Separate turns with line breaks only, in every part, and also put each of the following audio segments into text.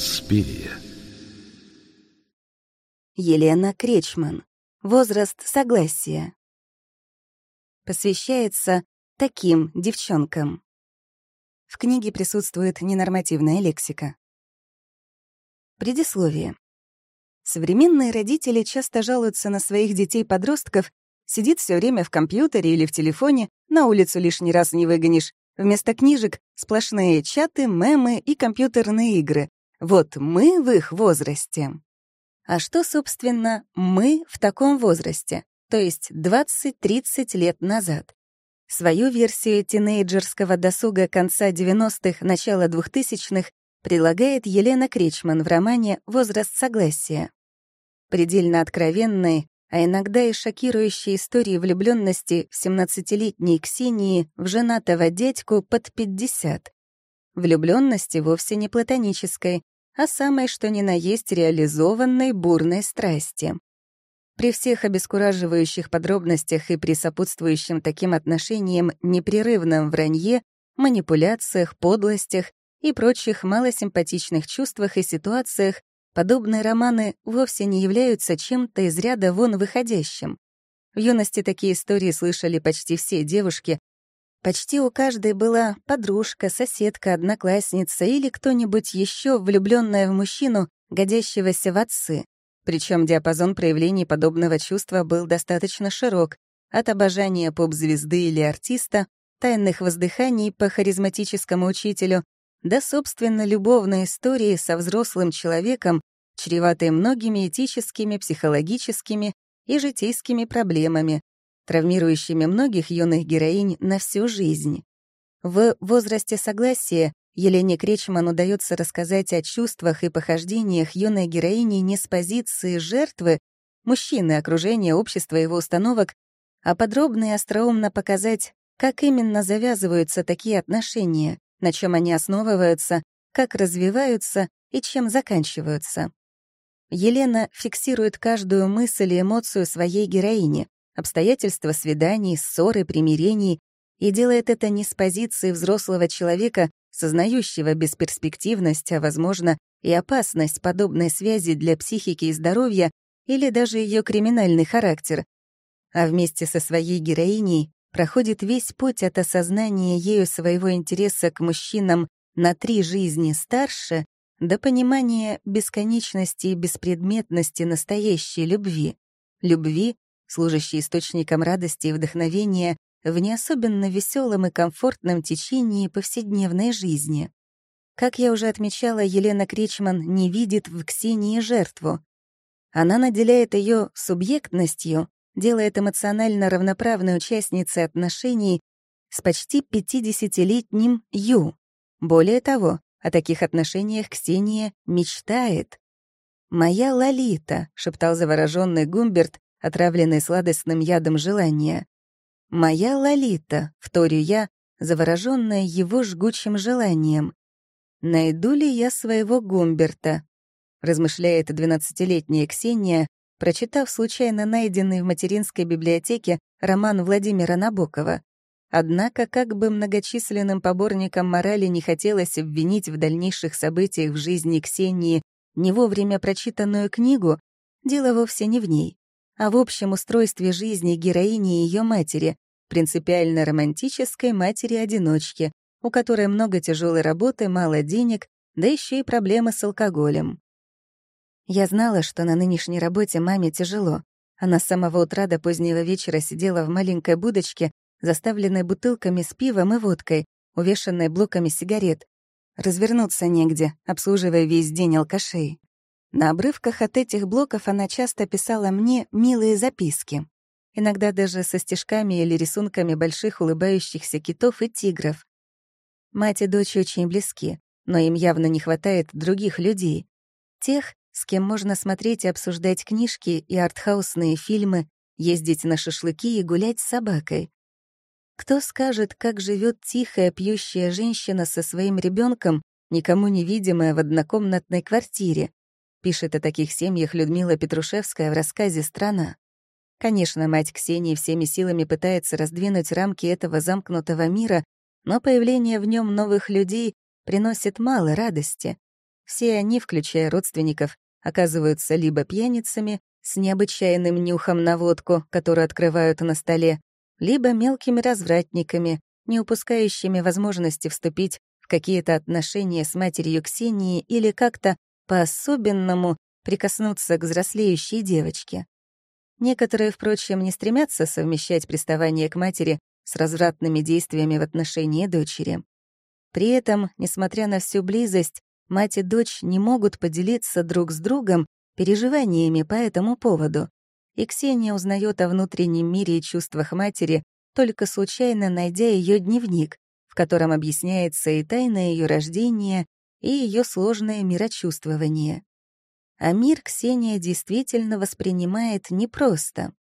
Инспирия.
Елена Кречман. Возраст согласия. Посвящается таким девчонкам. В книге присутствует ненормативная лексика. Предисловие. Современные родители часто жалуются на своих детей-подростков, сидит все время в компьютере или в телефоне, на улицу лишний раз не выгонишь. Вместо книжек — сплошные чаты, мемы и компьютерные игры. Вот мы в их возрасте. А что, собственно, мы в таком возрасте, то есть 20-30 лет назад? Свою версию тинейджерского досуга конца 90-х, начала 2000-х предлагает Елена Кречман в романе «Возраст согласия». Предельно откровенной, а иногда и шокирующей истории влюбленности в 17-летней Ксении в женатого дядьку под 50. Влюбленности вовсе не платонической, а самой что ни на есть реализованной бурной страсти. При всех обескураживающих подробностях и при сопутствующем таким отношениям непрерывном вранье, манипуляциях, подлостях и прочих малосимпатичных чувствах и ситуациях, подобные романы вовсе не являются чем-то из ряда вон выходящим. В юности такие истории слышали почти все девушки, Почти у каждой была подружка, соседка, одноклассница или кто-нибудь еще влюбленная в мужчину, годящегося в отцы. Причем диапазон проявлений подобного чувства был достаточно широк, от обожания поп-звезды или артиста, тайных воздыханий по харизматическому учителю, до, собственно, любовной истории со взрослым человеком, чреватой многими этическими, психологическими и житейскими проблемами, травмирующими многих юных героинь на всю жизнь. В «Возрасте согласия» Елене Кречман удается рассказать о чувствах и похождениях юной героини не с позиции жертвы, мужчины, окружения, общества, его установок, а подробно и остроумно показать, как именно завязываются такие отношения, на чем они основываются, как развиваются и чем заканчиваются. Елена фиксирует каждую мысль и эмоцию своей героини, обстоятельства свиданий, ссоры, примирений, и делает это не с позиции взрослого человека, сознающего бесперспективность, а, возможно, и опасность подобной связи для психики и здоровья или даже ее криминальный характер, а вместе со своей героиней проходит весь путь от осознания ею своего интереса к мужчинам на три жизни старше до понимания бесконечности и беспредметности настоящей любви. Любви, служащий источником радости и вдохновения в не особенно веселом и комфортном течении повседневной жизни. Как я уже отмечала, Елена Кречман не видит в Ксении жертву. Она наделяет ее субъектностью, делает эмоционально равноправной участницей отношений с почти 50-летним Ю. Более того, о таких отношениях Ксения мечтает. «Моя Лолита», — шептал завороженный Гумберт, отравленный сладостным ядом желания. «Моя Лолита», — вторю я, заворожённая его жгучим желанием. «Найду ли я своего Гумберта?» размышляет двенадцатилетняя Ксения, прочитав случайно найденный в материнской библиотеке роман Владимира Набокова. Однако, как бы многочисленным поборникам морали не хотелось обвинить в дальнейших событиях в жизни Ксении не вовремя прочитанную книгу, дело вовсе не в ней а в общем устройстве жизни героини и ее матери, принципиально романтической матери-одиночки, у которой много тяжелой работы, мало денег, да еще и проблемы с алкоголем. Я знала, что на нынешней работе маме тяжело. Она с самого утра до позднего вечера сидела в маленькой будочке, заставленной бутылками с пивом и водкой, увешанной блоками сигарет. Развернуться негде, обслуживая весь день алкашей. На обрывках от этих блоков она часто писала мне милые записки. Иногда даже со стежками или рисунками больших улыбающихся китов и тигров. Мать и дочь очень близки, но им явно не хватает других людей. Тех, с кем можно смотреть и обсуждать книжки и артхаусные фильмы, ездить на шашлыки и гулять с собакой. Кто скажет, как живет тихая пьющая женщина со своим ребенком, никому невидимая в однокомнатной квартире, Пишет о таких семьях Людмила Петрушевская в рассказе «Страна». Конечно, мать Ксении всеми силами пытается раздвинуть рамки этого замкнутого мира, но появление в нем новых людей приносит мало радости. Все они, включая родственников, оказываются либо пьяницами с необычайным нюхом на водку, которую открывают на столе, либо мелкими развратниками, не упускающими возможности вступить в какие-то отношения с матерью Ксении или как-то по-особенному прикоснуться к взрослеющей девочке. Некоторые, впрочем, не стремятся совмещать приставание к матери с развратными действиями в отношении дочери. При этом, несмотря на всю близость, мать и дочь не могут поделиться друг с другом переживаниями по этому поводу. И Ксения узнает о внутреннем мире и чувствах матери, только случайно найдя ее дневник, в котором объясняется и тайна ее рождения, и ее сложное мирочувствование. А мир Ксения действительно воспринимает непросто.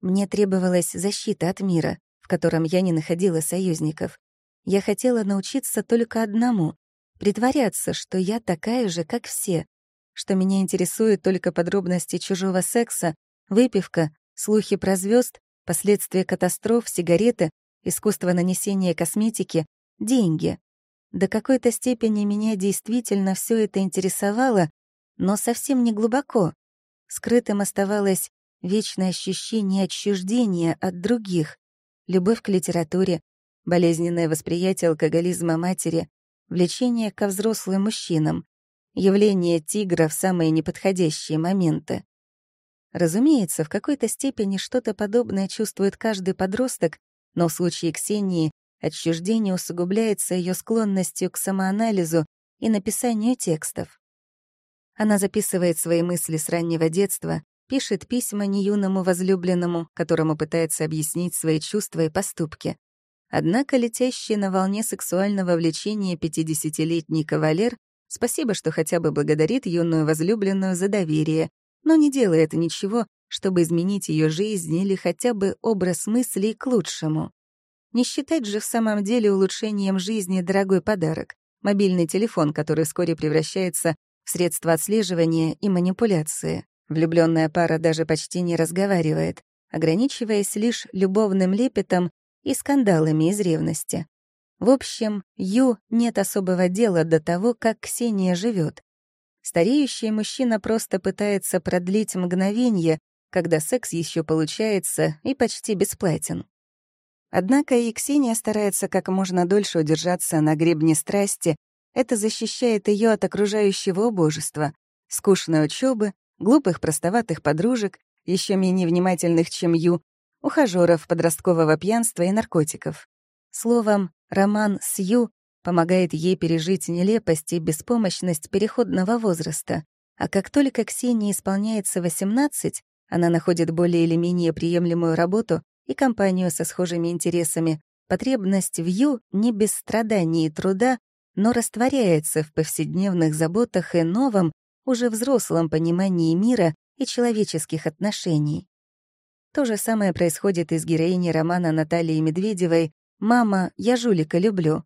Мне требовалась защита от мира, в котором я не находила союзников. Я хотела научиться только одному — притворяться, что я такая же, как все, что меня интересуют только подробности чужого секса, выпивка, слухи про звезд, последствия катастроф, сигареты, искусство нанесения косметики, деньги. До какой-то степени меня действительно все это интересовало, но совсем не глубоко. Скрытым оставалось вечное ощущение отчуждения от других, любовь к литературе, болезненное восприятие алкоголизма матери, влечение ко взрослым мужчинам, явление тигра в самые неподходящие моменты. Разумеется, в какой-то степени что-то подобное чувствует каждый подросток, но в случае Ксении Отчуждение усугубляется ее склонностью к самоанализу и написанию текстов. Она записывает свои мысли с раннего детства, пишет письма неюному возлюбленному, которому пытается объяснить свои чувства и поступки. Однако летящий на волне сексуального влечения 50-летний кавалер спасибо, что хотя бы благодарит юную возлюбленную за доверие, но не делает ничего, чтобы изменить ее жизнь или хотя бы образ мыслей к лучшему. Не считать же в самом деле улучшением жизни дорогой подарок — мобильный телефон, который вскоре превращается в средство отслеживания и манипуляции. Влюбленная пара даже почти не разговаривает, ограничиваясь лишь любовным лепетом и скандалами из ревности. В общем, Ю нет особого дела до того, как Ксения живет. Стареющий мужчина просто пытается продлить мгновение, когда секс еще получается и почти бесплатен. Однако и Ксения старается как можно дольше удержаться на гребне страсти. Это защищает ее от окружающего убожества, скучной учебы, глупых простоватых подружек, еще менее внимательных, чем Ю, ухажеров, подросткового пьянства и наркотиков. Словом, роман с Ю помогает ей пережить нелепость и беспомощность переходного возраста. А как только Ксении исполняется 18, она находит более или менее приемлемую работу и компанию со схожими интересами, потребность в ю не без страданий и труда, но растворяется в повседневных заботах и новом, уже взрослом понимании мира и человеческих отношений. То же самое происходит и с героиней романа Натальи Медведевой «Мама, я жулика люблю»,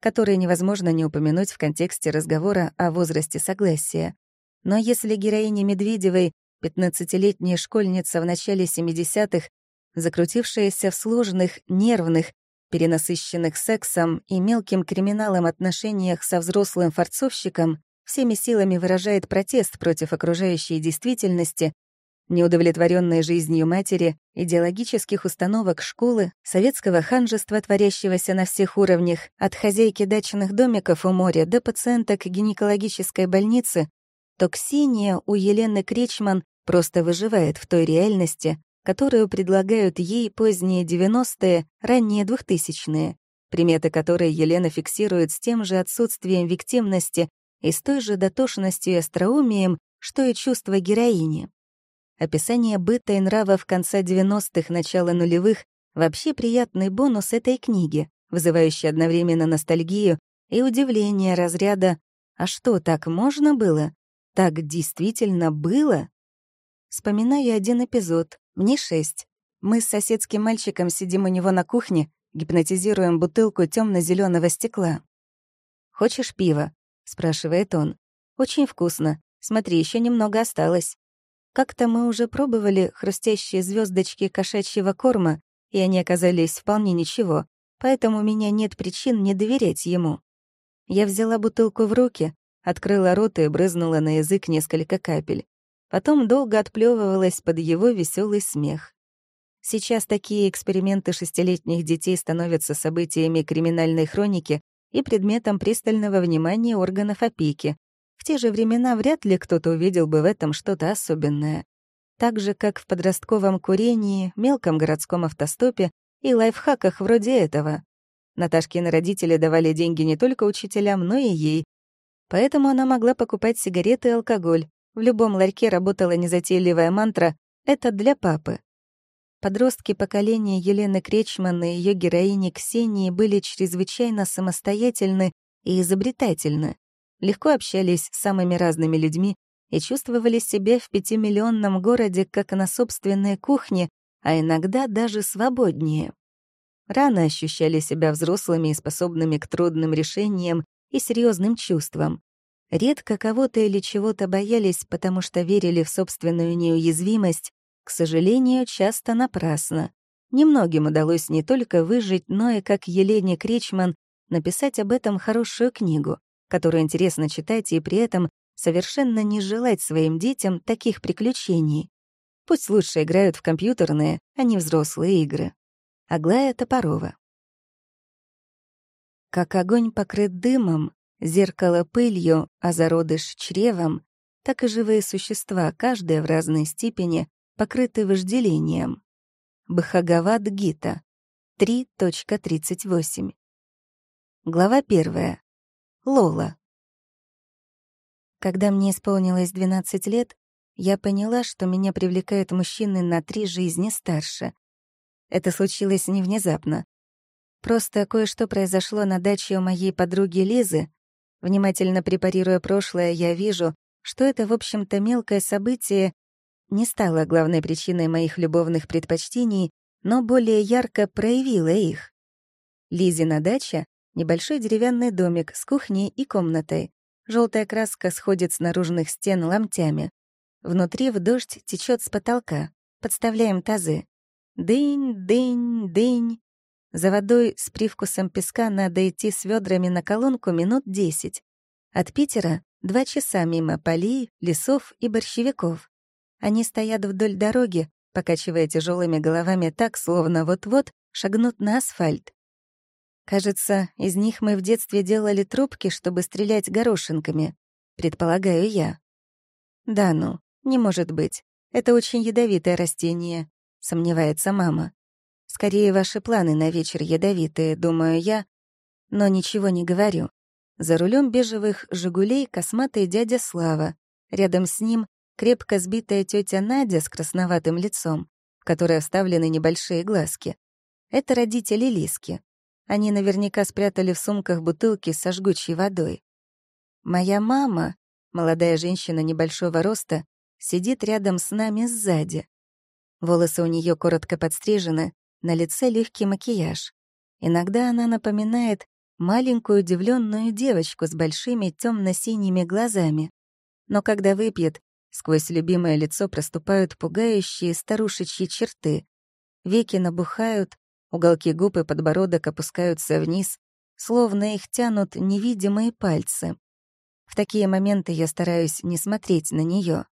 который невозможно не упомянуть в контексте разговора о возрасте согласия. Но если героиня Медведевой, 15-летняя школьница в начале 70-х, закрутившаяся в сложных, нервных, перенасыщенных сексом и мелким криминалом отношениях со взрослым форцовщиком, всеми силами выражает протест против окружающей действительности, неудовлетворенной жизнью матери, идеологических установок школы, советского ханжества, творящегося на всех уровнях, от хозяйки дачных домиков у моря до пациенток гинекологической больницы, то Ксения у Елены Кречман просто выживает в той реальности, которую предлагают ей поздние 90-е, ранние 2000-е, приметы которой Елена фиксирует с тем же отсутствием виктимности и с той же дотошностью и остроумием, что и чувство героини. Описание быта и нравов конца 90-х, начала нулевых — вообще приятный бонус этой книги, вызывающий одновременно ностальгию и удивление разряда «А что, так можно было? Так действительно было?» Вспоминаю один эпизод, мне шесть. Мы с соседским мальчиком сидим у него на кухне, гипнотизируем бутылку темно зеленого стекла. «Хочешь пива?» — спрашивает он. «Очень вкусно. Смотри, еще немного осталось». Как-то мы уже пробовали хрустящие звездочки кошачьего корма, и они оказались вполне ничего, поэтому у меня нет причин не доверять ему. Я взяла бутылку в руки, открыла рот и брызнула на язык несколько капель. Потом долго отплевывалась под его веселый смех. Сейчас такие эксперименты шестилетних детей становятся событиями криминальной хроники и предметом пристального внимания органов опеки. В те же времена вряд ли кто-то увидел бы в этом что-то особенное. Так же, как в подростковом курении, мелком городском автостопе и лайфхаках вроде этого. Наташкины родители давали деньги не только учителям, но и ей. Поэтому она могла покупать сигареты и алкоголь. В любом ларьке работала незатейливая мантра «это для папы». Подростки поколения Елены Кречман и ее героини Ксении были чрезвычайно самостоятельны и изобретательны, легко общались с самыми разными людьми и чувствовали себя в пятимиллионном городе как на собственной кухне, а иногда даже свободнее. Рано ощущали себя взрослыми и способными к трудным решениям и серьезным чувствам. Редко кого-то или чего-то боялись, потому что верили в собственную неуязвимость к сожалению, часто напрасно. Немногим удалось не только выжить, но и, как Елене Кречман, написать об этом хорошую книгу, которую интересно читать и при этом совершенно не желать своим детям таких приключений. Пусть лучше играют в компьютерные, а не взрослые игры. Аглая Топорова. Как огонь покрыт дымом, зеркало пылью, а зародыш чревом, так и живые существа, каждая в разной степени, покрыты вожделением. Бхагавад Гита 3.38. Глава 1. Лола. Когда мне исполнилось 12 лет, я поняла, что меня привлекают мужчины на три жизни старше. Это случилось не внезапно. Просто кое-что произошло на даче у моей подруги Лизы. Внимательно препарируя прошлое, я вижу, что это, в общем-то, мелкое событие не стала главной причиной моих любовных предпочтений, но более ярко проявила их. Лизина дача — небольшой деревянный домик с кухней и комнатой. Желтая краска сходит с наружных стен ломтями. Внутри в дождь течет с потолка. Подставляем тазы. Дынь, дынь, дынь. За водой с привкусом песка надо идти с ведрами на колонку минут десять. От Питера — два часа мимо полей, лесов и борщевиков. Они стоят вдоль дороги, покачивая тяжелыми головами так, словно вот-вот шагнут на асфальт. Кажется, из них мы в детстве делали трубки, чтобы стрелять горошинками, предполагаю я. Да ну, не может быть. Это очень ядовитое растение, сомневается мама. Скорее, ваши планы на вечер ядовитые, думаю я, но ничего не говорю. За рулем бежевых «Жигулей» косматый дядя Слава. Рядом с ним крепко сбитая тетя Надя с красноватым лицом, в которое вставлены небольшие глазки. Это родители Лиски. Они наверняка спрятали в сумках бутылки со жгучей водой. Моя мама, молодая женщина небольшого роста, сидит рядом с нами сзади. Волосы у нее коротко подстрижены, на лице легкий макияж. Иногда она напоминает маленькую удивленную девочку с большими темно-синими глазами. Но когда выпьет, Сквозь любимое лицо проступают пугающие старушечьи черты. Веки набухают, уголки губ и подбородок опускаются вниз, словно их тянут невидимые пальцы. В такие моменты я стараюсь не смотреть на нее.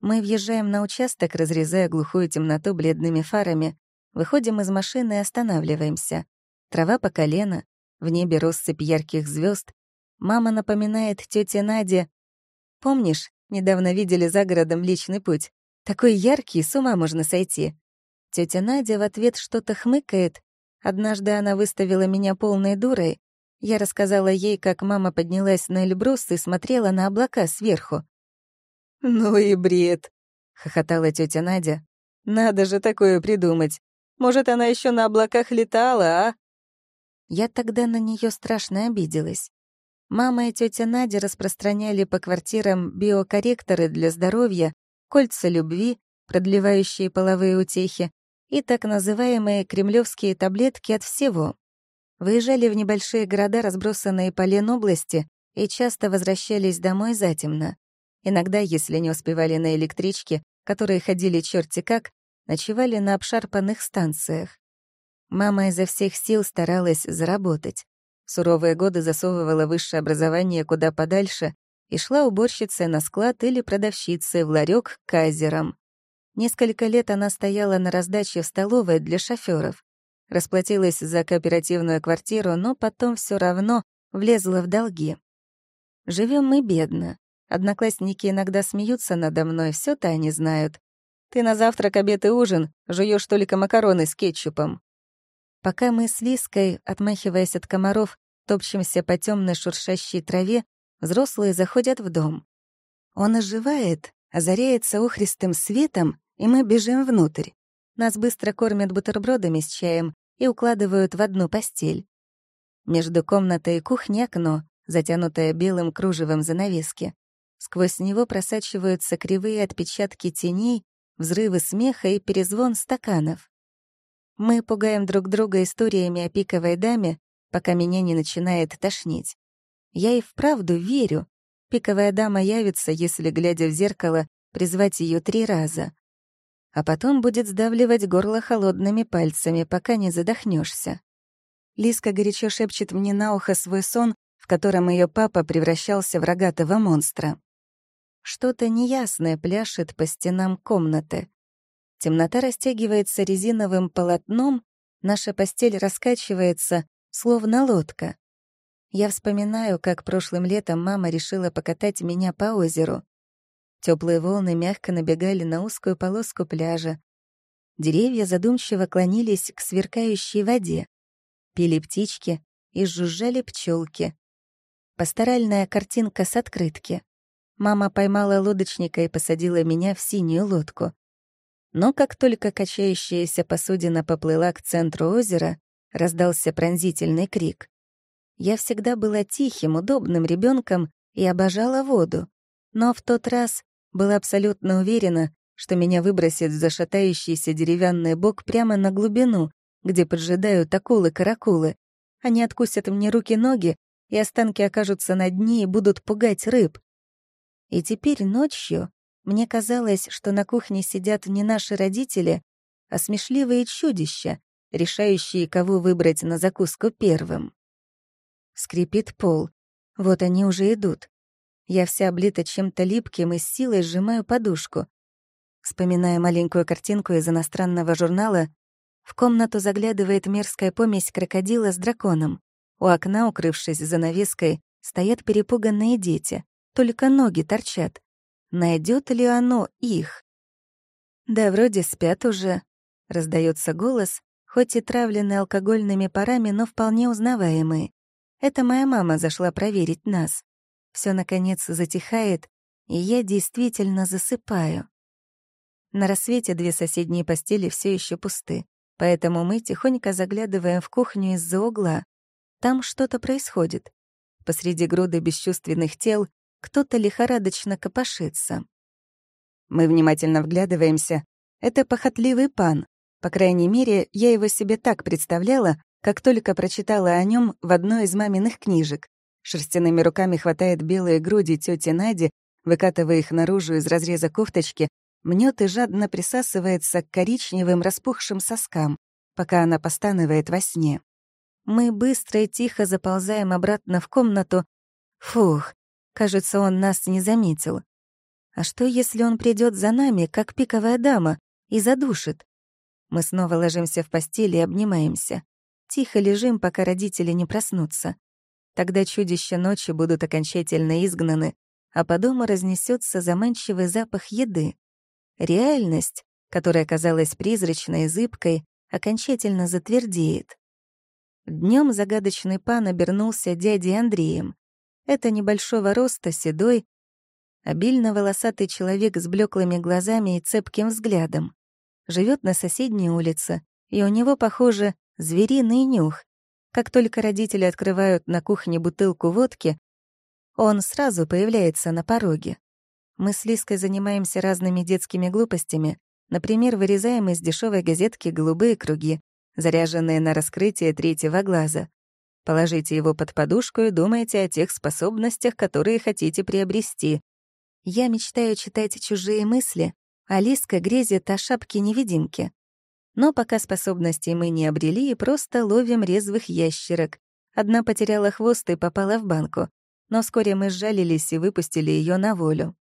Мы въезжаем на участок, разрезая глухую темноту бледными фарами, выходим из машины и останавливаемся. Трава по колено, в небе россыпь ярких звезд. Мама напоминает тете Наде, «Помнишь, Недавно видели за городом личный путь. Такой яркий, с ума можно сойти. Тетя Надя в ответ что-то хмыкает. Однажды она выставила меня полной дурой. Я рассказала ей, как мама поднялась на Эльбрус и смотрела на облака сверху. «Ну и бред!» — хохотала тетя Надя. «Надо же такое придумать. Может, она еще на облаках летала, а?» Я тогда на нее страшно обиделась. Мама и тетя Надя распространяли по квартирам биокорректоры для здоровья, кольца любви, продлевающие половые утехи, и так называемые кремлевские таблетки от всего. Выезжали в небольшие города, разбросанные по Ленобласти, и часто возвращались домой затемно. Иногда, если не успевали на электричке, которые ходили черти как, ночевали на обшарпанных станциях. Мама изо всех сил старалась заработать суровые годы засовывала высшее образование куда подальше, и шла уборщицей на склад или продавщицей в ларек к казерам. Несколько лет она стояла на раздаче в столовой для шофёров. Расплатилась за кооперативную квартиру, но потом все равно влезла в долги. Живем мы бедно. Одноклассники иногда смеются надо мной, все то они знают. Ты на завтрак, обед и ужин жуешь только макароны с кетчупом. Пока мы с Лиской, отмахиваясь от комаров, топчемся по темной шуршащей траве, взрослые заходят в дом. Он оживает, озаряется охристым светом, и мы бежим внутрь. Нас быстро кормят бутербродами с чаем и укладывают в одну постель. Между комнатой и кухней окно, затянутое белым кружевом занавески. Сквозь него просачиваются кривые отпечатки теней, взрывы смеха и перезвон стаканов. Мы пугаем друг друга историями о пиковой даме, пока меня не начинает тошнить. Я и вправду верю. Пиковая дама явится, если, глядя в зеркало, призвать ее три раза. А потом будет сдавливать горло холодными пальцами, пока не задохнешься. Лиска горячо шепчет мне на ухо свой сон, в котором ее папа превращался в рогатого монстра. Что-то неясное пляшет по стенам комнаты. Темнота растягивается резиновым полотном, наша постель раскачивается, словно лодка. Я вспоминаю, как прошлым летом мама решила покатать меня по озеру. Теплые волны мягко набегали на узкую полоску пляжа. Деревья задумчиво клонились к сверкающей воде. Пели птички и жужжали пчелки. Пасторальная картинка с открытки. Мама поймала лодочника и посадила меня в синюю лодку. Но как только качающаяся посудина поплыла к центру озера, раздался пронзительный крик. Я всегда была тихим, удобным ребенком и обожала воду. Но в тот раз была абсолютно уверена, что меня выбросит за шатающийся деревянный бок прямо на глубину, где поджидают акулы-каракулы. Они откусят мне руки-ноги, и останки окажутся на дне и будут пугать рыб. И теперь ночью мне казалось, что на кухне сидят не наши родители, а смешливые чудища, решающие, кого выбрать на закуску первым. Скрипит пол. Вот они уже идут. Я вся облита чем-то липким и с силой сжимаю подушку. Вспоминая маленькую картинку из иностранного журнала, в комнату заглядывает мерзкая помесь крокодила с драконом. У окна, укрывшись занавеской, стоят перепуганные дети только ноги торчат. Найдет ли оно их? Да вроде спят уже. Раздается голос, хоть и травленный алкогольными парами, но вполне узнаваемый. Это моя мама зашла проверить нас. Все наконец затихает, и я действительно засыпаю. На рассвете две соседние постели все еще пусты, поэтому мы тихонько заглядываем в кухню из-за угла. Там что-то происходит. Посреди груды бесчувственных тел кто-то лихорадочно копошится. Мы внимательно вглядываемся. Это похотливый пан. По крайней мере, я его себе так представляла, как только прочитала о нем в одной из маминых книжек. Шерстяными руками хватает белые груди тети Нади, выкатывая их наружу из разреза кофточки, мнет и жадно присасывается к коричневым распухшим соскам, пока она постанывает во сне. Мы быстро и тихо заползаем обратно в комнату. Фух, Кажется, он нас не заметил. А что, если он придет за нами, как пиковая дама, и задушит? Мы снова ложимся в постели и обнимаемся. Тихо лежим, пока родители не проснутся. Тогда чудища ночи будут окончательно изгнаны, а по дому разнесется заманчивый запах еды. Реальность, которая казалась призрачной и зыбкой, окончательно затвердеет. Днем загадочный пан обернулся дядей Андреем. Это небольшого роста, седой, обильно волосатый человек с блеклыми глазами и цепким взглядом. Живет на соседней улице, и у него, похоже, звериный нюх. Как только родители открывают на кухне бутылку водки, он сразу появляется на пороге. Мы с Лиской занимаемся разными детскими глупостями. Например, вырезаем из дешевой газетки голубые круги, заряженные на раскрытие третьего глаза. Положите его под подушку и думайте о тех способностях, которые хотите приобрести. Я мечтаю читать чужие мысли, а Лиска грезит о шапке-невидимке. Но пока способностей мы не обрели и просто ловим резвых ящерок. Одна потеряла хвост и попала в банку. но вскоре мы сжалились и выпустили ее на волю.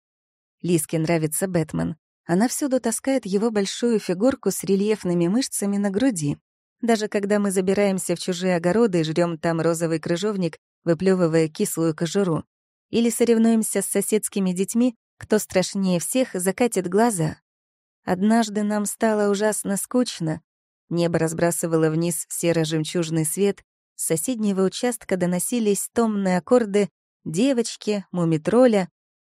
Лиске нравится Бэтмен. Она всюду таскает его большую фигурку с рельефными мышцами на груди. Даже когда мы забираемся в чужие огороды и жрём там розовый крыжовник, выплевывая кислую кожуру, или соревнуемся с соседскими детьми, кто страшнее всех закатит глаза. Однажды нам стало ужасно скучно. Небо разбрасывало вниз серо-жемчужный свет, с соседнего участка доносились томные аккорды девочки, мумитроля.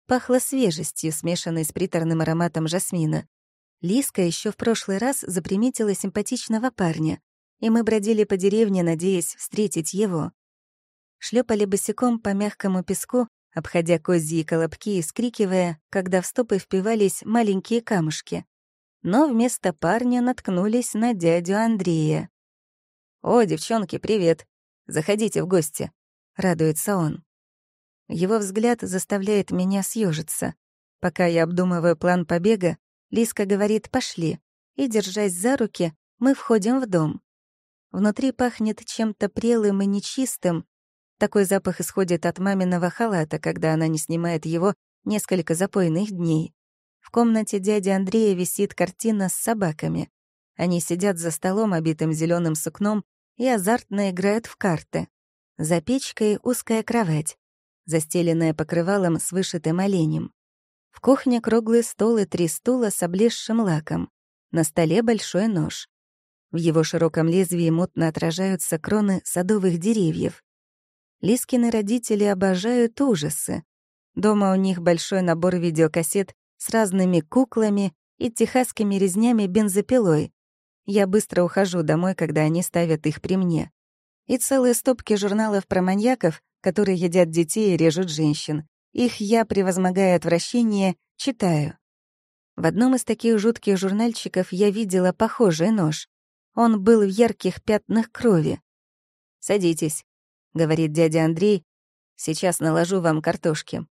Пахло свежестью, смешанной с приторным ароматом жасмина. Лиска еще в прошлый раз заприметила симпатичного парня, и мы бродили по деревне, надеясь встретить его. Шлепали босиком по мягкому песку, обходя козьи колобки и скрикивая, когда в стопы впивались маленькие камушки. Но вместо парня наткнулись на дядю Андрея. «О, девчонки, привет! Заходите в гости!» — радуется он. Его взгляд заставляет меня съежиться. Пока я обдумываю план побега, Лиска говорит «пошли», и, держась за руки, мы входим в дом. Внутри пахнет чем-то прелым и нечистым. Такой запах исходит от маминого халата, когда она не снимает его несколько запойных дней. В комнате дяди Андрея висит картина с собаками. Они сидят за столом, обитым зеленым сукном, и азартно играют в карты. За печкой узкая кровать застеленная покрывалом с вышитым оленем. В кухне круглый стол и три стула с облезшим лаком. На столе большой нож. В его широком лезвии мутно отражаются кроны садовых деревьев. Лискины родители обожают ужасы. Дома у них большой набор видеокассет с разными куклами и техасскими резнями бензопилой. Я быстро ухожу домой, когда они ставят их при мне. И целые стопки журналов про маньяков, которые едят детей и режут женщин. Их я, превозмогая отвращение, читаю. В одном из таких жутких журнальчиков я видела похожий нож. Он был в ярких пятнах крови. «Садитесь», — говорит дядя Андрей, — «сейчас наложу вам картошки».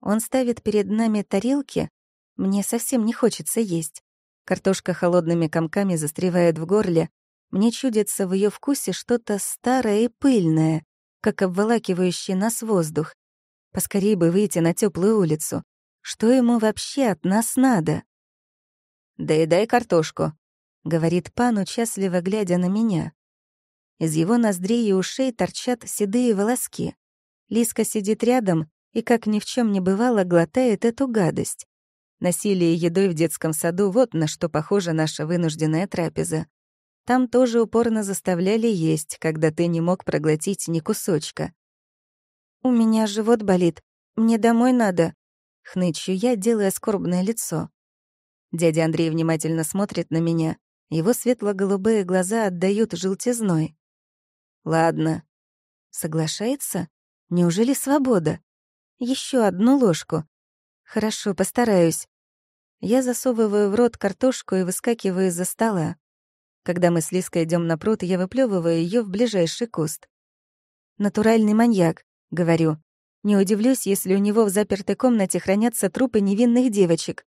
Он ставит перед нами тарелки. Мне совсем не хочется есть. Картошка холодными комками застревает в горле. Мне чудится в ее вкусе что-то старое и пыльное, как обволакивающий нас воздух. Поскорей бы выйти на теплую улицу. Что ему вообще от нас надо? «Доедай картошку», — говорит пан, участливо глядя на меня. Из его ноздрей и ушей торчат седые волоски. Лиска сидит рядом и, как ни в чем не бывало, глотает эту гадость. Насилие едой в детском саду — вот на что похожа наша вынужденная трапеза. Там тоже упорно заставляли есть, когда ты не мог проглотить ни кусочка. «У меня живот болит. Мне домой надо», — хнычу я, делая скорбное лицо. Дядя Андрей внимательно смотрит на меня. Его светло-голубые глаза отдают желтизной. «Ладно». Соглашается? Неужели свобода? Еще одну ложку. Хорошо, постараюсь. Я засовываю в рот картошку и выскакиваю из-за стола. Когда мы с Лиской идем на пруд, я выплевываю ее в ближайший куст. «Натуральный маньяк», — говорю. Не удивлюсь, если у него в запертой комнате хранятся трупы невинных девочек.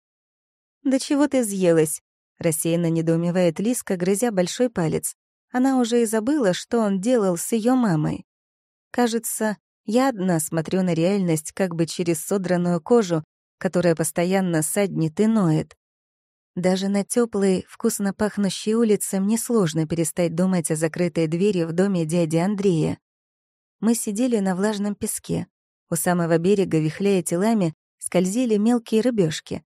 «Да чего ты съелась?» — рассеянно недоумевает Лиска, грызя большой палец. Она уже и забыла, что он делал с ее мамой. Кажется, я одна смотрю на реальность как бы через содранную кожу, которая постоянно саднет и ноет. Даже на теплой, вкусно пахнущей улице мне сложно перестать думать о закрытой двери в доме дяди Андрея. Мы сидели на влажном песке. У самого берега, вихляя телами, скользили мелкие рыбешки.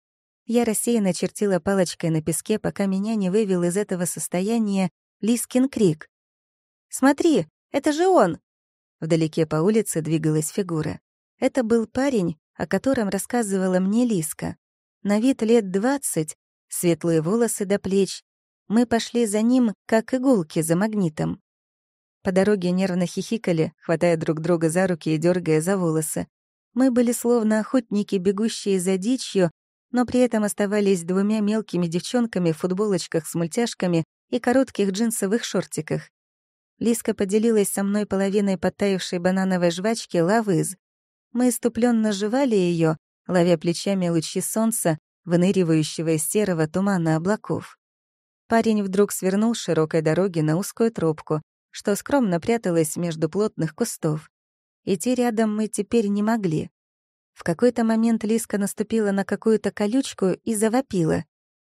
Я рассеянно чертила палочкой на песке, пока меня не вывел из этого состояния Лискин крик. «Смотри, это же он!» Вдалеке по улице двигалась фигура. Это был парень, о котором рассказывала мне Лиска. На вид лет двадцать, светлые волосы до плеч. Мы пошли за ним, как иголки за магнитом. По дороге нервно хихикали, хватая друг друга за руки и дергая за волосы. Мы были словно охотники, бегущие за дичью, но при этом оставались двумя мелкими девчонками в футболочках с мультяшками и коротких джинсовых шортиках. Лиска поделилась со мной половиной подтаявшей банановой жвачки лавыз. Мы иступленно жевали ее, ловя плечами лучи солнца, выныривающего из серого тумана облаков. Парень вдруг свернул с широкой дороги на узкую тропку, что скромно пряталась между плотных кустов. Идти рядом мы теперь не могли. В какой-то момент Лиска наступила на какую-то колючку и завопила.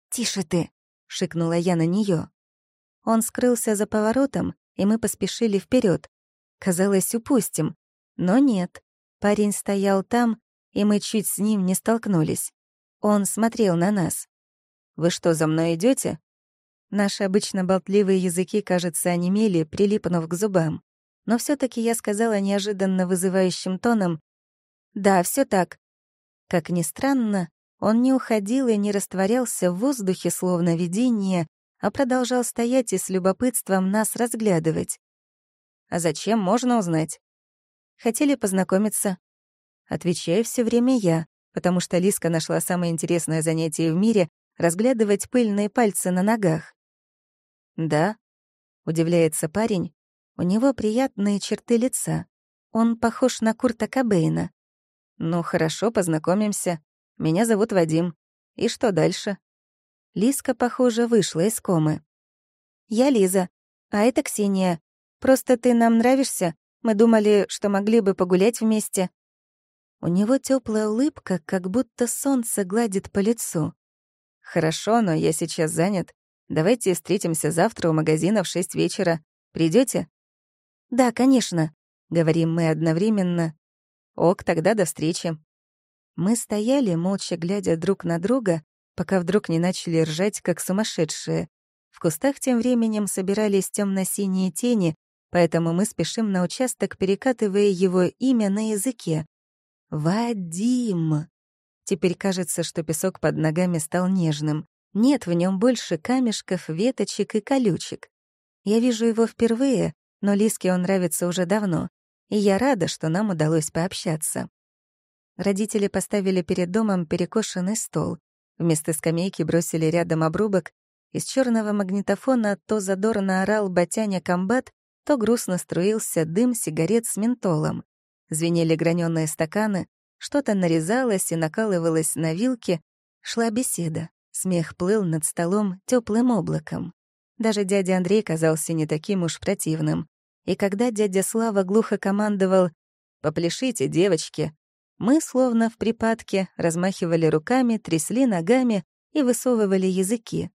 «Тише ты!» — шикнула я на нее. Он скрылся за поворотом, и мы поспешили вперед. Казалось, упустим. Но нет. Парень стоял там, и мы чуть с ним не столкнулись. Он смотрел на нас. «Вы что, за мной идете? Наши обычно болтливые языки, кажется, онемели, прилипнув к зубам. Но все таки я сказала неожиданно вызывающим тоном «Да, все так». Как ни странно, он не уходил и не растворялся в воздухе, словно видение, а продолжал стоять и с любопытством нас разглядывать. «А зачем, можно узнать?» «Хотели познакомиться». Отвечаю все время я, потому что Лиска нашла самое интересное занятие в мире — разглядывать пыльные пальцы на ногах. «Да?» — удивляется парень. У него приятные черты лица. Он похож на Курта Кобейна. «Ну, хорошо, познакомимся. Меня зовут Вадим. И что дальше?» Лиска, похоже, вышла из комы. «Я Лиза, а это Ксения. Просто ты нам нравишься. Мы думали, что могли бы погулять вместе. У него теплая улыбка, как будто солнце гладит по лицу. «Хорошо, но я сейчас занят. Давайте встретимся завтра у магазина в шесть вечера. Придете? «Да, конечно», — говорим мы одновременно. «Ок, тогда до встречи». Мы стояли, молча глядя друг на друга, пока вдруг не начали ржать, как сумасшедшие. В кустах тем временем собирались темно синие тени, поэтому мы спешим на участок, перекатывая его имя на языке. Вадим. Теперь кажется, что песок под ногами стал нежным. Нет в нем больше камешков, веточек и колючек. Я вижу его впервые, но Лиске он нравится уже давно, и я рада, что нам удалось пообщаться. Родители поставили перед домом перекошенный стол. Вместо скамейки бросили рядом обрубок. Из черного магнитофона то задорно орал батяня комбат, то грустно струился дым сигарет с ментолом. Звенели граненые стаканы, что-то нарезалось и накалывалось на вилке, шла беседа. Смех плыл над столом теплым облаком. Даже дядя Андрей казался не таким уж противным. И когда дядя Слава глухо командовал «Попляшите, девочки», мы, словно в припадке, размахивали руками, трясли ногами и высовывали языки.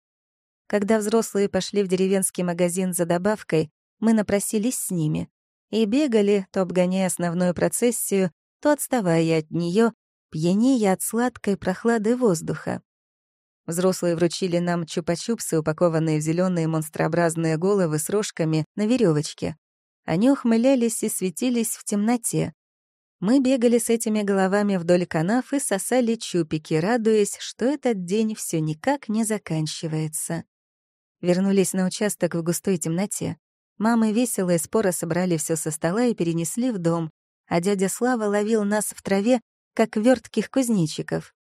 Когда взрослые пошли в деревенский магазин за добавкой, мы напросились с ними и бегали, то обгоняя основную процессию, то отставая от нее, пьянея от сладкой прохлады воздуха. Взрослые вручили нам чупа-чупсы, упакованные в зеленые монстрообразные головы с рожками на веревочке. Они ухмылялись и светились в темноте. Мы бегали с этими головами вдоль канав и сосали чупики, радуясь, что этот день все никак не заканчивается. Вернулись на участок в густой темноте. Мамы весело и споро собрали все со стола и перенесли в дом, а дядя Слава ловил нас в траве, как вертких кузнечиков.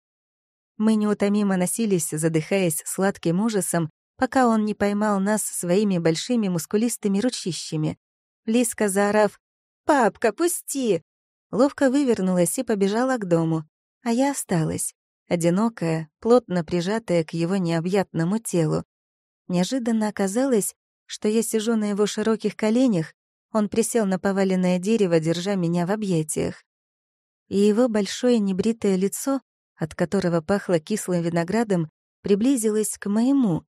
Мы неутомимо носились, задыхаясь сладким ужасом, пока он не поймал нас своими большими мускулистыми ручищами. Лиска, заорав «Папка, пусти!», ловко вывернулась и побежала к дому, а я осталась, одинокая, плотно прижатая к его необъятному телу. Неожиданно оказалось, что я сижу на его широких коленях, он присел на поваленное дерево, держа меня в объятиях. И его большое небритое лицо, от которого пахло кислым виноградом, приблизилось к моему,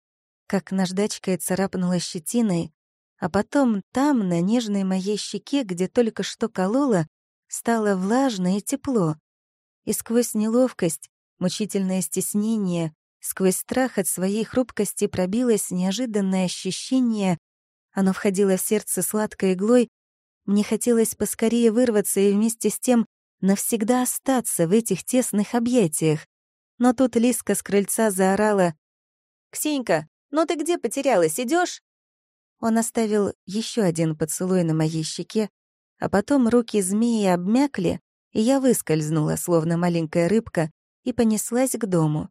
как наждачкой царапнула щетиной, а потом там, на нежной моей щеке, где только что колола, стало влажно и тепло. И сквозь неловкость, мучительное стеснение, Сквозь страх от своей хрупкости пробилось неожиданное ощущение. Оно входило в сердце сладкой иглой. Мне хотелось поскорее вырваться и вместе с тем навсегда остаться в этих тесных объятиях. Но тут Лиска с крыльца заорала. «Ксенька, ну ты где потерялась, идешь? Он оставил еще один поцелуй на моей щеке, а потом руки змеи обмякли, и я выскользнула, словно маленькая рыбка, и понеслась к дому.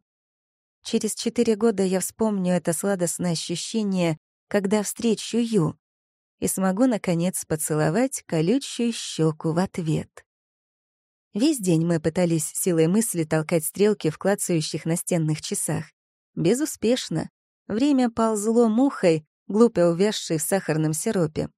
Через четыре года я вспомню это сладостное ощущение, когда встречу Ю, и смогу, наконец, поцеловать колючую щеку в ответ. Весь день мы пытались силой мысли толкать стрелки в клацающих настенных часах. Безуспешно. Время ползло мухой, глупо увязшей в сахарном сиропе.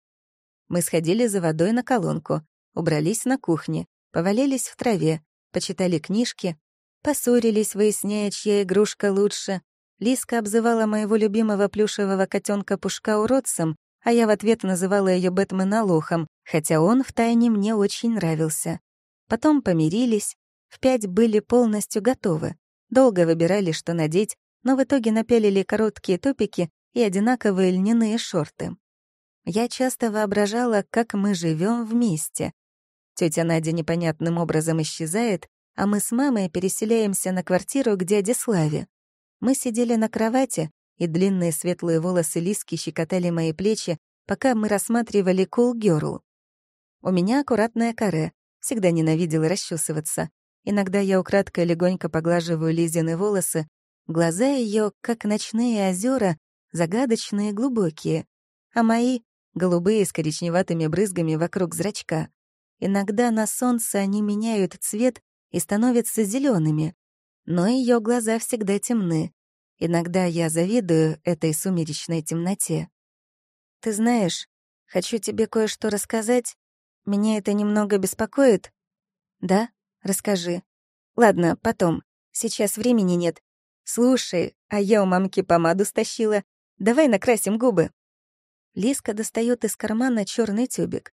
Мы сходили за водой на колонку. убрались на кухне, повалились в траве, почитали книжки, поссорились, выясняя, чья игрушка лучше. Лиска обзывала моего любимого плюшевого котенка Пушка уродцем, а я в ответ называла ее Бэтмена лохом, хотя он втайне мне очень нравился. Потом помирились, в пять были полностью готовы. Долго выбирали, что надеть, но в итоге напялили короткие топики и одинаковые льняные шорты. Я часто воображала, как мы живем вместе. Тетя Надя непонятным образом исчезает, а мы с мамой переселяемся на квартиру к дяде Славе. Мы сидели на кровати, и длинные светлые волосы Лиски щекотали мои плечи, пока мы рассматривали Cool Girl. У меня аккуратная каре, всегда ненавидела расчесываться. Иногда я украдкой легонько поглаживаю Лизины волосы. Глаза ее, как ночные озера, загадочные глубокие, а мои — голубые с коричневатыми брызгами вокруг зрачка. Иногда на солнце они меняют цвет и становятся зелеными, но ее глаза всегда темны. Иногда я завидую этой сумеречной темноте. «Ты знаешь, хочу тебе кое-что рассказать. Меня это немного беспокоит». «Да? Расскажи». «Ладно, потом. Сейчас времени нет. Слушай, а я у мамки помаду стащила. Давай накрасим губы». Лиска достает из кармана черный тюбик.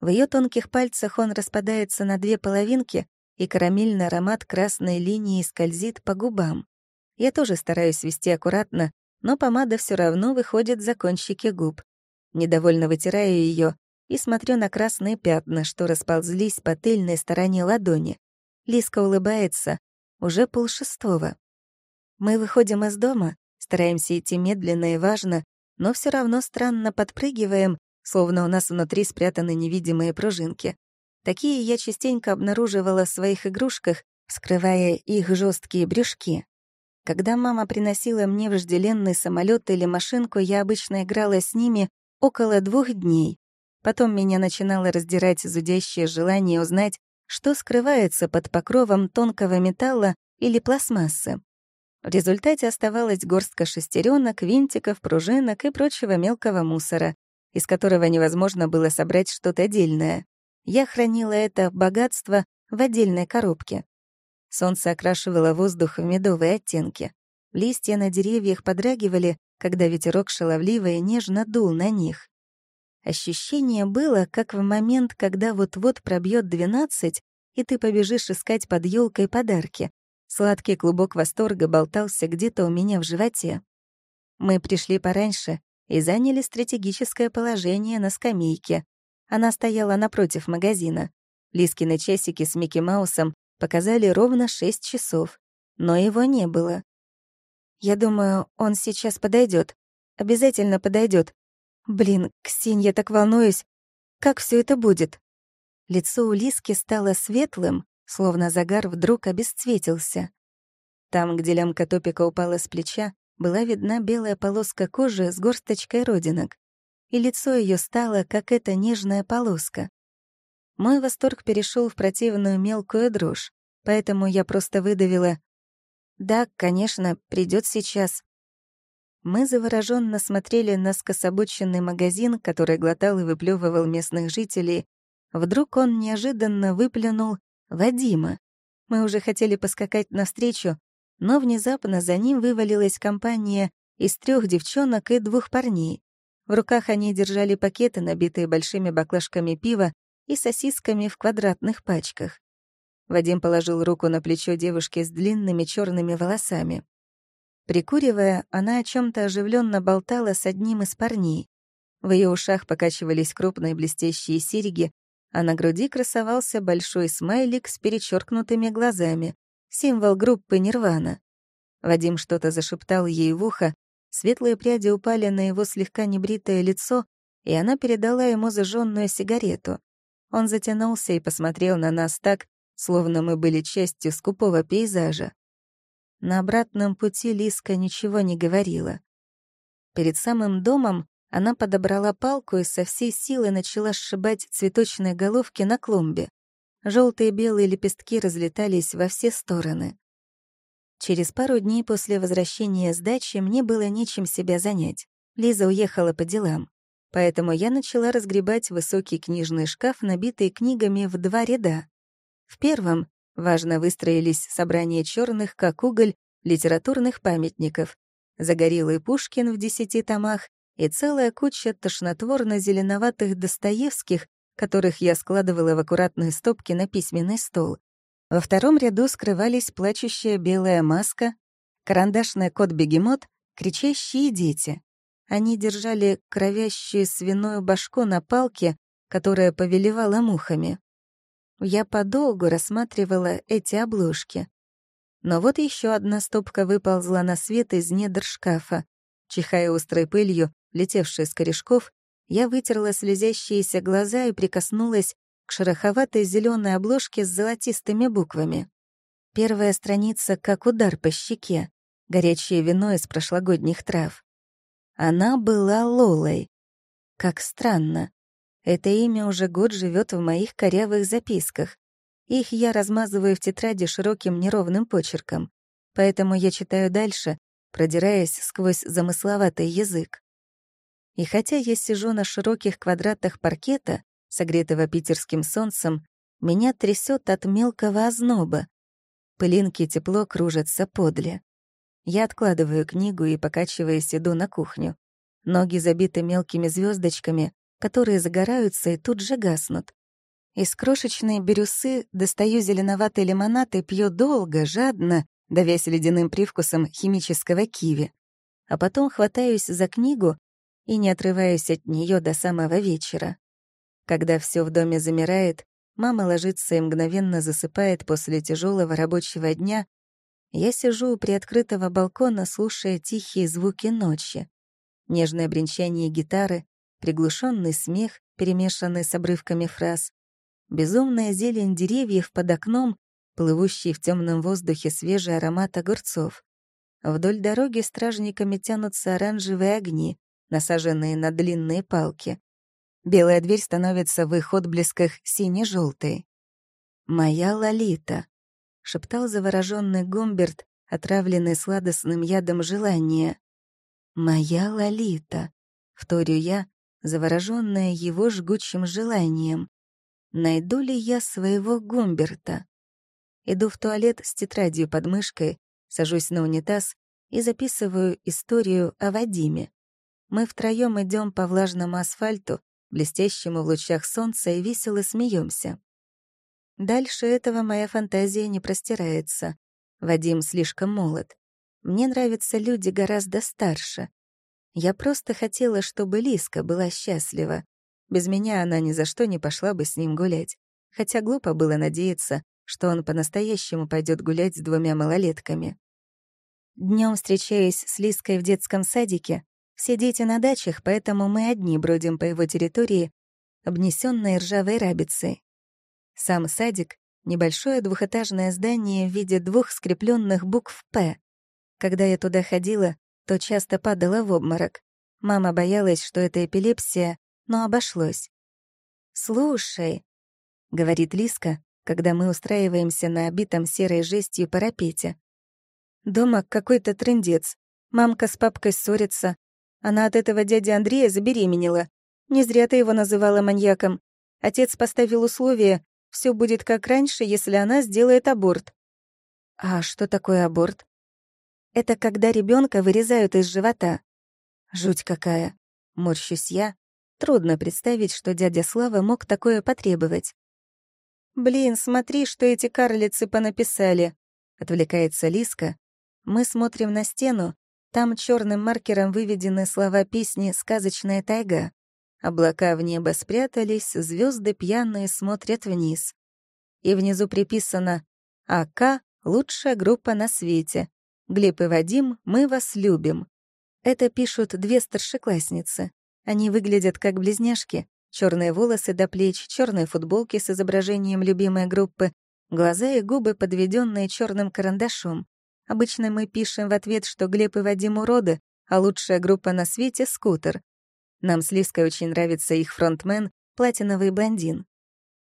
В ее тонких пальцах он распадается на две половинки, и карамельный аромат красной линии скользит по губам. Я тоже стараюсь вести аккуратно, но помада все равно выходит за кончики губ. Недовольно вытираю ее и смотрю на красные пятна, что расползлись по тыльной стороне ладони. Лиска улыбается. Уже полшестого. Мы выходим из дома, стараемся идти медленно и важно, но все равно странно подпрыгиваем, словно у нас внутри спрятаны невидимые пружинки. Такие я частенько обнаруживала в своих игрушках, вскрывая их жесткие брюшки. Когда мама приносила мне вожделенный самолет или машинку, я обычно играла с ними около двух дней. Потом меня начинало раздирать зудящее желание узнать, что скрывается под покровом тонкого металла или пластмассы. В результате оставалась горстка шестеренок, винтиков, пружинок и прочего мелкого мусора, из которого невозможно было собрать что-то отдельное. Я хранила это богатство в отдельной коробке. Солнце окрашивало воздух в медовые оттенки. Листья на деревьях подрагивали, когда ветерок шаловливо и нежно дул на них. Ощущение было, как в момент, когда вот-вот пробьет двенадцать, и ты побежишь искать под елкой подарки, Сладкий клубок восторга болтался где-то у меня в животе. Мы пришли пораньше и заняли стратегическое положение на скамейке. Она стояла напротив магазина. Лискины часики с Микки Маусом показали ровно шесть часов, но его не было. Я думаю, он сейчас подойдет. Обязательно подойдет. Блин, Ксень, я так волнуюсь. Как все это будет? Лицо у Лиски стало светлым, словно загар вдруг обесцветился. Там, где лямка топика упала с плеча, была видна белая полоска кожи с горсточкой родинок, и лицо ее стало, как эта нежная полоска. Мой восторг перешел в противную мелкую дрожь, поэтому я просто выдавила «Да, конечно, придет сейчас». Мы завороженно смотрели на скособоченный магазин, который глотал и выплевывал местных жителей. Вдруг он неожиданно выплюнул Вадима. Мы уже хотели поскакать навстречу, но внезапно за ним вывалилась компания из трех девчонок и двух парней. В руках они держали пакеты, набитые большими баклажками пива и сосисками в квадратных пачках. Вадим положил руку на плечо девушки с длинными черными волосами. Прикуривая, она о чем то оживленно болтала с одним из парней. В ее ушах покачивались крупные блестящие серьги, а на груди красовался большой смайлик с перечеркнутыми глазами, символ группы Нирвана. Вадим что-то зашептал ей в ухо, светлые пряди упали на его слегка небритое лицо, и она передала ему зажженную сигарету. Он затянулся и посмотрел на нас так, словно мы были частью скупого пейзажа. На обратном пути Лиска ничего не говорила. Перед самым домом она подобрала палку и со всей силы начала сшибать цветочные головки на клумбе. Желтые и белые лепестки разлетались во все стороны. Через пару дней после возвращения с дачи мне было нечем себя занять. Лиза уехала по делам. поэтому я начала разгребать высокий книжный шкаф, набитый книгами в два ряда. В первом важно выстроились собрания черных, как уголь, литературных памятников, Загорелый Пушкин в десяти томах и целая куча тошнотворно-зеленоватых Достоевских, которых я складывала в аккуратные стопки на письменный стол. Во втором ряду скрывались плачущая белая маска, карандашный кот-бегемот, кричащие дети. Они держали кровящую свиную башку на палке, которая повелевала мухами. Я подолгу рассматривала эти обложки. Но вот еще одна стопка выползла на свет из недр шкафа. Чихая острой пылью, летевшей с корешков, я вытерла слезящиеся глаза и прикоснулась к шероховатой зеленой обложке с золотистыми буквами. Первая страница как удар по щеке, горячее вино из прошлогодних трав. Она была Лолой. Как странно. Это имя уже год живет в моих корявых записках. Их я размазываю в тетради широким неровным почерком. Поэтому я читаю дальше, продираясь сквозь замысловатый язык. И хотя я сижу на широких квадратах паркета, согретого питерским солнцем, меня трясет от мелкого озноба. Пылинки тепло кружатся подле. Я откладываю книгу и, покачиваясь, иду на кухню. Ноги забиты мелкими звездочками, которые загораются и тут же гаснут. Из крошечной бирюсы достаю зеленоватый лимонад и пью долго, жадно, давясь ледяным привкусом химического киви. А потом хватаюсь за книгу и не отрываюсь от нее до самого вечера. Когда все в доме замирает, мама ложится и мгновенно засыпает после тяжелого рабочего дня, я сижу у приоткрытого балкона, слушая тихие звуки ночи. Нежное бренчание гитары, приглушенный смех, перемешанный с обрывками фраз, безумная зелень деревьев под окном, плывущий в темном воздухе свежий аромат огурцов. Вдоль дороги стражниками тянутся оранжевые огни, насаженные на длинные палки. Белая дверь становится в их отблесках сине-желтой. «Моя Лолита», — шептал завороженный Гумберт, отравленный сладостным ядом желания. «Моя Лолита», — вторю я, завороженная его жгучим желанием. Найду ли я своего Гумберта? Иду в туалет с тетрадью под мышкой, сажусь на унитаз и записываю историю о Вадиме. Мы втроем идем по влажному асфальту, блестящему в лучах солнца, и весело смеемся. Дальше этого моя фантазия не простирается. Вадим слишком молод. Мне нравятся люди гораздо старше. Я просто хотела, чтобы Лиска была счастлива. Без меня она ни за что не пошла бы с ним гулять. Хотя глупо было надеяться, что он по-настоящему пойдет гулять с двумя малолетками. Днем встречаясь с Лиской в детском садике, все дети на дачах, поэтому мы одни бродим по его территории, обнесённой ржавой рабицей. Сам садик — небольшое двухэтажное здание в виде двух скрепленных букв «П». Когда я туда ходила, то часто падала в обморок. Мама боялась, что это эпилепсия, но обошлось. «Слушай», — говорит Лиска, когда мы устраиваемся на обитом серой жестью парапете. «Дома какой-то трындец. Мамка с папкой ссорится. Она от этого дяди Андрея забеременела. Не зря ты его называла маньяком. Отец поставил условие, все будет как раньше, если она сделает аборт». «А что такое аборт?» «Это когда ребенка вырезают из живота». «Жуть какая!» — морщусь я, Трудно представить, что дядя Слава мог такое потребовать. «Блин, смотри, что эти карлицы понаписали!» — отвлекается Лиска. Мы смотрим на стену. Там черным маркером выведены слова песни «Сказочная тайга». Облака в небо спрятались, звезды пьяные смотрят вниз. И внизу приписано «АК — лучшая группа на свете. Глеб и Вадим, мы вас любим». Это пишут две старшеклассницы. Они выглядят как близняшки. Черные волосы до плеч, черные футболки с изображением любимой группы, глаза и губы, подведенные черным карандашом. Обычно мы пишем в ответ, что Глеб и Вадим уроды, а лучшая группа на свете — скутер. Нам с Лиской очень нравится их фронтмен, платиновый блондин.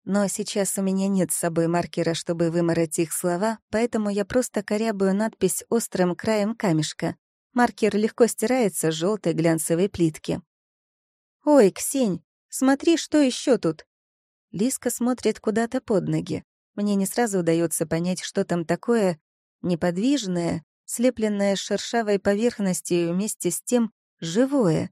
Но сейчас у меня нет с собой маркера, чтобы вымороть их слова, поэтому я просто корябаю надпись острым краем камешка. Маркер легко стирается с желтой глянцевой плитки. «Ой, Ксень, смотри, что еще тут!» Лиска смотрит куда-то под ноги. Мне не сразу удается понять, что там такое неподвижное, слепленное шершавой поверхностью вместе с тем живое.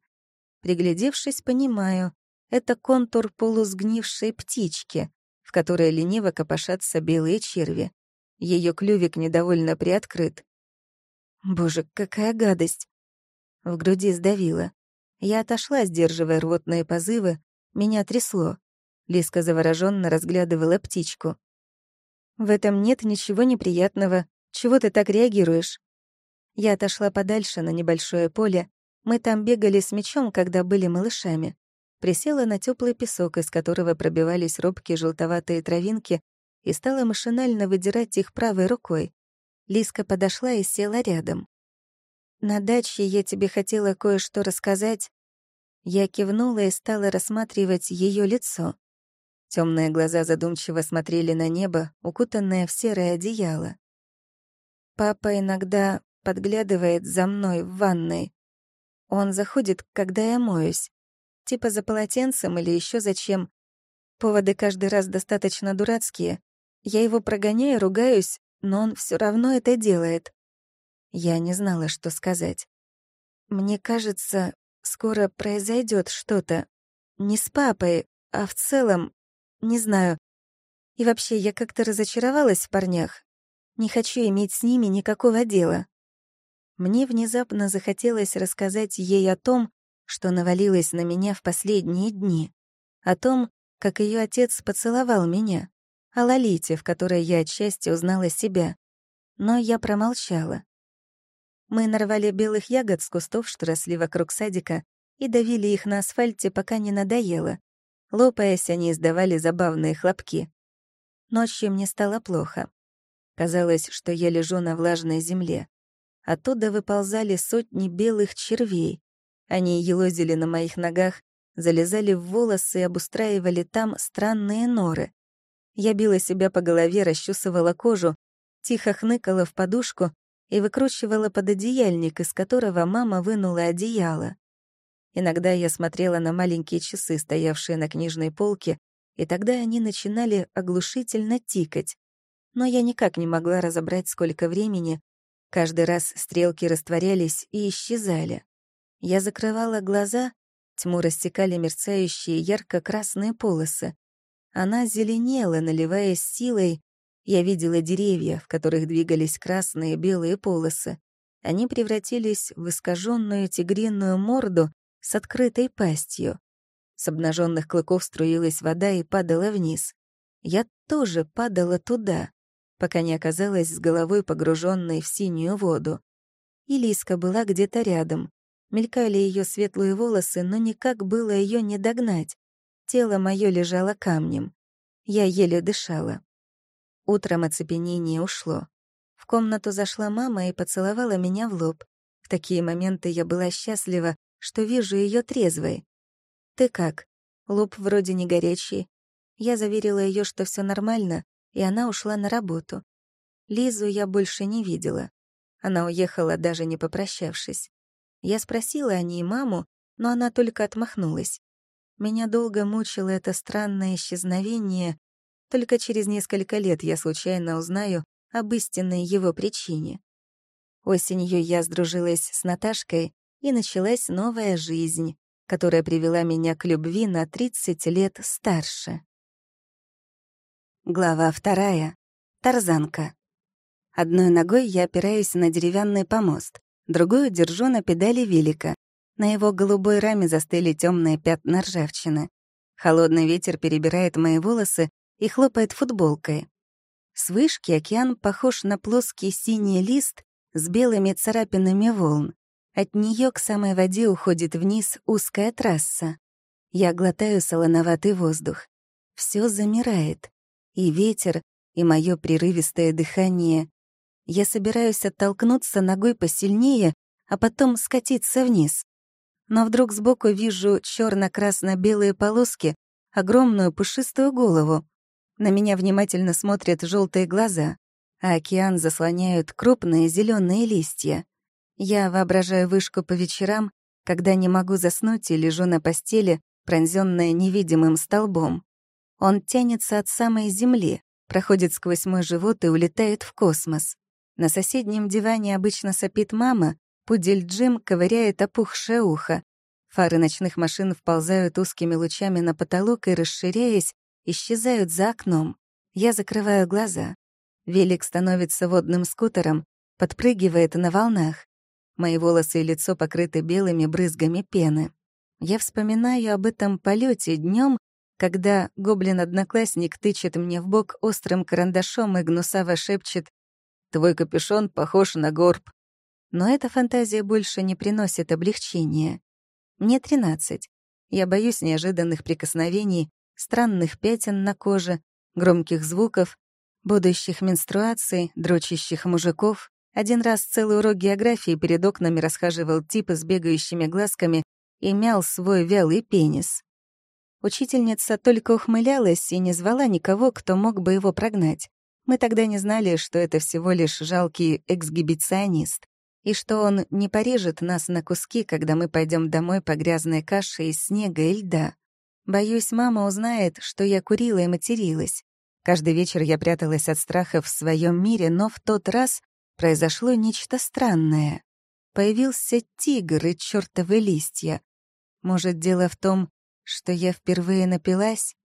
Приглядевшись, понимаю, это контур полусгнившей птички, в которой лениво копошатся белые черви. Ее клювик недовольно приоткрыт. Боже, какая гадость! В груди сдавило. Я отошла, сдерживая рвотные позывы. Меня трясло. Лиска завороженно разглядывала птичку. «В этом нет ничего неприятного. Чего ты так реагируешь?» Я отошла подальше на небольшое поле. Мы там бегали с мячом, когда были малышами. Присела на теплый песок, из которого пробивались робкие желтоватые травинки, и стала машинально выдирать их правой рукой. Лиска подошла и села рядом. «На даче я тебе хотела кое-что рассказать». Я кивнула и стала рассматривать ее лицо. Темные глаза задумчиво смотрели на небо, укутанное в серое одеяло. Папа иногда подглядывает за мной в ванной. Он заходит, когда я моюсь. Типа за полотенцем или еще зачем. Поводы каждый раз достаточно дурацкие. Я его прогоняю, ругаюсь, но он все равно это делает. Я не знала, что сказать. Мне кажется, скоро произойдет что-то. Не с папой, а в целом, не знаю. И вообще, я как-то разочаровалась в парнях. Не хочу иметь с ними никакого дела. Мне внезапно захотелось рассказать ей о том, что навалилось на меня в последние дни. О том, как ее отец поцеловал меня о Лолите, в которой я отчасти узнала себя. Но я промолчала. Мы нарвали белых ягод с кустов, что росли вокруг садика, и давили их на асфальте, пока не надоело. Лопаясь, они издавали забавные хлопки. Ночью мне стало плохо. Казалось, что я лежу на влажной земле. Оттуда выползали сотни белых червей. Они елозили на моих ногах, залезали в волосы и обустраивали там странные норы. Я била себя по голове, расчесывала кожу, тихо хныкала в подушку и выкручивала пододеяльник, из которого мама вынула одеяло. Иногда я смотрела на маленькие часы, стоявшие на книжной полке, и тогда они начинали оглушительно тикать. Но я никак не могла разобрать, сколько времени. Каждый раз стрелки растворялись и исчезали. Я закрывала глаза, тьму растекали мерцающие ярко-красные полосы. Она зеленела, наливаясь силой. Я видела деревья, в которых двигались красные и белые полосы. Они превратились в искаженную тигриную морду с открытой пастью. С обнаженных клыков струилась вода и падала вниз. Я тоже падала туда, пока не оказалась с головой погруженной в синюю воду. И Лиска была где-то рядом. Мелькали ее светлые волосы, но никак было ее не догнать. Тело мое лежало камнем. Я еле дышала. Утром оцепенение ушло. В комнату зашла мама и поцеловала меня в лоб. В такие моменты я была счастлива, что вижу ее трезвой. «Ты как?» Лоб вроде не горячий. Я заверила ее, что все нормально, и она ушла на работу. Лизу я больше не видела. Она уехала, даже не попрощавшись. Я спросила о ней маму, но она только отмахнулась. Меня долго мучило это странное исчезновение, только через несколько лет я случайно узнаю об истинной его причине. Осенью я сдружилась с Наташкой, и началась новая жизнь, которая привела меня к любви на 30 лет старше. Глава вторая. Тарзанка. Одной ногой я опираюсь на деревянный помост, другую держу на педали велика, на его голубой раме застыли темные пятна ржавчины. Холодный ветер перебирает мои волосы и хлопает футболкой. С вышки океан похож на плоский синий лист с белыми царапинами волн. От нее к самой воде уходит вниз узкая трасса. Я глотаю солоноватый воздух. Все замирает. И ветер, и мое прерывистое дыхание. Я собираюсь оттолкнуться ногой посильнее, а потом скатиться вниз но вдруг сбоку вижу черно красно белые полоски, огромную пушистую голову. На меня внимательно смотрят желтые глаза, а океан заслоняют крупные зеленые листья. Я воображаю вышку по вечерам, когда не могу заснуть и лежу на постели, пронзённая невидимым столбом. Он тянется от самой земли, проходит сквозь мой живот и улетает в космос. На соседнем диване обычно сопит мама, пудель Джим ковыряет опухшее ухо. Фары ночных машин вползают узкими лучами на потолок и, расширяясь, исчезают за окном. Я закрываю глаза. Велик становится водным скутером, подпрыгивает на волнах. Мои волосы и лицо покрыты белыми брызгами пены. Я вспоминаю об этом полете днем, когда гоблин-одноклассник тычет мне в бок острым карандашом и гнусаво шепчет «Твой капюшон похож на горб». Но эта фантазия больше не приносит облегчения. Мне 13. Я боюсь неожиданных прикосновений, странных пятен на коже, громких звуков, будущих менструаций, дрочащих мужиков. Один раз целый урок географии перед окнами расхаживал тип с бегающими глазками и мял свой вялый пенис. Учительница только ухмылялась и не звала никого, кто мог бы его прогнать. Мы тогда не знали, что это всего лишь жалкий эксгибиционист, и что он не порежет нас на куски, когда мы пойдем домой по грязной каше из снега и льда. Боюсь, мама узнает, что я курила и материлась. Каждый вечер я пряталась от страха в своем мире, но в тот раз произошло нечто странное. Появился тигр и чертовы листья. Может, дело в том, что я впервые напилась?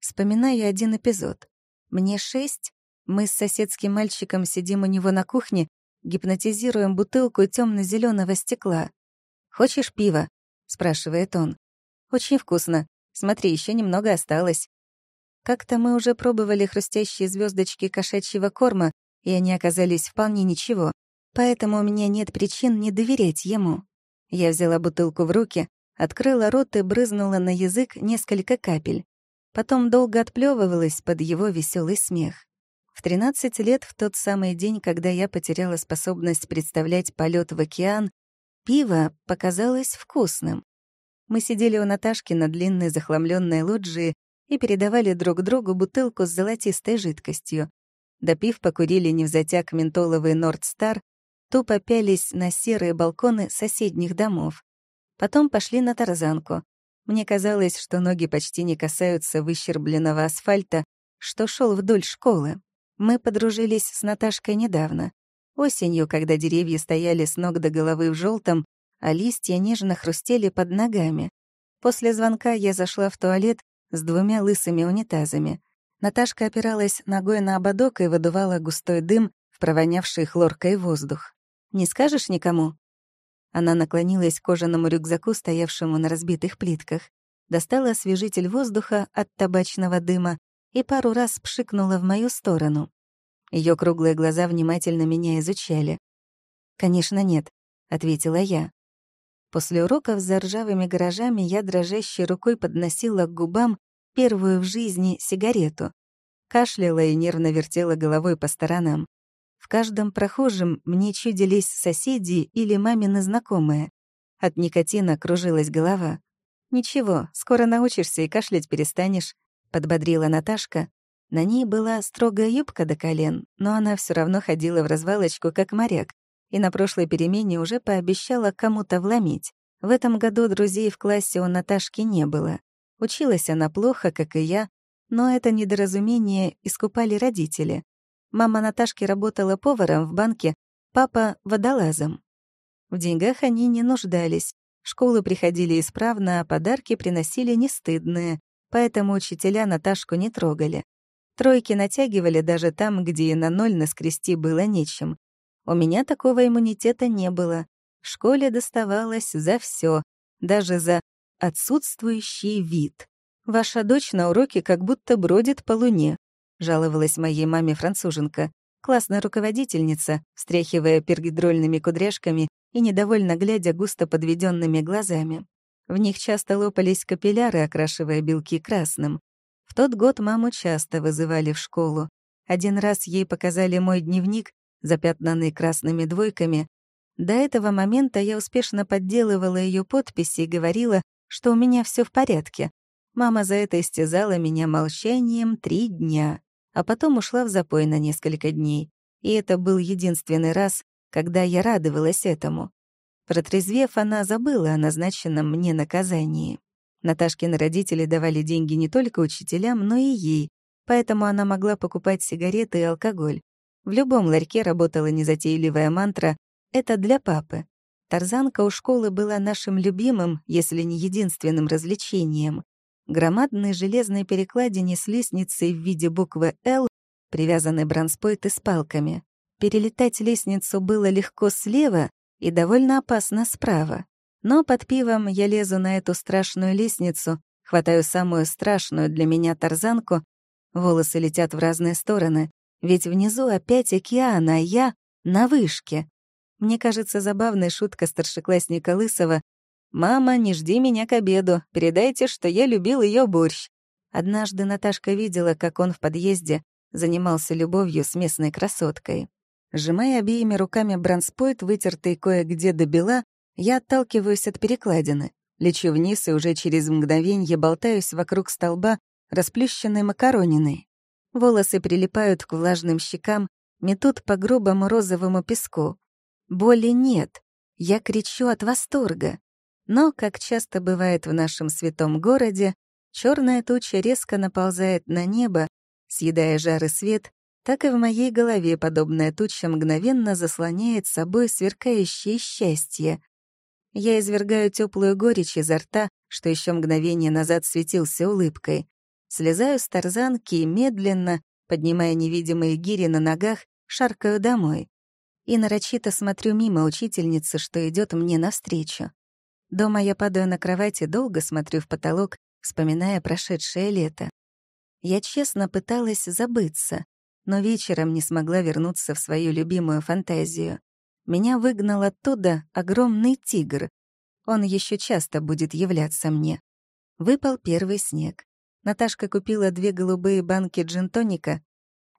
Вспоминаю один эпизод. Мне шесть, мы с соседским мальчиком сидим у него на кухне, гипнотизируем бутылку темно зеленого стекла. «Хочешь пива?» — спрашивает он. «Очень вкусно. Смотри, еще немного осталось». Как-то мы уже пробовали хрустящие звездочки кошачьего корма, и они оказались вполне ничего, поэтому у меня нет причин не доверять ему. Я взяла бутылку в руки, открыла рот и брызнула на язык несколько капель. Потом долго отплевывалась под его веселый смех. В 13 лет, в тот самый день, когда я потеряла способность представлять полет в океан, пиво показалось вкусным. Мы сидели у Наташки на длинной захламленной лоджии и передавали друг другу бутылку с золотистой жидкостью. Допив, покурили невзатяк ментоловый «Нордстар», тупо пялись на серые балконы соседних домов. Потом пошли на тарзанку. Мне казалось, что ноги почти не касаются выщербленного асфальта, что шел вдоль школы. Мы подружились с Наташкой недавно. Осенью, когда деревья стояли с ног до головы в желтом, а листья нежно хрустели под ногами. После звонка я зашла в туалет с двумя лысыми унитазами. Наташка опиралась ногой на ободок и выдувала густой дым в провонявший хлоркой воздух. «Не скажешь никому?» Она наклонилась к кожаному рюкзаку, стоявшему на разбитых плитках, достала освежитель воздуха от табачного дыма и пару раз пшикнула в мою сторону. Ее круглые глаза внимательно меня изучали. «Конечно, нет», — ответила я. После уроков за ржавыми гаражами я дрожащей рукой подносила к губам первую в жизни сигарету. Кашляла и нервно вертела головой по сторонам. В каждом прохожем мне чудились соседи или мамины знакомые. От никотина кружилась голова. «Ничего, скоро научишься и кашлять перестанешь», — подбодрила Наташка. На ней была строгая юбка до колен, но она все равно ходила в развалочку, как моряк, и на прошлой перемене уже пообещала кому-то вломить. В этом году друзей в классе у Наташки не было. Училась она плохо, как и я, но это недоразумение искупали родители. Мама Наташки работала поваром в банке, папа — водолазом. В деньгах они не нуждались. Школы приходили исправно, а подарки приносили нестыдные, поэтому учителя Наташку не трогали. Тройки натягивали даже там, где и на ноль наскрести было нечем. У меня такого иммунитета не было. В школе доставалось за все, даже за отсутствующий вид. Ваша дочь на уроке как будто бродит по луне», — жаловалась моей маме француженка. Классная руководительница, встряхивая пергидрольными кудряшками и недовольно глядя густо подведенными глазами. В них часто лопались капилляры, окрашивая белки красным. В тот год маму часто вызывали в школу. Один раз ей показали мой дневник, запятнанный красными двойками. До этого момента я успешно подделывала ее подписи и говорила, что у меня все в порядке. Мама за это истязала меня молчанием три дня, а потом ушла в запой на несколько дней. И это был единственный раз, когда я радовалась этому. Протрезвев, она забыла о назначенном мне наказании. Наташкины родители давали деньги не только учителям, но и ей, поэтому она могла покупать сигареты и алкоголь. В любом ларьке работала незатейливая мантра «это для папы». Тарзанка у школы была нашим любимым, если не единственным развлечением. Громадные железные перекладине с лестницей в виде буквы «Л», привязанной бронспойты с палками. Перелетать лестницу было легко слева и довольно опасно справа. Но под пивом я лезу на эту страшную лестницу, хватаю самую страшную для меня тарзанку, волосы летят в разные стороны, ведь внизу опять океан, а я на вышке. Мне кажется забавной шутка старшеклассника Лысого «Мама, не жди меня к обеду, передайте, что я любил ее борщ». Однажды Наташка видела, как он в подъезде занимался любовью с местной красоткой. Сжимая обеими руками бронспойт, вытертый кое-где до бела, я отталкиваюсь от перекладины, лечу вниз и уже через мгновенье болтаюсь вокруг столба, расплющенной макарониной. Волосы прилипают к влажным щекам, метут по грубому розовому песку. Боли нет, я кричу от восторга. Но, как часто бывает в нашем святом городе, черная туча резко наползает на небо, съедая жар и свет, так и в моей голове подобная туча мгновенно заслоняет собой сверкающее счастье, я извергаю теплую горечь изо рта, что еще мгновение назад светился улыбкой. Слезаю с тарзанки и медленно, поднимая невидимые гири на ногах, шаркаю домой. И нарочито смотрю мимо учительницы, что идет мне навстречу. Дома я падаю на кровати, долго смотрю в потолок, вспоминая прошедшее лето. Я честно пыталась забыться, но вечером не смогла вернуться в свою любимую фантазию. Меня выгнал оттуда огромный тигр. Он еще часто будет являться мне. Выпал первый снег. Наташка купила две голубые банки джинтоника.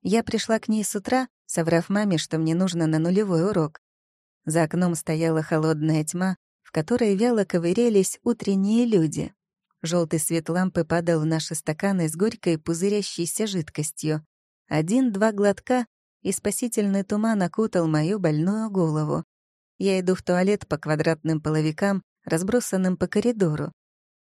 Я пришла к ней с утра, соврав маме, что мне нужно на нулевой урок. За окном стояла холодная тьма, в которой вяло ковырялись утренние люди. Желтый свет лампы падал в наши стаканы с горькой пузырящейся жидкостью. Один-два глотка, и спасительный туман окутал мою больную голову. Я иду в туалет по квадратным половикам, разбросанным по коридору.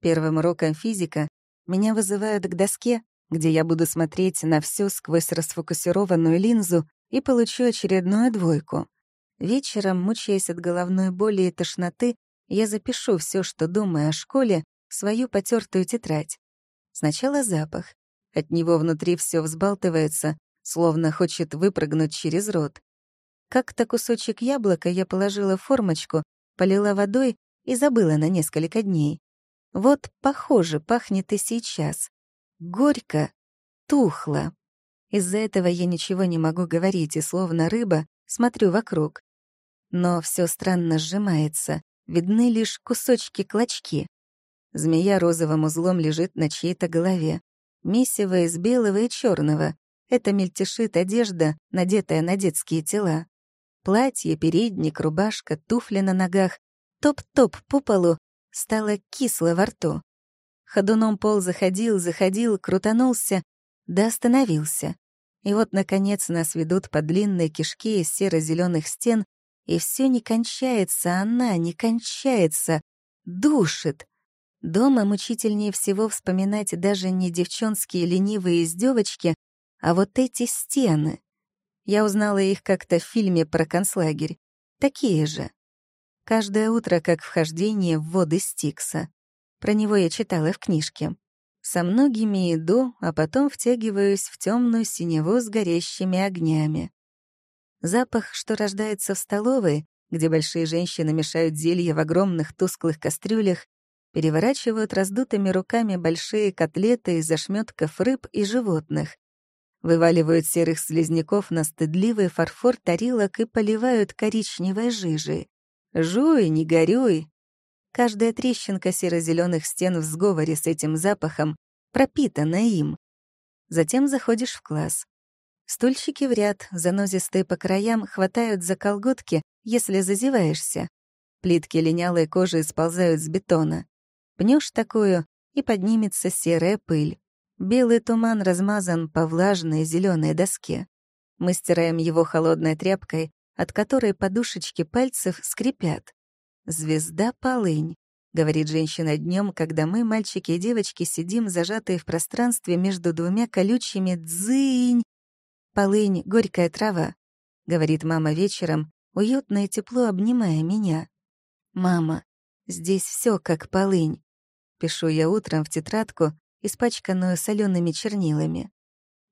Первым уроком физика меня вызывают к доске, где я буду смотреть на все сквозь расфокусированную линзу и получу очередную двойку. Вечером, мучаясь от головной боли и тошноты, я запишу все, что думаю о школе, в свою потертую тетрадь. Сначала запах. От него внутри все взбалтывается, словно хочет выпрыгнуть через рот. Как-то кусочек яблока я положила в формочку, полила водой и забыла на несколько дней. Вот, похоже, пахнет и сейчас. Горько, тухло. Из-за этого я ничего не могу говорить и, словно рыба, смотрю вокруг. Но все странно сжимается, видны лишь кусочки-клочки. Змея розовым узлом лежит на чьей-то голове. Месиво из белого и черного, это мельтешит одежда, надетая на детские тела. Платье, передник, рубашка, туфли на ногах. Топ-топ по полу стало кисло во рту. Ходуном пол заходил, заходил, крутанулся, да остановился. И вот, наконец, нас ведут по длинной кишке из серо зеленых стен, и все не кончается, она не кончается, душит. Дома мучительнее всего вспоминать даже не девчонские ленивые издевочки, а вот эти стены... Я узнала их как-то в фильме про концлагерь. Такие же. Каждое утро как вхождение в воды Стикса. Про него я читала в книжке. Со многими иду, а потом втягиваюсь в темную синеву с горящими огнями. Запах, что рождается в столовой, где большие женщины мешают зелье в огромных тусклых кастрюлях, переворачивают раздутыми руками большие котлеты из ошметков рыб и животных, вываливают серых слизняков на стыдливый фарфор тарелок и поливают коричневой жижей. Жуй, не горюй. Каждая трещинка серо-зеленых стен в сговоре с этим запахом пропитана им. Затем заходишь в класс. Стульчики в ряд, занозистые по краям, хватают за колготки, если зазеваешься. Плитки линялой кожи сползают с бетона. Пнешь такую, и поднимется серая пыль. Белый туман размазан по влажной зеленой доске. Мы стираем его холодной тряпкой, от которой подушечки пальцев скрипят. «Звезда Полынь», — говорит женщина днем, когда мы, мальчики и девочки, сидим зажатые в пространстве между двумя колючими «дзынь». «Полынь — горькая трава», — говорит мама вечером, уютно и тепло обнимая меня. «Мама, здесь все как полынь», — пишу я утром в тетрадку, испачканную солеными чернилами.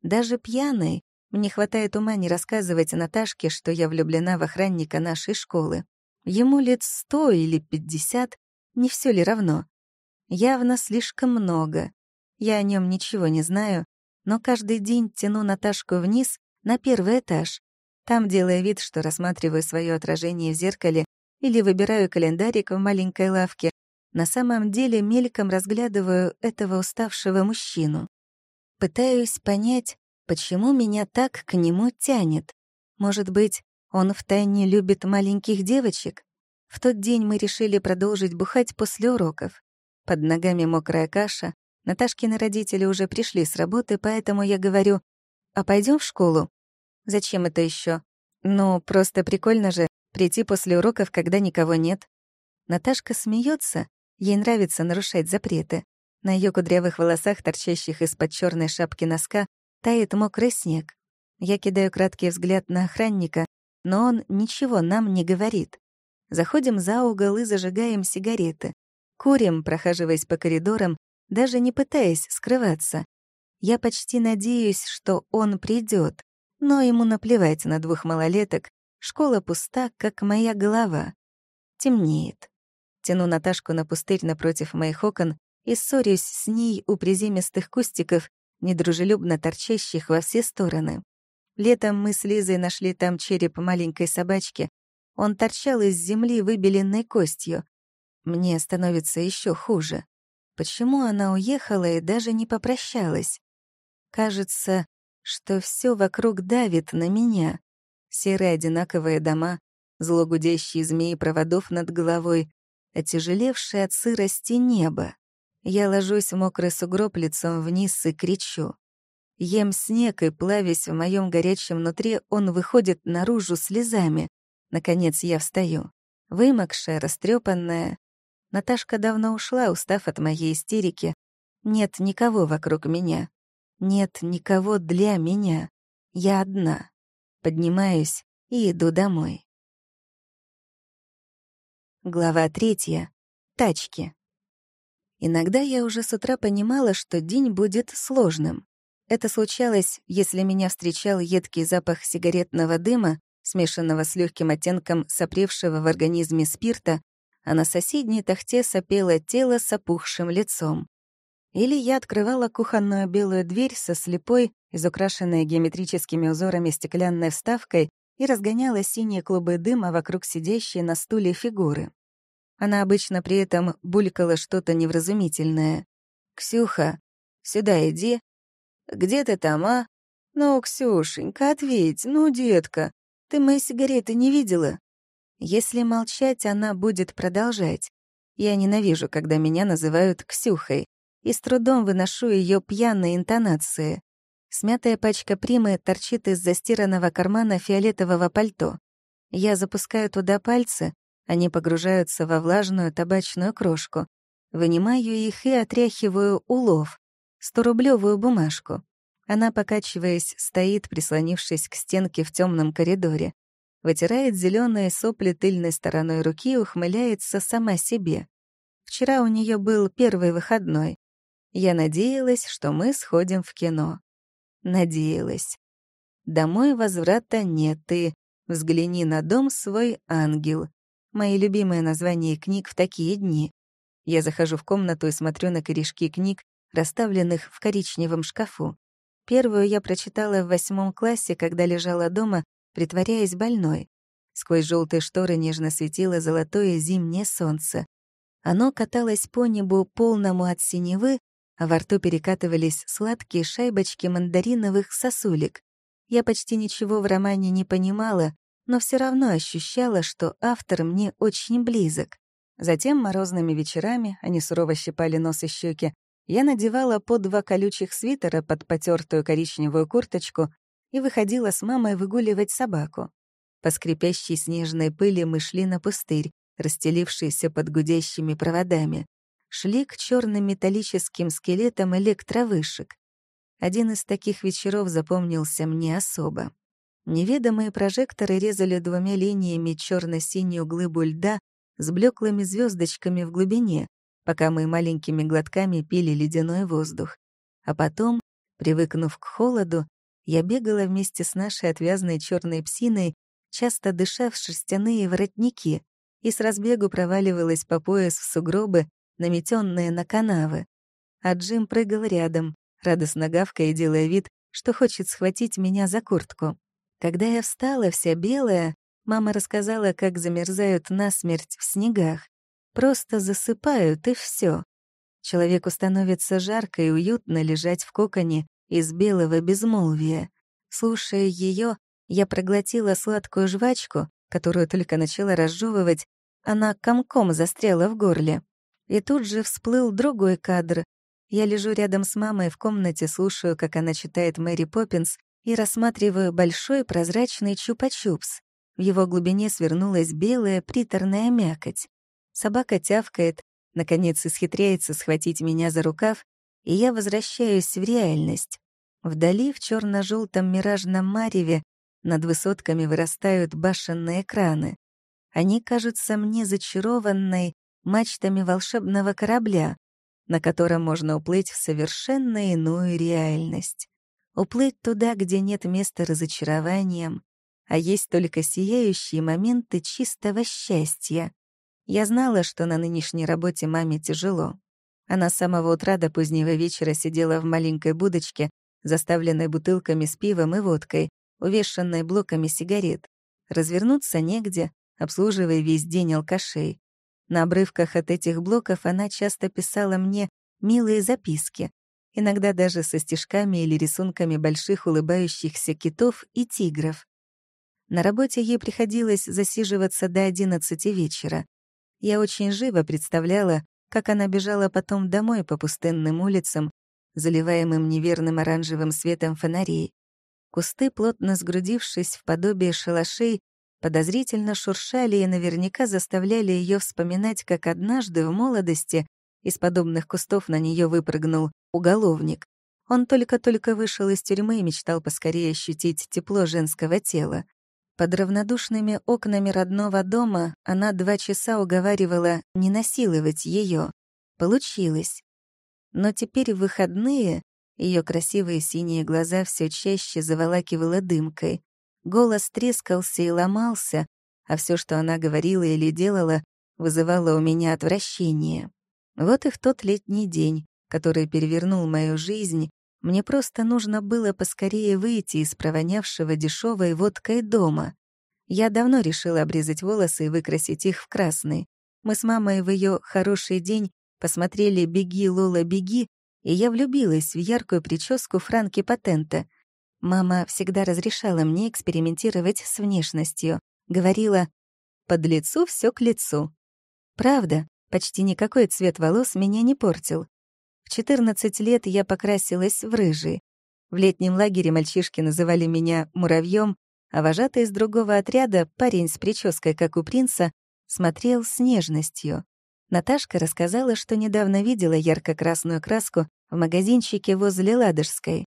Даже пьяной мне хватает ума не рассказывать Наташке, что я влюблена в охранника нашей школы. Ему лет сто или пятьдесят, не все ли равно? Явно слишком много. Я о нем ничего не знаю, но каждый день тяну Наташку вниз на первый этаж. Там, делая вид, что рассматриваю свое отражение в зеркале или выбираю календарик в маленькой лавке, на самом деле мельком разглядываю этого уставшего мужчину. Пытаюсь понять, почему меня так к нему тянет. Может быть, он втайне любит маленьких девочек? В тот день мы решили продолжить бухать после уроков. Под ногами мокрая каша. Наташкины родители уже пришли с работы, поэтому я говорю, «А пойдем в школу?» «Зачем это еще? «Ну, просто прикольно же прийти после уроков, когда никого нет». Наташка смеется, ей нравится нарушать запреты. На ее кудрявых волосах, торчащих из-под черной шапки носка, тает мокрый снег. Я кидаю краткий взгляд на охранника, но он ничего нам не говорит. Заходим за угол и зажигаем сигареты. Курим, прохаживаясь по коридорам, даже не пытаясь скрываться. Я почти надеюсь, что он придет, но ему наплевать на двух малолеток. Школа пуста, как моя голова. Темнеет. Тяну Наташку на пустырь напротив моих окон и ссорюсь с ней у приземистых кустиков, недружелюбно торчащих во все стороны. Летом мы с Лизой нашли там череп маленькой собачки. Он торчал из земли выбеленной костью. Мне становится еще хуже. Почему она уехала и даже не попрощалась? Кажется, что все вокруг давит на меня. Серые одинаковые дома, злогудящие змеи проводов над головой, отяжелевшее от сырости небо. Я ложусь в мокрый сугроб лицом вниз и кричу. Ем снег, и, плавясь в моем горячем внутри, он выходит наружу слезами. Наконец я встаю. Вымокшая, растрепанная. Наташка давно ушла, устав от моей истерики. Нет никого вокруг меня. Нет никого для меня. Я одна. Поднимаюсь и иду домой. Глава третья. Тачки. Иногда я уже с утра понимала, что день будет сложным. Это случалось, если меня встречал едкий запах сигаретного дыма, смешанного с легким оттенком сопревшего в организме спирта, а на соседней тахте сопело тело с опухшим лицом. Или я открывала кухонную белую дверь со слепой, изукрашенной геометрическими узорами стеклянной вставкой и разгоняла синие клубы дыма вокруг сидящей на стуле фигуры. Она обычно при этом булькала что-то невразумительное. «Ксюха, сюда иди», где ты там, а? Ну, Ксюшенька, ответь, ну, детка, ты мои сигареты не видела?» Если молчать, она будет продолжать. Я ненавижу, когда меня называют Ксюхой, и с трудом выношу ее пьяные интонации. Смятая пачка примы торчит из застиранного кармана фиолетового пальто. Я запускаю туда пальцы, они погружаются во влажную табачную крошку. Вынимаю их и отряхиваю улов сторублевую бумажку. Она, покачиваясь, стоит, прислонившись к стенке в темном коридоре. Вытирает зеленые сопли тыльной стороной руки и ухмыляется сама себе. Вчера у нее был первый выходной. Я надеялась, что мы сходим в кино. Надеялась. Домой возврата нет, и взгляни на дом свой ангел. Мои любимые названия книг в такие дни. Я захожу в комнату и смотрю на корешки книг, расставленных в коричневом шкафу. Первую я прочитала в восьмом классе, когда лежала дома, притворяясь больной. Сквозь желтые шторы нежно светило золотое зимнее солнце. Оно каталось по небу, полному от синевы, а во рту перекатывались сладкие шайбочки мандариновых сосулек. Я почти ничего в романе не понимала, но все равно ощущала, что автор мне очень близок. Затем морозными вечерами они сурово щипали нос и щеки, я надевала по два колючих свитера под потертую коричневую курточку и выходила с мамой выгуливать собаку. По скрипящей снежной пыли мы шли на пустырь, расстелившийся под гудящими проводами, шли к черным металлическим скелетам электровышек. Один из таких вечеров запомнился мне особо. Неведомые прожекторы резали двумя линиями черно-синюю глыбу льда с блеклыми звездочками в глубине, пока мы маленькими глотками пили ледяной воздух. А потом, привыкнув к холоду, я бегала вместе с нашей отвязной черной псиной, часто дыша в шерстяные воротники, и с разбегу проваливалась по пояс в сугробы, наметенные на канавы. А Джим прыгал рядом, радостно гавкая и делая вид, что хочет схватить меня за куртку. Когда я встала вся белая, мама рассказала, как замерзают насмерть в снегах. Просто засыпают, и все. Человеку становится жарко и уютно лежать в коконе из белого безмолвия. Слушая ее, я проглотила сладкую жвачку, которую только начала разжевывать, она комком застряла в горле. И тут же всплыл другой кадр. Я лежу рядом с мамой в комнате, слушаю, как она читает Мэри Поппинс и рассматриваю большой прозрачный чупа-чупс. В его глубине свернулась белая приторная мякоть. Собака тявкает, наконец исхитряется схватить меня за рукав, и я возвращаюсь в реальность. Вдали, в черно желтом миражном мареве, над высотками вырастают башенные краны. Они кажутся мне зачарованной мачтами волшебного корабля, на котором можно уплыть в совершенно иную реальность. Уплыть туда, где нет места разочарованиям, а есть только сияющие моменты чистого счастья. Я знала, что на нынешней работе маме тяжело. Она с самого утра до позднего вечера сидела в маленькой будочке, заставленной бутылками с пивом и водкой, увешанной блоками сигарет. Развернуться негде, обслуживая весь день алкашей. На обрывках от этих блоков она часто писала мне милые записки, иногда даже со стишками или рисунками больших улыбающихся китов и тигров. На работе ей приходилось засиживаться до одиннадцати вечера. Я очень живо представляла, как она бежала потом домой по пустынным улицам, заливаемым неверным оранжевым светом фонарей. Кусты, плотно сгрудившись в подобие шалашей, подозрительно шуршали и наверняка заставляли ее вспоминать, как однажды в молодости из подобных кустов на нее выпрыгнул уголовник. Он только-только вышел из тюрьмы и мечтал поскорее ощутить тепло женского тела. Под равнодушными окнами родного дома она два часа уговаривала не насиловать ее. Получилось. Но теперь в выходные ее красивые синие глаза все чаще заволакивала дымкой. Голос трескался и ломался, а все, что она говорила или делала, вызывало у меня отвращение. Вот и в тот летний день, который перевернул мою жизнь, мне просто нужно было поскорее выйти из провонявшего дешевой водкой дома. Я давно решила обрезать волосы и выкрасить их в красный. Мы с мамой в ее хороший день посмотрели «Беги, Лола, беги», и я влюбилась в яркую прическу Франки Патента — Мама всегда разрешала мне экспериментировать с внешностью. Говорила, под лицу все к лицу. Правда, почти никакой цвет волос меня не портил. В 14 лет я покрасилась в рыжий. В летнем лагере мальчишки называли меня муравьем, а вожатый из другого отряда, парень с прической, как у принца, смотрел с нежностью. Наташка рассказала, что недавно видела ярко-красную краску в магазинчике возле Ладожской.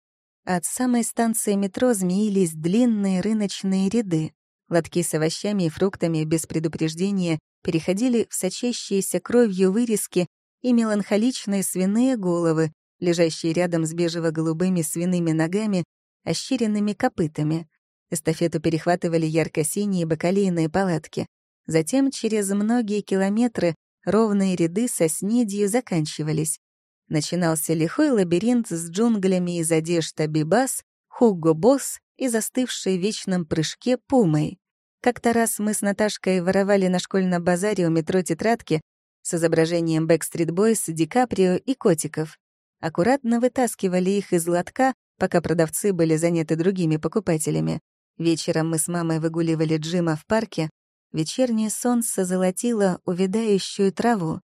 От самой станции метро змеились длинные рыночные ряды. Лотки с овощами и фруктами без предупреждения переходили в сочащиеся кровью вырезки и меланхоличные свиные головы, лежащие рядом с бежево-голубыми свиными ногами, ощеренными копытами. Эстафету перехватывали ярко-синие бакалейные палатки. Затем через многие километры ровные ряды со снедью заканчивались. Начинался лихой лабиринт с джунглями из одежд Абибас, Хуго Босс и застывшей в вечном прыжке Пумой. Как-то раз мы с Наташкой воровали на школьном базаре у метро тетрадки с изображением Backstreet Boys, Ди Каприо и котиков. Аккуратно вытаскивали их из лотка, пока продавцы были заняты другими покупателями. Вечером мы с мамой выгуливали Джима в парке. Вечернее солнце золотило увядающую траву.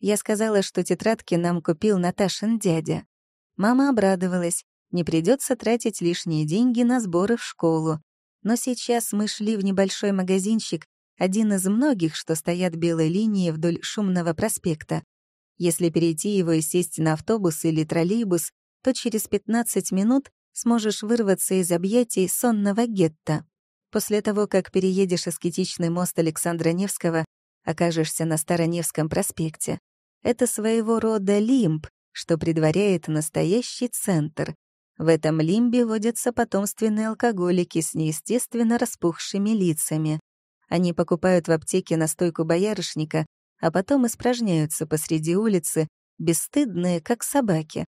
Я сказала, что тетрадки нам купил Наташин дядя. Мама обрадовалась, не придется тратить лишние деньги на сборы в школу. Но сейчас мы шли в небольшой магазинчик, один из многих, что стоят белой линией вдоль шумного проспекта. Если перейти его и сесть на автобус или троллейбус, то через 15 минут сможешь вырваться из объятий сонного гетто. После того, как переедешь аскетичный мост Александра Невского, окажешься на Староневском проспекте. Это своего рода лимб, что предваряет настоящий центр. В этом лимбе водятся потомственные алкоголики с неестественно распухшими лицами. Они покупают в аптеке настойку боярышника, а потом испражняются посреди улицы, бесстыдные, как собаки.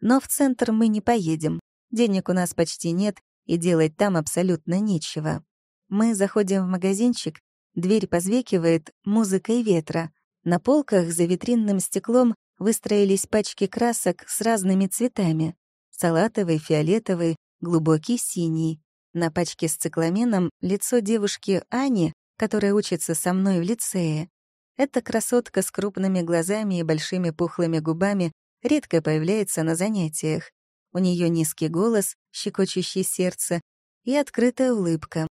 Но в центр мы не поедем. Денег у нас почти нет, и делать там абсолютно нечего. Мы заходим в магазинчик, дверь позвекивает музыкой ветра. На полках за витринным стеклом выстроились пачки красок с разными цветами. Салатовый, фиолетовый, глубокий синий. На пачке с цикламеном лицо девушки Ани, которая учится со мной в лицее. Эта красотка с крупными глазами и большими пухлыми губами редко появляется на занятиях. У нее низкий голос, щекочущий сердце, и открытая улыбка.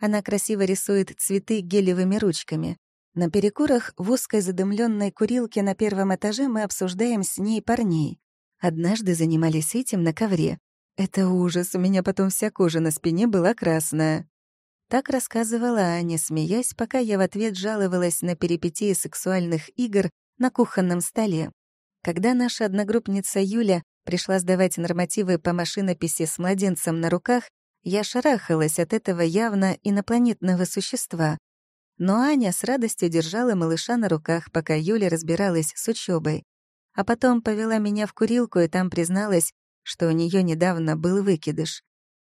Она красиво рисует цветы гелевыми ручками. На перекурах в узкой задымленной курилке на первом этаже мы обсуждаем с ней парней. Однажды занимались этим на ковре. Это ужас, у меня потом вся кожа на спине была красная. Так рассказывала Аня, смеясь, пока я в ответ жаловалась на перипетии сексуальных игр на кухонном столе. Когда наша одногруппница Юля пришла сдавать нормативы по машинописи с младенцем на руках, я шарахалась от этого явно инопланетного существа. Но Аня с радостью держала малыша на руках, пока Юля разбиралась с учебой. А потом повела меня в курилку и там призналась, что у нее недавно был выкидыш.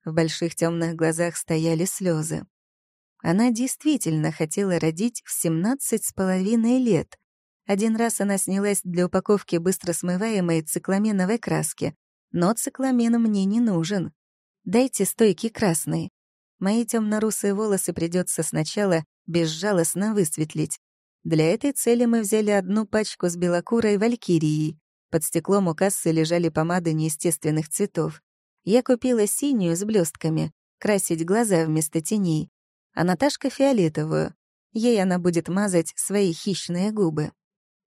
В больших темных глазах стояли слезы. Она действительно хотела родить в 17 с половиной лет, один раз она снялась для упаковки быстро смываемой цикламеновой краски. Но цикламен мне не нужен. Дайте стойки красные. Мои темно-русые волосы придется сначала безжалостно высветлить. Для этой цели мы взяли одну пачку с белокурой валькирией. Под стеклом у кассы лежали помады неестественных цветов. Я купила синюю с блестками, красить глаза вместо теней, а Наташка — фиолетовую. Ей она будет мазать свои хищные губы.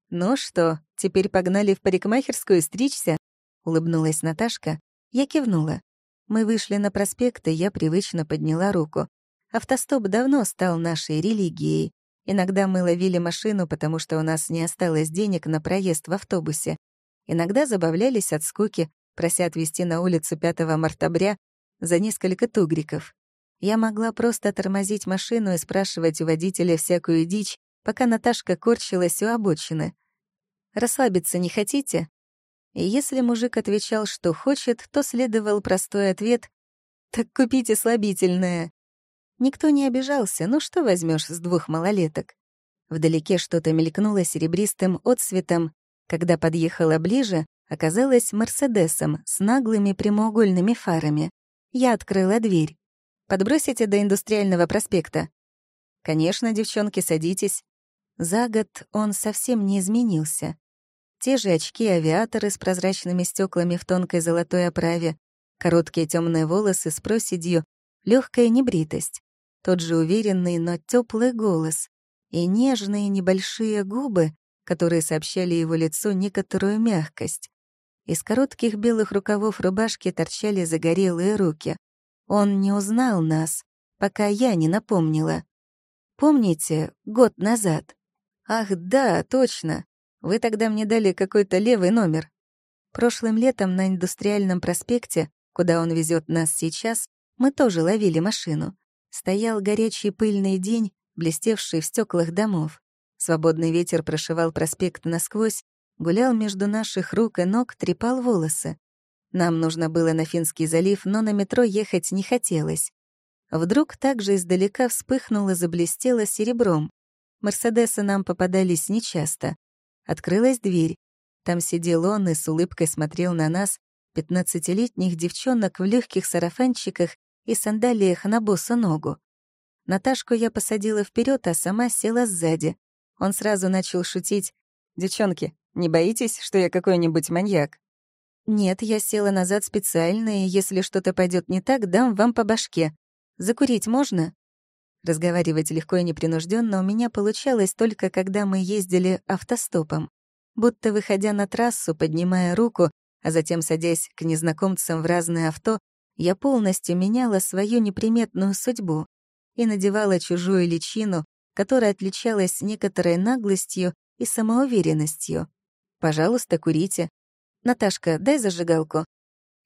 «Ну что, теперь погнали в парикмахерскую стричься?» — улыбнулась Наташка. Я кивнула. Мы вышли на проспект, и я привычно подняла руку. Автостоп давно стал нашей религией. Иногда мы ловили машину, потому что у нас не осталось денег на проезд в автобусе. Иногда забавлялись от скуки, прося отвезти на улицу 5 мартабря за несколько тугриков. Я могла просто тормозить машину и спрашивать у водителя всякую дичь, пока Наташка корчилась у обочины. Расслабиться не хотите?» И если мужик отвечал, что хочет, то следовал простой ответ «Так купите слабительное». Никто не обижался, ну что возьмешь с двух малолеток? Вдалеке что-то мелькнуло серебристым отсветом. Когда подъехала ближе, оказалось Мерседесом с наглыми прямоугольными фарами. Я открыла дверь. «Подбросите до индустриального проспекта?» «Конечно, девчонки, садитесь». За год он совсем не изменился. Те же очки-авиаторы с прозрачными стеклами в тонкой золотой оправе, короткие темные волосы с проседью, легкая небритость, тот же уверенный, но теплый голос и нежные небольшие губы, которые сообщали его лицу некоторую мягкость. Из коротких белых рукавов рубашки торчали загорелые руки. Он не узнал нас, пока я не напомнила. Помните, год назад? Ах, да, точно. Вы тогда мне дали какой-то левый номер. Прошлым летом на Индустриальном проспекте, куда он везет нас сейчас, мы тоже ловили машину. Стоял горячий пыльный день, блестевший в стеклах домов. Свободный ветер прошивал проспект насквозь, гулял между наших рук и ног, трепал волосы. Нам нужно было на Финский залив, но на метро ехать не хотелось. Вдруг также издалека вспыхнуло, заблестело серебром. Мерседесы нам попадались нечасто. Открылась дверь. Там сидел он и с улыбкой смотрел на нас, пятнадцатилетних девчонок в легких сарафанчиках и сандалиях на босу ногу. Наташку я посадила вперед, а сама села сзади. Он сразу начал шутить. «Девчонки, не боитесь, что я какой-нибудь маньяк?» «Нет, я села назад специально, и если что-то пойдет не так, дам вам по башке. Закурить можно?» Разговаривать легко и непринужденно у меня получалось только когда мы ездили автостопом. Будто выходя на трассу, поднимая руку, а затем садясь к незнакомцам в разные авто, я полностью меняла свою неприметную судьбу и надевала чужую личину, которая отличалась некоторой наглостью и самоуверенностью. «Пожалуйста, курите. Наташка, дай зажигалку».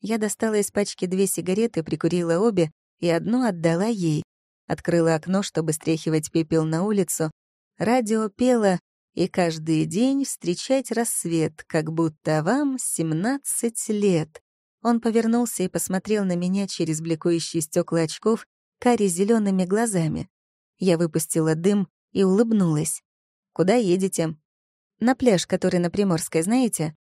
Я достала из пачки две сигареты, прикурила обе и одну отдала ей. Открыла окно, чтобы стряхивать пепел на улицу. Радио пело «И каждый день встречать рассвет, как будто вам 17 лет». Он повернулся и посмотрел на меня через бликующие стекла очков кари зелеными глазами. Я выпустила дым и улыбнулась. «Куда едете?» «На пляж, который на Приморской, знаете?»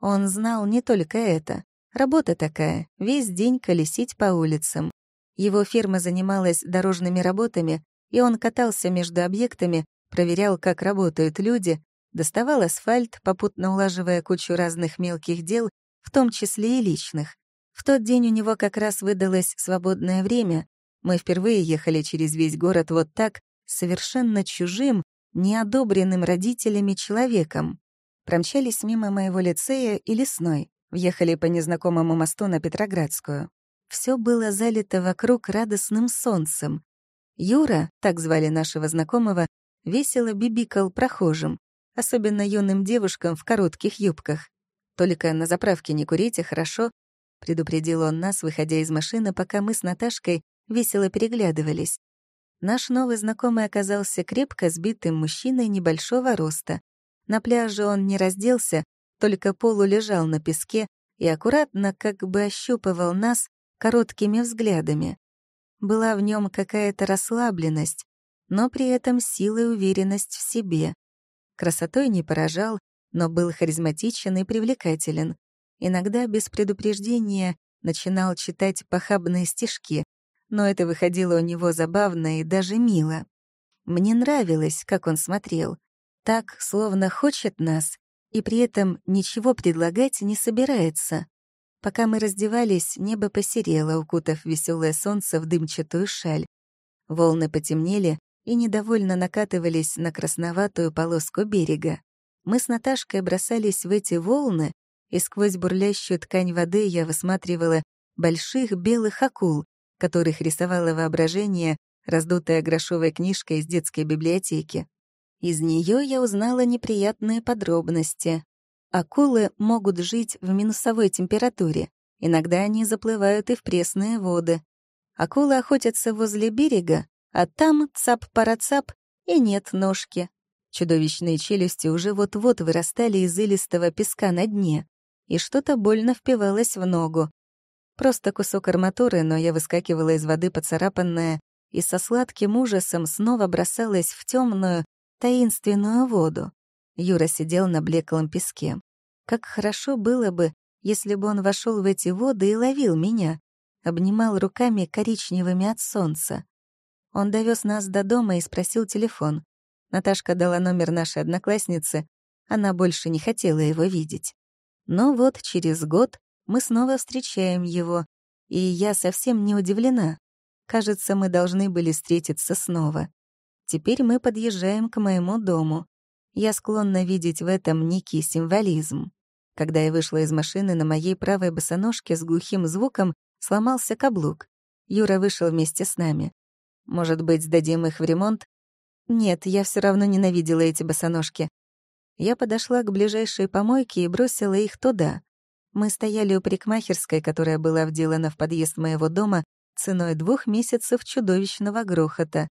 Он знал не только это. Работа такая, весь день колесить по улицам. Его фирма занималась дорожными работами, и он катался между объектами, проверял, как работают люди, доставал асфальт, попутно улаживая кучу разных мелких дел, в том числе и личных. В тот день у него как раз выдалось свободное время. Мы впервые ехали через весь город вот так, совершенно чужим, неодобренным родителями человеком. Промчались мимо моего лицея и лесной, въехали по незнакомому мосту на Петроградскую. Все было залито вокруг радостным солнцем. Юра, так звали нашего знакомого, весело бибикал прохожим, особенно юным девушкам в коротких юбках. «Только на заправке не курите, хорошо?» — предупредил он нас, выходя из машины, пока мы с Наташкой весело переглядывались. Наш новый знакомый оказался крепко сбитым мужчиной небольшого роста. На пляже он не разделся, только полулежал на песке и аккуратно как бы ощупывал нас, короткими взглядами. Была в нем какая-то расслабленность, но при этом сила и уверенность в себе. Красотой не поражал, но был харизматичен и привлекателен. Иногда без предупреждения начинал читать похабные стишки, но это выходило у него забавно и даже мило. Мне нравилось, как он смотрел. Так, словно хочет нас, и при этом ничего предлагать не собирается. Пока мы раздевались, небо посерело, укутав веселое солнце в дымчатую шаль. Волны потемнели и недовольно накатывались на красноватую полоску берега. Мы с Наташкой бросались в эти волны, и сквозь бурлящую ткань воды я высматривала больших белых акул, которых рисовало воображение, раздутая грошовой книжкой из детской библиотеки. Из нее я узнала неприятные подробности. Акулы могут жить в минусовой температуре. Иногда они заплывают и в пресные воды. Акулы охотятся возле берега, а там цап-парацап и нет ножки. Чудовищные челюсти уже вот-вот вырастали из илистого песка на дне, и что-то больно впивалось в ногу. Просто кусок арматуры, но я выскакивала из воды поцарапанная и со сладким ужасом снова бросалась в темную, таинственную воду. Юра сидел на блеклом песке. Как хорошо было бы, если бы он вошел в эти воды и ловил меня, обнимал руками коричневыми от солнца. Он довез нас до дома и спросил телефон. Наташка дала номер нашей одноклассницы, она больше не хотела его видеть. Но вот через год мы снова встречаем его, и я совсем не удивлена. Кажется, мы должны были встретиться снова. Теперь мы подъезжаем к моему дому. Я склонна видеть в этом некий символизм. Когда я вышла из машины, на моей правой босоножке с глухим звуком сломался каблук. Юра вышел вместе с нами. Может быть, сдадим их в ремонт? Нет, я все равно ненавидела эти босоножки. Я подошла к ближайшей помойке и бросила их туда. Мы стояли у парикмахерской, которая была вделана в подъезд моего дома ценой двух месяцев чудовищного грохота.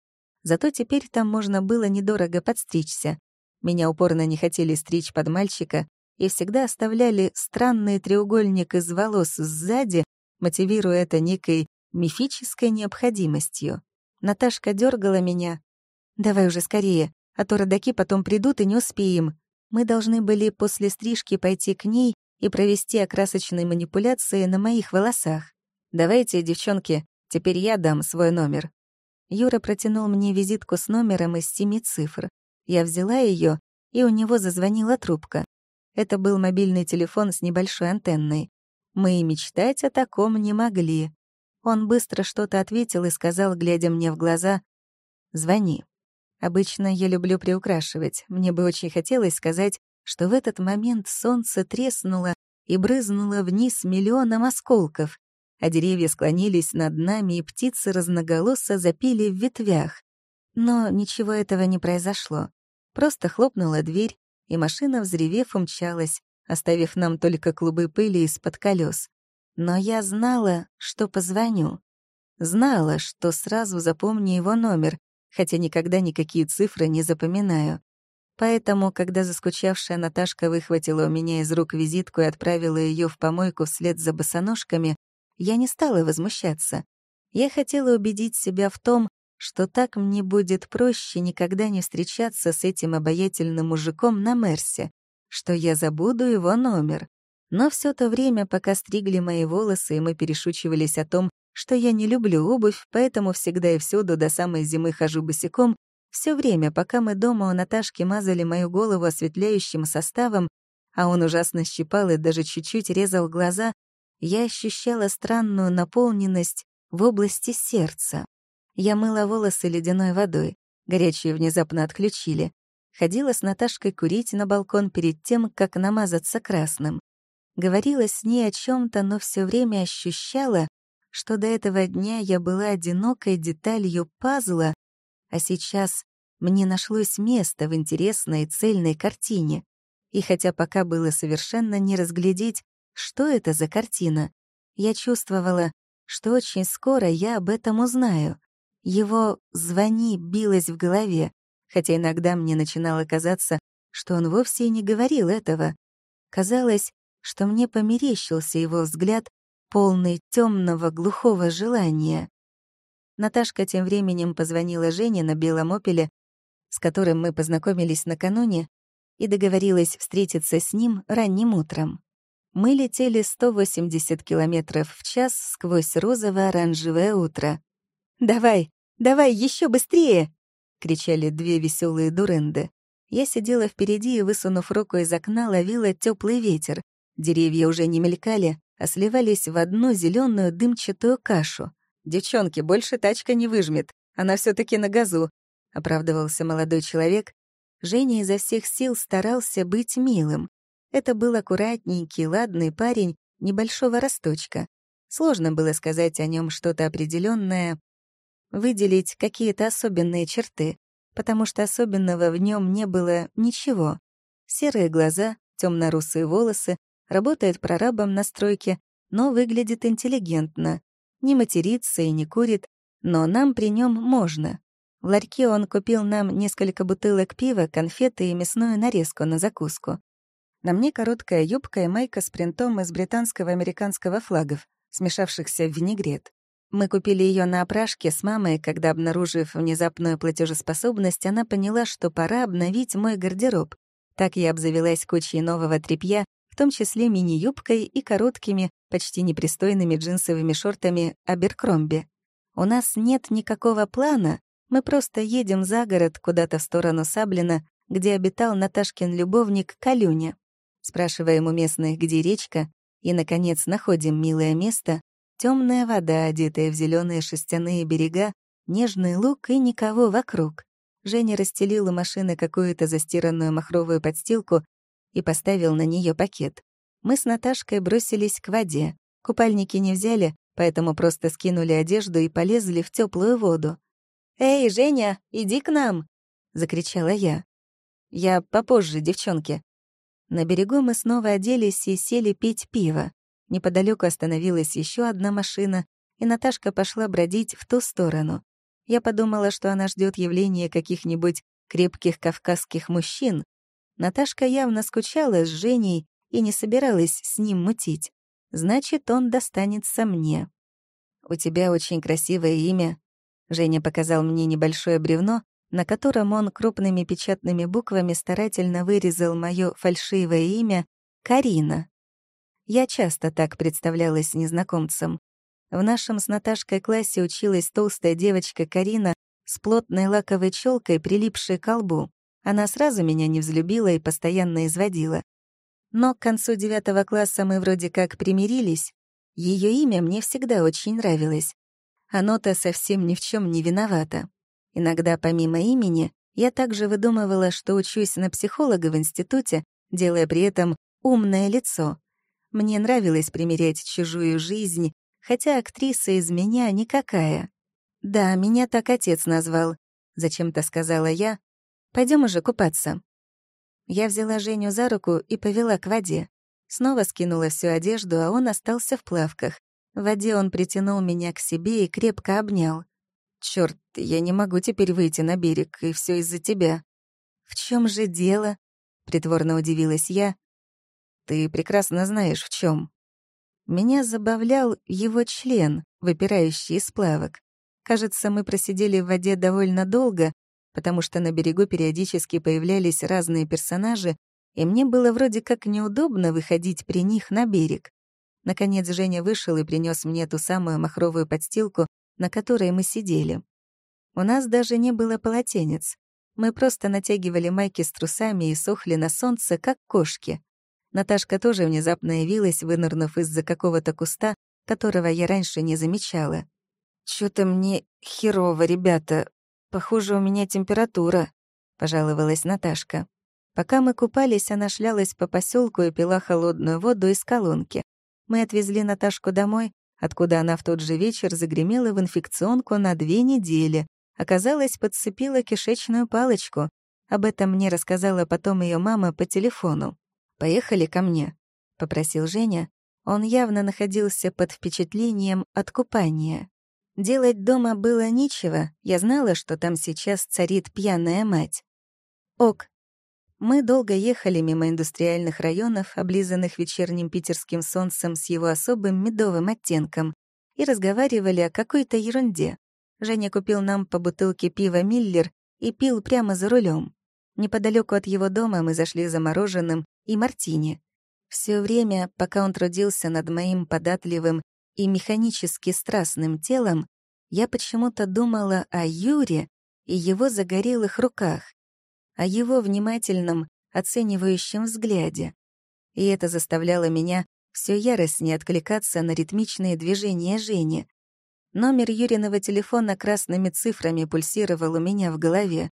Зато теперь там можно было недорого подстричься. Меня упорно не хотели стричь под мальчика и всегда оставляли странный треугольник из волос сзади, мотивируя это некой мифической необходимостью. Наташка дергала меня. «Давай уже скорее, а то родаки потом придут и не успеем. Мы должны были после стрижки пойти к ней и провести окрасочные манипуляции на моих волосах. Давайте, девчонки, теперь я дам свой номер». Юра протянул мне визитку с номером из семи цифр. Я взяла ее, и у него зазвонила трубка. Это был мобильный телефон с небольшой антенной. Мы и мечтать о таком не могли. Он быстро что-то ответил и сказал, глядя мне в глаза, «Звони». Обычно я люблю приукрашивать. Мне бы очень хотелось сказать, что в этот момент солнце треснуло и брызнуло вниз миллионом осколков, а деревья склонились над нами, и птицы разноголосо запели в ветвях. Но ничего этого не произошло. Просто хлопнула дверь, и машина, взревев, умчалась, оставив нам только клубы пыли из-под колес. Но я знала, что позвоню. Знала, что сразу запомню его номер, хотя никогда никакие цифры не запоминаю. Поэтому, когда заскучавшая Наташка выхватила у меня из рук визитку и отправила ее в помойку вслед за босоножками, я не стала возмущаться. Я хотела убедить себя в том, что так мне будет проще никогда не встречаться с этим обаятельным мужиком на Мерсе, что я забуду его номер. Но все то время, пока стригли мои волосы, и мы перешучивались о том, что я не люблю обувь, поэтому всегда и всюду до самой зимы хожу босиком, все время, пока мы дома у Наташки мазали мою голову осветляющим составом, а он ужасно щипал и даже чуть-чуть резал глаза, я ощущала странную наполненность в области сердца. Я мыла волосы ледяной водой, горячие внезапно отключили. Ходила с Наташкой курить на балкон перед тем, как намазаться красным. Говорила с ней о чем то но все время ощущала, что до этого дня я была одинокой деталью пазла, а сейчас мне нашлось место в интересной цельной картине. И хотя пока было совершенно не разглядеть, что это за картина, я чувствовала, что очень скоро я об этом узнаю. Его «звони» билось в голове, хотя иногда мне начинало казаться, что он вовсе и не говорил этого. Казалось, что мне померещился его взгляд, полный темного глухого желания. Наташка тем временем позвонила Жене на белом опеле, с которым мы познакомились накануне, и договорилась встретиться с ним ранним утром. Мы летели 180 километров в час сквозь розово-оранжевое утро. «Давай, давай, еще быстрее!» — кричали две веселые дуренды. Я сидела впереди и, высунув руку из окна, ловила теплый ветер. Деревья уже не мелькали, а сливались в одну зеленую дымчатую кашу. «Девчонки, больше тачка не выжмет. Она все таки на газу», — оправдывался молодой человек. Женя изо всех сил старался быть милым. Это был аккуратненький, ладный парень небольшого росточка. Сложно было сказать о нем что-то определенное, выделить какие-то особенные черты, потому что особенного в нем не было ничего. Серые глаза, темно-русые волосы, работает прорабом на стройке, но выглядит интеллигентно, не матерится и не курит, но нам при нем можно. В ларьке он купил нам несколько бутылок пива, конфеты и мясную нарезку на закуску. На мне короткая юбка и майка с принтом из британского и американского флагов, смешавшихся в винегрет. Мы купили ее на опрашке с мамой, когда, обнаружив внезапную платежеспособность, она поняла, что пора обновить мой гардероб. Так я обзавелась кучей нового тряпья, в том числе мини-юбкой и короткими, почти непристойными джинсовыми шортами Аберкромби. У нас нет никакого плана, мы просто едем за город куда-то в сторону Саблина, где обитал Наташкин любовник Калюня. Спрашиваем у местных, где речка, и, наконец, находим милое место, темная вода, одетая в зеленые шерстяные берега, нежный луг и никого вокруг. Женя расстелил у машины какую-то застиранную махровую подстилку и поставил на нее пакет. Мы с Наташкой бросились к воде. Купальники не взяли, поэтому просто скинули одежду и полезли в теплую воду. «Эй, Женя, иди к нам!» — закричала я. «Я попозже, девчонки». На берегу мы снова оделись и сели пить пиво. Неподалеку остановилась еще одна машина, и Наташка пошла бродить в ту сторону. Я подумала, что она ждет явления каких-нибудь крепких кавказских мужчин. Наташка явно скучала с Женей и не собиралась с ним мутить. Значит, он достанется мне. «У тебя очень красивое имя». Женя показал мне небольшое бревно, на котором он крупными печатными буквами старательно вырезал мое фальшивое имя Карина. Я часто так представлялась незнакомцам. В нашем с Наташкой классе училась толстая девочка Карина с плотной лаковой челкой, прилипшей к лбу. Она сразу меня не взлюбила и постоянно изводила. Но к концу девятого класса мы вроде как примирились. Ее имя мне всегда очень нравилось. Оно-то совсем ни в чем не виновато. Иногда, помимо имени, я также выдумывала, что учусь на психолога в институте, делая при этом умное лицо. Мне нравилось примерять чужую жизнь, хотя актриса из меня никакая. «Да, меня так отец назвал», — зачем-то сказала я. Пойдем уже купаться». Я взяла Женю за руку и повела к воде. Снова скинула всю одежду, а он остался в плавках. В воде он притянул меня к себе и крепко обнял. Черт, я не могу теперь выйти на берег, и все из-за тебя». «В чем же дело?» — притворно удивилась я. «Ты прекрасно знаешь, в чем. Меня забавлял его член, выпирающий из плавок. Кажется, мы просидели в воде довольно долго, потому что на берегу периодически появлялись разные персонажи, и мне было вроде как неудобно выходить при них на берег. Наконец Женя вышел и принес мне ту самую махровую подстилку, на которой мы сидели. У нас даже не было полотенец. Мы просто натягивали майки с трусами и сохли на солнце, как кошки. Наташка тоже внезапно явилась, вынырнув из-за какого-то куста, которого я раньше не замечала. «Чё-то мне херово, ребята. Похоже, у меня температура», — пожаловалась Наташка. Пока мы купались, она шлялась по поселку и пила холодную воду из колонки. Мы отвезли Наташку домой, откуда она в тот же вечер загремела в инфекционку на две недели. Оказалось, подцепила кишечную палочку. Об этом мне рассказала потом ее мама по телефону. «Поехали ко мне», — попросил Женя. Он явно находился под впечатлением от купания. Делать дома было нечего, я знала, что там сейчас царит пьяная мать. Ок. Мы долго ехали мимо индустриальных районов, облизанных вечерним питерским солнцем с его особым медовым оттенком, и разговаривали о какой-то ерунде. Женя купил нам по бутылке пива «Миллер» и пил прямо за рулем. Неподалеку от его дома мы зашли за мороженым и мартини. Все время, пока он трудился над моим податливым и механически страстным телом, я почему-то думала о Юре и его загорелых руках, о его внимательном, оценивающем взгляде. И это заставляло меня все яростнее откликаться на ритмичные движения Жени. Номер Юриного телефона красными цифрами пульсировал у меня в голове.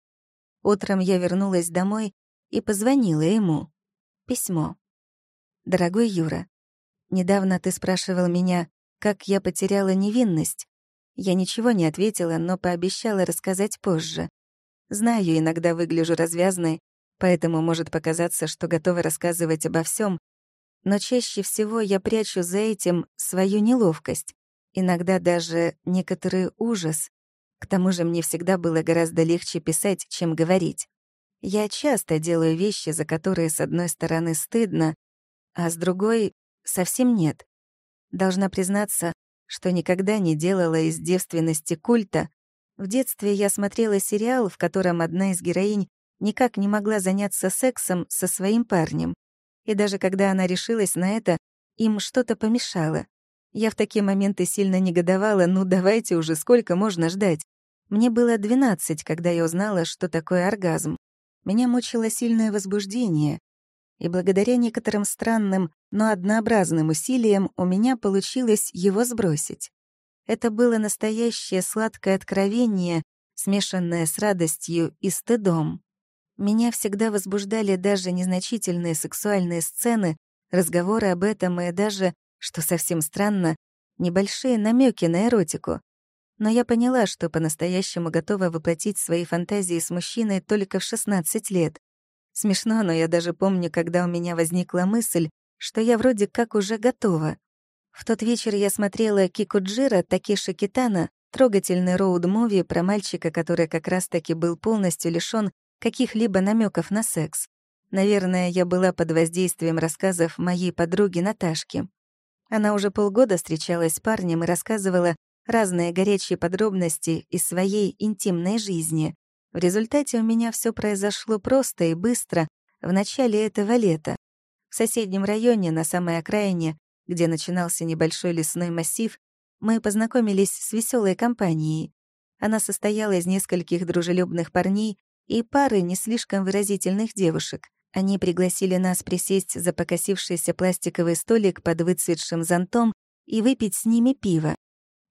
Утром я вернулась домой и позвонила ему. Письмо. «Дорогой Юра, недавно ты спрашивал меня, как я потеряла невинность. Я ничего не ответила, но пообещала рассказать позже. Знаю, иногда выгляжу развязной, поэтому может показаться, что готова рассказывать обо всем, но чаще всего я прячу за этим свою неловкость, иногда даже некоторый ужас. К тому же мне всегда было гораздо легче писать, чем говорить. Я часто делаю вещи, за которые, с одной стороны, стыдно, а с другой — совсем нет. Должна признаться, что никогда не делала из девственности культа. В детстве я смотрела сериал, в котором одна из героинь никак не могла заняться сексом со своим парнем. И даже когда она решилась на это, им что-то помешало. Я в такие моменты сильно негодовала, ну давайте уже, сколько можно ждать. Мне было 12, когда я узнала, что такое оргазм. Меня мучило сильное возбуждение, и благодаря некоторым странным, но однообразным усилиям у меня получилось его сбросить. Это было настоящее сладкое откровение, смешанное с радостью и стыдом. Меня всегда возбуждали даже незначительные сексуальные сцены, разговоры об этом и даже, что совсем странно, небольшие намеки на эротику. Но я поняла, что по-настоящему готова воплотить свои фантазии с мужчиной только в 16 лет. Смешно, но я даже помню, когда у меня возникла мысль, что я вроде как уже готова. В тот вечер я смотрела Кикуджира Такеши Китана, трогательный роуд-муви про мальчика, который как раз-таки был полностью лишён каких-либо намеков на секс. Наверное, я была под воздействием рассказов моей подруги Наташки. Она уже полгода встречалась с парнем и рассказывала разные горячие подробности из своей интимной жизни. В результате у меня все произошло просто и быстро в начале этого лета. В соседнем районе, на самой окраине, где начинался небольшой лесной массив, мы познакомились с веселой компанией. Она состояла из нескольких дружелюбных парней и пары не слишком выразительных девушек. Они пригласили нас присесть за покосившийся пластиковый столик под выцветшим зонтом и выпить с ними пиво.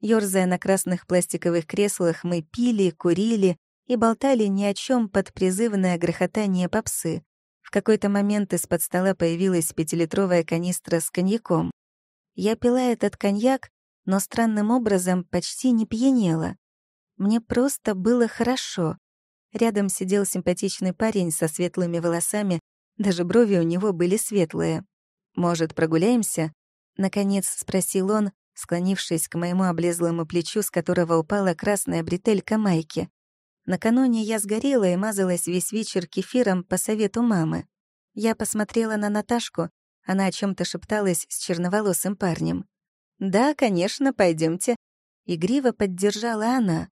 Ёрзая на красных пластиковых креслах, мы пили, курили, и болтали ни о чем под призывное грохотание попсы. В какой-то момент из-под стола появилась пятилитровая канистра с коньяком. Я пила этот коньяк, но странным образом почти не пьянела. Мне просто было хорошо. Рядом сидел симпатичный парень со светлыми волосами, даже брови у него были светлые. «Может, прогуляемся?» — наконец спросил он, склонившись к моему облезлому плечу, с которого упала красная бретелька майки. Накануне я сгорела и мазалась весь вечер кефиром по совету мамы. Я посмотрела на Наташку, она о чем то шепталась с черноволосым парнем. «Да, конечно, пойдемте. Игриво поддержала она.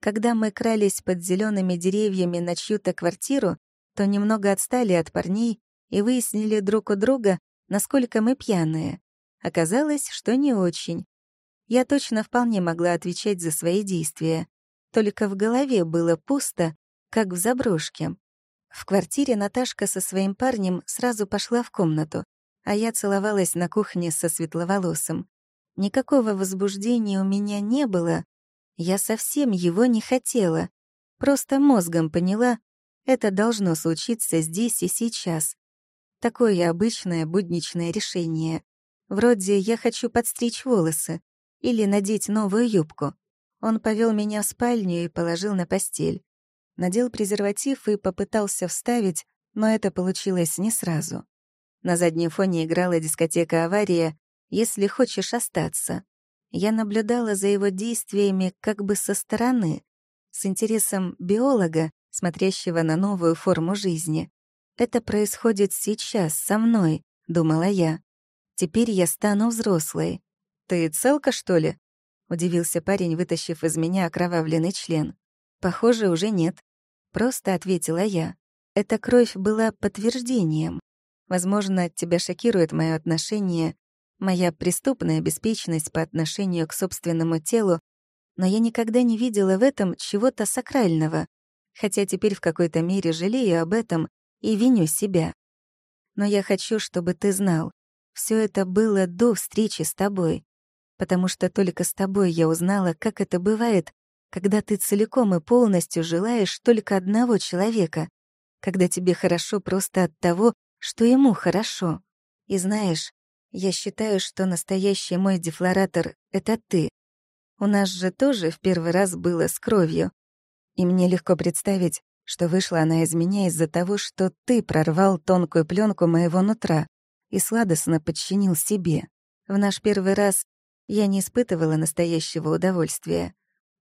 Когда мы крались под зелеными деревьями на чью-то квартиру, то немного отстали от парней и выяснили друг у друга, насколько мы пьяные. Оказалось, что не очень. Я точно вполне могла отвечать за свои действия. Только в голове было пусто, как в заброшке. В квартире Наташка со своим парнем сразу пошла в комнату, а я целовалась на кухне со светловолосым. Никакого возбуждения у меня не было, я совсем его не хотела. Просто мозгом поняла, это должно случиться здесь и сейчас. Такое обычное будничное решение. Вроде я хочу подстричь волосы или надеть новую юбку. Он повел меня в спальню и положил на постель. Надел презерватив и попытался вставить, но это получилось не сразу. На заднем фоне играла дискотека «Авария», «Если хочешь остаться». Я наблюдала за его действиями как бы со стороны, с интересом биолога, смотрящего на новую форму жизни. «Это происходит сейчас, со мной», — думала я. «Теперь я стану взрослой». «Ты целка, что ли?» — удивился парень, вытащив из меня окровавленный член. «Похоже, уже нет». Просто ответила я. Эта кровь была подтверждением. Возможно, тебя шокирует мое отношение, моя преступная беспечность по отношению к собственному телу, но я никогда не видела в этом чего-то сакрального, хотя теперь в какой-то мере жалею об этом и виню себя. Но я хочу, чтобы ты знал, все это было до встречи с тобой потому что только с тобой я узнала, как это бывает, когда ты целиком и полностью желаешь только одного человека, когда тебе хорошо просто от того, что ему хорошо. И знаешь, я считаю, что настоящий мой дефлоратор — это ты. У нас же тоже в первый раз было с кровью. И мне легко представить, что вышла она из меня из-за того, что ты прорвал тонкую пленку моего нутра и сладостно подчинил себе. В наш первый раз я не испытывала настоящего удовольствия.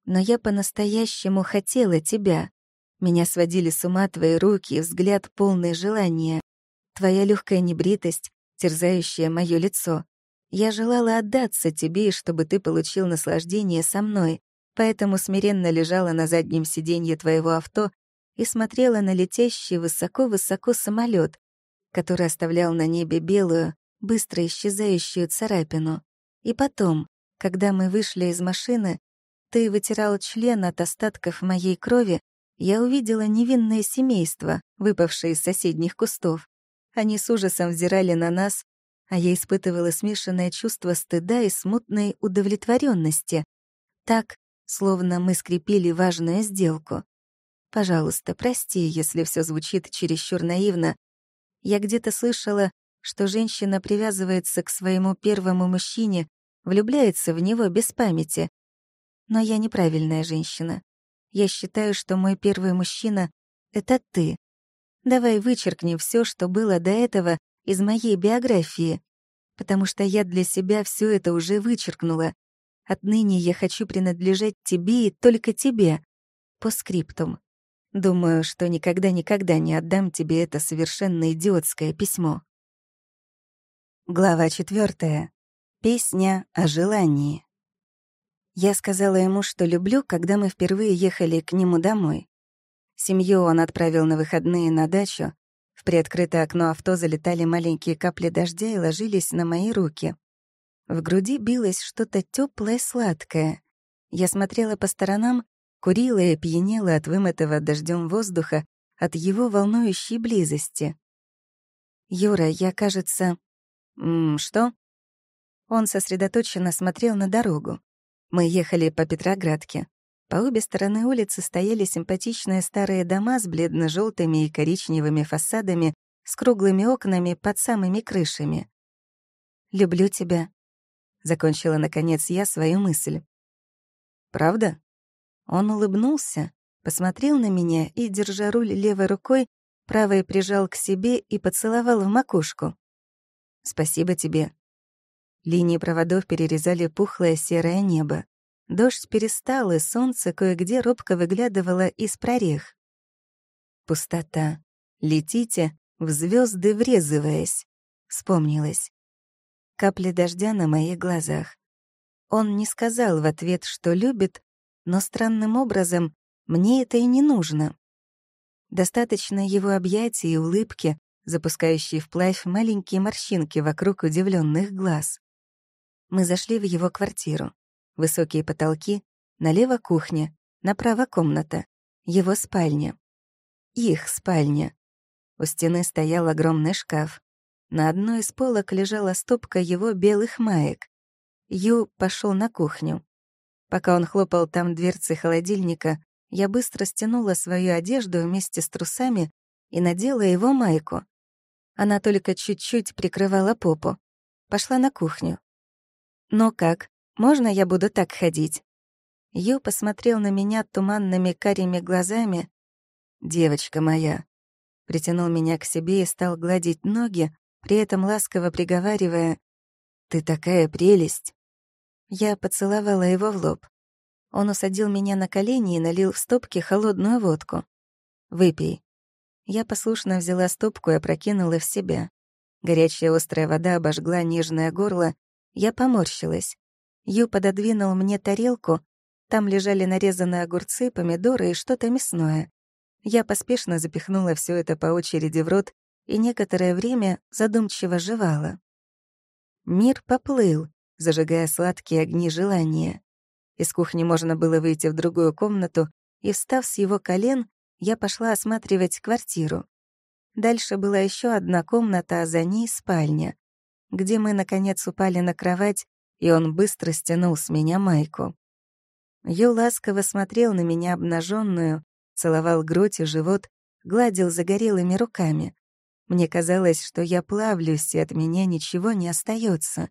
Но я по-настоящему хотела тебя. Меня сводили с ума твои руки и взгляд полный желания. Твоя легкая небритость, терзающая мое лицо. Я желала отдаться тебе, чтобы ты получил наслаждение со мной, поэтому смиренно лежала на заднем сиденье твоего авто и смотрела на летящий высоко-высоко самолет, который оставлял на небе белую, быстро исчезающую царапину. И потом, когда мы вышли из машины, ты вытирал член от остатков моей крови, я увидела невинное семейство, выпавшее из соседних кустов. Они с ужасом взирали на нас, а я испытывала смешанное чувство стыда и смутной удовлетворенности. Так, словно мы скрепили важную сделку. Пожалуйста, прости, если все звучит чересчур наивно. Я где-то слышала, что женщина привязывается к своему первому мужчине, влюбляется в него без памяти. Но я неправильная женщина. Я считаю, что мой первый мужчина — это ты. Давай вычеркнем все, что было до этого из моей биографии, потому что я для себя все это уже вычеркнула. Отныне я хочу принадлежать тебе и только тебе. По скриптум. Думаю, что никогда-никогда не отдам тебе это совершенно идиотское письмо. Глава четвертая. Песня о желании. Я сказала ему, что люблю, когда мы впервые ехали к нему домой. Семью он отправил на выходные на дачу. В приоткрытое окно авто залетали маленькие капли дождя и ложились на мои руки. В груди билось что-то теплое, сладкое. Я смотрела по сторонам, курила и пьянела от вымытого дождем воздуха, от его волнующей близости. «Юра, я, кажется...» «М «Что?» Он сосредоточенно смотрел на дорогу. Мы ехали по Петроградке. По обе стороны улицы стояли симпатичные старые дома с бледно желтыми и коричневыми фасадами, с круглыми окнами под самыми крышами. «Люблю тебя», — закончила, наконец, я свою мысль. «Правда?» Он улыбнулся, посмотрел на меня и, держа руль левой рукой, правой прижал к себе и поцеловал в макушку. «Спасибо тебе». Линии проводов перерезали пухлое серое небо. Дождь перестал, и солнце кое-где робко выглядывало из прорех. Пустота. Летите, в звезды врезываясь. Вспомнилось. Капли дождя на моих глазах. Он не сказал в ответ, что любит, но странным образом мне это и не нужно. Достаточно его объятий и улыбки, запускающей вплавь маленькие морщинки вокруг удивленных глаз. Мы зашли в его квартиру. Высокие потолки, налево кухня, направо комната, его спальня. Их спальня. У стены стоял огромный шкаф. На одной из полок лежала стопка его белых маек. Ю пошел на кухню. Пока он хлопал там дверцы холодильника, я быстро стянула свою одежду вместе с трусами и надела его майку. Она только чуть-чуть прикрывала попу. Пошла на кухню. «Ну как, можно я буду так ходить?» Ю посмотрел на меня туманными карими глазами. «Девочка моя». Притянул меня к себе и стал гладить ноги, при этом ласково приговаривая «Ты такая прелесть». Я поцеловала его в лоб. Он усадил меня на колени и налил в стопки холодную водку. «Выпей». Я послушно взяла стопку и опрокинула в себя. Горячая острая вода обожгла нежное горло. Я поморщилась. Ю пододвинул мне тарелку. Там лежали нарезанные огурцы, помидоры и что-то мясное. Я поспешно запихнула все это по очереди в рот и некоторое время задумчиво жевала. Мир поплыл, зажигая сладкие огни желания. Из кухни можно было выйти в другую комнату, и, встав с его колен, я пошла осматривать квартиру. Дальше была еще одна комната, а за ней спальня, где мы, наконец, упали на кровать, и он быстро стянул с меня майку. Ю ласково смотрел на меня обнаженную, целовал грудь и живот, гладил загорелыми руками. Мне казалось, что я плавлюсь, и от меня ничего не остается.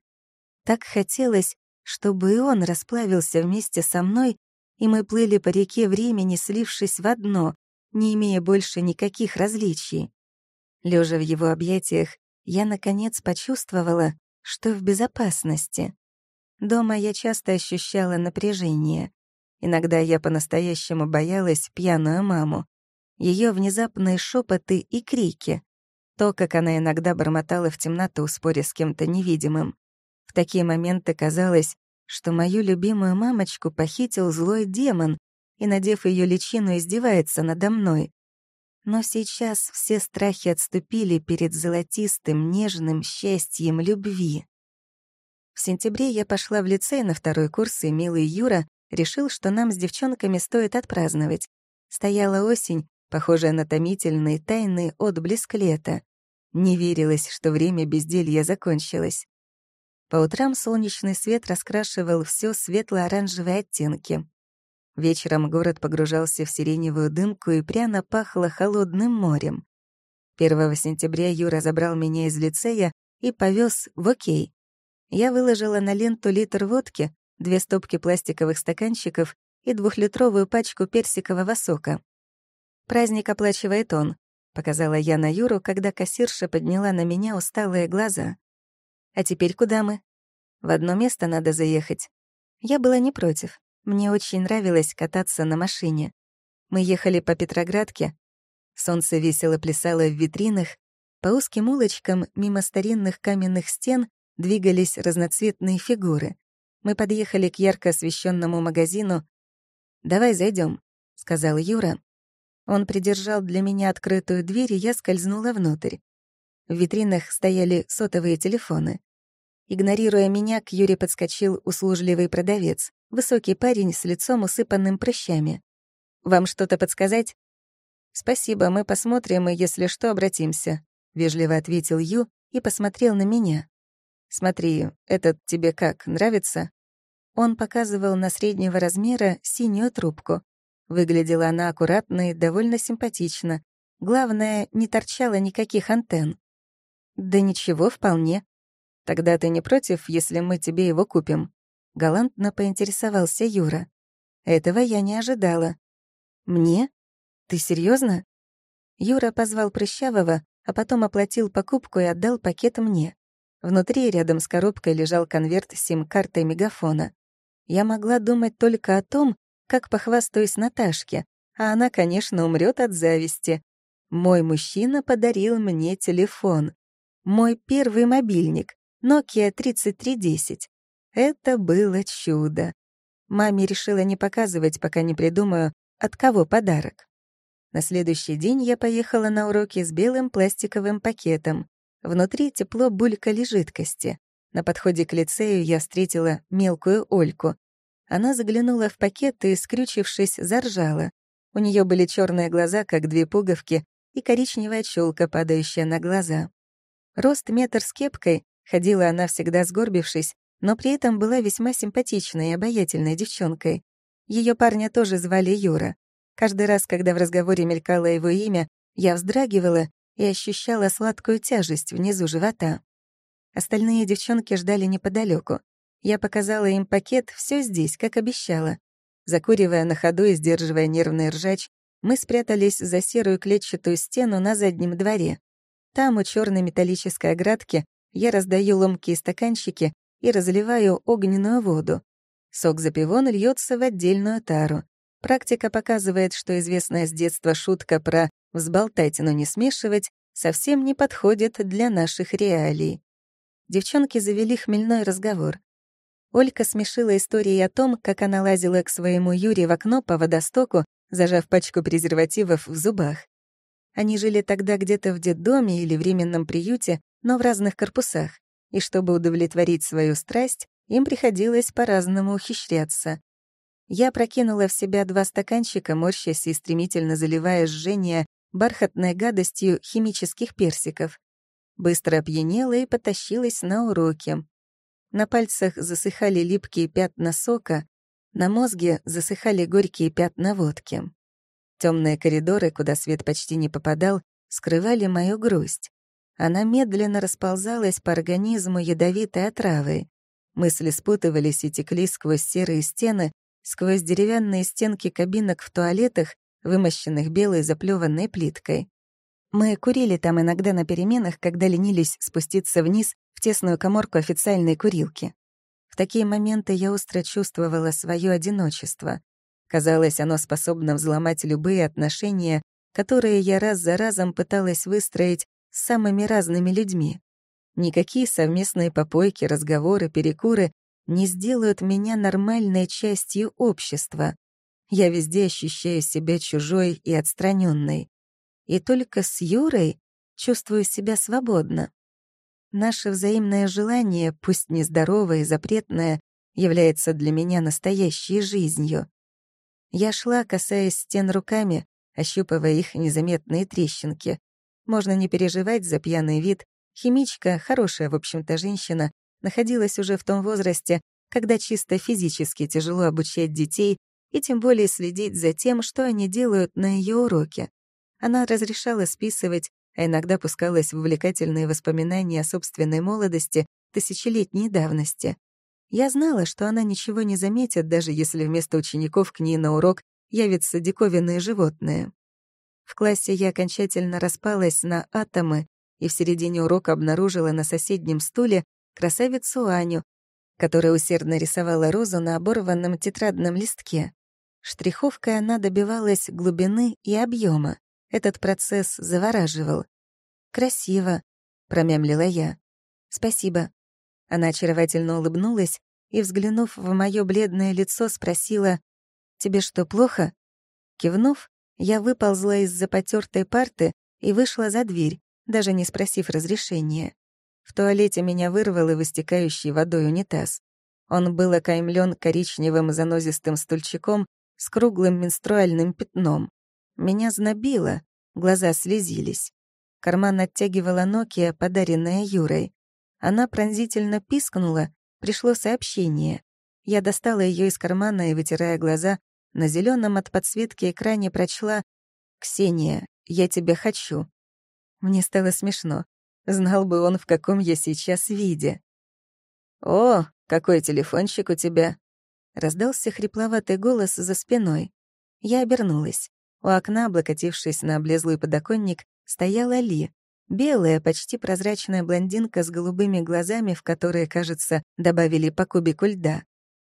Так хотелось, чтобы и он расплавился вместе со мной, и мы плыли по реке времени, слившись в одно, не имея больше никаких различий. Лежа в его объятиях, я, наконец, почувствовала, что в безопасности. Дома я часто ощущала напряжение. Иногда я по-настоящему боялась пьяную маму. Ее внезапные шепоты и крики. То, как она иногда бормотала в темноту, споря с кем-то невидимым. В такие моменты казалось, что мою любимую мамочку похитил злой демон и, надев ее личину, издевается надо мной. Но сейчас все страхи отступили перед золотистым, нежным счастьем любви. В сентябре я пошла в лицей на второй курс, и милый Юра решил, что нам с девчонками стоит отпраздновать. Стояла осень, похожая на томительный, тайный отблеск лета. Не верилось, что время безделья закончилось. По утрам солнечный свет раскрашивал все светло-оранжевые оттенки. Вечером город погружался в сиреневую дымку и пряно пахло холодным морем. 1 сентября Юра забрал меня из лицея и повез в Окей. Я выложила на ленту литр водки, две стопки пластиковых стаканчиков и двухлитровую пачку персикового сока. «Праздник оплачивает он», — показала я на Юру, когда кассирша подняла на меня усталые глаза. А теперь куда мы? В одно место надо заехать. Я была не против. Мне очень нравилось кататься на машине. Мы ехали по Петроградке. Солнце весело плясало в витринах. По узким улочкам, мимо старинных каменных стен, двигались разноцветные фигуры. Мы подъехали к ярко освещенному магазину. «Давай зайдем, сказал Юра. Он придержал для меня открытую дверь, и я скользнула внутрь. В витринах стояли сотовые телефоны. Игнорируя меня, к Юре подскочил услужливый продавец, высокий парень с лицом усыпанным прыщами. «Вам что-то подсказать?» «Спасибо, мы посмотрим и, если что, обратимся», — вежливо ответил Ю и посмотрел на меня. «Смотри, этот тебе как, нравится?» Он показывал на среднего размера синюю трубку. Выглядела она аккуратно и довольно симпатично. Главное, не торчало никаких антенн. «Да ничего, вполне. Тогда ты не против, если мы тебе его купим?» Галантно поинтересовался Юра. Этого я не ожидала. «Мне? Ты серьезно? Юра позвал Прыщавого, а потом оплатил покупку и отдал пакет мне. Внутри, рядом с коробкой, лежал конверт с сим-картой мегафона. Я могла думать только о том, как похвастаюсь Наташке, а она, конечно, умрет от зависти. Мой мужчина подарил мне телефон. Мой первый мобильник, Nokia 3310. Это было чудо. Маме решила не показывать, пока не придумаю, от кого подарок. На следующий день я поехала на уроки с белым пластиковым пакетом. Внутри тепло булькали жидкости. На подходе к лицею я встретила мелкую Ольку. Она заглянула в пакет и, скрючившись, заржала. У нее были черные глаза, как две пуговки, и коричневая челка, падающая на глаза. Рост метр с кепкой, ходила она всегда сгорбившись, но при этом была весьма симпатичной и обаятельной девчонкой. Ее парня тоже звали Юра. Каждый раз, когда в разговоре мелькало его имя, я вздрагивала и ощущала сладкую тяжесть внизу живота. Остальные девчонки ждали неподалеку. Я показала им пакет, все здесь, как обещала. Закуривая на ходу и сдерживая нервный ржач, мы спрятались за серую клетчатую стену на заднем дворе. Там, у черной металлической оградки, я раздаю ломкие стаканчики и разливаю огненную воду. Сок за пивон льется в отдельную тару. Практика показывает, что известная с детства шутка про «взболтать, но не смешивать» совсем не подходит для наших реалий. Девчонки завели хмельной разговор. Олька смешила историей о том, как она лазила к своему Юре в окно по водостоку, зажав пачку презервативов в зубах. Они жили тогда где-то в детдоме или временном приюте, но в разных корпусах, и чтобы удовлетворить свою страсть, им приходилось по-разному ухищряться. Я прокинула в себя два стаканчика, морщась и стремительно заливая жжение бархатной гадостью химических персиков. Быстро опьянела и потащилась на уроки. На пальцах засыхали липкие пятна сока, на мозге засыхали горькие пятна водки. Темные коридоры, куда свет почти не попадал, скрывали мою грусть. Она медленно расползалась по организму ядовитой отравой. Мысли спутывались и текли сквозь серые стены, сквозь деревянные стенки кабинок в туалетах, вымощенных белой заплеванной плиткой. Мы курили там иногда на переменах, когда ленились спуститься вниз в тесную коморку официальной курилки. В такие моменты я остро чувствовала свое одиночество. Казалось, оно способно взломать любые отношения, которые я раз за разом пыталась выстроить с самыми разными людьми. Никакие совместные попойки, разговоры, перекуры не сделают меня нормальной частью общества. Я везде ощущаю себя чужой и отстраненной. И только с Юрой чувствую себя свободно. Наше взаимное желание, пусть нездоровое и запретное, является для меня настоящей жизнью. Я шла, касаясь стен руками, ощупывая их незаметные трещинки. Можно не переживать за пьяный вид. Химичка, хорошая, в общем-то, женщина, находилась уже в том возрасте, когда чисто физически тяжело обучать детей и тем более следить за тем, что они делают на ее уроке. Она разрешала списывать, а иногда пускалась в увлекательные воспоминания о собственной молодости тысячелетней давности. Я знала, что она ничего не заметит, даже если вместо учеников к ней на урок явятся диковинные животные. В классе я окончательно распалась на атомы и в середине урока обнаружила на соседнем стуле красавицу Аню, которая усердно рисовала розу на оборванном тетрадном листке. Штриховкой она добивалась глубины и объема. Этот процесс завораживал. «Красиво», — промямлила я. «Спасибо». Она очаровательно улыбнулась и, взглянув в мое бледное лицо, спросила, «Тебе что, плохо?» Кивнув, я выползла из-за потертой парты и вышла за дверь, даже не спросив разрешения. В туалете меня вырвал и выстекающий водой унитаз. Он был окаймлен коричневым занозистым стульчиком с круглым менструальным пятном. Меня знобило, глаза слезились. Карман оттягивала Nokia, подаренная Юрой. Она пронзительно пискнула, пришло сообщение. Я достала ее из кармана и, вытирая глаза, на зеленом от подсветки экране прочла «Ксения, я тебя хочу». Мне стало смешно. Знал бы он, в каком я сейчас виде. «О, какой телефончик у тебя!» Раздался хрипловатый голос за спиной. Я обернулась. У окна, облокотившись на облезлый подоконник, стояла Ли. Белая, почти прозрачная блондинка с голубыми глазами, в которые, кажется, добавили по кубику льда.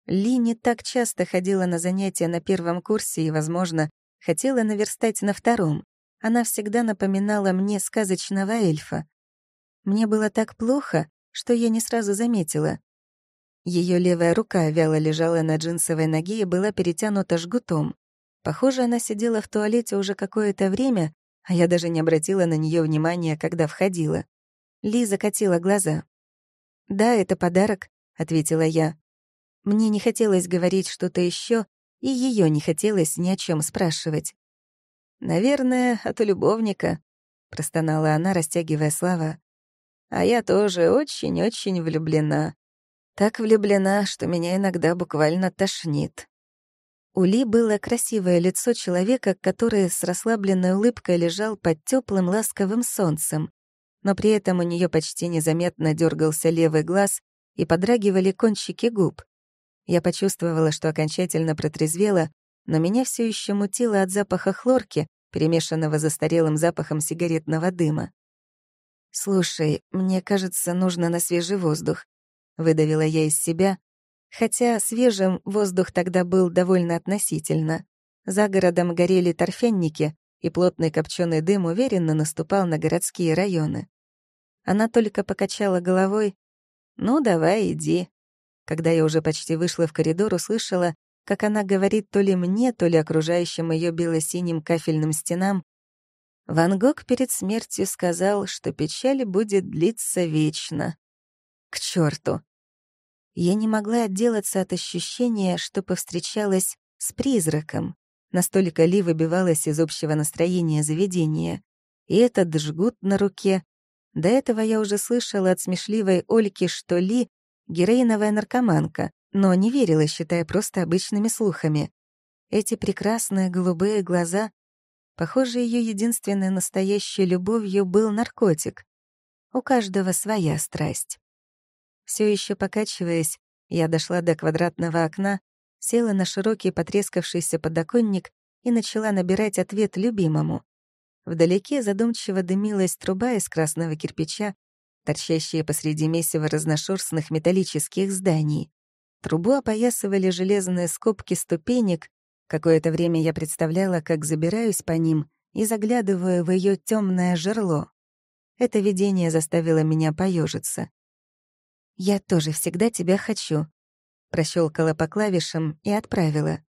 Ли не так часто ходила на занятия на первом курсе и, возможно, хотела наверстать на втором. Она всегда напоминала мне сказочного эльфа. Мне было так плохо, что я не сразу заметила. Ее левая рука вяло лежала на джинсовой ноге и была перетянута жгутом. Похоже, она сидела в туалете уже какое-то время, а я даже не обратила на нее внимания, когда входила. Ли закатила глаза. «Да, это подарок», — ответила я. Мне не хотелось говорить что-то еще, и ее не хотелось ни о чем спрашивать. «Наверное, от любовника», — простонала она, растягивая слова. «А я тоже очень-очень влюблена. Так влюблена, что меня иногда буквально тошнит». У Ли было красивое лицо человека, который с расслабленной улыбкой лежал под теплым ласковым солнцем. Но при этом у нее почти незаметно дергался левый глаз и подрагивали кончики губ. Я почувствовала, что окончательно протрезвела, но меня все еще мутило от запаха хлорки, перемешанного застарелым запахом сигаретного дыма. «Слушай, мне кажется, нужно на свежий воздух», — выдавила я из себя, хотя свежим воздух тогда был довольно относительно. За городом горели торфянники, и плотный копченый дым уверенно наступал на городские районы. Она только покачала головой. «Ну, давай, иди». Когда я уже почти вышла в коридор, услышала, как она говорит то ли мне, то ли окружающим ее бело-синим кафельным стенам, Ван Гог перед смертью сказал, что печаль будет длиться вечно. К черту! Я не могла отделаться от ощущения, что повстречалась с призраком. Настолько Ли выбивалась из общего настроения заведения. И этот жгут на руке. До этого я уже слышала от смешливой Ольки, что Ли — героиновая наркоманка, но не верила, считая просто обычными слухами. Эти прекрасные голубые глаза... Похоже, ее единственной настоящей любовью был наркотик. У каждого своя страсть. Все еще покачиваясь, я дошла до квадратного окна, села на широкий потрескавшийся подоконник и начала набирать ответ любимому. Вдалеке задумчиво дымилась труба из красного кирпича, торчащая посреди месива разношерстных металлических зданий. Трубу опоясывали железные скобки ступенек. Какое-то время я представляла, как забираюсь по ним и заглядываю в ее темное жерло. Это видение заставило меня поежиться. «Я тоже всегда тебя хочу», — прощелкала по клавишам и отправила.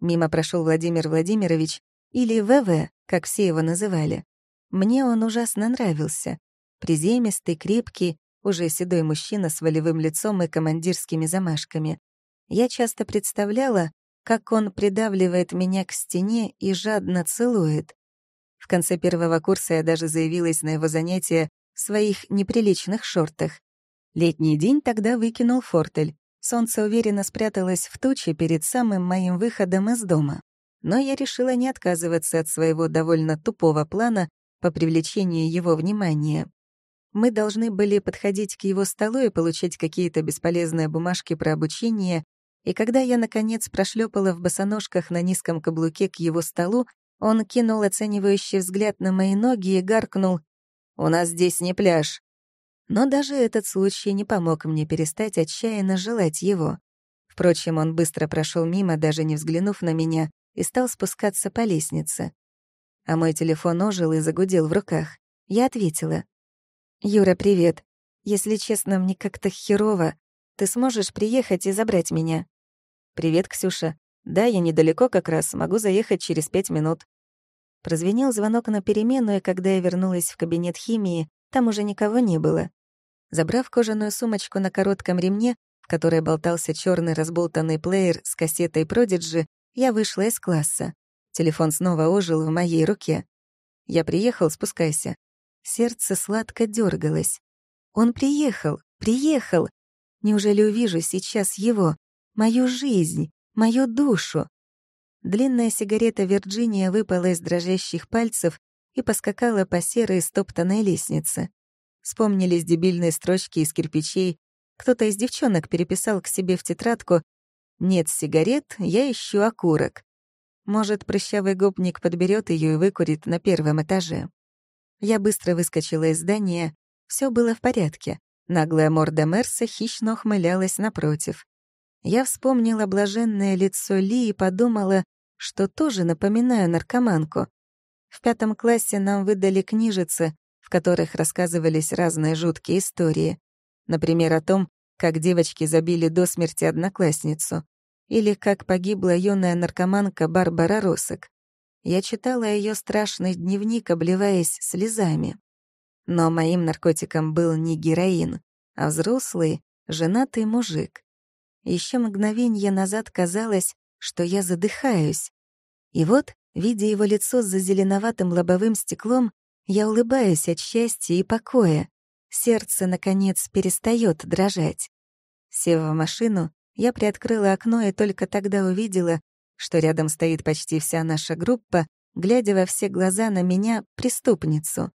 Мимо прошел Владимир Владимирович, или ВВ, как все его называли. Мне он ужасно нравился. Приземистый, крепкий, уже седой мужчина с волевым лицом и командирскими замашками. Я часто представляла, как он придавливает меня к стене и жадно целует. В конце первого курса я даже заявилась на его занятия в своих неприличных шортах. Летний день тогда выкинул фортель. Солнце уверенно спряталось в туче перед самым моим выходом из дома. Но я решила не отказываться от своего довольно тупого плана по привлечению его внимания. Мы должны были подходить к его столу и получать какие-то бесполезные бумажки про обучение, и когда я, наконец, прошлепала в босоножках на низком каблуке к его столу, он кинул оценивающий взгляд на мои ноги и гаркнул «У нас здесь не пляж». Но даже этот случай не помог мне перестать отчаянно желать его. Впрочем, он быстро прошел мимо, даже не взглянув на меня, и стал спускаться по лестнице. А мой телефон ожил и загудел в руках. Я ответила. «Юра, привет. Если честно, мне как-то херово. Ты сможешь приехать и забрать меня?» «Привет, Ксюша. Да, я недалеко как раз, могу заехать через пять минут». Прозвенел звонок на перемену, и когда я вернулась в кабинет химии, там уже никого не было. Забрав кожаную сумочку на коротком ремне, в которой болтался черный разболтанный плеер с кассетой Продиджи, я вышла из класса. Телефон снова ожил в моей руке. «Я приехал, спускайся». Сердце сладко дергалось. Он приехал, приехал. Неужели увижу сейчас его? мою жизнь, мою душу. Длинная сигарета Вирджиния выпала из дрожащих пальцев и поскакала по серой стоптанной лестнице. Вспомнились дебильные строчки из кирпичей. Кто-то из девчонок переписал к себе в тетрадку «Нет сигарет, я ищу окурок». Может, прыщавый гопник подберет ее и выкурит на первом этаже. Я быстро выскочила из здания. Все было в порядке. Наглая морда Мерса хищно ухмылялась напротив. Я вспомнила блаженное лицо Ли и подумала, что тоже напоминаю наркоманку. В пятом классе нам выдали книжицы, в которых рассказывались разные жуткие истории. Например, о том, как девочки забили до смерти одноклассницу, или как погибла юная наркоманка Барбара Росок. Я читала ее страшный дневник, обливаясь слезами. Но моим наркотиком был не героин, а взрослый, женатый мужик. Еще мгновенье назад казалось, что я задыхаюсь. И вот, видя его лицо за зеленоватым лобовым стеклом, я улыбаюсь от счастья и покоя. Сердце, наконец, перестает дрожать. Сев в машину, я приоткрыла окно и только тогда увидела, что рядом стоит почти вся наша группа, глядя во все глаза на меня, преступницу.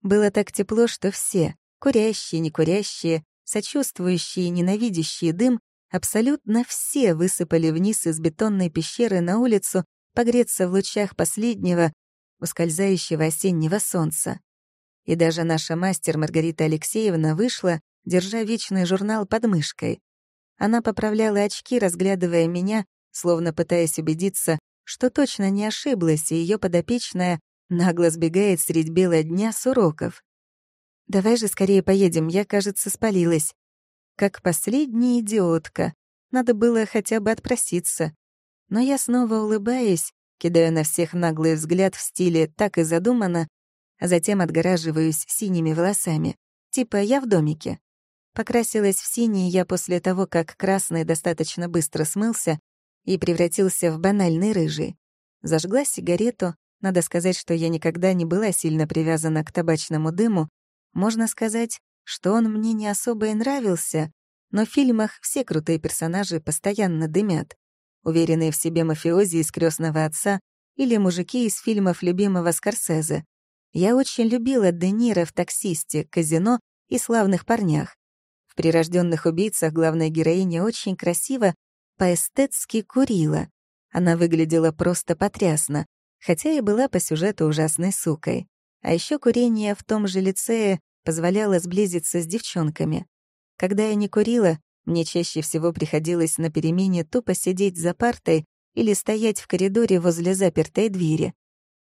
Было так тепло, что все, курящие, некурящие, сочувствующие ненавидящие дым, абсолютно все высыпали вниз из бетонной пещеры на улицу погреться в лучах последнего, ускользающего осеннего солнца. И даже наша мастер Маргарита Алексеевна вышла, держа вечный журнал под мышкой. Она поправляла очки, разглядывая меня, словно пытаясь убедиться, что точно не ошиблась, и ее подопечная нагло сбегает средь бела дня с уроков. «Давай же скорее поедем, я, кажется, спалилась». Как последняя идиотка. Надо было хотя бы отпроситься. Но я снова улыбаюсь, кидаю на всех наглый взгляд в стиле «так и задумано», а затем отгораживаюсь синими волосами. Типа я в домике. Покрасилась в синий я после того, как красный достаточно быстро смылся и превратился в банальный рыжий. Зажгла сигарету, надо сказать, что я никогда не была сильно привязана к табачному дыму. Можно сказать, что он мне не особо и нравился, но в фильмах все крутые персонажи постоянно дымят. Уверенные в себе мафиози из крестного отца или мужики из фильмов любимого Скорсезе. Я очень любила Де Ниро в «Таксисте», «Казино» и «Славных парнях». В «Прирожденных убийцах» главная героиня очень красиво, по-эстетски курила. Она выглядела просто потрясно, хотя и была по сюжету ужасной сукой. А еще курение в том же лицее позволяло сблизиться с девчонками. Когда я не курила, мне чаще всего приходилось на перемене тупо сидеть за партой или стоять в коридоре возле запертой двери.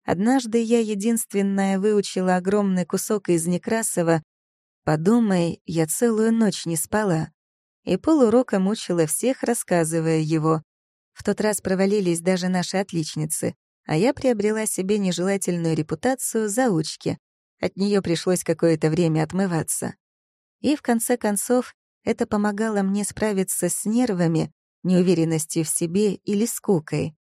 Однажды я единственная выучила огромный кусок из Некрасова «Подумай, я целую ночь не спала» и полурока мучила всех, рассказывая его. В тот раз провалились даже наши отличницы а я приобрела себе нежелательную репутацию заучки. От нее пришлось какое-то время отмываться. И в конце концов это помогало мне справиться с нервами, неуверенностью в себе или скукой.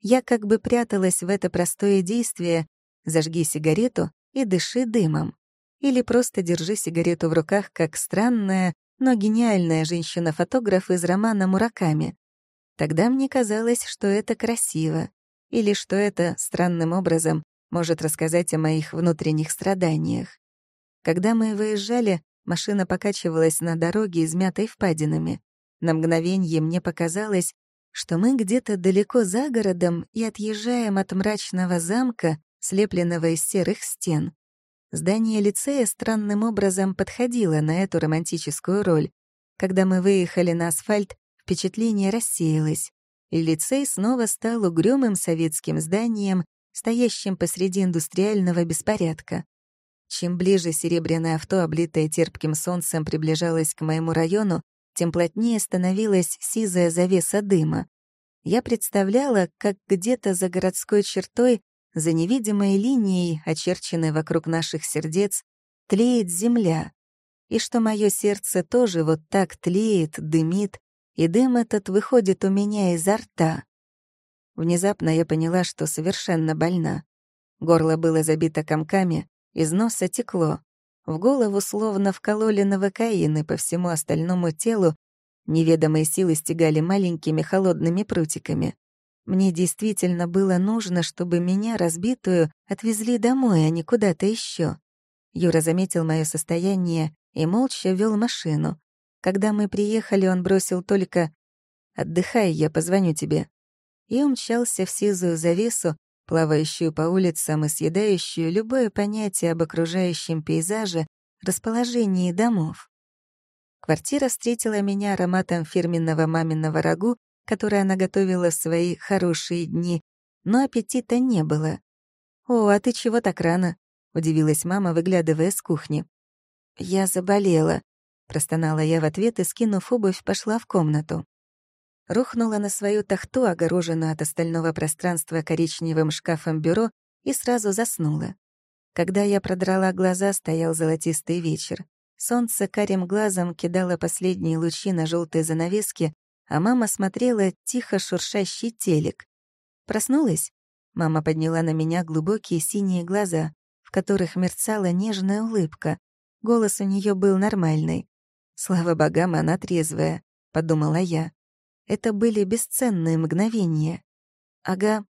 Я как бы пряталась в это простое действие «зажги сигарету и дыши дымом». Или просто держи сигарету в руках, как странная, но гениальная женщина-фотограф из романа «Мураками». Тогда мне казалось, что это красиво или что это странным образом может рассказать о моих внутренних страданиях. Когда мы выезжали, машина покачивалась на дороге, измятой впадинами. На мгновение мне показалось, что мы где-то далеко за городом и отъезжаем от мрачного замка, слепленного из серых стен. Здание лицея странным образом подходило на эту романтическую роль. Когда мы выехали на асфальт, впечатление рассеялось и лицей снова стал угрюмым советским зданием, стоящим посреди индустриального беспорядка. Чем ближе серебряное авто, облитое терпким солнцем, приближалось к моему району, тем плотнее становилась сизая завеса дыма. Я представляла, как где-то за городской чертой, за невидимой линией, очерченной вокруг наших сердец, тлеет земля, и что мое сердце тоже вот так тлеет, дымит, и дым этот выходит у меня изо рта. Внезапно я поняла, что совершенно больна. Горло было забито комками, из носа текло. В голову словно вкололи новокаин, и по всему остальному телу Неведомые силы стегали маленькими холодными прутиками. Мне действительно было нужно, чтобы меня, разбитую, отвезли домой, а не куда-то еще. Юра заметил мое состояние и молча вел машину. Когда мы приехали, он бросил только «Отдыхай, я позвоню тебе». И умчался в сизую завесу, плавающую по улицам и съедающую любое понятие об окружающем пейзаже, расположении домов. Квартира встретила меня ароматом фирменного маминого рагу, которое она готовила в свои хорошие дни, но аппетита не было. «О, а ты чего так рано?» — удивилась мама, выглядывая с кухни. «Я заболела», — простонала я в ответ и, скинув обувь, пошла в комнату. Рухнула на свою тахту, огороженную от остального пространства коричневым шкафом бюро, и сразу заснула. Когда я продрала глаза, стоял золотистый вечер. Солнце карим глазом кидало последние лучи на желтые занавески, а мама смотрела тихо шуршащий телек. Проснулась? Мама подняла на меня глубокие синие глаза, в которых мерцала нежная улыбка. Голос у нее был нормальный. «Слава богам, она трезвая», — подумала я. Это были бесценные мгновения. Ага.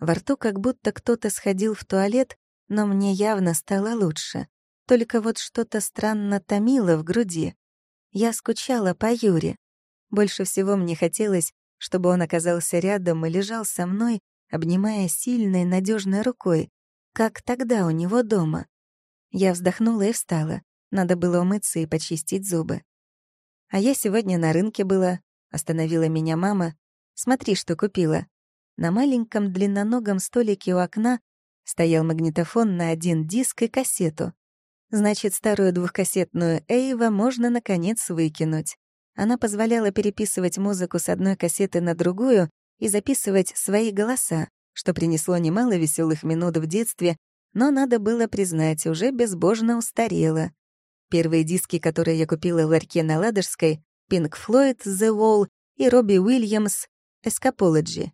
Во рту как будто кто-то сходил в туалет, но мне явно стало лучше. Только вот что-то странно томило в груди. Я скучала по Юре. Больше всего мне хотелось, чтобы он оказался рядом и лежал со мной, обнимая сильной, надежной рукой, как тогда у него дома. Я вздохнула и встала. Надо было умыться и почистить зубы. «А я сегодня на рынке была», — остановила меня мама. «Смотри, что купила». На маленьком длинноногом столике у окна стоял магнитофон на один диск и кассету. Значит, старую двухкассетную Эйва можно, наконец, выкинуть. Она позволяла переписывать музыку с одной кассеты на другую и записывать свои голоса, что принесло немало веселых минут в детстве, но надо было признать, уже безбожно устарело. Первые диски, которые я купила в ларьке на Ладожской, Pink Floyd, The Wall и Робби Уильямс, Escapology.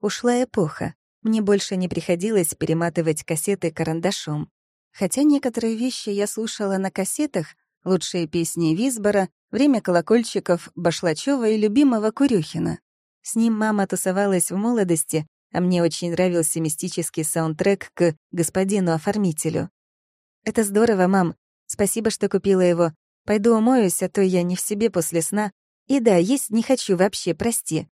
Ушла эпоха. Мне больше не приходилось перематывать кассеты карандашом. Хотя некоторые вещи я слушала на кассетах, лучшие песни Висбора, время колокольчиков Башлачева и любимого Курюхина. С ним мама тусовалась в молодости, а мне очень нравился мистический саундтрек к «Господину-оформителю». «Это здорово, мам. Спасибо, что купила его. Пойду умоюсь, а то я не в себе после сна. И да, есть не хочу вообще, прости».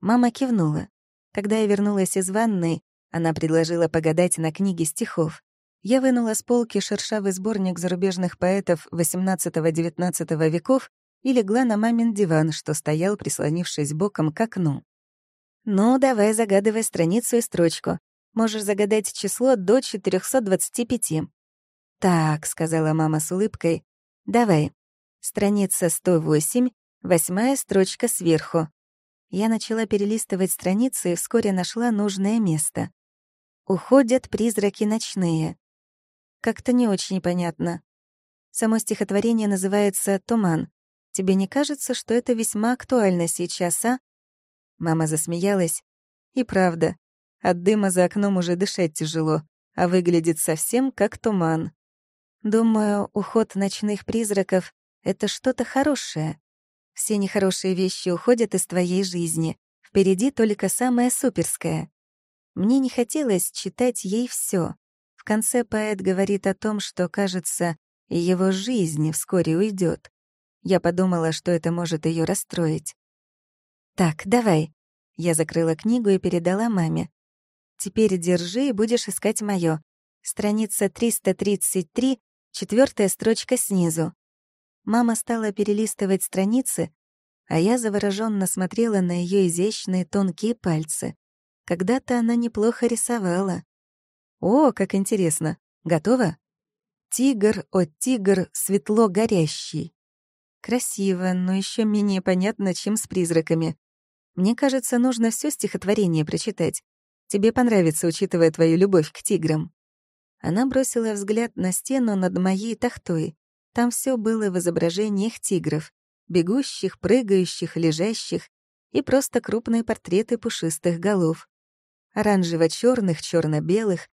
Мама кивнула. Когда я вернулась из ванной, она предложила погадать на книге стихов. Я вынула с полки шершавый сборник зарубежных поэтов XVIII-XIX веков и легла на мамин диван, что стоял, прислонившись боком к окну. «Ну, давай загадывай страницу и строчку. Можешь загадать число до 425». «Так», — сказала мама с улыбкой, — «давай. Страница 108, восьмая строчка сверху». Я начала перелистывать страницы и вскоре нашла нужное место. «Уходят призраки ночные». Как-то не очень понятно. Само стихотворение называется «Туман». Тебе не кажется, что это весьма актуально сейчас, а? Мама засмеялась. И правда, от дыма за окном уже дышать тяжело, а выглядит совсем как туман. Думаю, уход ночных призраков — это что-то хорошее. Все нехорошие вещи уходят из твоей жизни. Впереди только самое суперское. Мне не хотелось читать ей все. В конце поэт говорит о том, что, кажется, его жизнь вскоре уйдет. Я подумала, что это может ее расстроить. «Так, давай». Я закрыла книгу и передала маме. «Теперь держи и будешь искать моё. Страница 333, четвертая строчка снизу». Мама стала перелистывать страницы, а я завороженно смотрела на ее изящные тонкие пальцы. Когда-то она неплохо рисовала. О, как интересно. Готова? Тигр, о тигр, светло горящий. Красиво, но еще менее понятно, чем с призраками. Мне кажется, нужно все стихотворение прочитать. Тебе понравится, учитывая твою любовь к тиграм. Она бросила взгляд на стену над моей тахтой. Там все было в изображениях тигров. Бегущих, прыгающих, лежащих и просто крупные портреты пушистых голов. оранжево черных черно белых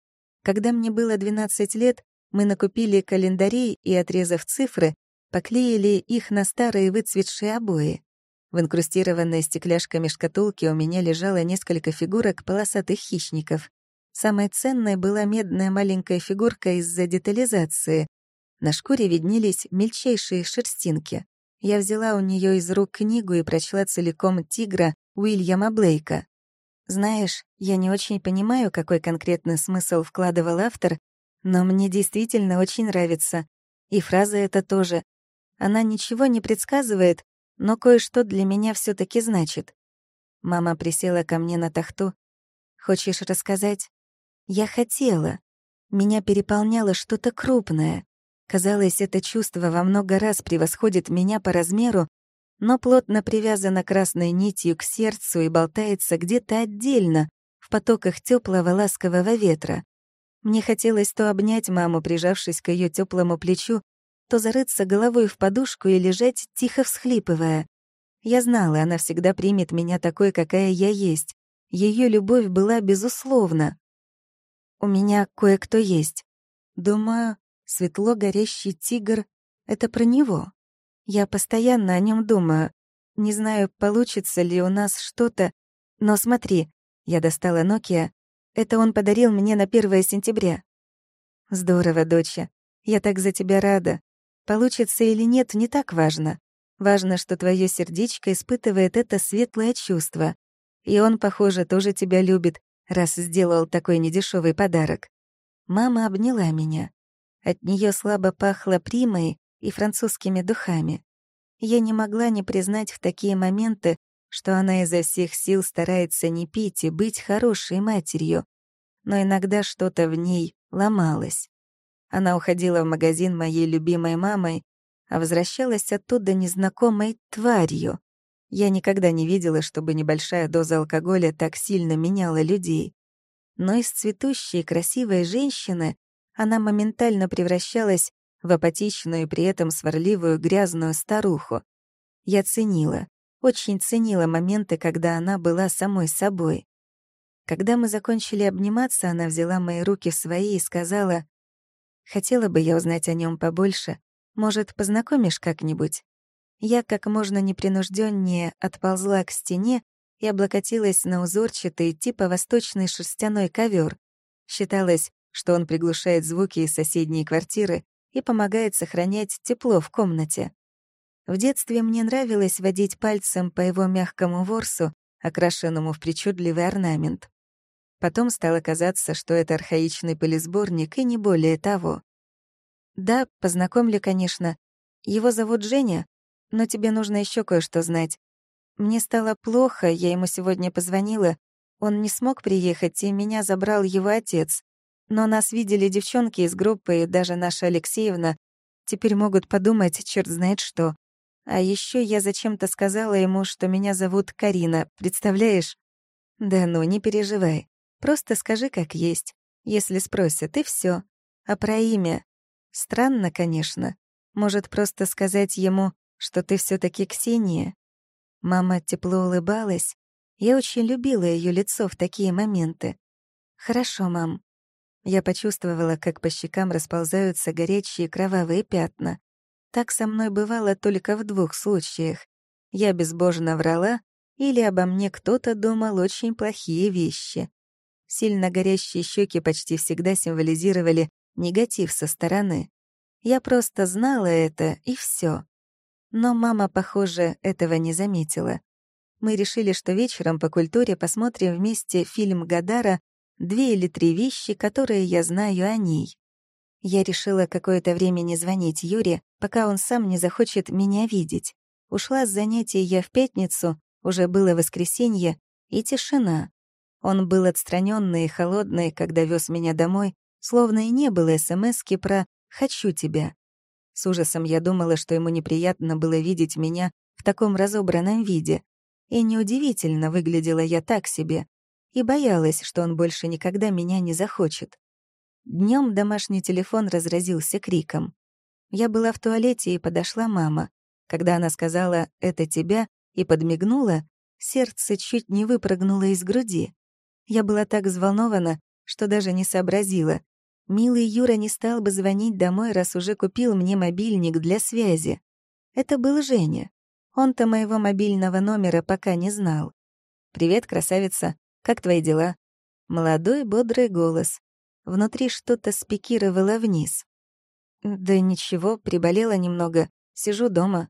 когда мне было 12 лет, мы накупили календарей и, отрезав цифры, поклеили их на старые выцветшие обои. В инкрустированной стекляшками шкатулке у меня лежало несколько фигурок полосатых хищников. Самой ценной была медная маленькая фигурка из-за детализации. На шкуре виднелись мельчайшие шерстинки. Я взяла у нее из рук книгу и прочла целиком «Тигра» Уильяма Блейка. Знаешь, я не очень понимаю, какой конкретный смысл вкладывал автор, но мне действительно очень нравится. И фраза эта тоже. Она ничего не предсказывает, но кое-что для меня все таки значит. Мама присела ко мне на тахту. «Хочешь рассказать?» Я хотела. Меня переполняло что-то крупное. Казалось, это чувство во много раз превосходит меня по размеру, но плотно привязано красной нитью к сердцу и болтается где-то отдельно, в потоках теплого ласкового ветра. Мне хотелось то обнять маму, прижавшись к ее теплому плечу, то зарыться головой в подушку и лежать, тихо всхлипывая. Я знала, она всегда примет меня такой, какая я есть. Ее любовь была безусловна. У меня кое-кто есть. Думаю, светло горящий тигр — это про него. Я постоянно о нем думаю. Не знаю, получится ли у нас что-то, но смотри, я достала Nokia. Это он подарил мне на 1 сентября. Здорово, доча. Я так за тебя рада. Получится или нет, не так важно. Важно, что твое сердечко испытывает это светлое чувство. И он, похоже, тоже тебя любит, раз сделал такой недешевый подарок. Мама обняла меня. От нее слабо пахло примой и французскими духами. Я не могла не признать в такие моменты, что она изо всех сил старается не пить и быть хорошей матерью, но иногда что-то в ней ломалось. Она уходила в магазин моей любимой мамой, а возвращалась оттуда незнакомой тварью. Я никогда не видела, чтобы небольшая доза алкоголя так сильно меняла людей. Но из цветущей красивой женщины она моментально превращалась в апатичную и при этом сварливую грязную старуху. Я ценила, очень ценила моменты, когда она была самой собой. Когда мы закончили обниматься, она взяла мои руки в свои и сказала, Хотела бы я узнать о нем побольше. Может, познакомишь как-нибудь?» Я как можно непринужденнее отползла к стене и облокотилась на узорчатый типа восточный шерстяной ковер. Считалось, что он приглушает звуки из соседней квартиры и помогает сохранять тепло в комнате. В детстве мне нравилось водить пальцем по его мягкому ворсу, окрашенному в причудливый орнамент. Потом стало казаться, что это архаичный пылесборник и не более того. Да, познакомлю, конечно. Его зовут Женя, но тебе нужно еще кое-что знать. Мне стало плохо, я ему сегодня позвонила. Он не смог приехать, и меня забрал его отец. Но нас видели девчонки из группы, и даже наша Алексеевна. Теперь могут подумать, черт знает что. А еще я зачем-то сказала ему, что меня зовут Карина, представляешь? Да ну, не переживай. Просто скажи, как есть. Если спросят, и все. А про имя? Странно, конечно. Может, просто сказать ему, что ты все таки Ксения? Мама тепло улыбалась. Я очень любила ее лицо в такие моменты. «Хорошо, мам». Я почувствовала, как по щекам расползаются горячие кровавые пятна. Так со мной бывало только в двух случаях. Я безбожно врала, или обо мне кто-то думал очень плохие вещи. Сильно горящие щеки почти всегда символизировали негатив со стороны. Я просто знала это, и все. Но мама, похоже, этого не заметила. Мы решили, что вечером по культуре посмотрим вместе фильм Гадара «Две или три вещи, которые я знаю о ней». Я решила какое-то время не звонить Юре, пока он сам не захочет меня видеть. Ушла с занятий я в пятницу, уже было воскресенье, и тишина. Он был отстраненный и холодный, когда вез меня домой, словно и не было смски про «хочу тебя». С ужасом я думала, что ему неприятно было видеть меня в таком разобранном виде. И неудивительно выглядела я так себе. И боялась, что он больше никогда меня не захочет. Днем домашний телефон разразился криком. Я была в туалете, и подошла мама. Когда она сказала «это тебя» и подмигнула, сердце чуть не выпрыгнуло из груди. Я была так взволнована, что даже не сообразила. Милый Юра не стал бы звонить домой, раз уже купил мне мобильник для связи. Это был Женя. Он-то моего мобильного номера пока не знал. «Привет, красавица. Как твои дела?» Молодой, бодрый голос. Внутри что-то спикировало вниз. «Да ничего, приболела немного. Сижу дома».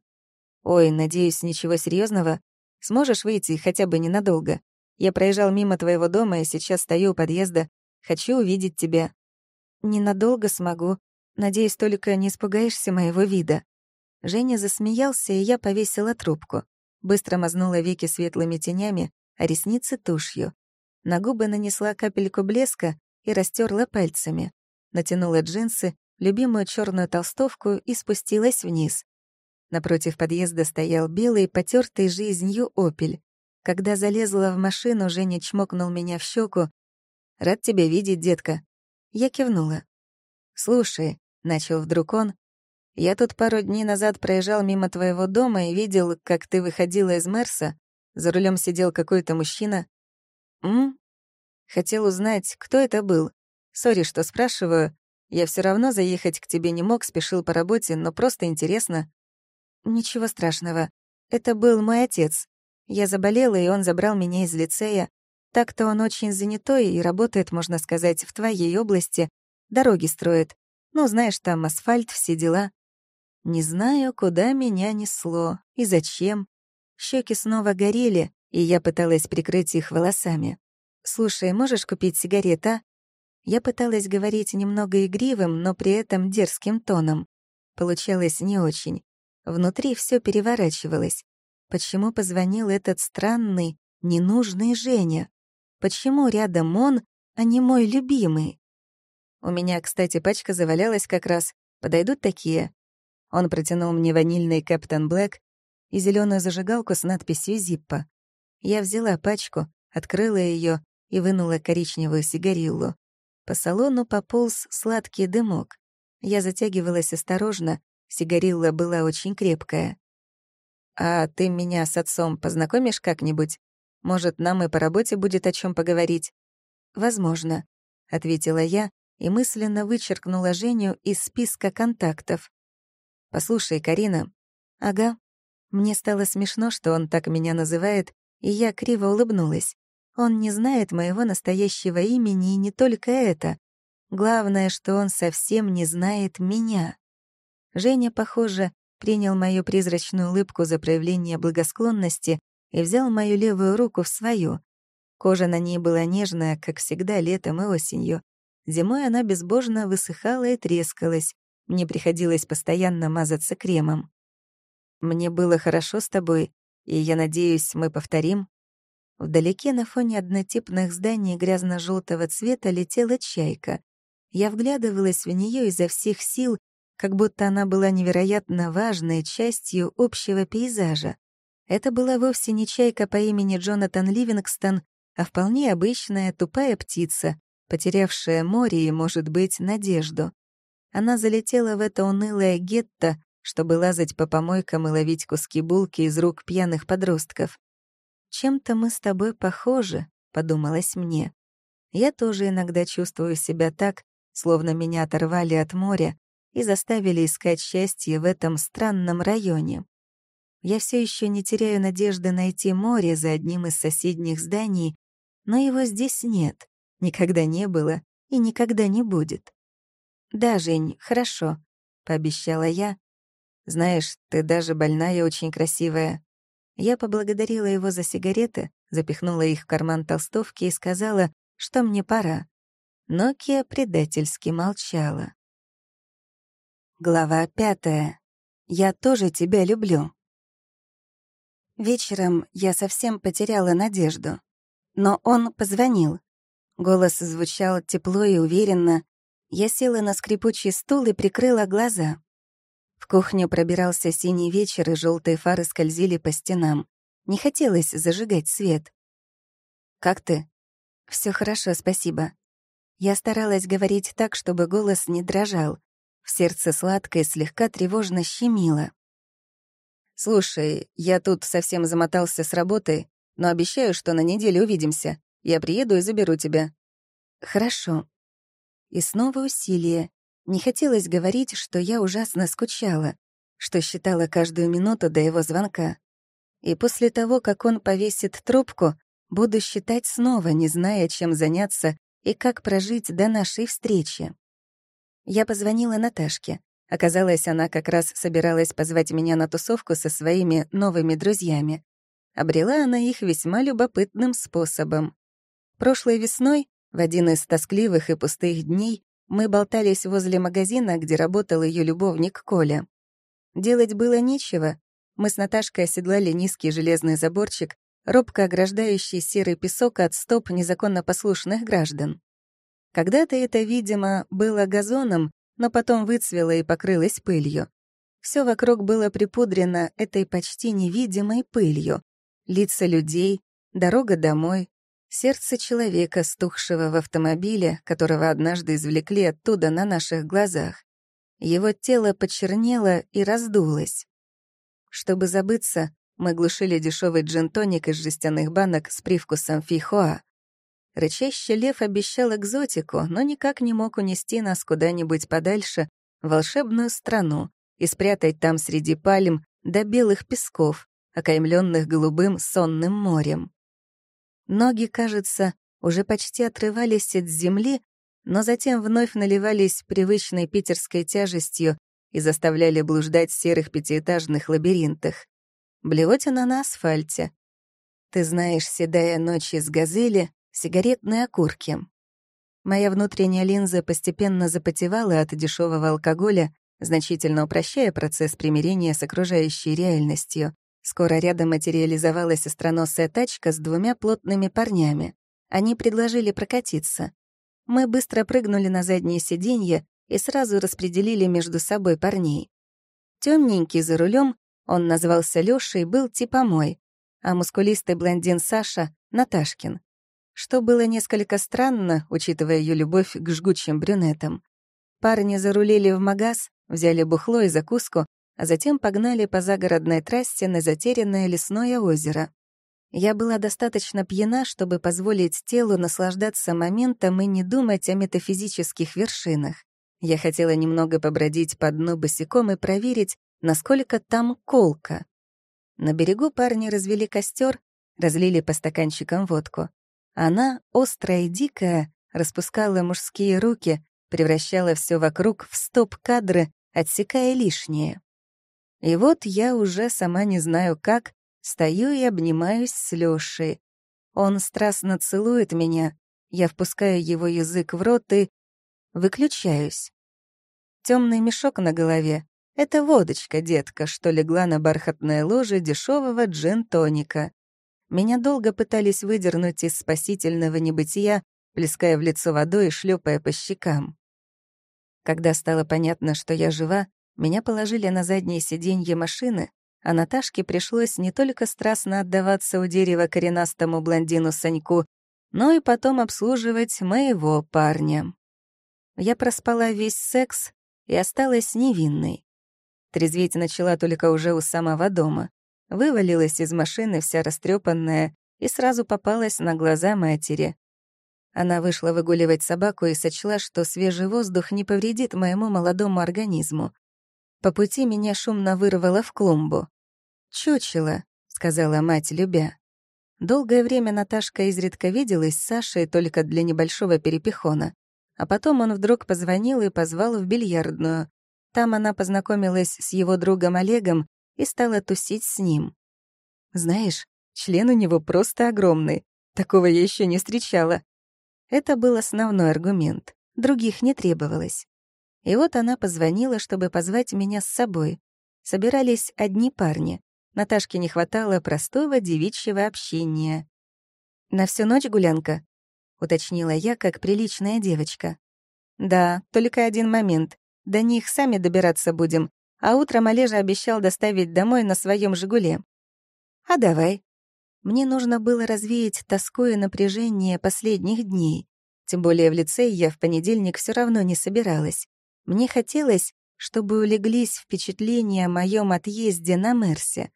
«Ой, надеюсь, ничего серьезного. Сможешь выйти хотя бы ненадолго? Я проезжал мимо твоего дома и сейчас стою у подъезда. Хочу увидеть тебя». «Ненадолго смогу. Надеюсь, только не испугаешься моего вида». Женя засмеялся, и я повесила трубку. Быстро мазнула веки светлыми тенями, а ресницы — тушью. На губы нанесла капельку блеска и растерла пальцами. Натянула джинсы, любимую черную толстовку и спустилась вниз. Напротив подъезда стоял белый, потертый жизнью «Опель». Когда залезла в машину, Женя чмокнул меня в щеку. «Рад тебя видеть, детка». Я кивнула. «Слушай», — начал вдруг он, «я тут пару дней назад проезжал мимо твоего дома и видел, как ты выходила из Мерса. За рулем сидел какой-то мужчина. М? Хотел узнать, кто это был. Сори, что спрашиваю. Я все равно заехать к тебе не мог, спешил по работе, но просто интересно. Ничего страшного. Это был мой отец. Я заболела, и он забрал меня из лицея. Так-то он очень занятой и работает, можно сказать, в твоей области. Дороги строит. Ну, знаешь, там асфальт, все дела. Не знаю, куда меня несло и зачем. Щеки снова горели, и я пыталась прикрыть их волосами. «Слушай, можешь купить сигарет, а?» Я пыталась говорить немного игривым, но при этом дерзким тоном. Получалось не очень. Внутри все переворачивалось. Почему позвонил этот странный, ненужный Женя? Почему рядом он, а не мой любимый? У меня, кстати, пачка завалялась как раз. Подойдут такие? Он протянул мне ванильный Кэптон Блэк и зеленую зажигалку с надписью «Зиппа». Я взяла пачку, открыла ее и вынула коричневую сигариллу. По салону пополз сладкий дымок. Я затягивалась осторожно, сигарилла была очень крепкая. «А ты меня с отцом познакомишь как-нибудь? Может, нам и по работе будет о чем поговорить?» «Возможно», — ответила я и мысленно вычеркнула Женю из списка контактов. «Послушай, Карина». «Ага». Мне стало смешно, что он так меня называет, и я криво улыбнулась. Он не знает моего настоящего имени, и не только это. Главное, что он совсем не знает меня. Женя, похоже, принял мою призрачную улыбку за проявление благосклонности и взял мою левую руку в свою. Кожа на ней была нежная, как всегда, летом и осенью. Зимой она безбожно высыхала и трескалась. Мне приходилось постоянно мазаться кремом. «Мне было хорошо с тобой, и я надеюсь, мы повторим». Вдалеке на фоне однотипных зданий грязно желтого цвета летела чайка. Я вглядывалась в нее изо всех сил как будто она была невероятно важной частью общего пейзажа. Это была вовсе не чайка по имени Джонатан Ливингстон, а вполне обычная тупая птица, потерявшая море и, может быть, надежду. Она залетела в это унылое гетто, чтобы лазать по помойкам и ловить куски булки из рук пьяных подростков. «Чем-то мы с тобой похожи», — подумалось мне. Я тоже иногда чувствую себя так, словно меня оторвали от моря, и заставили искать счастье в этом странном районе. Я все еще не теряю надежды найти море за одним из соседних зданий, но его здесь нет, никогда не было и никогда не будет. «Да, Жень, хорошо», — пообещала я. «Знаешь, ты даже больная очень красивая». Я поблагодарила его за сигареты, запихнула их в карман толстовки и сказала, что мне пора. Нокия предательски молчала. Глава пятая. Я тоже тебя люблю. Вечером я совсем потеряла надежду. Но он позвонил. Голос звучал тепло и уверенно. Я села на скрипучий стул и прикрыла глаза. В кухню пробирался синий вечер, и желтые фары скользили по стенам. Не хотелось зажигать свет. «Как ты?» Все хорошо, спасибо». Я старалась говорить так, чтобы голос не дрожал. В сердце сладко и слегка тревожно щемило. «Слушай, я тут совсем замотался с работы, но обещаю, что на неделе увидимся. Я приеду и заберу тебя». «Хорошо». И снова усилие. Не хотелось говорить, что я ужасно скучала, что считала каждую минуту до его звонка. И после того, как он повесит трубку, буду считать снова, не зная, чем заняться и как прожить до нашей встречи. Я позвонила Наташке. Оказалось, она как раз собиралась позвать меня на тусовку со своими новыми друзьями. Обрела она их весьма любопытным способом. Прошлой весной, в один из тоскливых и пустых дней, мы болтались возле магазина, где работал ее любовник Коля. Делать было нечего. Мы с Наташкой оседлали низкий железный заборчик, робко ограждающий серый песок от стоп незаконно послушных граждан. Когда-то это, видимо, было газоном, но потом выцвело и покрылось пылью. Все вокруг было припудрено этой почти невидимой пылью. Лица людей, дорога домой, сердце человека, стухшего в автомобиле, которого однажды извлекли оттуда на наших глазах. Его тело почернело и раздулось. Чтобы забыться, мы глушили дешевый джин-тоник из жестяных банок с привкусом фихоа. Рычащий лев обещал экзотику, но никак не мог унести нас куда-нибудь подальше, в волшебную страну, и спрятать там среди пальм до белых песков, окаймленных голубым сонным морем. Ноги, кажется, уже почти отрывались от земли, но затем вновь наливались привычной питерской тяжестью и заставляли блуждать в серых пятиэтажных лабиринтах. Блевотина на асфальте. Ты знаешь, седая ночь из газели, сигаретные окурки. Моя внутренняя линза постепенно запотевала от дешевого алкоголя, значительно упрощая процесс примирения с окружающей реальностью. Скоро рядом материализовалась остроносая тачка с двумя плотными парнями. Они предложили прокатиться. Мы быстро прыгнули на заднее сиденье и сразу распределили между собой парней. Темненький за рулем, он назвался Лёшей, был типа мой, а мускулистый блондин Саша — Наташкин что было несколько странно, учитывая ее любовь к жгучим брюнетам. Парни зарулили в магаз, взяли бухло и закуску, а затем погнали по загородной трассе на затерянное лесное озеро. Я была достаточно пьяна, чтобы позволить телу наслаждаться моментом и не думать о метафизических вершинах. Я хотела немного побродить по дну босиком и проверить, насколько там колка. На берегу парни развели костер, разлили по стаканчикам водку. Она, острая и дикая, распускала мужские руки, превращала все вокруг в стоп-кадры, отсекая лишнее. И вот я уже сама не знаю как, стою и обнимаюсь с Лёшей. Он страстно целует меня, я впускаю его язык в рот и выключаюсь. Темный мешок на голове — это водочка, детка, что легла на бархатное ложе дешевого джин-тоника. Меня долго пытались выдернуть из спасительного небытия, плеская в лицо водой и шлепая по щекам. Когда стало понятно, что я жива, меня положили на заднее сиденье машины, а Наташке пришлось не только страстно отдаваться у дерева коренастому блондину Саньку, но и потом обслуживать моего парня. Я проспала весь секс и осталась невинной. Трезветь начала только уже у самого дома. Вывалилась из машины вся растрепанная и сразу попалась на глаза матери. Она вышла выгуливать собаку и сочла, что свежий воздух не повредит моему молодому организму. По пути меня шумно вырвало в клумбу. «Чучело», — сказала мать, любя. Долгое время Наташка изредка виделась с Сашей только для небольшого перепихона. А потом он вдруг позвонил и позвал в бильярдную. Там она познакомилась с его другом Олегом и стала тусить с ним. Знаешь, член у него просто огромный. Такого я еще не встречала. Это был основной аргумент. Других не требовалось. И вот она позвонила, чтобы позвать меня с собой. Собирались одни парни. Наташке не хватало простого девичьего общения. «На всю ночь гулянка?» — уточнила я, как приличная девочка. «Да, только один момент. До них сами добираться будем, а утром Олежа обещал доставить домой на своем «Жигуле». «А давай». Мне нужно было развеять тоску и напряжение последних дней. Тем более в лице я в понедельник все равно не собиралась. Мне хотелось, чтобы улеглись впечатления о моем отъезде на Мерсе.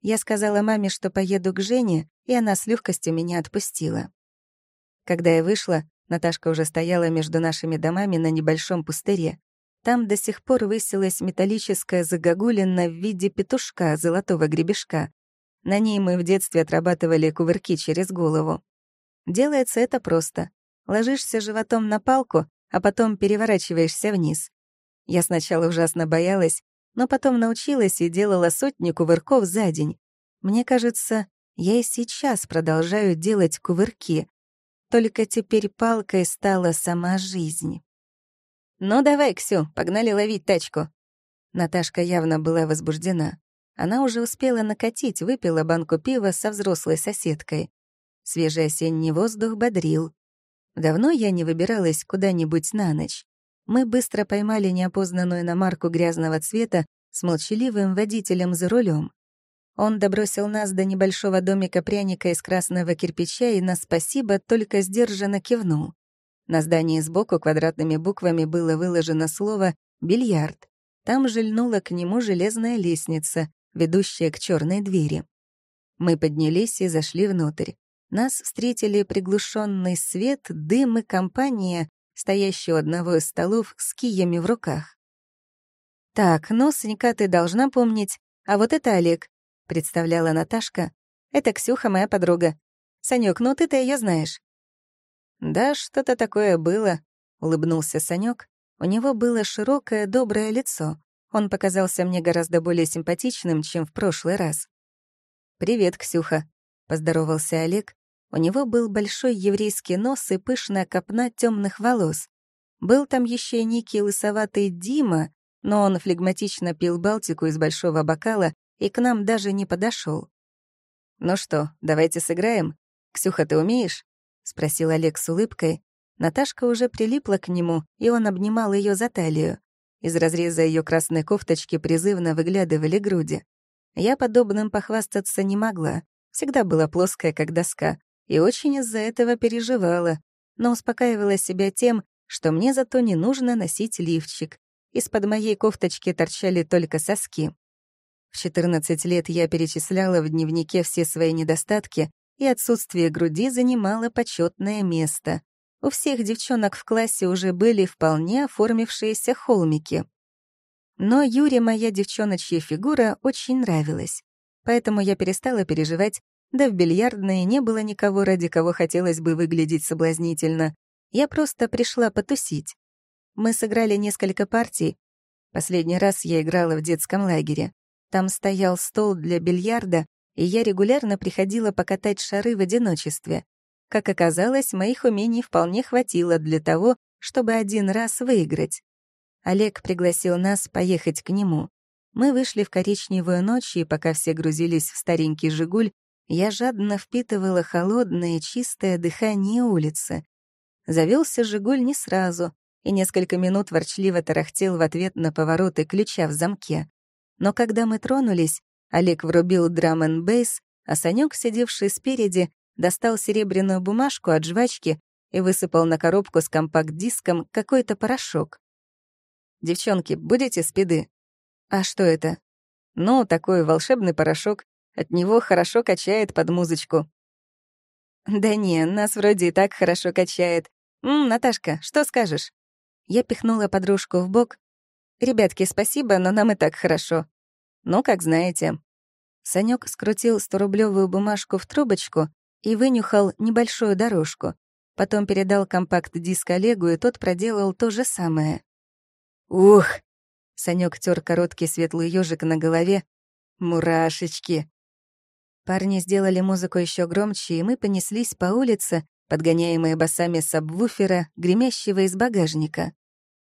Я сказала маме, что поеду к Жене, и она с легкостью меня отпустила. Когда я вышла, Наташка уже стояла между нашими домами на небольшом пустыре. Там до сих пор высилась металлическая загогулина в виде петушка золотого гребешка. На ней мы в детстве отрабатывали кувырки через голову. Делается это просто. Ложишься животом на палку, а потом переворачиваешься вниз. Я сначала ужасно боялась, но потом научилась и делала сотни кувырков за день. Мне кажется, я и сейчас продолжаю делать кувырки. Только теперь палкой стала сама жизнь. «Ну давай, Ксю, погнали ловить тачку». Наташка явно была возбуждена. Она уже успела накатить, выпила банку пива со взрослой соседкой. Свежий осенний воздух бодрил. Давно я не выбиралась куда-нибудь на ночь. Мы быстро поймали неопознанную иномарку грязного цвета с молчаливым водителем за рулем. Он добросил нас до небольшого домика пряника из красного кирпича и на спасибо только сдержанно кивнул. На здании сбоку квадратными буквами было выложено слово «бильярд». Там же к нему железная лестница, ведущая к черной двери. Мы поднялись и зашли внутрь. Нас встретили приглушенный свет, дым и компания, стоящая у одного из столов с киями в руках. «Так, ну, Санька ты должна помнить, а вот это Олег», — представляла Наташка. «Это Ксюха, моя подруга. Санёк, ну ты-то её знаешь». «Да, что-то такое было», — улыбнулся Санёк. У него было широкое, доброе лицо. Он показался мне гораздо более симпатичным, чем в прошлый раз. «Привет, Ксюха», — поздоровался Олег. У него был большой еврейский нос и пышная копна темных волос. Был там еще и некий лысоватый Дима, но он флегматично пил Балтику из большого бокала и к нам даже не подошел. «Ну что, давайте сыграем? Ксюха, ты умеешь?» — спросил Олег с улыбкой. Наташка уже прилипла к нему, и он обнимал ее за талию. Из разреза ее красной кофточки призывно выглядывали груди. Я подобным похвастаться не могла. Всегда была плоская, как доска, и очень из-за этого переживала, но успокаивала себя тем, что мне зато не нужно носить лифчик. Из-под моей кофточки торчали только соски. В 14 лет я перечисляла в дневнике все свои недостатки, и отсутствие груди занимало почетное место у всех девчонок в классе уже были вполне оформившиеся холмики. Но Юре моя девчоночья фигура очень нравилась. Поэтому я перестала переживать, да в бильярдной не было никого, ради кого хотелось бы выглядеть соблазнительно. Я просто пришла потусить. Мы сыграли несколько партий. Последний раз я играла в детском лагере. Там стоял стол для бильярда, и я регулярно приходила покатать шары в одиночестве. Как оказалось, моих умений вполне хватило для того, чтобы один раз выиграть. Олег пригласил нас поехать к нему. Мы вышли в коричневую ночь, и пока все грузились в старенький «Жигуль», я жадно впитывала холодное, чистое дыхание улицы. Завелся «Жигуль» не сразу, и несколько минут ворчливо тарахтел в ответ на повороты ключа в замке. Но когда мы тронулись, Олег врубил драм бейс а Санёк, сидевший спереди, достал серебряную бумажку от жвачки и высыпал на коробку с компакт-диском какой-то порошок. «Девчонки, будете спиды?» «А что это?» «Ну, такой волшебный порошок. От него хорошо качает под музычку». «Да не, нас вроде и так хорошо качает. М, Наташка, что скажешь?» Я пихнула подружку в бок. «Ребятки, спасибо, но нам и так хорошо». «Ну, как знаете». Санёк скрутил 100-рублёвую бумажку в трубочку и вынюхал небольшую дорожку. Потом передал компакт-диск Олегу, и тот проделал то же самое. «Ух!» — Санёк тер короткий светлый ежик на голове. «Мурашечки!» Парни сделали музыку еще громче, и мы понеслись по улице, подгоняемые басами сабвуфера, гремящего из багажника.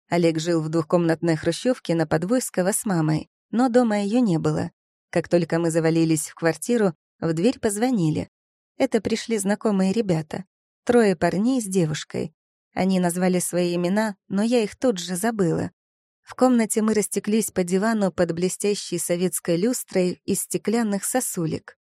Олег жил в двухкомнатной хрущевке на Подвойского с мамой, но дома ее не было. Как только мы завалились в квартиру, в дверь позвонили. Это пришли знакомые ребята. Трое парней с девушкой. Они назвали свои имена, но я их тут же забыла. В комнате мы растеклись по дивану под блестящей советской люстрой из стеклянных сосулек.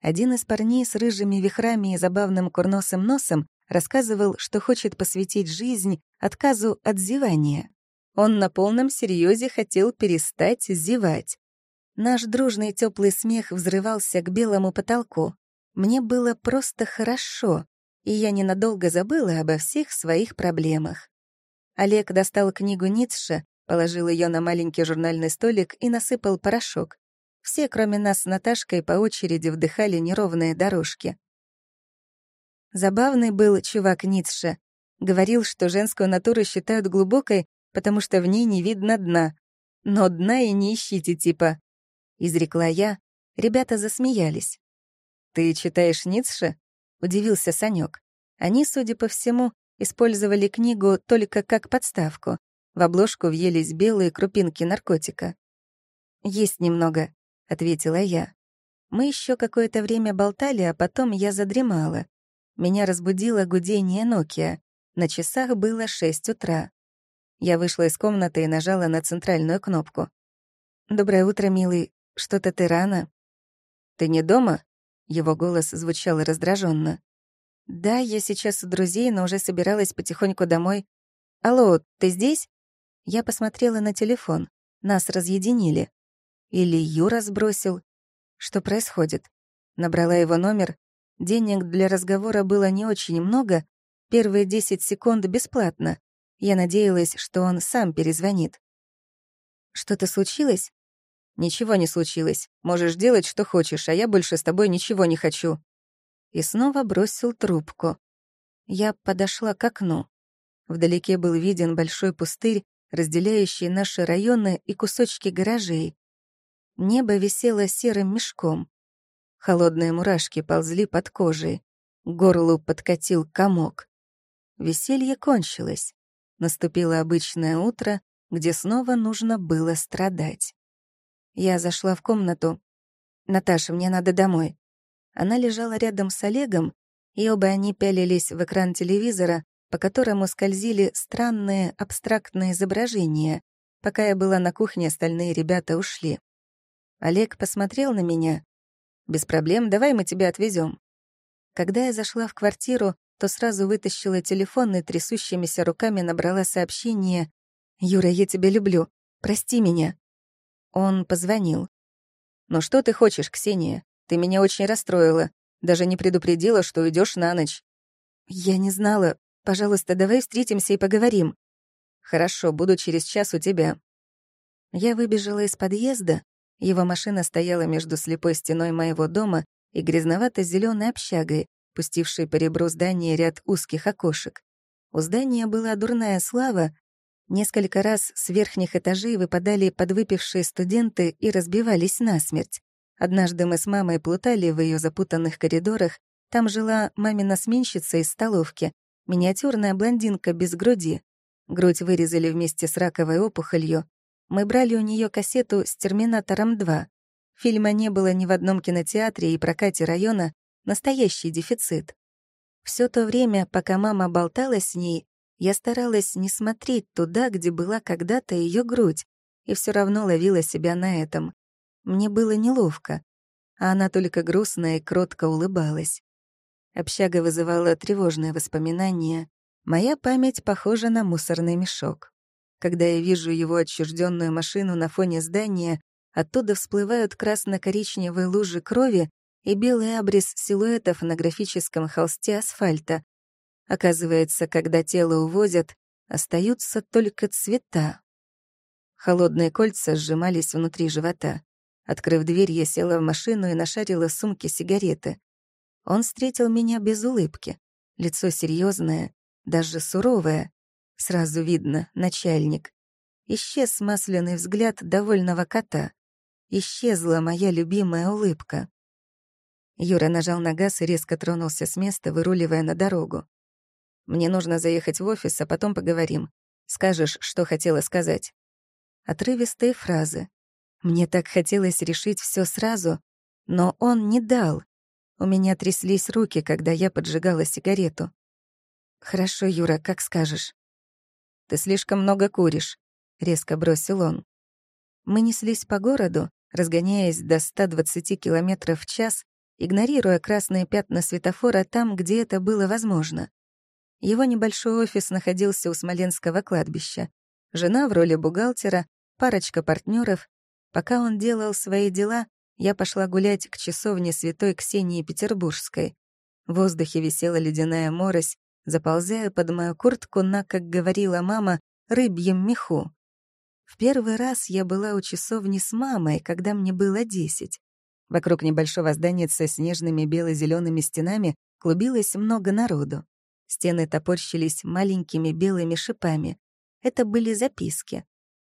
Один из парней с рыжими вихрами и забавным курносым носом рассказывал, что хочет посвятить жизнь отказу от зевания. Он на полном серьезе хотел перестать зевать. Наш дружный теплый смех взрывался к белому потолку. Мне было просто хорошо, и я ненадолго забыла обо всех своих проблемах. Олег достал книгу Ницше, положил ее на маленький журнальный столик и насыпал порошок. Все, кроме нас с Наташкой, по очереди вдыхали неровные дорожки. Забавный был чувак Ницше. Говорил, что женскую натуру считают глубокой, потому что в ней не видно дна. Но дна и не ищите, типа. Изрекла я. Ребята засмеялись. «Ты читаешь Ницше?» — удивился Санёк. Они, судя по всему, использовали книгу только как подставку. В обложку въелись белые крупинки наркотика. «Есть немного», — ответила я. Мы еще какое-то время болтали, а потом я задремала. Меня разбудило гудение Nokia. На часах было шесть утра. Я вышла из комнаты и нажала на центральную кнопку. «Доброе утро, милый. Что-то ты рано?» «Ты не дома?» Его голос звучал раздраженно. «Да, я сейчас у друзей, но уже собиралась потихоньку домой. Алло, ты здесь?» Я посмотрела на телефон. Нас разъединили. Или Юра сбросил. Что происходит? Набрала его номер. Денег для разговора было не очень много. Первые 10 секунд бесплатно. Я надеялась, что он сам перезвонит. «Что-то случилось?» «Ничего не случилось. Можешь делать, что хочешь, а я больше с тобой ничего не хочу». И снова бросил трубку. Я подошла к окну. Вдалеке был виден большой пустырь, разделяющий наши районы и кусочки гаражей. Небо висело серым мешком. Холодные мурашки ползли под кожей. К горлу подкатил комок. Веселье кончилось. Наступило обычное утро, где снова нужно было страдать. Я зашла в комнату. «Наташа, мне надо домой». Она лежала рядом с Олегом, и оба они пялились в экран телевизора, по которому скользили странные абстрактные изображения. Пока я была на кухне, остальные ребята ушли. Олег посмотрел на меня. «Без проблем, давай мы тебя отвезем. Когда я зашла в квартиру, то сразу вытащила телефон и трясущимися руками набрала сообщение «Юра, я тебя люблю. Прости меня». Он позвонил. «Ну что ты хочешь, Ксения? Ты меня очень расстроила. Даже не предупредила, что уйдешь на ночь». «Я не знала. Пожалуйста, давай встретимся и поговорим». «Хорошо, буду через час у тебя». Я выбежала из подъезда, его машина стояла между слепой стеной моего дома и грязновато зеленой общагой, пустившей по ребру здания ряд узких окошек. У здания была дурная слава. Несколько раз с верхних этажей выпадали подвыпившие студенты и разбивались насмерть. Однажды мы с мамой плутали в ее запутанных коридорах. Там жила мамина сменщица из столовки, миниатюрная блондинка без груди. Грудь вырезали вместе с раковой опухолью, мы брали у нее кассету с «Терминатором 2». Фильма не было ни в одном кинотеатре и прокате района, настоящий дефицит. Все то время, пока мама болтала с ней, я старалась не смотреть туда, где была когда-то ее грудь, и все равно ловила себя на этом. Мне было неловко, а она только грустно и кротко улыбалась. Общага вызывала тревожные воспоминания. Моя память похожа на мусорный мешок. Когда я вижу его отчужденную машину на фоне здания, оттуда всплывают красно-коричневые лужи крови и белый абрис силуэтов на графическом холсте асфальта. Оказывается, когда тело увозят, остаются только цвета. Холодные кольца сжимались внутри живота. Открыв дверь, я села в машину и нашарила в сумке сигареты. Он встретил меня без улыбки. Лицо серьезное, даже суровое. Сразу видно, начальник. Исчез масляный взгляд довольного кота. Исчезла моя любимая улыбка. Юра нажал на газ и резко тронулся с места, выруливая на дорогу. «Мне нужно заехать в офис, а потом поговорим. Скажешь, что хотела сказать». Отрывистые фразы. Мне так хотелось решить все сразу, но он не дал. У меня тряслись руки, когда я поджигала сигарету. «Хорошо, Юра, как скажешь». Ты слишком много куришь», — резко бросил он. Мы неслись по городу, разгоняясь до 120 км в час, игнорируя красные пятна светофора там, где это было возможно. Его небольшой офис находился у Смоленского кладбища. Жена в роли бухгалтера, парочка партнеров. Пока он делал свои дела, я пошла гулять к часовне святой Ксении Петербургской. В воздухе висела ледяная морось, заползая под мою куртку на, как говорила мама, рыбьем меху. В первый раз я была у часовни с мамой, когда мне было десять. Вокруг небольшого здания со снежными бело зелеными стенами клубилось много народу. Стены топорщились маленькими белыми шипами. Это были записки.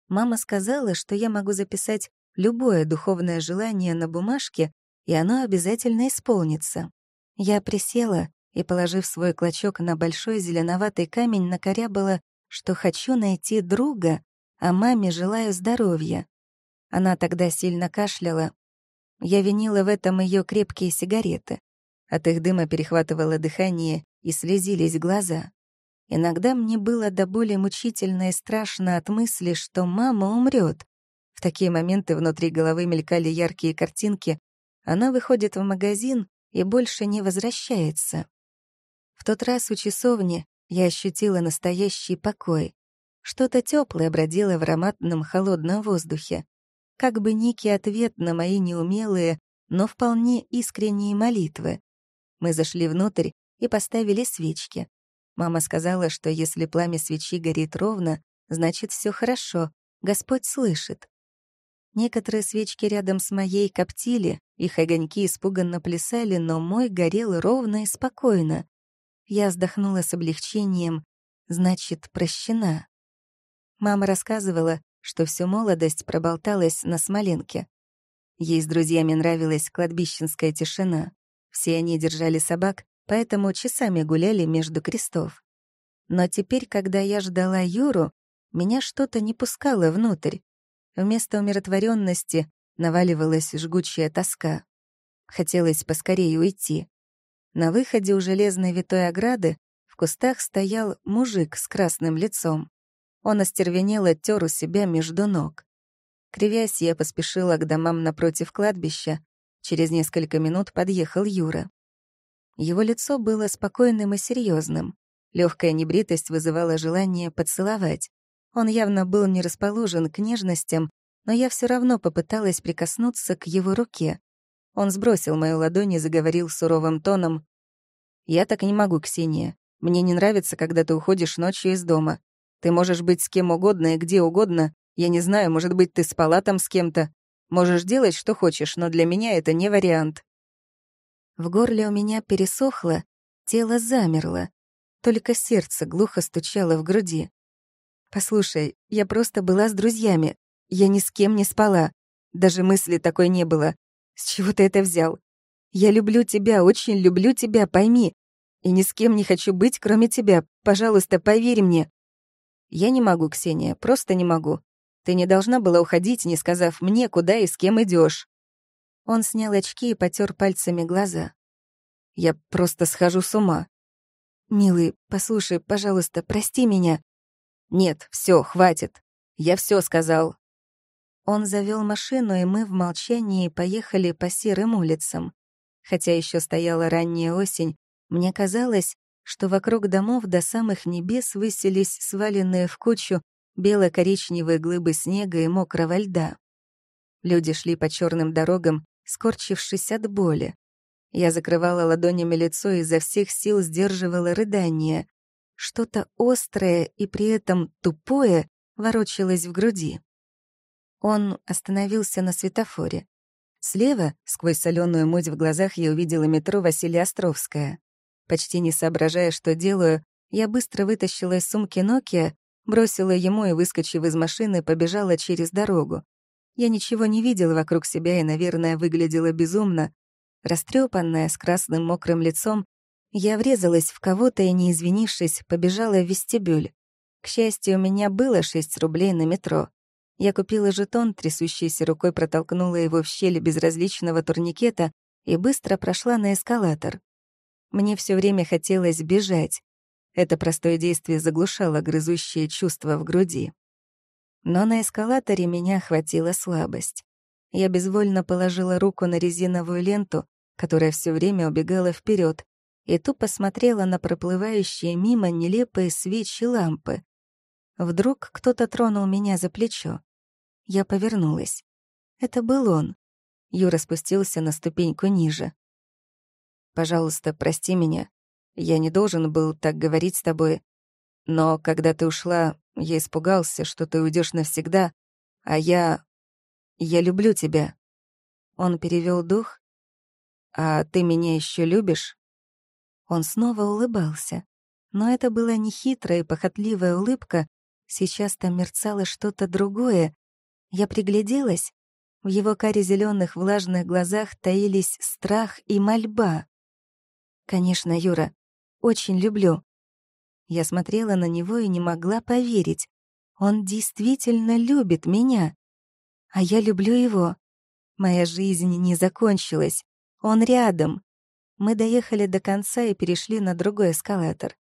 Мама сказала, что я могу записать любое духовное желание на бумажке, и оно обязательно исполнится. Я присела и, положив свой клочок на большой зеленоватый камень, накорябала, что хочу найти друга, а маме желаю здоровья. Она тогда сильно кашляла. Я винила в этом ее крепкие сигареты. От их дыма перехватывало дыхание и слезились глаза. Иногда мне было до боли мучительно и страшно от мысли, что мама умрет. В такие моменты внутри головы мелькали яркие картинки. Она выходит в магазин и больше не возвращается. В тот раз у часовни я ощутила настоящий покой. Что-то теплое бродило в ароматном холодном воздухе. Как бы некий ответ на мои неумелые, но вполне искренние молитвы. Мы зашли внутрь и поставили свечки. Мама сказала, что если пламя свечи горит ровно, значит, все хорошо, Господь слышит. Некоторые свечки рядом с моей коптили, их огоньки испуганно плясали, но мой горел ровно и спокойно. Я вздохнула с облегчением, значит, прощена. Мама рассказывала, что всю молодость проболталась на Смоленке. Ей с друзьями нравилась кладбищенская тишина. Все они держали собак, поэтому часами гуляли между крестов. Но теперь, когда я ждала Юру, меня что-то не пускало внутрь. Вместо умиротворенности наваливалась жгучая тоска. Хотелось поскорее уйти. На выходе у железной витой ограды в кустах стоял мужик с красным лицом. Он остервенело тер у себя между ног. Кривясь, я поспешила к домам напротив кладбища. Через несколько минут подъехал Юра. Его лицо было спокойным и серьезным. Легкая небритость вызывала желание поцеловать. Он явно был не расположен к нежностям, но я все равно попыталась прикоснуться к его руке. Он сбросил мою ладонь и заговорил суровым тоном. «Я так не могу, Ксения. Мне не нравится, когда ты уходишь ночью из дома. Ты можешь быть с кем угодно и где угодно. Я не знаю, может быть, ты спала там с кем-то. Можешь делать, что хочешь, но для меня это не вариант. В горле у меня пересохло, тело замерло. Только сердце глухо стучало в груди. «Послушай, я просто была с друзьями. Я ни с кем не спала. Даже мысли такой не было. С чего ты это взял? Я люблю тебя, очень люблю тебя, пойми. И ни с кем не хочу быть, кроме тебя. Пожалуйста, поверь мне». «Я не могу, Ксения, просто не могу. Ты не должна была уходить, не сказав мне, куда и с кем идешь. Он снял очки и потер пальцами глаза. «Я просто схожу с ума». «Милый, послушай, пожалуйста, прости меня». «Нет, все, хватит. Я все сказал». Он завел машину, и мы в молчании поехали по серым улицам. Хотя еще стояла ранняя осень, мне казалось, что вокруг домов до самых небес высились сваленные в кучу бело-коричневые глыбы снега и мокрого льда. Люди шли по черным дорогам, скорчившись от боли. Я закрывала ладонями лицо и изо всех сил сдерживала рыдание. Что-то острое и при этом тупое ворочалось в груди. Он остановился на светофоре. Слева, сквозь соленую муть в глазах, я увидела метро Василия Островская. Почти не соображая, что делаю, я быстро вытащила из сумки Nokia, бросила ему и, выскочив из машины, побежала через дорогу. Я ничего не видела вокруг себя и, наверное, выглядела безумно. Растрепанная, с красным мокрым лицом, я врезалась в кого-то и, не извинившись, побежала в вестибюль. К счастью, у меня было 6 рублей на метро. Я купила жетон, трясущейся рукой протолкнула его в щель безразличного турникета и быстро прошла на эскалатор. Мне все время хотелось бежать. Это простое действие заглушало грызущее чувство в груди. Но на эскалаторе меня охватила слабость. Я безвольно положила руку на резиновую ленту, которая все время убегала вперед, и тупо смотрела на проплывающие мимо нелепые свечи лампы. Вдруг кто-то тронул меня за плечо. Я повернулась. Это был он. Юра спустился на ступеньку ниже. «Пожалуйста, прости меня. Я не должен был так говорить с тобой. Но когда ты ушла, я испугался, что ты уйдешь навсегда, А я... я люблю тебя». Он перевел дух. «А ты меня еще любишь?» Он снова улыбался. Но это была не хитрая и похотливая улыбка, сейчас там мерцало что-то другое. Я пригляделась. В его каре зеленых влажных глазах таились страх и мольба. «Конечно, Юра, очень люблю». Я смотрела на него и не могла поверить. Он действительно любит меня. А я люблю его. Моя жизнь не закончилась. Он рядом. Мы доехали до конца и перешли на другой эскалатор.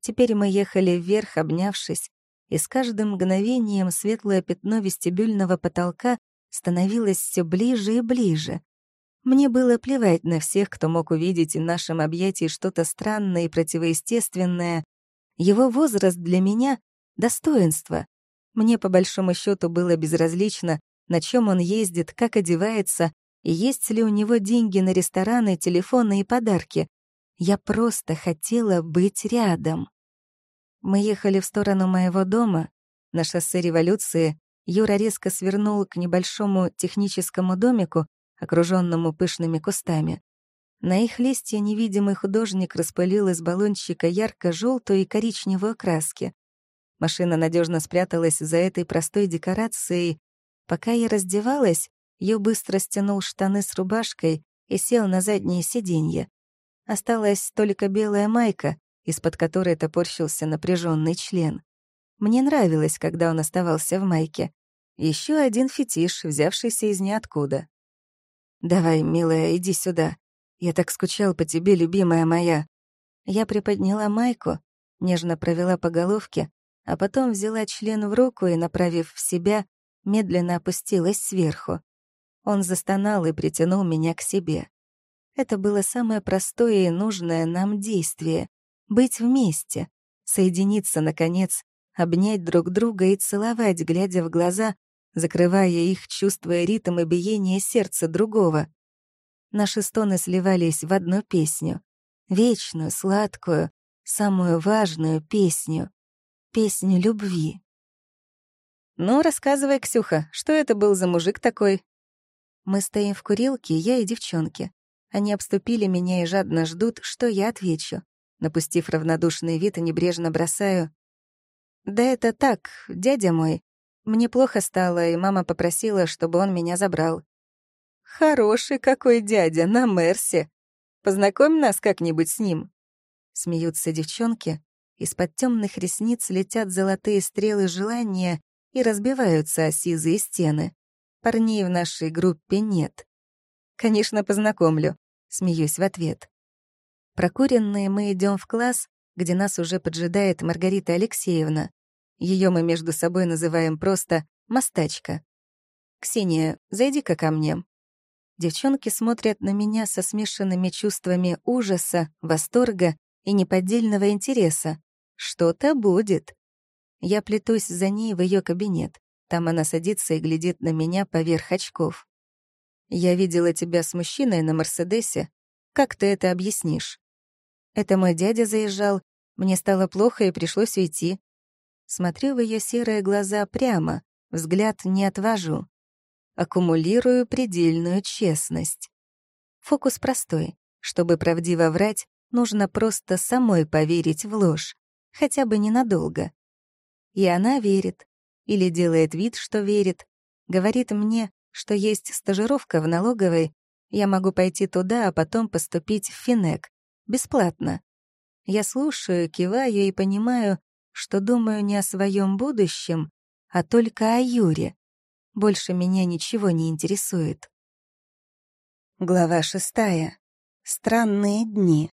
Теперь мы ехали вверх, обнявшись, и с каждым мгновением светлое пятно вестибюльного потолка становилось все ближе и ближе. Мне было плевать на всех, кто мог увидеть в нашем объятии что-то странное и противоестественное. Его возраст для меня — достоинство. Мне, по большому счету, было безразлично, на чем он ездит, как одевается и есть ли у него деньги на рестораны, телефоны и подарки. Я просто хотела быть рядом. Мы ехали в сторону моего дома. На шоссе революции Юра резко свернул к небольшому техническому домику, окруженному пышными кустами. На их листья невидимый художник распылил из баллончика ярко желтую и коричневую краски. Машина надежно спряталась за этой простой декорацией. Пока я раздевалась, Ю быстро стянул штаны с рубашкой и сел на заднее сиденье. Осталась только белая майка, из-под которой топорщился напряженный член. Мне нравилось, когда он оставался в майке. Еще один фетиш, взявшийся из ниоткуда. «Давай, милая, иди сюда. Я так скучал по тебе, любимая моя». Я приподняла майку, нежно провела по головке, а потом взяла член в руку и, направив в себя, медленно опустилась сверху. Он застонал и притянул меня к себе. Это было самое простое и нужное нам действие — быть вместе, соединиться, наконец, обнять друг друга и целовать, глядя в глаза, закрывая их, чувствуя ритм и биение сердца другого. Наши стоны сливались в одну песню. Вечную, сладкую, самую важную песню. Песню любви. «Ну, рассказывай, Ксюха, что это был за мужик такой?» Мы стоим в курилке, я и девчонки. Они обступили меня и жадно ждут, что я отвечу. Напустив равнодушный вид, небрежно бросаю. «Да это так, дядя мой. Мне плохо стало, и мама попросила, чтобы он меня забрал». «Хороший какой дядя, на Мерсе. Познакомь нас как-нибудь с ним». Смеются девчонки. Из-под темных ресниц летят золотые стрелы желания и разбиваются о сизые стены. Парней в нашей группе нет. Конечно, познакомлю. Смеюсь в ответ. Прокуренные мы идем в класс, где нас уже поджидает Маргарита Алексеевна. Ее мы между собой называем просто «мостачка». «Ксения, зайди-ка ко мне». Девчонки смотрят на меня со смешанными чувствами ужаса, восторга и неподдельного интереса. Что-то будет. Я плетусь за ней в ее кабинет. Там она садится и глядит на меня поверх очков. «Я видела тебя с мужчиной на Мерседесе. Как ты это объяснишь?» «Это мой дядя заезжал. Мне стало плохо, и пришлось уйти». Смотрю в ее серые глаза прямо, взгляд не отвожу. Аккумулирую предельную честность. Фокус простой. Чтобы правдиво врать, нужно просто самой поверить в ложь, хотя бы ненадолго. И она верит, или делает вид, что верит, говорит мне, что есть стажировка в налоговой, я могу пойти туда, а потом поступить в Финек. Бесплатно. Я слушаю, киваю и понимаю, что думаю не о своем будущем, а только о Юре. Больше меня ничего не интересует. Глава шестая. Странные дни.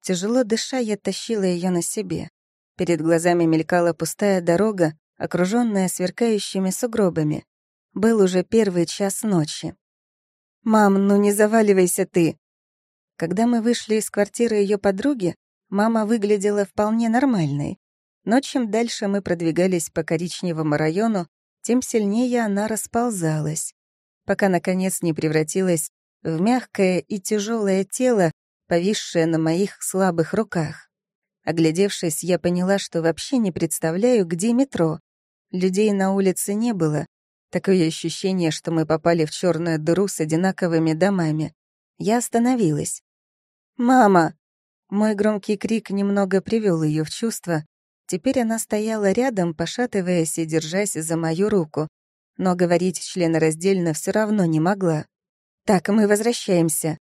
Тяжело дыша, я тащила ее на себе. Перед глазами мелькала пустая дорога, окружённая сверкающими сугробами. Был уже первый час ночи. «Мам, ну не заваливайся ты!» Когда мы вышли из квартиры её подруги, мама выглядела вполне нормальной. Но чем дальше мы продвигались по коричневому району, тем сильнее она расползалась, пока, наконец, не превратилась в мягкое и тяжелое тело, повисшее на моих слабых руках. Оглядевшись, я поняла, что вообще не представляю, где метро. Людей на улице не было, Такое ощущение, что мы попали в черную дыру с одинаковыми домами. Я остановилась. «Мама!» Мой громкий крик немного привел ее в чувство. Теперь она стояла рядом, пошатываясь и держась за мою руку. Но говорить членораздельно все равно не могла. «Так, мы возвращаемся».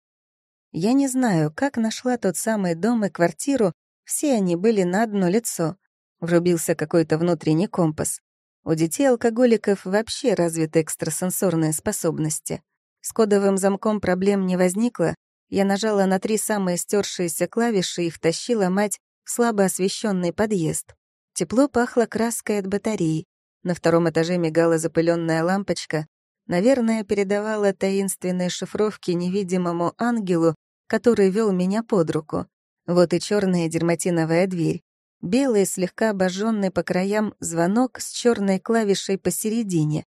Я не знаю, как нашла тот самый дом и квартиру, все они были на одно лицо. Врубился какой-то внутренний компас. У детей-алкоголиков вообще развиты экстрасенсорные способности. С кодовым замком проблем не возникло. Я нажала на три самые стершиеся клавиши и втащила мать слабо освещенный подъезд. Тепло пахло краской от батареи. На втором этаже мигала запыленная лампочка. Наверное, передавала таинственные шифровки невидимому ангелу, который вел меня под руку. Вот и черная дерматиновая дверь. Белый, слегка обожженный по краям звонок с черной клавишей посередине.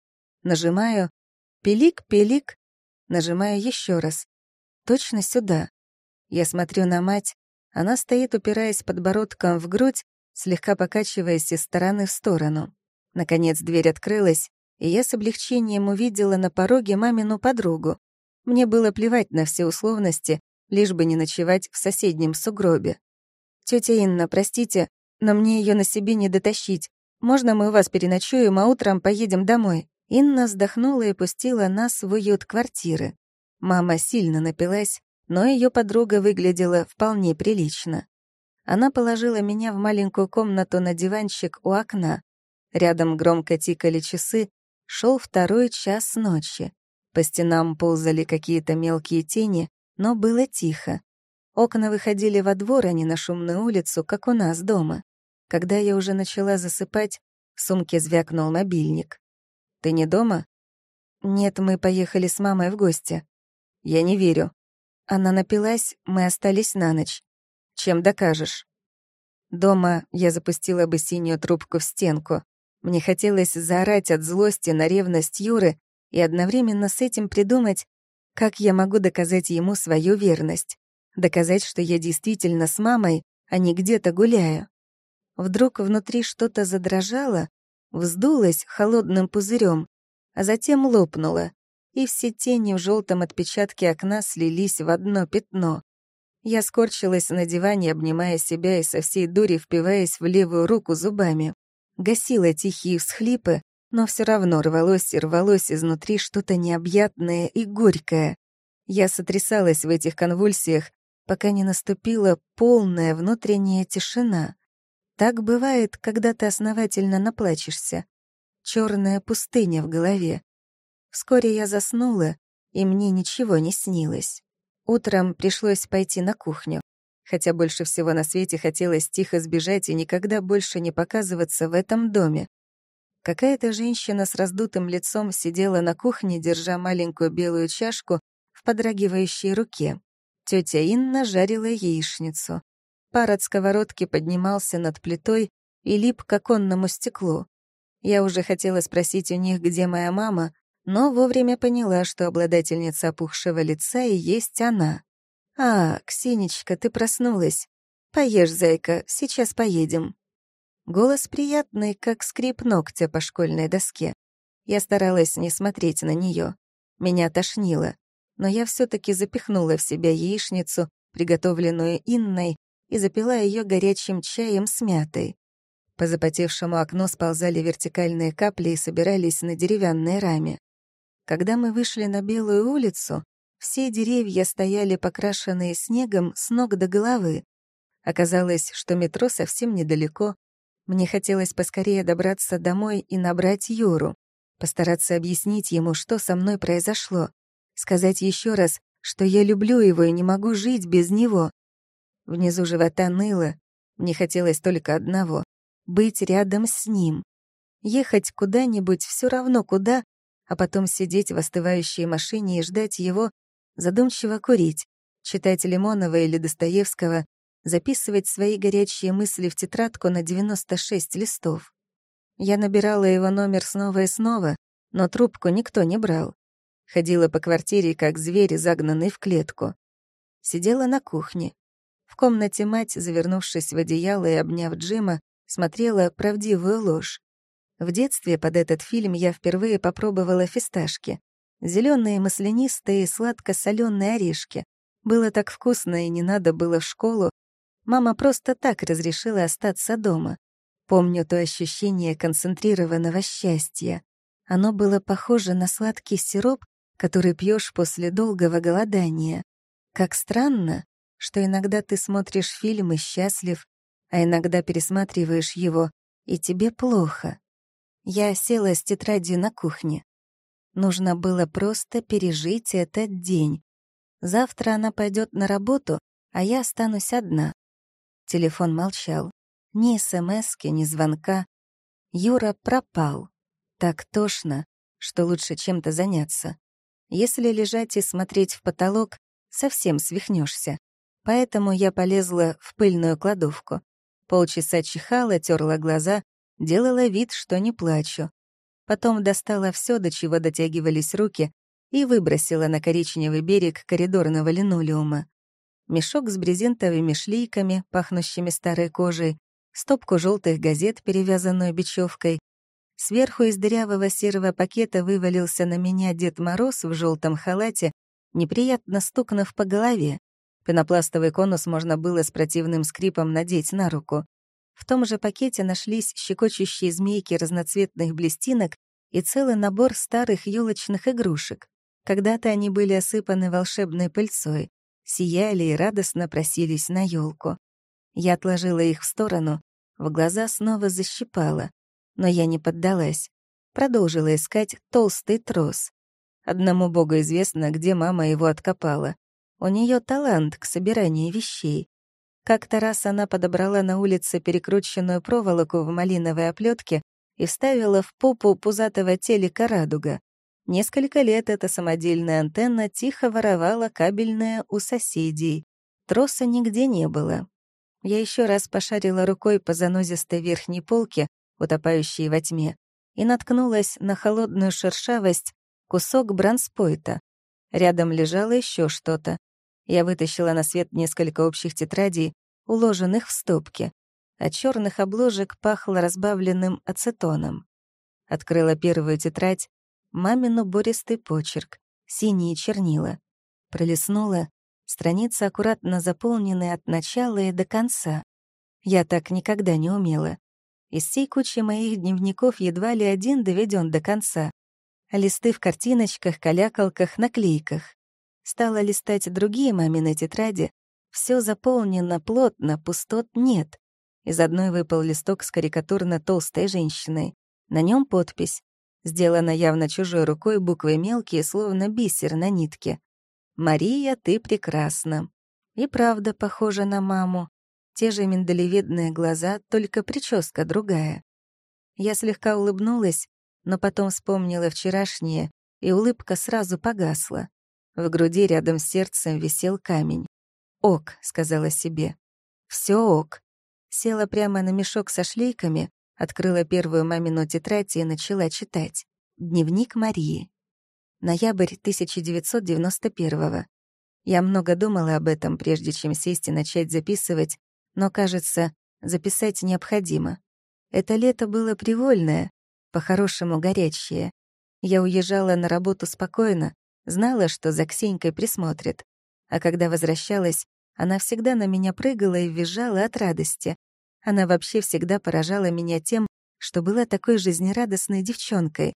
Нажимаю «Пилик-пилик», нажимаю еще раз. Точно сюда. Я смотрю на мать. Она стоит, упираясь подбородком в грудь, слегка покачиваясь из стороны в сторону. Наконец дверь открылась, и я с облегчением увидела на пороге мамину подругу. Мне было плевать на все условности, лишь бы не ночевать в соседнем сугробе. «Тётя Инна, простите, но мне её на себе не дотащить. Можно мы у вас переночуем, а утром поедем домой?» Инна вздохнула и пустила нас в уют квартиры. Мама сильно напилась, но её подруга выглядела вполне прилично. Она положила меня в маленькую комнату на диванчик у окна. Рядом громко тикали часы, шел второй час ночи. По стенам ползали какие-то мелкие тени, но было тихо. Окна выходили во двор, а не на шумную улицу, как у нас дома. Когда я уже начала засыпать, в сумке звякнул мобильник. «Ты не дома?» «Нет, мы поехали с мамой в гости». «Я не верю». Она напилась, мы остались на ночь. «Чем докажешь?» Дома я запустила бы синюю трубку в стенку. Мне хотелось заорать от злости на ревность Юры и одновременно с этим придумать, как я могу доказать ему свою верность. Доказать, что я действительно с мамой, а не где-то гуляю. Вдруг внутри что-то задрожало, вздулось холодным пузырем, а затем лопнуло, и все тени в желтом отпечатке окна слились в одно пятно. Я скорчилась на диване, обнимая себя и со всей дури впиваясь в левую руку зубами гасила тихие всхлипы, но все равно рвалось и рвалось изнутри что-то необъятное и горькое. Я сотрясалась в этих конвульсиях, пока не наступила полная внутренняя тишина. Так бывает, когда ты основательно наплачешься. Черная пустыня в голове. Вскоре я заснула, и мне ничего не снилось. Утром пришлось пойти на кухню хотя больше всего на свете хотелось тихо сбежать и никогда больше не показываться в этом доме. Какая-то женщина с раздутым лицом сидела на кухне, держа маленькую белую чашку в подрагивающей руке. Тетя Инна жарила яичницу. Пар от сковородки поднимался над плитой и лип к оконному стеклу. Я уже хотела спросить у них, где моя мама, но вовремя поняла, что обладательница опухшего лица и есть она. «А, Ксенечка, ты проснулась. Поешь, зайка, сейчас поедем». Голос приятный, как скрип ногтя по школьной доске. Я старалась не смотреть на нее. Меня тошнило. Но я все таки запихнула в себя яичницу, приготовленную Инной, и запила ее горячим чаем с мятой. По запотевшему окну сползали вертикальные капли и собирались на деревянной раме. Когда мы вышли на Белую улицу, все деревья стояли покрашенные снегом с ног до головы. Оказалось, что метро совсем недалеко. Мне хотелось поскорее добраться домой и набрать Юру, постараться объяснить ему, что со мной произошло, сказать еще раз, что я люблю его и не могу жить без него. Внизу живота ныло, мне хотелось только одного — быть рядом с ним. Ехать куда-нибудь, все равно куда, а потом сидеть в остывающей машине и ждать его, задумчиво курить, читать Лимонова или Достоевского, записывать свои горячие мысли в тетрадку на 96 листов. Я набирала его номер снова и снова, но трубку никто не брал. Ходила по квартире, как зверь, загнанный в клетку. Сидела на кухне. В комнате мать, завернувшись в одеяло и обняв Джима, смотрела правдивую ложь. В детстве под этот фильм я впервые попробовала фисташки. зеленые маслянистые, сладко соленые орешки. Было так вкусно, и не надо было в школу. Мама просто так разрешила остаться дома. Помню то ощущение концентрированного счастья. Оно было похоже на сладкий сироп, который пьешь после долгого голодания. Как странно, что иногда ты смотришь фильм и счастлив, а иногда пересматриваешь его, и тебе плохо. Я села с тетрадью на кухне. Нужно было просто пережить этот день. Завтра она пойдет на работу, а я останусь одна. Телефон молчал. Ни смски, ни звонка. Юра пропал. Так тошно, что лучше чем-то заняться. Если лежать и смотреть в потолок, совсем свихнешься. Поэтому я полезла в пыльную кладовку. Полчаса чихала, терла глаза делала вид, что не плачу. Потом достала все, до чего дотягивались руки, и выбросила на коричневый берег коридорного линолеума. Мешок с брезентовыми шлейками, пахнущими старой кожей, стопку желтых газет, перевязанную бечевкой. Сверху из дырявого серого пакета вывалился на меня Дед Мороз в желтом халате, неприятно стукнув по голове. Пенопластовый конус можно было с противным скрипом надеть на руку. В том же пакете нашлись щекочущие змейки разноцветных блестинок и целый набор старых елочных игрушек. Когда-то они были осыпаны волшебной пыльцой, сияли и радостно просились на елку. Я отложила их в сторону, в глаза снова защипала, но я не поддалась. Продолжила искать толстый трос. Одному богу известно, где мама его откопала. У нее талант к собиранию вещей. Как-то раз она подобрала на улице перекрученную проволоку в малиновой оплетке и вставила в попу пузатого телека радуга. Несколько лет эта самодельная антенна тихо воровала кабельное у соседей. Троса нигде не было. Я еще раз пошарила рукой по занозистой верхней полке, утопающей во тьме, и наткнулась на холодную шершавость кусок бранспойта. Рядом лежало еще что-то. Я вытащила на свет несколько общих тетрадей, уложенных в стопки. От черных обложек пахло разбавленным ацетоном. Открыла первую тетрадь, мамину бористый почерк, синие чернила. Пролистнула, страницы аккуратно заполнены от начала и до конца. Я так никогда не умела. Из всей кучи моих дневников едва ли один доведен до конца. Листы в картиночках, калякалках, наклейках. Стала листать другие мамины тетради. Все заполнено плотно, пустот нет. Из одной выпал листок с карикатурно толстой женщиной. На нем подпись. Сделана явно чужой рукой, буквы мелкие, словно бисер на нитке. «Мария, ты прекрасна». И правда похожа на маму. Те же миндалевидные глаза, только прическа другая. Я слегка улыбнулась, но потом вспомнила вчерашнее, и улыбка сразу погасла. В груди рядом с сердцем висел камень. «Ок», — сказала себе. «Всё ок». Села прямо на мешок со шлейками, открыла первую мамину тетрадь и начала читать. Дневник Марии. Ноябрь 1991-го. Я много думала об этом, прежде чем сесть и начать записывать, но, кажется, записать необходимо. Это лето было привольное, по-хорошему горячее. Я уезжала на работу спокойно, Знала, что за Ксенькой присмотрит. А когда возвращалась, она всегда на меня прыгала и визжала от радости. Она вообще всегда поражала меня тем, что была такой жизнерадостной девчонкой.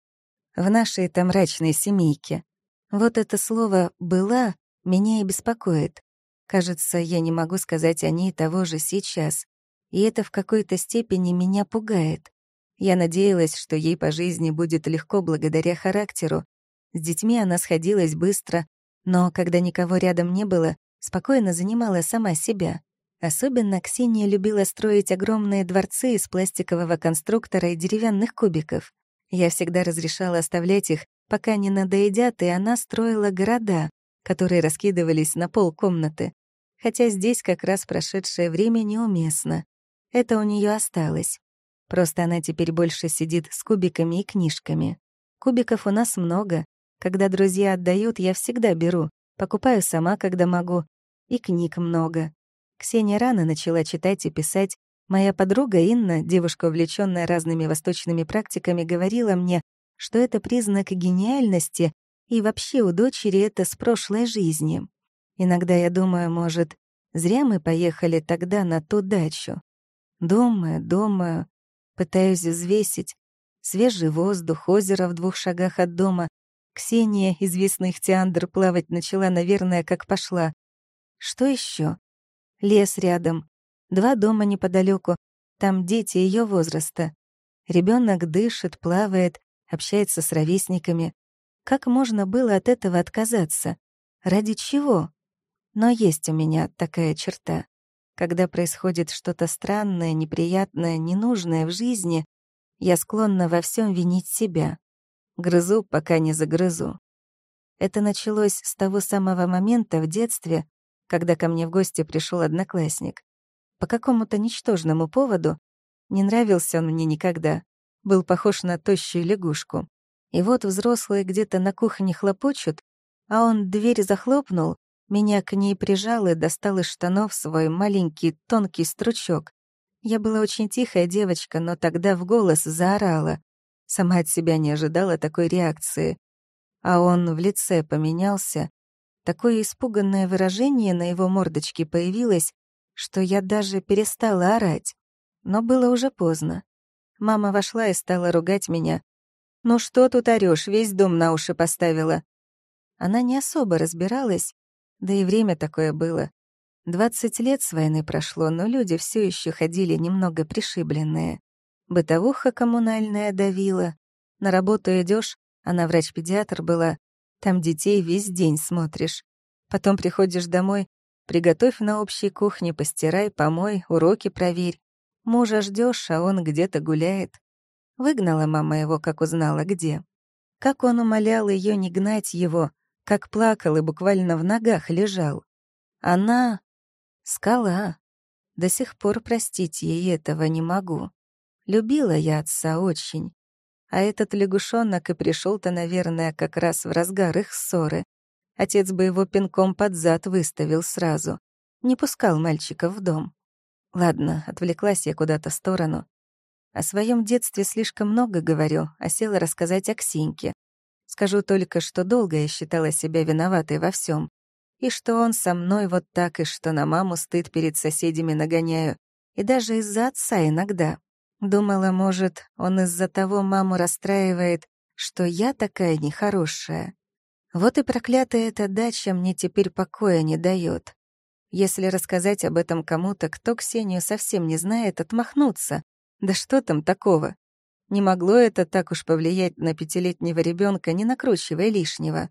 В нашей-то мрачной семейке. Вот это слово «была» меня и беспокоит. Кажется, я не могу сказать о ней того же сейчас. И это в какой-то степени меня пугает. Я надеялась, что ей по жизни будет легко благодаря характеру, с детьми она сходилась быстро, но когда никого рядом не было, спокойно занимала сама себя. Особенно Ксения любила строить огромные дворцы из пластикового конструктора и деревянных кубиков. Я всегда разрешала оставлять их, пока не надоедят, и она строила города, которые раскидывались на пол комнаты. Хотя здесь как раз прошедшее время неуместно. Это у нее осталось. Просто она теперь больше сидит с кубиками и книжками. Кубиков у нас много, когда друзья отдают, я всегда беру. Покупаю сама, когда могу. И книг много. Ксения рано начала читать и писать, Моя подруга Инна, девушка, увлечённая разными восточными практиками, говорила мне, что это признак гениальности, и вообще у дочери это с прошлой жизни. Иногда я думаю, может, зря мы поехали тогда на ту дачу. Думаю, думаю, пытаюсь взвесить. Свежий воздух, озеро в двух шагах от дома. Ксения, известный ихтиандр, плавать начала, наверное, как пошла. Что еще? Лес рядом. Два дома неподалеку. Там дети ее возраста. Ребенок дышит, плавает, общается с ровесниками. Как можно было от этого отказаться? Ради чего? Но есть у меня такая черта. Когда происходит что-то странное, неприятное, ненужное в жизни, я склонна во всем винить себя. Грызу, пока не загрызу. Это началось с того самого момента в детстве, когда ко мне в гости пришел одноклассник. По какому-то ничтожному поводу не нравился он мне никогда, был похож на тощую лягушку. И вот взрослые где-то на кухне хлопочут, а он дверь захлопнул меня к ней прижал и достал из штанов свой маленький тонкий стручок. Я была очень тихая девочка, но тогда в голос заорала. Сама от себя не ожидала такой реакции. А он в лице поменялся. Такое испуганное выражение на его мордочке появилось, что я даже перестала орать. Но было уже поздно. Мама вошла и стала ругать меня. «Ну что тут орёшь, весь дом на уши поставила». Она не особо разбиралась, да и время такое было. Двадцать лет с войны прошло, но люди все еще ходили немного пришибленные. Бытовуха коммунальная давила. На работу идешь, она врач-педиатр была. Там детей весь день смотришь. Потом приходишь домой, приготовь на общей кухне, постирай, помой, уроки проверь. Мужа ждешь, а он где-то гуляет. Выгнала мама его, как узнала, где. Как он умолял ее не гнать его, как плакал и буквально в ногах лежал. Она — скала. До сих пор простить ей этого не могу. Любила я отца очень. А этот лягушонок и пришел то наверное, как раз в разгар их ссоры. Отец бы его пинком под зад выставил сразу. Не пускал мальчиков в дом. Ладно, отвлеклась я куда-то в сторону. О своем детстве слишком много говорю, а села рассказать о Ксеньке. Скажу только, что долго я считала себя виноватой во всем, И что он со мной вот так, и что на маму стыд перед соседями нагоняю. И даже из-за отца иногда. Думала, может, он из-за того маму расстраивает, что я такая нехорошая. Вот и проклятая эта дача мне теперь покоя не дает. Если рассказать об этом кому-то, кто Ксению совсем не знает, отмахнуться. Да что там такого? Не могло это так уж повлиять на пятилетнего ребенка, не накручивая лишнего.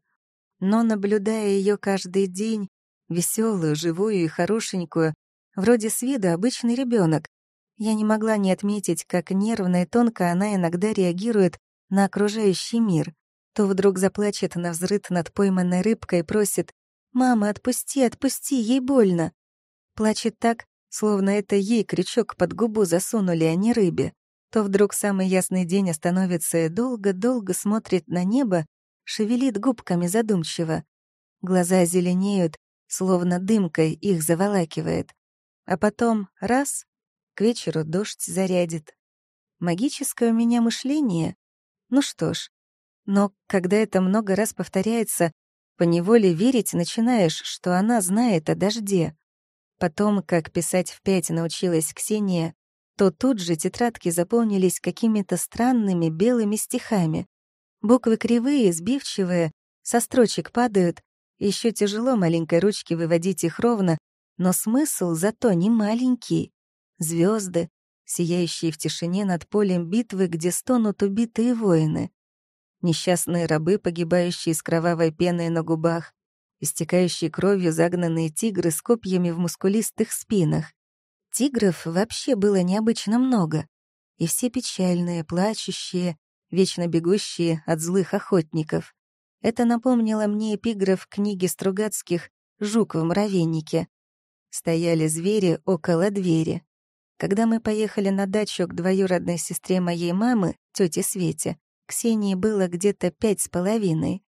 Но, наблюдая ее каждый день, веселую, живую и хорошенькую, вроде с виду обычный ребенок, я не могла не отметить, как нервно и тонко она иногда реагирует на окружающий мир. То вдруг заплачет на взрыт над пойманной рыбкой и просит «Мама, отпусти, отпусти, ей больно». Плачет так, словно это ей крючок под губу засунули, а не рыбе то вдруг самый ясный день остановится и долго-долго смотрит на небо, шевелит губками задумчиво. Глаза зеленеют, словно дымкой их заволакивает. А потом — раз — к вечеру дождь зарядит. Магическое у меня мышление? Ну что ж. Но когда это много раз повторяется, поневоле верить начинаешь, что она знает о дожде. Потом, как писать в пять научилась Ксения, то тут же тетрадки заполнились какими-то странными белыми стихами. Буквы кривые, сбивчивые, со строчек падают, еще тяжело маленькой ручке выводить их ровно, но смысл зато не маленький. Звезды, сияющие в тишине над полем битвы, где стонут убитые воины. Несчастные рабы, погибающие с кровавой пеной на губах, истекающие кровью загнанные тигры с копьями в мускулистых спинах. Тигров вообще было необычно много, и все печальные, плачущие, вечно бегущие от злых охотников. Это напомнило мне эпиграф книги Стругацких «Жук в муравейнике». Стояли звери около двери. Когда мы поехали на дачу к двоюродной сестре моей мамы, тете Свете, Ксении было где-то пять с половиной.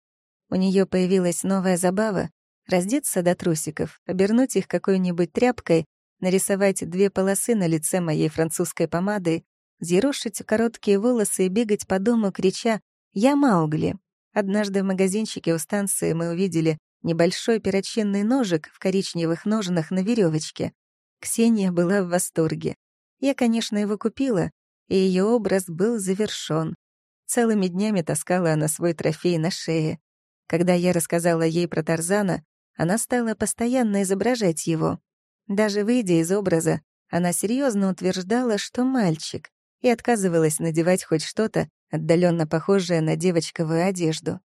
У нее появилась новая забава — раздеться до трусиков, обернуть их какой-нибудь тряпкой нарисовать две полосы на лице моей французской помадой, зерошить короткие волосы и бегать по дому, крича «Я Маугли!». Однажды в магазинчике у станции мы увидели небольшой перочинный ножик в коричневых ножнах на веревочке. Ксения была в восторге. Я, конечно, его купила, и ее образ был завершён. Целыми днями таскала она свой трофей на шее. Когда я рассказала ей про Тарзана, она стала постоянно изображать его. Даже выйдя из образа, она серьезно утверждала, что мальчик, и отказывалась надевать хоть что-то, отдаленно похожее на девочковую одежду.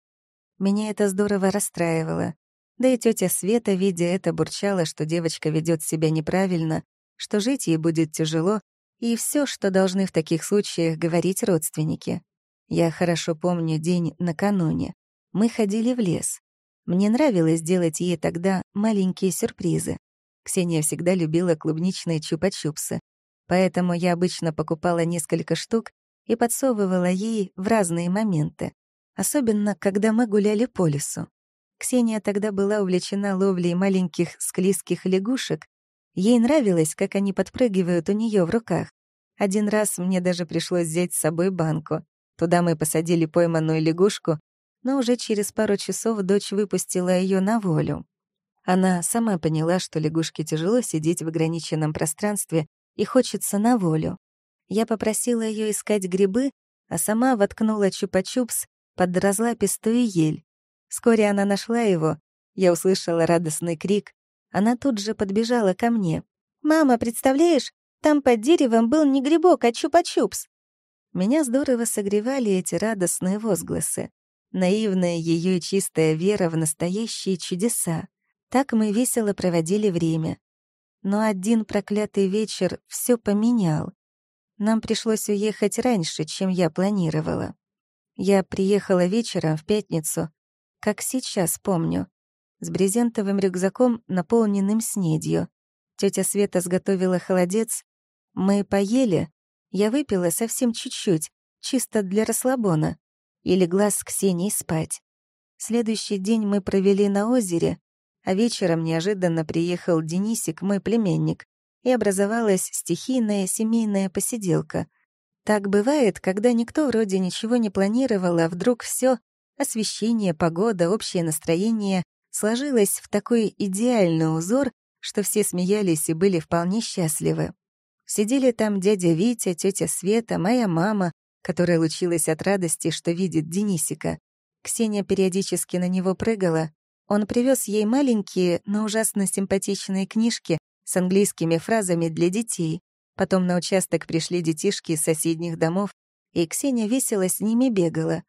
Меня это здорово расстраивало. Да и тетя Света, видя это, бурчала, что девочка ведет себя неправильно, что жить ей будет тяжело, и все, что должны в таких случаях говорить родственники. Я хорошо помню день накануне. Мы ходили в лес. Мне нравилось делать ей тогда маленькие сюрпризы. Ксения всегда любила клубничные чупа-чупсы. Поэтому я обычно покупала несколько штук и подсовывала ей в разные моменты. Особенно, когда мы гуляли по лесу. Ксения тогда была увлечена ловлей маленьких склизких лягушек. Ей нравилось, как они подпрыгивают у нее в руках. Один раз мне даже пришлось взять с собой банку. Туда мы посадили пойманную лягушку, но уже через пару часов дочь выпустила ее на волю. Она сама поняла, что лягушке тяжело сидеть в ограниченном пространстве и хочется на волю. Я попросила ее искать грибы, а сама воткнула чупа-чупс под разлапистую ель. Вскоре она нашла его. Я услышала радостный крик. Она тут же подбежала ко мне. «Мама, представляешь, там под деревом был не грибок, а чупа-чупс!» Меня здорово согревали эти радостные возгласы. Наивная ее чистая вера в настоящие чудеса. Так мы весело проводили время. Но один проклятый вечер все поменял. Нам пришлось уехать раньше, чем я планировала. Я приехала вечером в пятницу, как сейчас помню, с брезентовым рюкзаком, наполненным снедью. Тетя Света сготовила холодец. Мы поели. Я выпила совсем чуть-чуть, чисто для расслабона, и легла с Ксенией спать. Следующий день мы провели на озере, а вечером неожиданно приехал Денисик, мой племянник, и образовалась стихийная семейная посиделка. Так бывает, когда никто вроде ничего не планировал, а вдруг все освещение, погода, общее настроение сложилось в такой идеальный узор, что все смеялись и были вполне счастливы. Сидели там дядя Витя, тетя Света, моя мама, которая лучилась от радости, что видит Денисика. Ксения периодически на него прыгала, он привез ей маленькие, но ужасно симпатичные книжки с английскими фразами для детей. Потом на участок пришли детишки из соседних домов, и Ксения весело с ними бегала.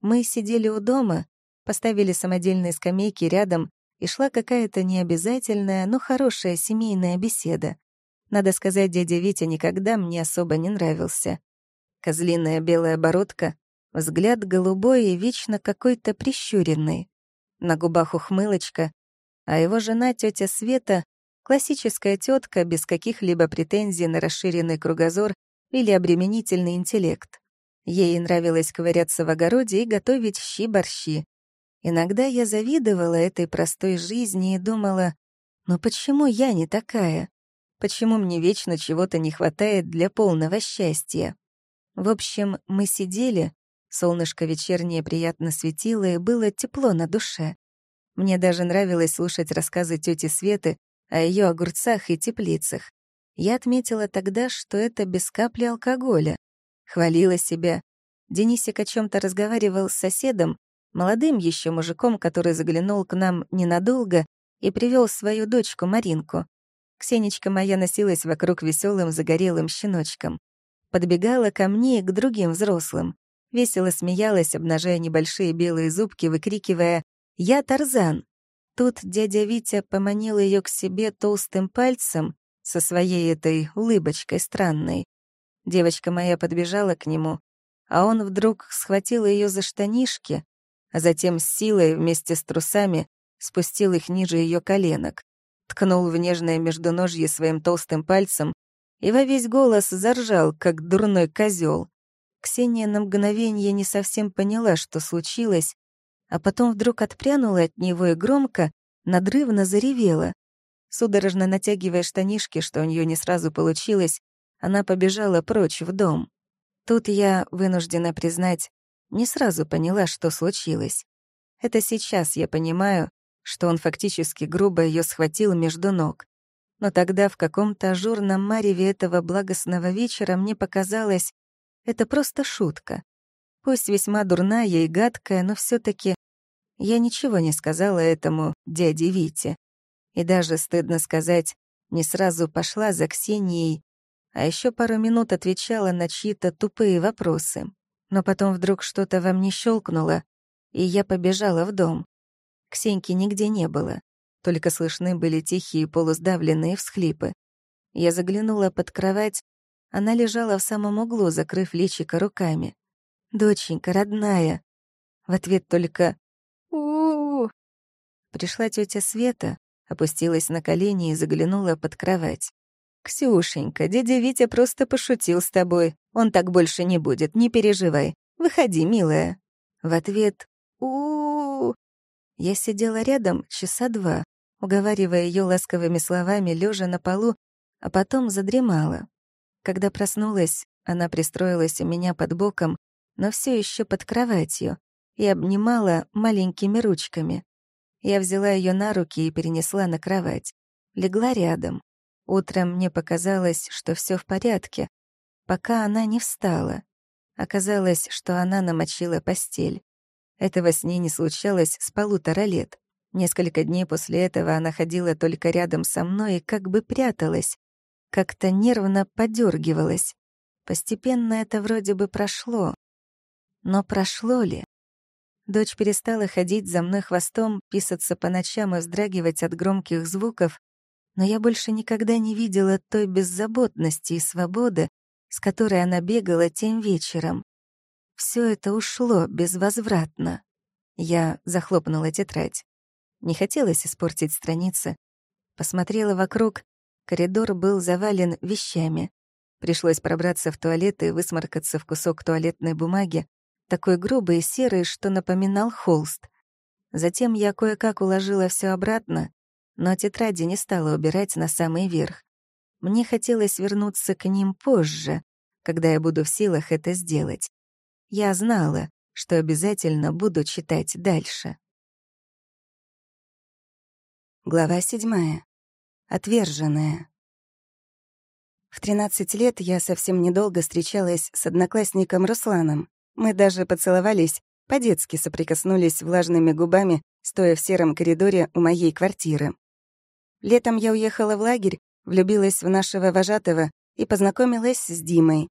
Мы сидели у дома, поставили самодельные скамейки рядом, и шла какая-то необязательная, но хорошая семейная беседа. Надо сказать, дядя Витя никогда мне особо не нравился. Козлиная белая бородка, взгляд голубой и вечно какой-то прищуренный на губах ухмылочка, а его жена, тетя Света, классическая тетка без каких-либо претензий на расширенный кругозор или обременительный интеллект. Ей нравилось ковыряться в огороде и готовить щи-борщи. Иногда я завидовала этой простой жизни и думала, ну почему я не такая? Почему мне вечно чего-то не хватает для полного счастья? В общем, мы сидели, Солнышко вечернее приятно светило, и было тепло на душе. Мне даже нравилось слушать рассказы тети Светы о ее огурцах и теплицах. Я отметила тогда, что это без капли алкоголя. Хвалила себя. Денисик о чем то разговаривал с соседом, молодым еще мужиком, который заглянул к нам ненадолго и привел свою дочку Маринку. Ксенечка моя носилась вокруг веселым загорелым щеночком. Подбегала ко мне и к другим взрослым весело смеялась, обнажая небольшие белые зубки, выкрикивая «Я Тарзан!». Тут дядя Витя поманил ее к себе толстым пальцем со своей этой улыбочкой странной. Девочка моя подбежала к нему, а он вдруг схватил ее за штанишки, а затем с силой вместе с трусами спустил их ниже ее коленок, ткнул в нежное междуножье своим толстым пальцем и во весь голос заржал, как дурной козел. Ксения на мгновение не совсем поняла, что случилось, а потом вдруг отпрянула от него и громко, надрывно заревела. Судорожно натягивая штанишки, что у нее не сразу получилось, она побежала прочь в дом. Тут я, вынуждена признать, не сразу поняла, что случилось. Это сейчас я понимаю, что он фактически грубо ее схватил между ног. Но тогда в каком-то ажурном мареве этого благостного вечера мне показалось, это просто шутка. Пусть весьма дурная и гадкая, но все таки я ничего не сказала этому дяде Вите. И даже, стыдно сказать, не сразу пошла за Ксенией, а еще пару минут отвечала на чьи-то тупые вопросы. Но потом вдруг что-то во мне щелкнуло, и я побежала в дом. Ксеньки нигде не было, только слышны были тихие полусдавленные всхлипы. Я заглянула под кровать, она лежала в самом углу, закрыв личико руками. «Доченька, родная!» В ответ только у, -у, -у. Пришла тетя Света, опустилась на колени и заглянула под кровать. «Ксюшенька, дядя Витя просто пошутил с тобой. Он так больше не будет, не переживай. Выходи, милая». В ответ у, -у, -у. Я сидела рядом часа два, уговаривая ее ласковыми словами, лежа на полу, а потом задремала. Когда проснулась, она пристроилась у меня под боком, но все еще под кроватью, и обнимала маленькими ручками. Я взяла ее на руки и перенесла на кровать. Легла рядом. Утром мне показалось, что все в порядке, пока она не встала. Оказалось, что она намочила постель. Этого с ней не случалось с полутора лет. Несколько дней после этого она ходила только рядом со мной и как бы пряталась, как-то нервно подергивалась. Постепенно это вроде бы прошло. Но прошло ли? Дочь перестала ходить за мной хвостом, писаться по ночам и вздрагивать от громких звуков, но я больше никогда не видела той беззаботности и свободы, с которой она бегала тем вечером. Все это ушло безвозвратно. Я захлопнула тетрадь. Не хотелось испортить страницы. Посмотрела вокруг. Коридор был завален вещами. Пришлось пробраться в туалет и высморкаться в кусок туалетной бумаги, такой грубый и серый, что напоминал холст. Затем я кое-как уложила все обратно, но тетради не стала убирать на самый верх. Мне хотелось вернуться к ним позже, когда я буду в силах это сделать. Я знала, что обязательно буду читать дальше. Глава седьмая. Отверженная. В 13 лет я совсем недолго встречалась с одноклассником Русланом. Мы даже поцеловались, по-детски соприкоснулись влажными губами, стоя в сером коридоре у моей квартиры. Летом я уехала в лагерь, влюбилась в нашего вожатого и познакомилась с Димой.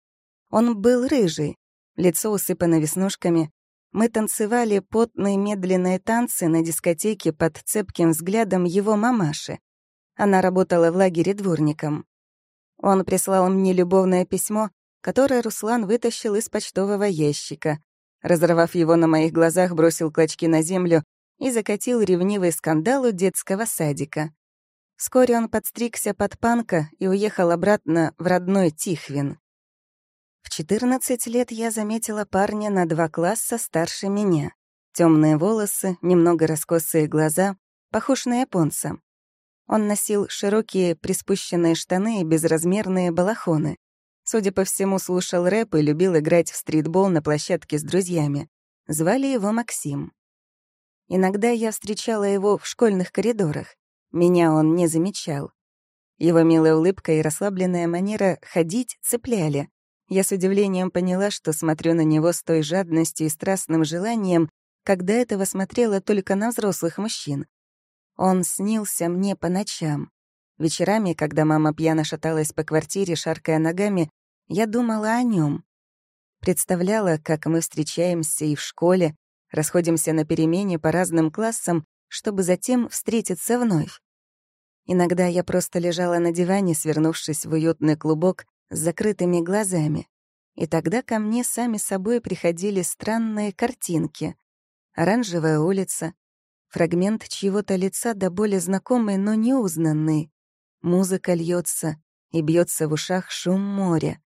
Он был рыжий, лицо усыпано веснушками. Мы танцевали потные медленные танцы на дискотеке под цепким взглядом его мамаши. Она работала в лагере дворником. Он прислал мне любовное письмо, которое Руслан вытащил из почтового ящика. Разорвав его на моих глазах, бросил клочки на землю и закатил ревнивый скандал у детского садика. Вскоре он подстригся под панка и уехал обратно в родной Тихвин. В 14 лет я заметила парня на два класса старше меня. Темные волосы, немного раскосые глаза, похож на японца. Он носил широкие приспущенные штаны и безразмерные балахоны. Судя по всему, слушал рэп и любил играть в стритбол на площадке с друзьями. Звали его Максим. Иногда я встречала его в школьных коридорах. Меня он не замечал. Его милая улыбка и расслабленная манера ходить цепляли. Я с удивлением поняла, что смотрю на него с той жадностью и страстным желанием, когда этого смотрела только на взрослых мужчин. Он снился мне по ночам. Вечерами, когда мама пьяно шаталась по квартире, шаркая ногами, я думала о нем. Представляла, как мы встречаемся и в школе, расходимся на перемене по разным классам, чтобы затем встретиться вновь. Иногда я просто лежала на диване, свернувшись в уютный клубок с закрытыми глазами. И тогда ко мне сами собой приходили странные картинки. Оранжевая улица, фрагмент чьего-то лица до боли знакомый, но неузнанный. Музыка льется, и бьется в ушах шум моря.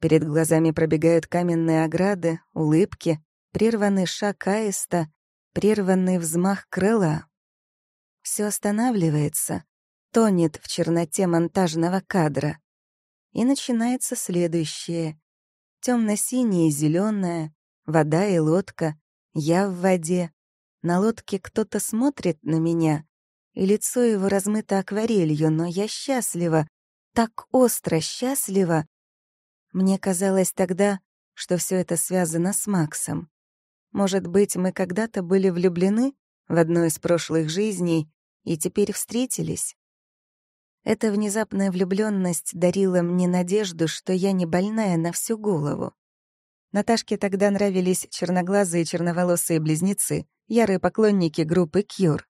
Перед глазами пробегают каменные ограды, улыбки, прерванный шаг аиста, прерванный взмах крыла. Все останавливается, тонет в черноте монтажного кадра. И начинается следующее. Темно-синее зеленое, вода и лодка, я в воде. На лодке кто-то смотрит на меня, и лицо его размыто акварелью, но я счастлива, так остро счастлива. Мне казалось тогда, что все это связано с Максом. Может быть, мы когда-то были влюблены в одной из прошлых жизней и теперь встретились? Эта внезапная влюбленность дарила мне надежду, что я не больная на всю голову. Наташке тогда нравились черноглазые черноволосые близнецы, ярые поклонники группы «Кьюр».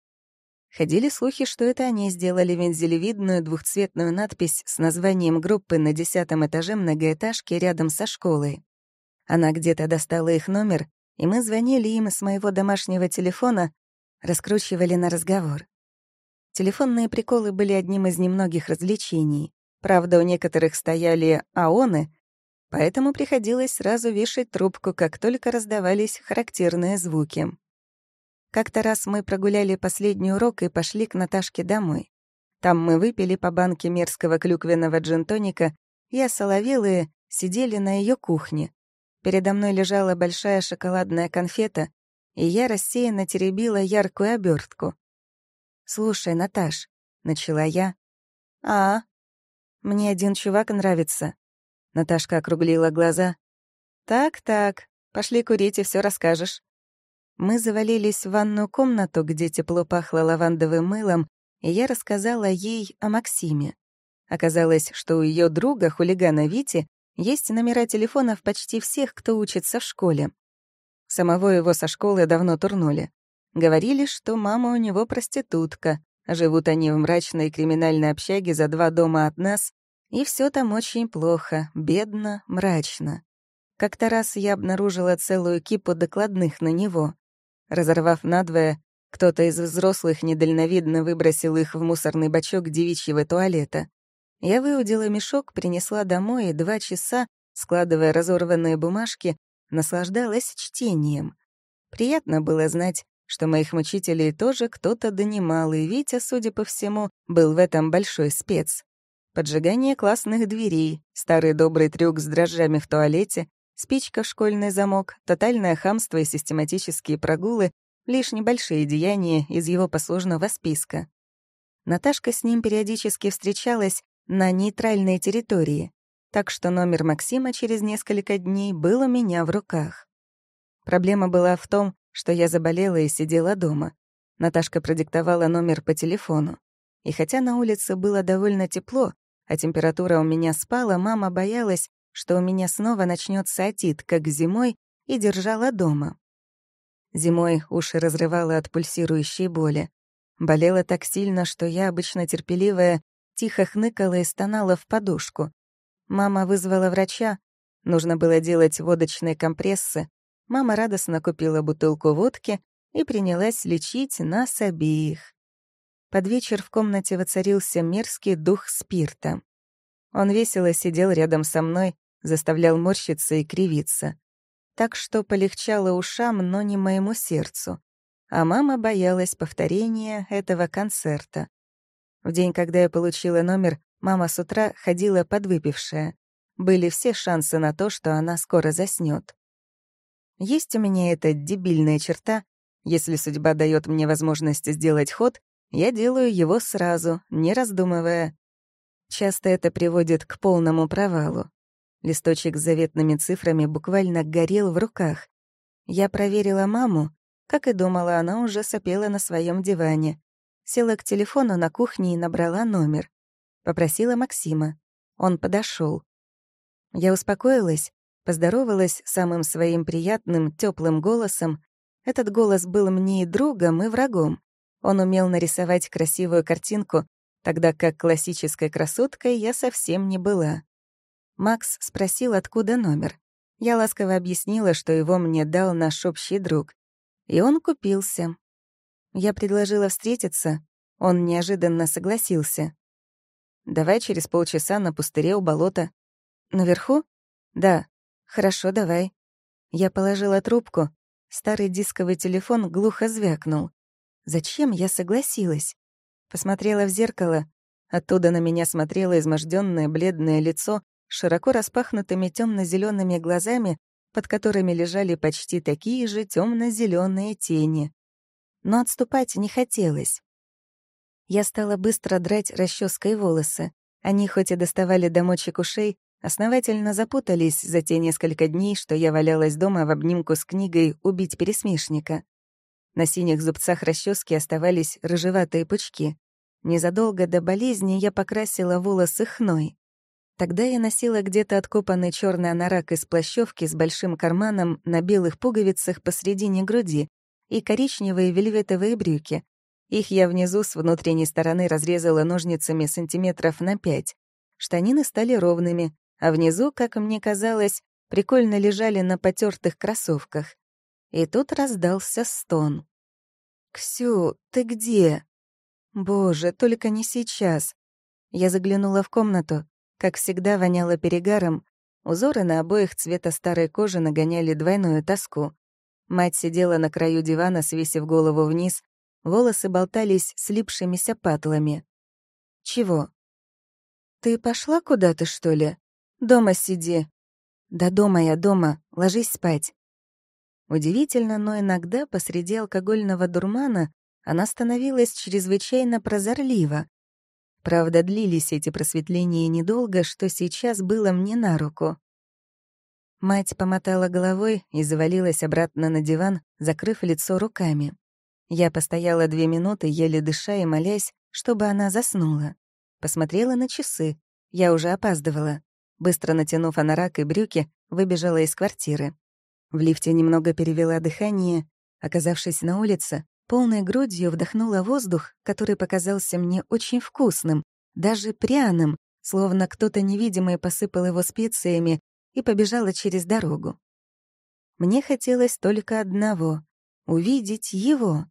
Ходили слухи, что это они сделали вензелевидную двухцветную надпись с названием группы на десятом этаже многоэтажки рядом со школой. Она где-то достала их номер, и мы звонили им с моего домашнего телефона, раскручивали на разговор. Телефонные приколы были одним из немногих развлечений. Правда, у некоторых стояли аоны, поэтому приходилось сразу вешать трубку, как только раздавались характерные звуки. Как-то раз мы прогуляли последний урок и пошли к Наташке домой. Там мы выпили по банке мерзкого клюквенного джинтоника и осоловелые сидели на ее кухне. Передо мной лежала большая шоколадная конфета, и я рассеянно теребила яркую обертку. «Слушай, Наташ», — начала я. «А, мне один чувак нравится». Наташка округлила глаза. «Так-так, пошли курить и все расскажешь». Мы завалились в ванную комнату, где тепло пахло лавандовым мылом, и я рассказала ей о Максиме. Оказалось, что у ее друга, хулигана Вити, есть номера телефонов почти всех, кто учится в школе. Самого его со школы давно турнули. Говорили, что мама у него проститутка, живут они в мрачной криминальной общаге за два дома от нас, и все там очень плохо, бедно, мрачно. Как-то раз я обнаружила целую кипу докладных на него. Разорвав надвое, кто-то из взрослых недальновидно выбросил их в мусорный бачок девичьего туалета. Я выудила мешок, принесла домой и два часа, складывая разорванные бумажки, наслаждалась чтением. Приятно было знать, что моих мучителей тоже кто-то донимал, и Витя, судя по всему, был в этом большой спец. Поджигание классных дверей, старый добрый трюк с дрожжами в туалете, спичка в школьный замок, тотальное хамство и систематические прогулы — лишь небольшие деяния из его послужного списка. Наташка с ним периодически встречалась на нейтральной территории, так что номер Максима через несколько дней был у меня в руках. Проблема была в том, что я заболела и сидела дома. Наташка продиктовала номер по телефону. И хотя на улице было довольно тепло, а температура у меня спала, мама боялась, что у меня снова начнется отит, как зимой, и держала дома. Зимой уши разрывала от пульсирующей боли. Болела так сильно, что я, обычно терпеливая, тихо хныкала и стонала в подушку. Мама вызвала врача, нужно было делать водочные компрессы, Мама радостно купила бутылку водки и принялась лечить нас обеих. Под вечер в комнате воцарился мерзкий дух спирта. Он весело сидел рядом со мной, заставлял морщиться и кривиться. Так что полегчало ушам, но не моему сердцу. А мама боялась повторения этого концерта. В день, когда я получила номер, мама с утра ходила подвыпившая. Были все шансы на то, что она скоро заснёт. Есть у меня эта дебильная черта. Если судьба дает мне возможность сделать ход, я делаю его сразу, не раздумывая. Часто это приводит к полному провалу. Листочек с заветными цифрами буквально горел в руках. Я проверила маму, как и думала, она уже сопела на своем диване. Села к телефону на кухне и набрала номер. Попросила Максима. Он подошел. Я успокоилась Поздоровалась самым своим приятным, теплым голосом. Этот голос был мне и другом, и врагом. Он умел нарисовать красивую картинку, тогда как классической красоткой я совсем не была. Макс спросил, откуда номер. Я ласково объяснила, что его мне дал наш общий друг. И он купился. Я предложила встретиться, он неожиданно согласился. «Давай через полчаса на пустыре у болота». «Наверху?» «Да, «Хорошо, давай». Я положила трубку. Старый дисковый телефон глухо звякнул. Зачем я согласилась? Посмотрела в зеркало. Оттуда на меня смотрело изможденное бледное лицо широко распахнутыми темно зелеными глазами, под которыми лежали почти такие же темно зеленые тени. Но отступать не хотелось. Я стала быстро драть расческой волосы. Они хоть и доставали до мочек ушей, основательно запутались за те несколько дней, что я валялась дома в обнимку с книгой «Убить пересмешника». На синих зубцах расчески оставались рыжеватые пучки. Незадолго до болезни я покрасила волосы хной. Тогда я носила где-то откопанный черный анорак из плащевки с большим карманом на белых пуговицах посредине груди и коричневые вельветовые брюки. Их я внизу с внутренней стороны разрезала ножницами сантиметров на пять. Штанины стали ровными, а внизу, как мне казалось, прикольно лежали на потертых кроссовках. И тут раздался стон. «Ксю, ты где?» «Боже, только не сейчас». Я заглянула в комнату. Как всегда, воняло перегаром. Узоры на обоих цвета старой кожи нагоняли двойную тоску. Мать сидела на краю дивана, свесив голову вниз. Волосы болтались слипшимися патлами. «Чего?» «Ты пошла куда-то, что ли? Дома сиди». «Да дома я, дома. Ложись спать». Удивительно, но иногда посреди алкогольного дурмана она становилась чрезвычайно прозорлива. Правда, длились эти просветления недолго, что сейчас было мне на руку. Мать помотала головой и завалилась обратно на диван, закрыв лицо руками. Я постояла две минуты, еле дыша и молясь, чтобы она заснула. Посмотрела на часы. Я уже опаздывала. Быстро натянув анорак и брюки, выбежала из квартиры. В лифте немного перевела дыхание. Оказавшись на улице, Полной грудью вдохнула воздух, который показался мне очень вкусным, даже пряным, словно кто-то невидимый посыпал его специями и побежала через дорогу. Мне хотелось только одного — увидеть его.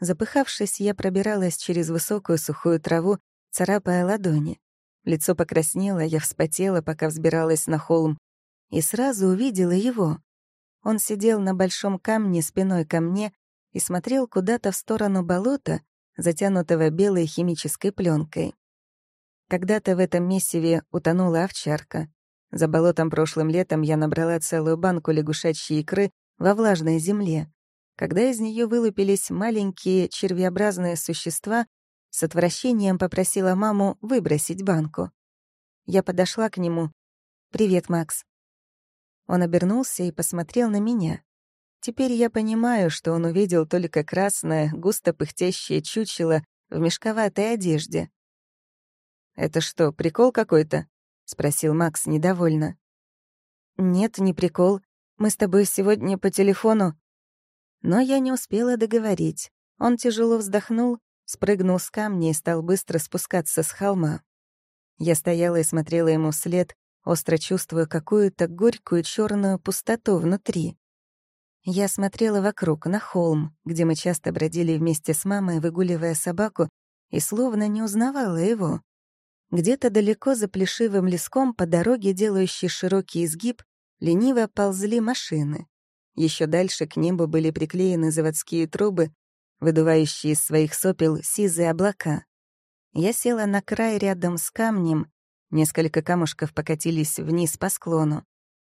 Запыхавшись, я пробиралась через высокую сухую траву, царапая ладони. Лицо покраснело, я вспотела, пока взбиралась на холм, и сразу увидела его. Он сидел на большом камне спиной ко мне, и смотрел куда-то в сторону болота, затянутого белой химической пленкой. Когда-то в этом месиве утонула овчарка. За болотом прошлым летом я набрала целую банку лягушачьей икры во влажной земле. Когда из нее вылупились маленькие червеобразные существа, с отвращением попросила маму выбросить банку. Я подошла к нему. «Привет, Макс». Он обернулся и посмотрел на меня. Теперь я понимаю, что он увидел только красное, густо пыхтящее чучело в мешковатой одежде. «Это что, прикол какой-то?» — спросил Макс недовольно. «Нет, не прикол. Мы с тобой сегодня по телефону». Но я не успела договорить. Он тяжело вздохнул, спрыгнул с камня и стал быстро спускаться с холма. Я стояла и смотрела ему вслед, остро чувствуя какую-то горькую черную пустоту внутри. Я смотрела вокруг, на холм, где мы часто бродили вместе с мамой, выгуливая собаку, и словно не узнавала его. Где-то далеко за плешивым леском по дороге, делающей широкий изгиб, лениво ползли машины. Еще дальше к небу были приклеены заводские трубы, выдувающие из своих сопел сизые облака. Я села на край рядом с камнем, несколько камушков покатились вниз по склону.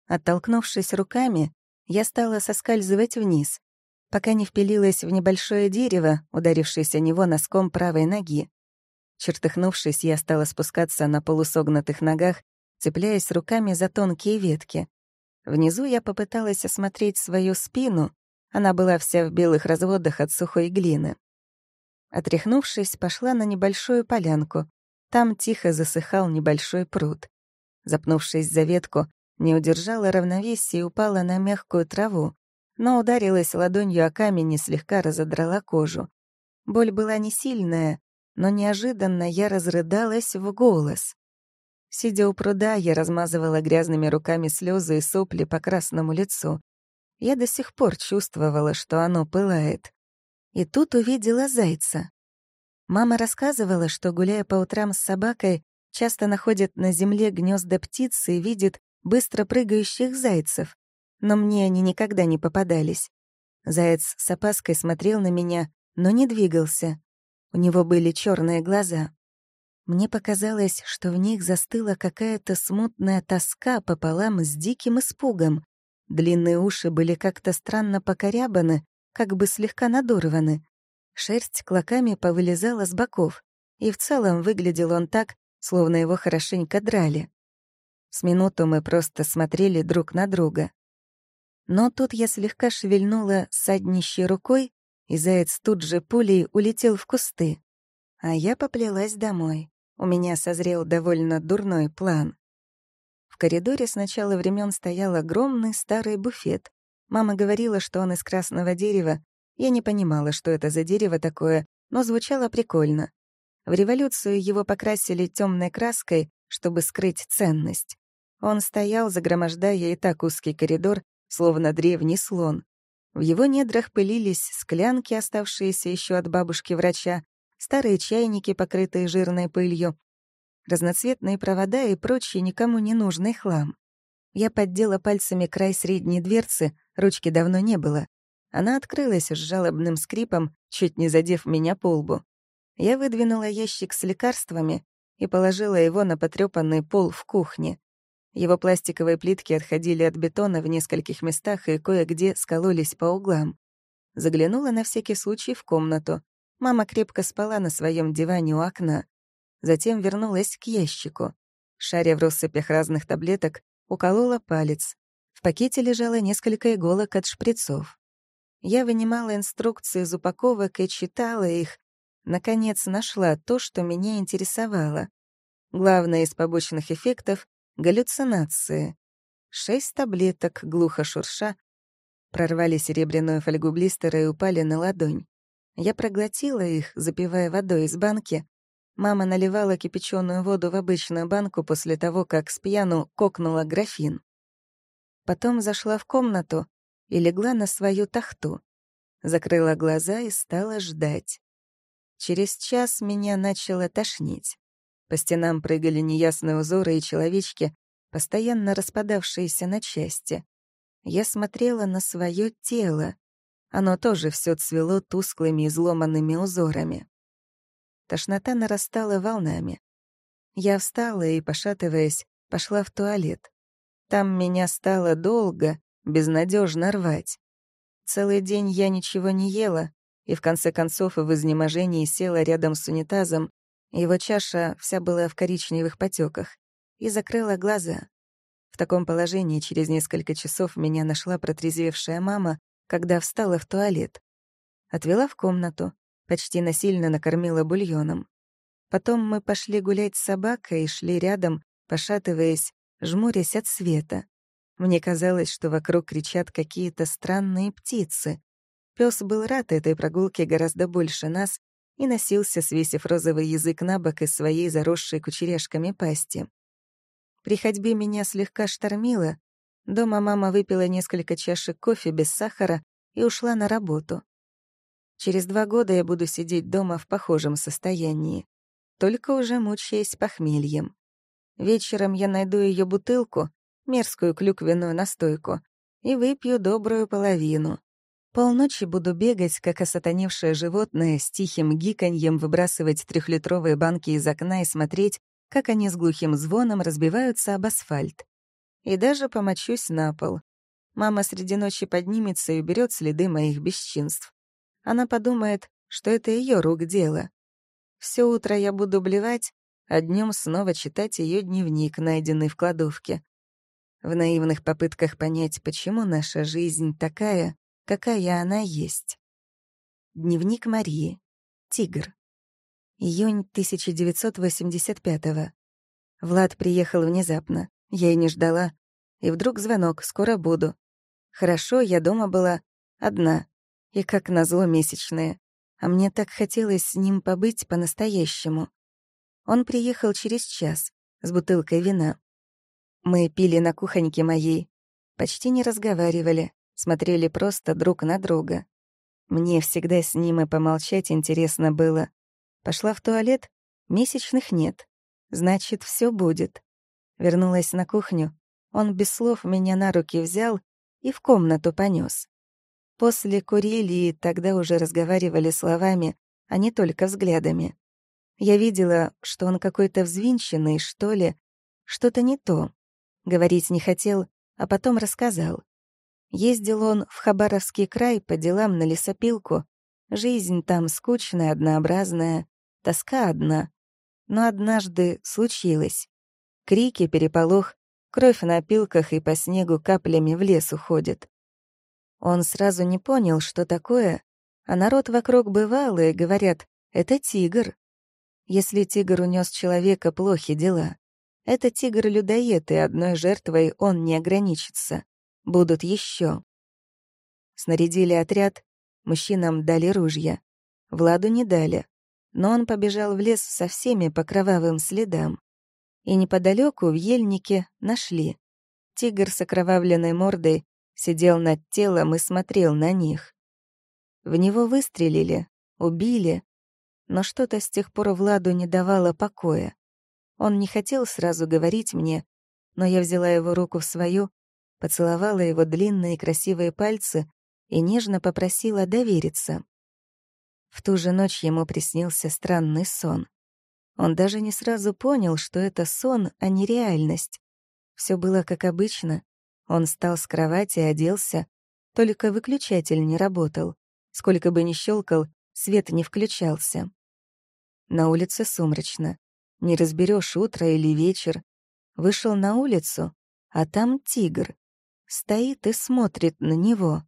Оттолкнувшись руками, я стала соскальзывать вниз, пока не впилилась в небольшое дерево, ударившись о него носком правой ноги. Чертыхнувшись, я стала спускаться на полусогнутых ногах, цепляясь руками за тонкие ветки. Внизу я попыталась осмотреть свою спину, она была вся в белых разводах от сухой глины. Отряхнувшись, пошла на небольшую полянку. Там тихо засыхал небольшой пруд. Запнувшись за ветку, не удержала равновесия и упала на мягкую траву, но ударилась ладонью о камень и слегка разодрала кожу. Боль была не сильная, но неожиданно я разрыдалась в голос. Сидя у пруда, я размазывала грязными руками слезы и сопли по красному лицу. Я до сих пор чувствовала, что оно пылает. И тут увидела зайца. Мама рассказывала, что, гуляя по утрам с собакой, часто находит на земле гнезда птицы и видит, быстро прыгающих зайцев, но мне они никогда не попадались. Заяц с опаской смотрел на меня, но не двигался. У него были черные глаза. Мне показалось, что в них застыла какая-то смутная тоска пополам с диким испугом. Длинные уши были как-то странно покорябаны, как бы слегка надорваны. Шерсть клоками повылезала с боков, и в целом выглядел он так, словно его хорошенько драли. С минуту мы просто смотрели друг на друга. Но тут я слегка шевельнула саднищей рукой, и заяц тут же пулей улетел в кусты. А я поплелась домой. У меня созрел довольно дурной план. В коридоре с начала времен стоял огромный старый буфет. Мама говорила, что он из красного дерева. Я не понимала, что это за дерево такое, но звучало прикольно. В революцию его покрасили темной краской, чтобы скрыть ценность. Он стоял, загромождая и так узкий коридор, словно древний слон. В его недрах пылились склянки, оставшиеся еще от бабушки-врача, старые чайники, покрытые жирной пылью, разноцветные провода и прочий никому не нужный хлам. Я поддела пальцами край средней дверцы, ручки давно не было. Она открылась с жалобным скрипом, чуть не задев меня по лбу. Я выдвинула ящик с лекарствами и положила его на потрёпанный пол в кухне. Его пластиковые плитки отходили от бетона в нескольких местах и кое-где скололись по углам. Заглянула на всякий случай в комнату. Мама крепко спала на своем диване у окна. Затем вернулась к ящику. Шаря в россыпях разных таблеток, уколола палец. В пакете лежало несколько иголок от шприцов. Я вынимала инструкции из упаковок и читала их. Наконец нашла то, что меня интересовало. Главное из побочных эффектов — галлюцинации. Шесть таблеток, глухо шурша, прорвали серебряную фольгу блистера и упали на ладонь. Я проглотила их, запивая водой из банки. Мама наливала кипяченую воду в обычную банку после того, как с пьяну кокнула графин. Потом зашла в комнату и легла на свою тахту. Закрыла глаза и стала ждать. Через час меня начало тошнить. По стенам прыгали неясные узоры и человечки, постоянно распадавшиеся на части. Я смотрела на свое тело. Оно тоже все цвело тусклыми изломанными узорами. Тошнота нарастала волнами. Я встала и, пошатываясь, пошла в туалет. Там меня стало долго, безнадежно рвать. Целый день я ничего не ела, и в конце концов в изнеможении села рядом с унитазом, его чаша вся была в коричневых потеках, и закрыла глаза. В таком положении через несколько часов меня нашла протрезвевшая мама когда встала в туалет. Отвела в комнату, почти насильно накормила бульоном. Потом мы пошли гулять с собакой и шли рядом, пошатываясь, жмурясь от света. Мне казалось, что вокруг кричат какие-то странные птицы. Пёс был рад этой прогулке гораздо больше нас и носился, свесив розовый язык на бок из своей заросшей кучеряшками пасти. При ходьбе меня слегка штормило, Дома мама выпила несколько чашек кофе без сахара и ушла на работу. Через два года я буду сидеть дома в похожем состоянии, только уже мучаясь похмельем. Вечером я найду ее бутылку, мерзкую клюквенную настойку, и выпью добрую половину. Полночи буду бегать, как осатаневшее животное, с тихим гиканьем выбрасывать трехлитровые банки из окна и смотреть, как они с глухим звоном разбиваются об асфальт и даже помочусь на пол. Мама среди ночи поднимется и уберет следы моих бесчинств. Она подумает, что это ее рук дело. Все утро я буду блевать, а днем снова читать ее дневник, найденный в кладовке. В наивных попытках понять, почему наша жизнь такая, какая она есть. Дневник Марии. Тигр. Июнь 1985 -го. Влад приехал внезапно. Я и не ждала. И вдруг звонок, скоро буду. Хорошо, я дома была одна. И как назло месячные. А мне так хотелось с ним побыть по-настоящему. Он приехал через час с бутылкой вина. Мы пили на кухоньке моей. Почти не разговаривали, смотрели просто друг на друга. Мне всегда с ним и помолчать интересно было. Пошла в туалет, месячных нет. Значит, все будет. Вернулась на кухню. Он без слов меня на руки взял и в комнату понес. После курили и тогда уже разговаривали словами, а не только взглядами. Я видела, что он какой-то взвинченный, что ли, что-то не то. Говорить не хотел, а потом рассказал. Ездил он в Хабаровский край по делам на лесопилку. Жизнь там скучная, однообразная, тоска одна. Но однажды случилось. Крики, переполох, кровь на опилках и по снегу каплями в лес уходит. Он сразу не понял, что такое, а народ вокруг бывал и говорят, это тигр. Если тигр унес человека, плохи дела. Это тигр-людоед, и одной жертвой он не ограничится. Будут еще. Снарядили отряд, мужчинам дали ружья. Владу не дали, но он побежал в лес со всеми по кровавым следам. И неподалеку в ельнике нашли. Тигр с окровавленной мордой сидел над телом и смотрел на них. В него выстрелили, убили, но что-то с тех пор Владу не давало покоя. Он не хотел сразу говорить мне, но я взяла его руку в свою, поцеловала его длинные красивые пальцы и нежно попросила довериться. В ту же ночь ему приснился странный сон. Он даже не сразу понял, что это сон, а не реальность. Все было как обычно. Он встал с кровати, оделся, только выключатель не работал. Сколько бы ни щелкал, свет не включался. На улице сумрачно. Не разберешь утро или вечер. Вышел на улицу, а там тигр. Стоит и смотрит на него.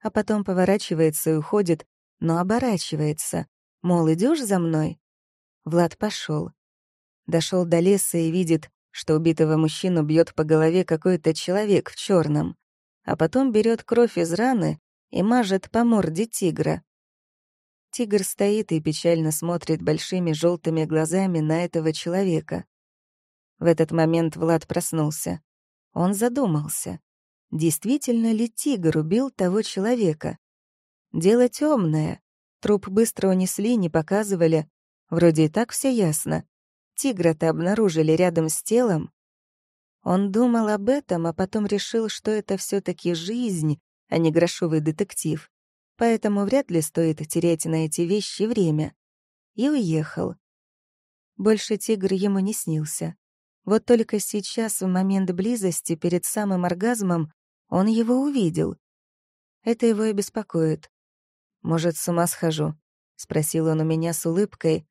А потом поворачивается и уходит, но оборачивается. Мол, идешь за мной? Влад пошел. Дошел до леса и видит, что убитого мужчину бьет по голове какой-то человек в черном, а потом берет кровь из раны и мажет по морде тигра. Тигр стоит и печально смотрит большими желтыми глазами на этого человека. В этот момент Влад проснулся. Он задумался. Действительно ли тигр убил того человека? Дело темное. Труп быстро унесли, не показывали. Вроде и так все ясно. Тигра-то обнаружили рядом с телом. Он думал об этом, а потом решил, что это все таки жизнь, а не грошовый детектив поэтому вряд ли стоит терять на эти вещи время. И уехал. Больше тигр ему не снился. Вот только сейчас, в момент близости, перед самым оргазмом, он его увидел. Это его и беспокоит. «Может, с ума схожу?» — спросил он у меня с улыбкой.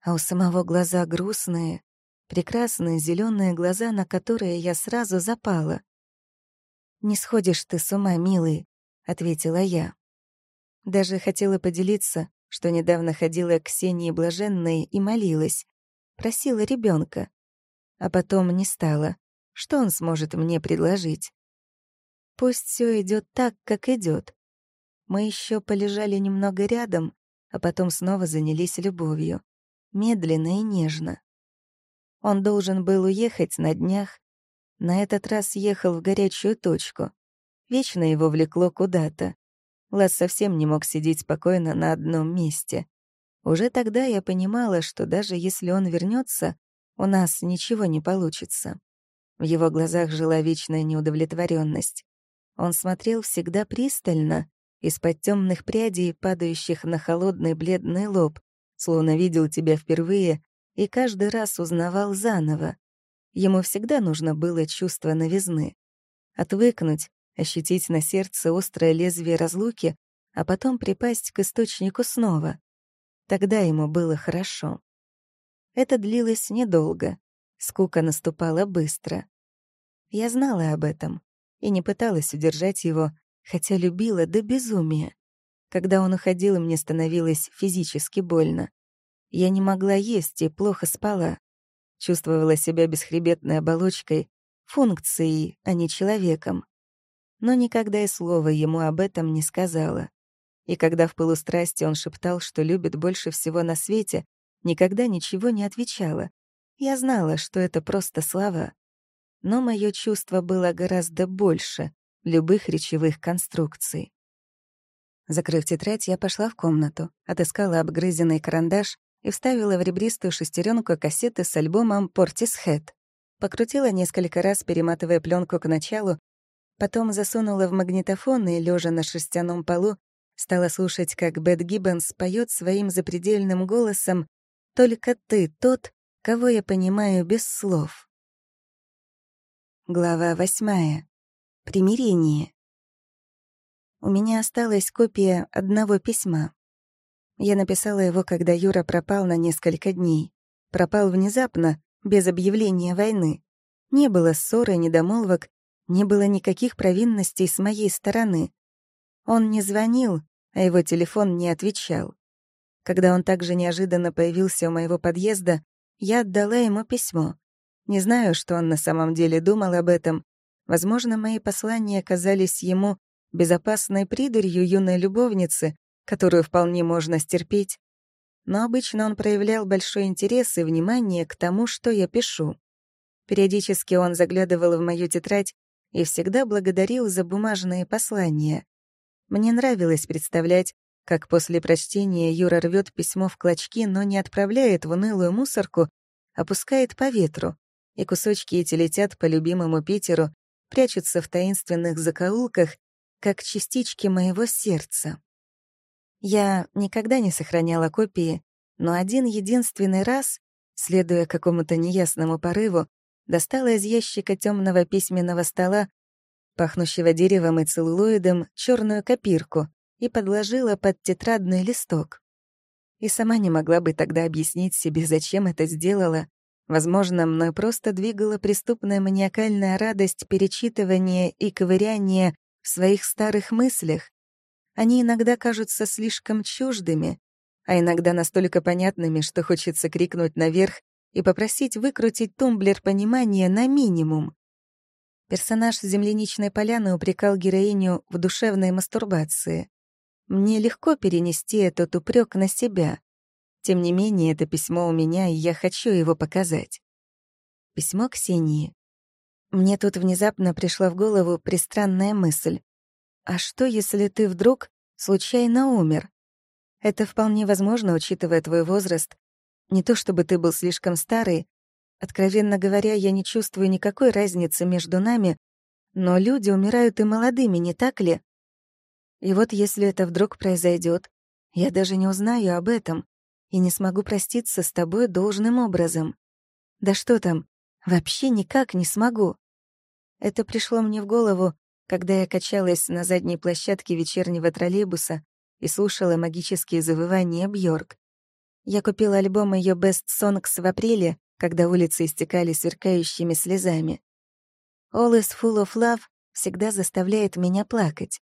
А у самого глаза грустные, прекрасные зеленые глаза, на которые я сразу запала. «Не сходишь ты с ума, милый», — ответила я. Даже хотела поделиться, что недавно ходила к Ксении Блаженной и молилась. Просила ребенка, А потом не стала. Что он сможет мне предложить? Пусть все идет так, как идет. Мы еще полежали немного рядом, а потом снова занялись любовью. Медленно и нежно. Он должен был уехать на днях. На этот раз ехал в горячую точку. Вечно его влекло куда-то. Лас совсем не мог сидеть спокойно на одном месте. Уже тогда я понимала, что даже если он вернется, у нас ничего не получится. В его глазах жила вечная неудовлетворенность. Он смотрел всегда пристально, из-под темных прядей, падающих на холодный бледный лоб, словно видел тебя впервые и каждый раз узнавал заново. Ему всегда нужно было чувство новизны. Отвыкнуть, ощутить на сердце острое лезвие разлуки, а потом припасть к источнику снова. Тогда ему было хорошо. Это длилось недолго. Скука наступала быстро. Я знала об этом и не пыталась удержать его, хотя любила до безумия. Когда он уходил, мне становилось физически больно. Я не могла есть и плохо спала. Чувствовала себя бесхребетной оболочкой, функцией, а не человеком но никогда и слова ему об этом не сказала. И когда в пылу страсти он шептал, что любит больше всего на свете, никогда ничего не отвечала. Я знала, что это просто слова. Но мое чувство было гораздо больше любых речевых конструкций. Закрыв тетрадь, я пошла в комнату, отыскала обгрызенный карандаш и вставила в ребристую шестеренку кассеты с альбомом «Портисхэт». Покрутила несколько раз, перематывая пленку к началу, Потом засунула в магнитофон и, лежа на шерстяном полу, стала слушать, как Бет Гиббонс поет своим запредельным голосом Только ты тот, кого я понимаю без слов. Глава восьмая. Примирение. У меня осталась копия одного письма. Я написала его, когда Юра пропал на несколько дней. Пропал внезапно, без объявления войны. Не было ссоры, недомолвок, не было никаких провинностей с моей стороны. Он не звонил, а его телефон не отвечал. Когда он также неожиданно появился у моего подъезда, я отдала ему письмо. Не знаю, что он на самом деле думал об этом. Возможно, мои послания казались ему безопасной придурью юной любовницы, которую вполне можно стерпеть. Но обычно он проявлял большой интерес и внимание к тому, что я пишу. Периодически он заглядывал в мою тетрадь и всегда благодарил за бумажные послания. Мне нравилось представлять, как после прочтения Юра рвет письмо в клочки, но не отправляет в унылую мусорку, опускает по ветру, и кусочки эти летят по любимому Питеру, прячутся в таинственных закоулках, как частички моего сердца. Я никогда не сохраняла копии, но один единственный раз, следуя какому-то неясному порыву, достала из ящика темного письменного стола, пахнущего деревом и целлулоидом, черную копирку и подложила под тетрадный листок. И сама не могла бы тогда объяснить себе, зачем это сделала. Возможно, мной просто двигала преступная маниакальная радость перечитывания и ковыряния в своих старых мыслях. Они иногда кажутся слишком чуждыми, а иногда настолько понятными, что хочется крикнуть наверх и попросить выкрутить тумблер понимания на минимум. Персонаж «Земляничной поляны» упрекал героиню в душевной мастурбации. Мне легко перенести этот упрек на себя. Тем не менее, это письмо у меня, и я хочу его показать. Письмо Ксении. Мне тут внезапно пришла в голову пристранная мысль. А что, если ты вдруг случайно умер? Это вполне возможно, учитывая твой возраст, не то чтобы ты был слишком старый. Откровенно говоря, я не чувствую никакой разницы между нами, но люди умирают и молодыми, не так ли? И вот если это вдруг произойдет, я даже не узнаю об этом и не смогу проститься с тобой должным образом. Да что там, вообще никак не смогу. Это пришло мне в голову, когда я качалась на задней площадке вечернего троллейбуса и слушала магические завывания Бьорк. Я купила альбом ее Best Songs в апреле, когда улицы истекали сверкающими слезами. All is full of love всегда заставляет меня плакать.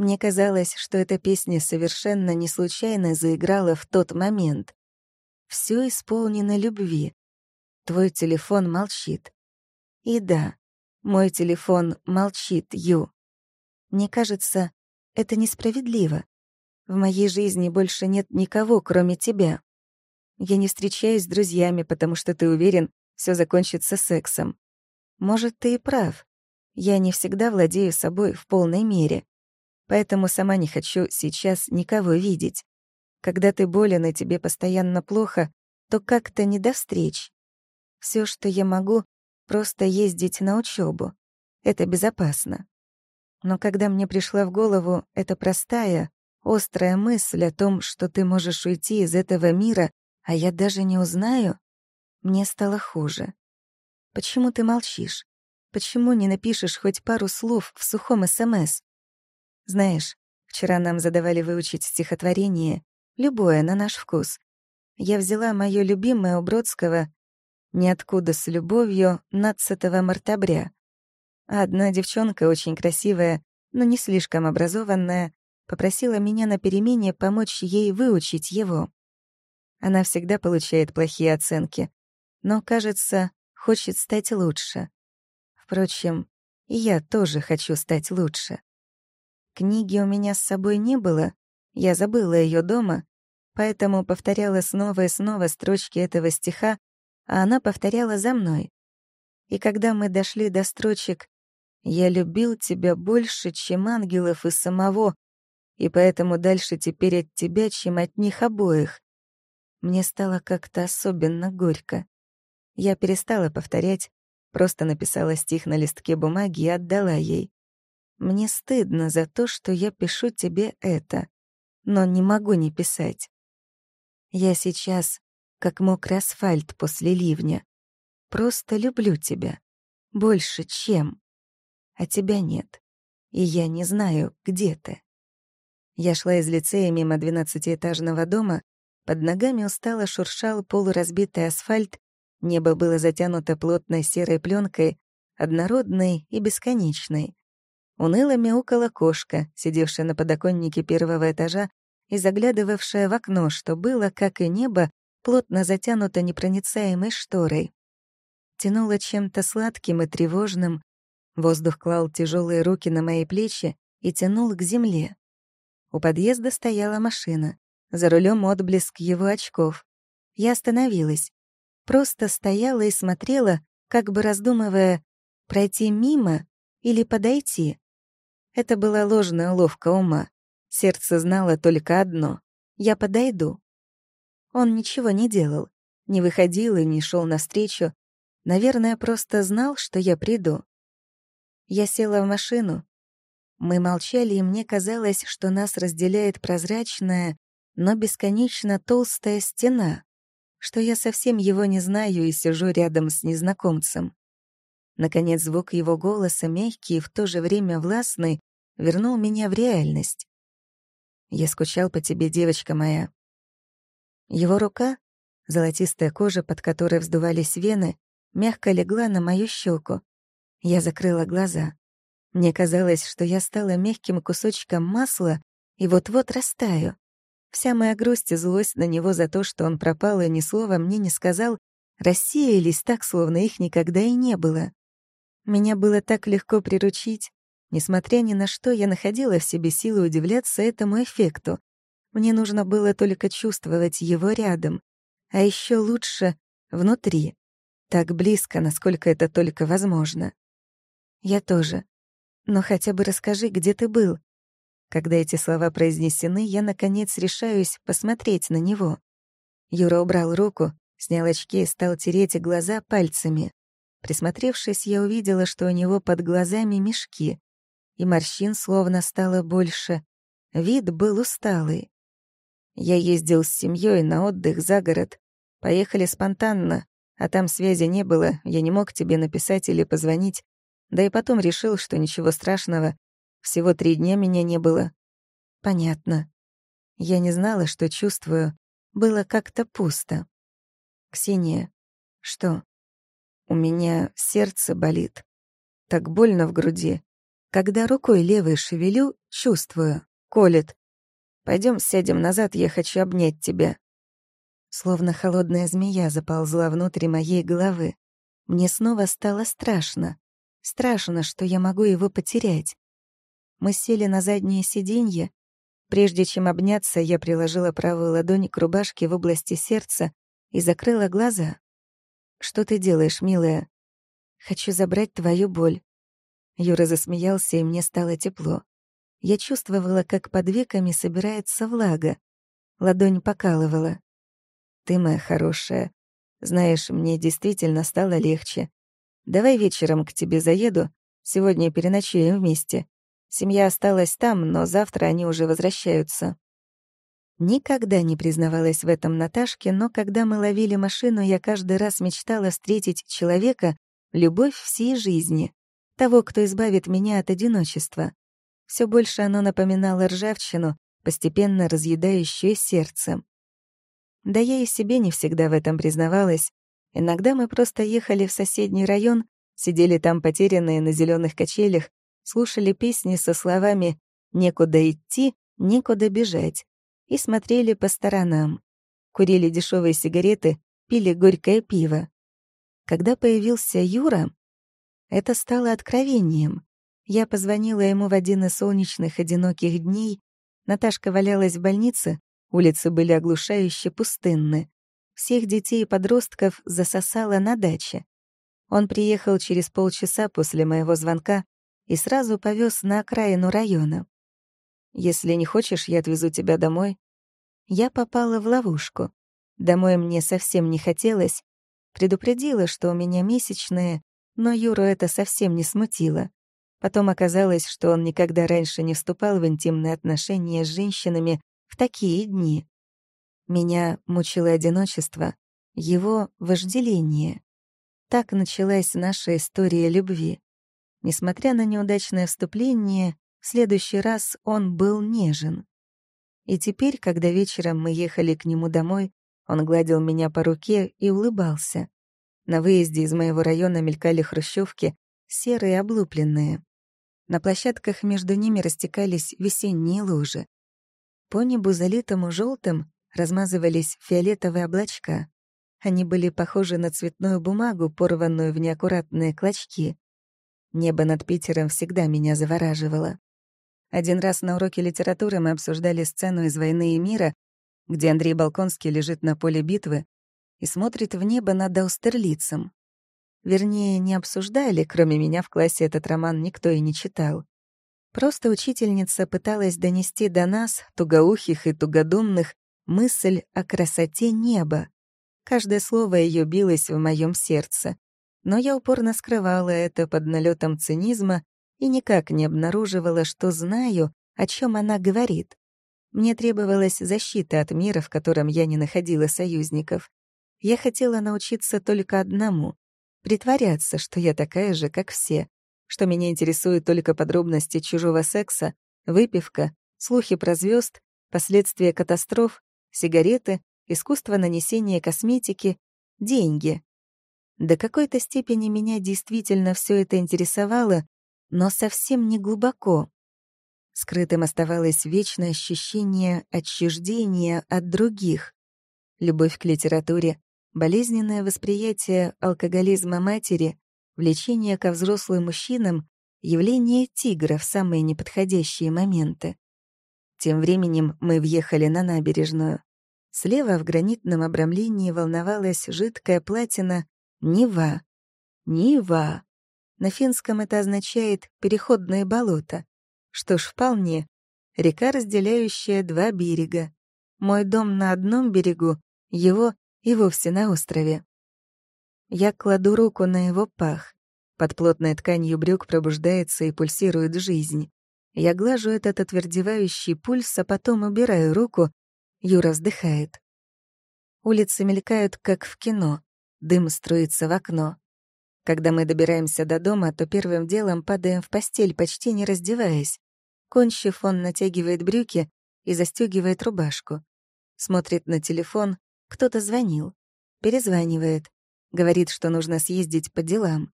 Мне казалось, что эта песня совершенно не случайно заиграла в тот момент. Все исполнено любви. Твой телефон молчит. И да, мой телефон молчит, Ю. Мне кажется, это несправедливо. В моей жизни больше нет никого, кроме тебя. Я не встречаюсь с друзьями, потому что ты уверен, все закончится сексом. Может, ты и прав. Я не всегда владею собой в полной мере. Поэтому сама не хочу сейчас никого видеть. Когда ты болен и тебе постоянно плохо, то как-то не до встреч. Все, что я могу, просто ездить на учебу. Это безопасно. Но когда мне пришла в голову эта простая, острая мысль о том, что ты можешь уйти из этого мира а я даже не узнаю, мне стало хуже. Почему ты молчишь? Почему не напишешь хоть пару слов в сухом СМС? Знаешь, вчера нам задавали выучить стихотворение, любое на наш вкус. Я взяла моё любимое у Бродского «Ниоткуда с любовью» 15 мартабря. одна девчонка, очень красивая, но не слишком образованная, попросила меня на перемене помочь ей выучить его. Она всегда получает плохие оценки, но, кажется, хочет стать лучше. Впрочем, и я тоже хочу стать лучше. Книги у меня с собой не было, я забыла ее дома, поэтому повторяла снова и снова строчки этого стиха, а она повторяла за мной. И когда мы дошли до строчек «Я любил тебя больше, чем ангелов и самого, и поэтому дальше теперь от тебя, чем от них обоих», мне стало как-то особенно горько. Я перестала повторять, просто написала стих на листке бумаги и отдала ей. Мне стыдно за то, что я пишу тебе это, но не могу не писать. Я сейчас как мокрый асфальт после ливня. Просто люблю тебя. Больше, чем. А тебя нет. И я не знаю, где ты. Я шла из лицея мимо двенадцатиэтажного дома, под ногами устало шуршал полуразбитый асфальт, небо было затянуто плотной серой пленкой, однородной и бесконечной. Уныло мяукала кошка, сидевшая на подоконнике первого этажа и заглядывавшая в окно, что было, как и небо, плотно затянуто непроницаемой шторой. Тянуло чем-то сладким и тревожным, воздух клал тяжелые руки на мои плечи и тянул к земле. У подъезда стояла машина, за рулем отблеск его очков. Я остановилась, просто стояла и смотрела, как бы раздумывая, пройти мимо или подойти. Это была ложная уловка ума. Сердце знало только одно — я подойду. Он ничего не делал, не выходил и не шел навстречу. Наверное, просто знал, что я приду. Я села в машину. Мы молчали, и мне казалось, что нас разделяет прозрачная, но бесконечно толстая стена, что я совсем его не знаю и сижу рядом с незнакомцем. Наконец, звук его голоса, мягкий и в то же время властный, вернул меня в реальность. Я скучал по тебе, девочка моя. Его рука, золотистая кожа, под которой вздувались вены, мягко легла на мою щеку. Я закрыла глаза. Мне казалось, что я стала мягким кусочком масла и вот-вот растаю. Вся моя грусть и злость на него за то, что он пропал и ни слова мне не сказал, рассеялись так, словно их никогда и не было. Меня было так легко приручить, Несмотря ни на что, я находила в себе силы удивляться этому эффекту. Мне нужно было только чувствовать его рядом, а еще лучше — внутри, так близко, насколько это только возможно. Я тоже. Но хотя бы расскажи, где ты был. Когда эти слова произнесены, я, наконец, решаюсь посмотреть на него. Юра убрал руку, снял очки и стал тереть глаза пальцами. Присмотревшись, я увидела, что у него под глазами мешки и морщин словно стало больше. Вид был усталый. Я ездил с семьей на отдых за город. Поехали спонтанно, а там связи не было, я не мог тебе написать или позвонить. Да и потом решил, что ничего страшного. Всего три дня меня не было. Понятно. Я не знала, что чувствую. Было как-то пусто. Ксения, что? У меня сердце болит. Так больно в груди. Когда рукой левой шевелю, чувствую. Колет. Пойдем сядем назад, я хочу обнять тебя. Словно холодная змея заползла внутрь моей головы. Мне снова стало страшно. Страшно, что я могу его потерять. Мы сели на заднее сиденье. Прежде чем обняться, я приложила правую ладонь к рубашке в области сердца и закрыла глаза. «Что ты делаешь, милая?» «Хочу забрать твою боль. Юра засмеялся, и мне стало тепло. Я чувствовала, как под веками собирается влага. Ладонь покалывала. «Ты моя хорошая. Знаешь, мне действительно стало легче. Давай вечером к тебе заеду. Сегодня переночуем вместе. Семья осталась там, но завтра они уже возвращаются». Никогда не признавалась в этом Наташке, но когда мы ловили машину, я каждый раз мечтала встретить человека, любовь всей жизни того, кто избавит меня от одиночества. Все больше оно напоминало ржавчину, постепенно разъедающее сердце. Да я и себе не всегда в этом признавалась. Иногда мы просто ехали в соседний район, сидели там потерянные на зеленых качелях, слушали песни со словами «некуда идти, некуда бежать» и смотрели по сторонам. Курили дешевые сигареты, пили горькое пиво. Когда появился Юра, это стало откровением. Я позвонила ему в один из солнечных одиноких дней. Наташка валялась в больнице, улицы были оглушающе пустынны. Всех детей и подростков засосало на даче. Он приехал через полчаса после моего звонка и сразу повез на окраину района. «Если не хочешь, я отвезу тебя домой». Я попала в ловушку. Домой мне совсем не хотелось. Предупредила, что у меня месячные, но Юру это совсем не смутило. Потом оказалось, что он никогда раньше не вступал в интимные отношения с женщинами в такие дни. Меня мучило одиночество, его вожделение. Так началась наша история любви. Несмотря на неудачное вступление, в следующий раз он был нежен. И теперь, когда вечером мы ехали к нему домой, он гладил меня по руке и улыбался. На выезде из моего района мелькали хрущевки, серые облупленные. На площадках между ними растекались весенние лужи. По небу, залитому желтым, размазывались фиолетовые облачка. Они были похожи на цветную бумагу, порванную в неаккуратные клочки. Небо над Питером всегда меня завораживало. Один раз на уроке литературы мы обсуждали сцену из «Войны и мира», где Андрей Балконский лежит на поле битвы и смотрит в небо над Аустерлицем. Вернее, не обсуждали, кроме меня в классе этот роман никто и не читал. Просто учительница пыталась донести до нас, тугоухих и тугодумных, мысль о красоте неба. Каждое слово ее билось в моем сердце. Но я упорно скрывала это под налетом цинизма и никак не обнаруживала, что знаю, о чем она говорит. Мне требовалась защита от мира, в котором я не находила союзников. Я хотела научиться только одному — притворяться, что я такая же, как все, что меня интересуют только подробности чужого секса, выпивка, слухи про звезд, последствия катастроф, сигареты искусство нанесения косметики, деньги. До какой-то степени меня действительно все это интересовало, но совсем не глубоко. Скрытым оставалось вечное ощущение отчуждения от других. Любовь к литературе, болезненное восприятие алкоголизма матери, влечение ко взрослым мужчинам, явление тигра в самые неподходящие моменты. Тем временем мы въехали на набережную. Слева в гранитном обрамлении волновалась жидкая платина Нева. Нива. На финском это означает «переходное болото». Что ж, вполне. Река, разделяющая два берега. Мой дом на одном берегу, его и вовсе на острове. Я кладу руку на его пах. Под плотной тканью брюк пробуждается и пульсирует жизнь. Я глажу этот отвердевающий пульс, а потом убираю руку Юра вздыхает. Улицы мелькают, как в кино. Дым струится в окно. Когда мы добираемся до дома, то первым делом падаем в постель, почти не раздеваясь. Кончив, он натягивает брюки и застегивает рубашку. Смотрит на телефон, кто-то звонил. Перезванивает. Говорит, что нужно съездить по делам.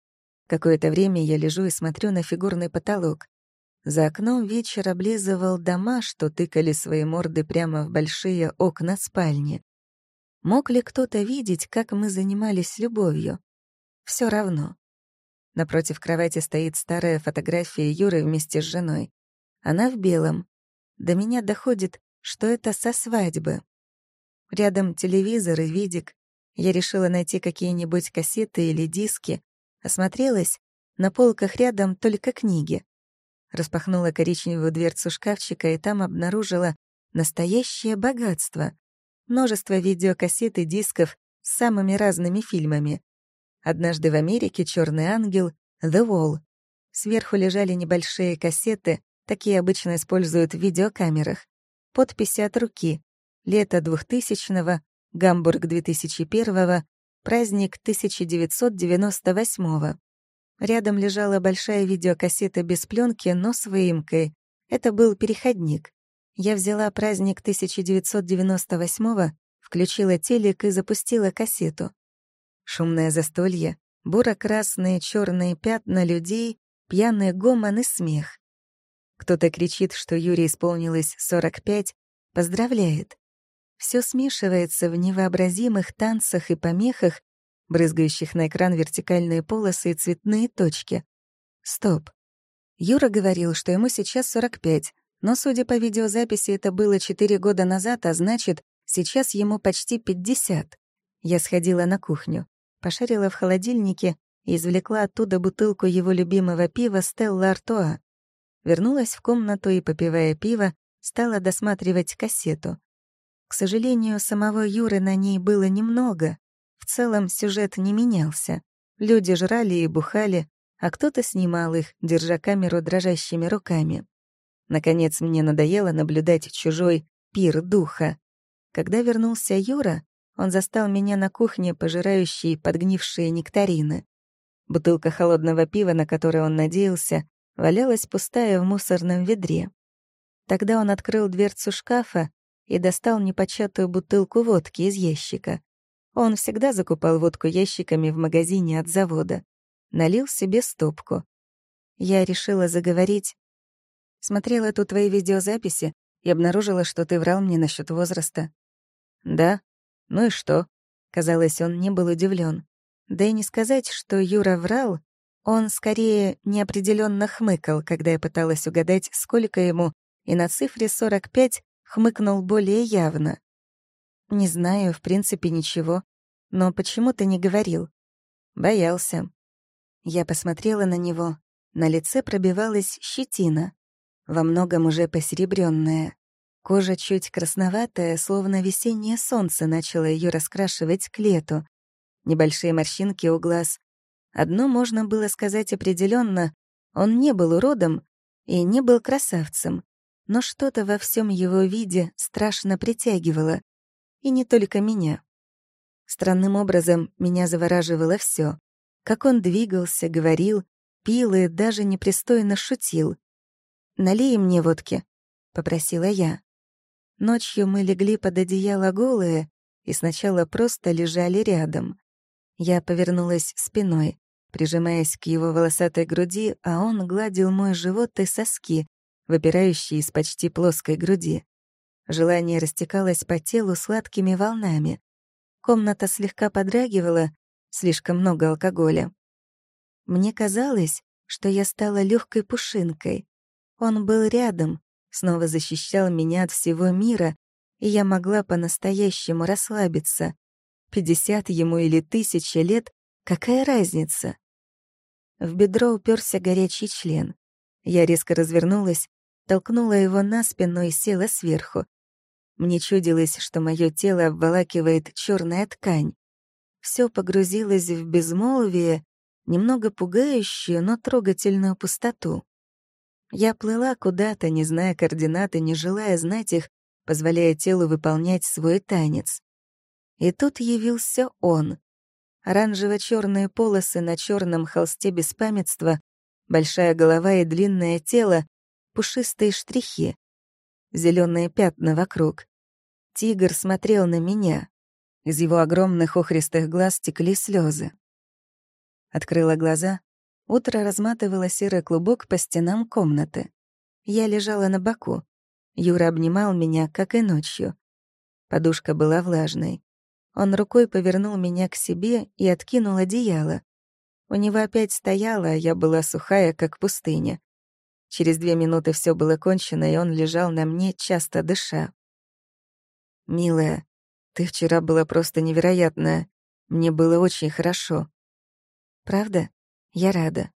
Какое-то время я лежу и смотрю на фигурный потолок. За окном вечер облизывал дома, что тыкали свои морды прямо в большие окна спальни. Мог ли кто-то видеть, как мы занимались любовью? Все равно. Напротив кровати стоит старая фотография Юры вместе с женой. Она в белом. До меня доходит, что это со свадьбы. Рядом телевизор и видик. Я решила найти какие-нибудь кассеты или диски. Осмотрелась. На полках рядом только книги. Распахнула коричневую дверцу шкафчика и там обнаружила настоящее богатство. Множество видеокассет и дисков с самыми разными фильмами. «Однажды в Америке», «Черный ангел», «The Wall». Сверху лежали небольшие кассеты, такие обычно используют в видеокамерах. Подписи от руки. Лето 2000-го, Гамбург 2001-го, праздник 1998-го. Рядом лежала большая видеокассета без пленки, но с выемкой. Это был переходник. Я взяла праздник 1998-го, включила телек и запустила кассету. Шумное застолье, буро-красные черные пятна людей, пьяный гомон и смех. Кто-то кричит, что Юре исполнилось 45, поздравляет. Все смешивается в невообразимых танцах и помехах, брызгающих на экран вертикальные полосы и цветные точки. Стоп. Юра говорил, что ему сейчас 45, но, судя по видеозаписи, это было 4 года назад, а значит, сейчас ему почти 50. Я сходила на кухню, пошарила в холодильнике и извлекла оттуда бутылку его любимого пива «Стелла Артуа». Вернулась в комнату и, попивая пиво, стала досматривать кассету. К сожалению, самого Юры на ней было немного, в целом сюжет не менялся. Люди жрали и бухали, а кто-то снимал их, держа камеру дрожащими руками. Наконец, мне надоело наблюдать чужой пир духа. Когда вернулся Юра, он застал меня на кухне, пожирающей подгнившие нектарины. Бутылка холодного пива, на которое он надеялся, валялась пустая в мусорном ведре. Тогда он открыл дверцу шкафа и достал непочатую бутылку водки из ящика. Он всегда закупал водку ящиками в магазине от завода. Налил себе стопку. Я решила заговорить. Смотрела тут твои видеозаписи и обнаружила, что ты врал мне насчет возраста. Да? Ну и что? Казалось, он не был удивлен. Да и не сказать, что Юра врал, он скорее неопределенно хмыкал, когда я пыталась угадать, сколько ему, и на цифре 45 хмыкнул более явно. «Не знаю, в принципе, ничего. Но почему ты не говорил?» «Боялся». Я посмотрела на него. На лице пробивалась щетина, во многом уже посеребрённая. Кожа чуть красноватая, словно весеннее солнце начало ее раскрашивать к лету. Небольшие морщинки у глаз. Одно можно было сказать определенно: он не был уродом и не был красавцем но что-то во всем его виде страшно притягивало. И не только меня. Странным образом меня завораживало все: Как он двигался, говорил, пил и даже непристойно шутил. «Налей мне водки», — попросила я. Ночью мы легли под одеяло голые и сначала просто лежали рядом. Я повернулась спиной, прижимаясь к его волосатой груди, а он гладил мой живот и соски, выпирающий из почти плоской груди. Желание растекалось по телу сладкими волнами. Комната слегка подрагивала, слишком много алкоголя. Мне казалось, что я стала легкой пушинкой. Он был рядом, снова защищал меня от всего мира, и я могла по-настоящему расслабиться. Пятьдесят ему или тысяча лет — какая разница? В бедро уперся горячий член. Я резко развернулась толкнула его на спину и села сверху. Мне чудилось, что мое тело обволакивает черная ткань. Все погрузилось в безмолвие, немного пугающую, но трогательную пустоту. Я плыла куда-то, не зная координаты, не желая знать их, позволяя телу выполнять свой танец. И тут явился он. оранжево черные полосы на черном холсте беспамятства, большая голова и длинное тело, пушистые штрихи, зеленые пятна вокруг. Тигр смотрел на меня. Из его огромных охристых глаз текли слезы. Открыла глаза. Утро разматывало серый клубок по стенам комнаты. Я лежала на боку. Юра обнимал меня, как и ночью. Подушка была влажной. Он рукой повернул меня к себе и откинул одеяло. У него опять стояла, а я была сухая, как пустыня. Через две минуты все было кончено, и он лежал на мне, часто дыша. «Милая, ты вчера была просто невероятная. Мне было очень хорошо». «Правда? Я рада».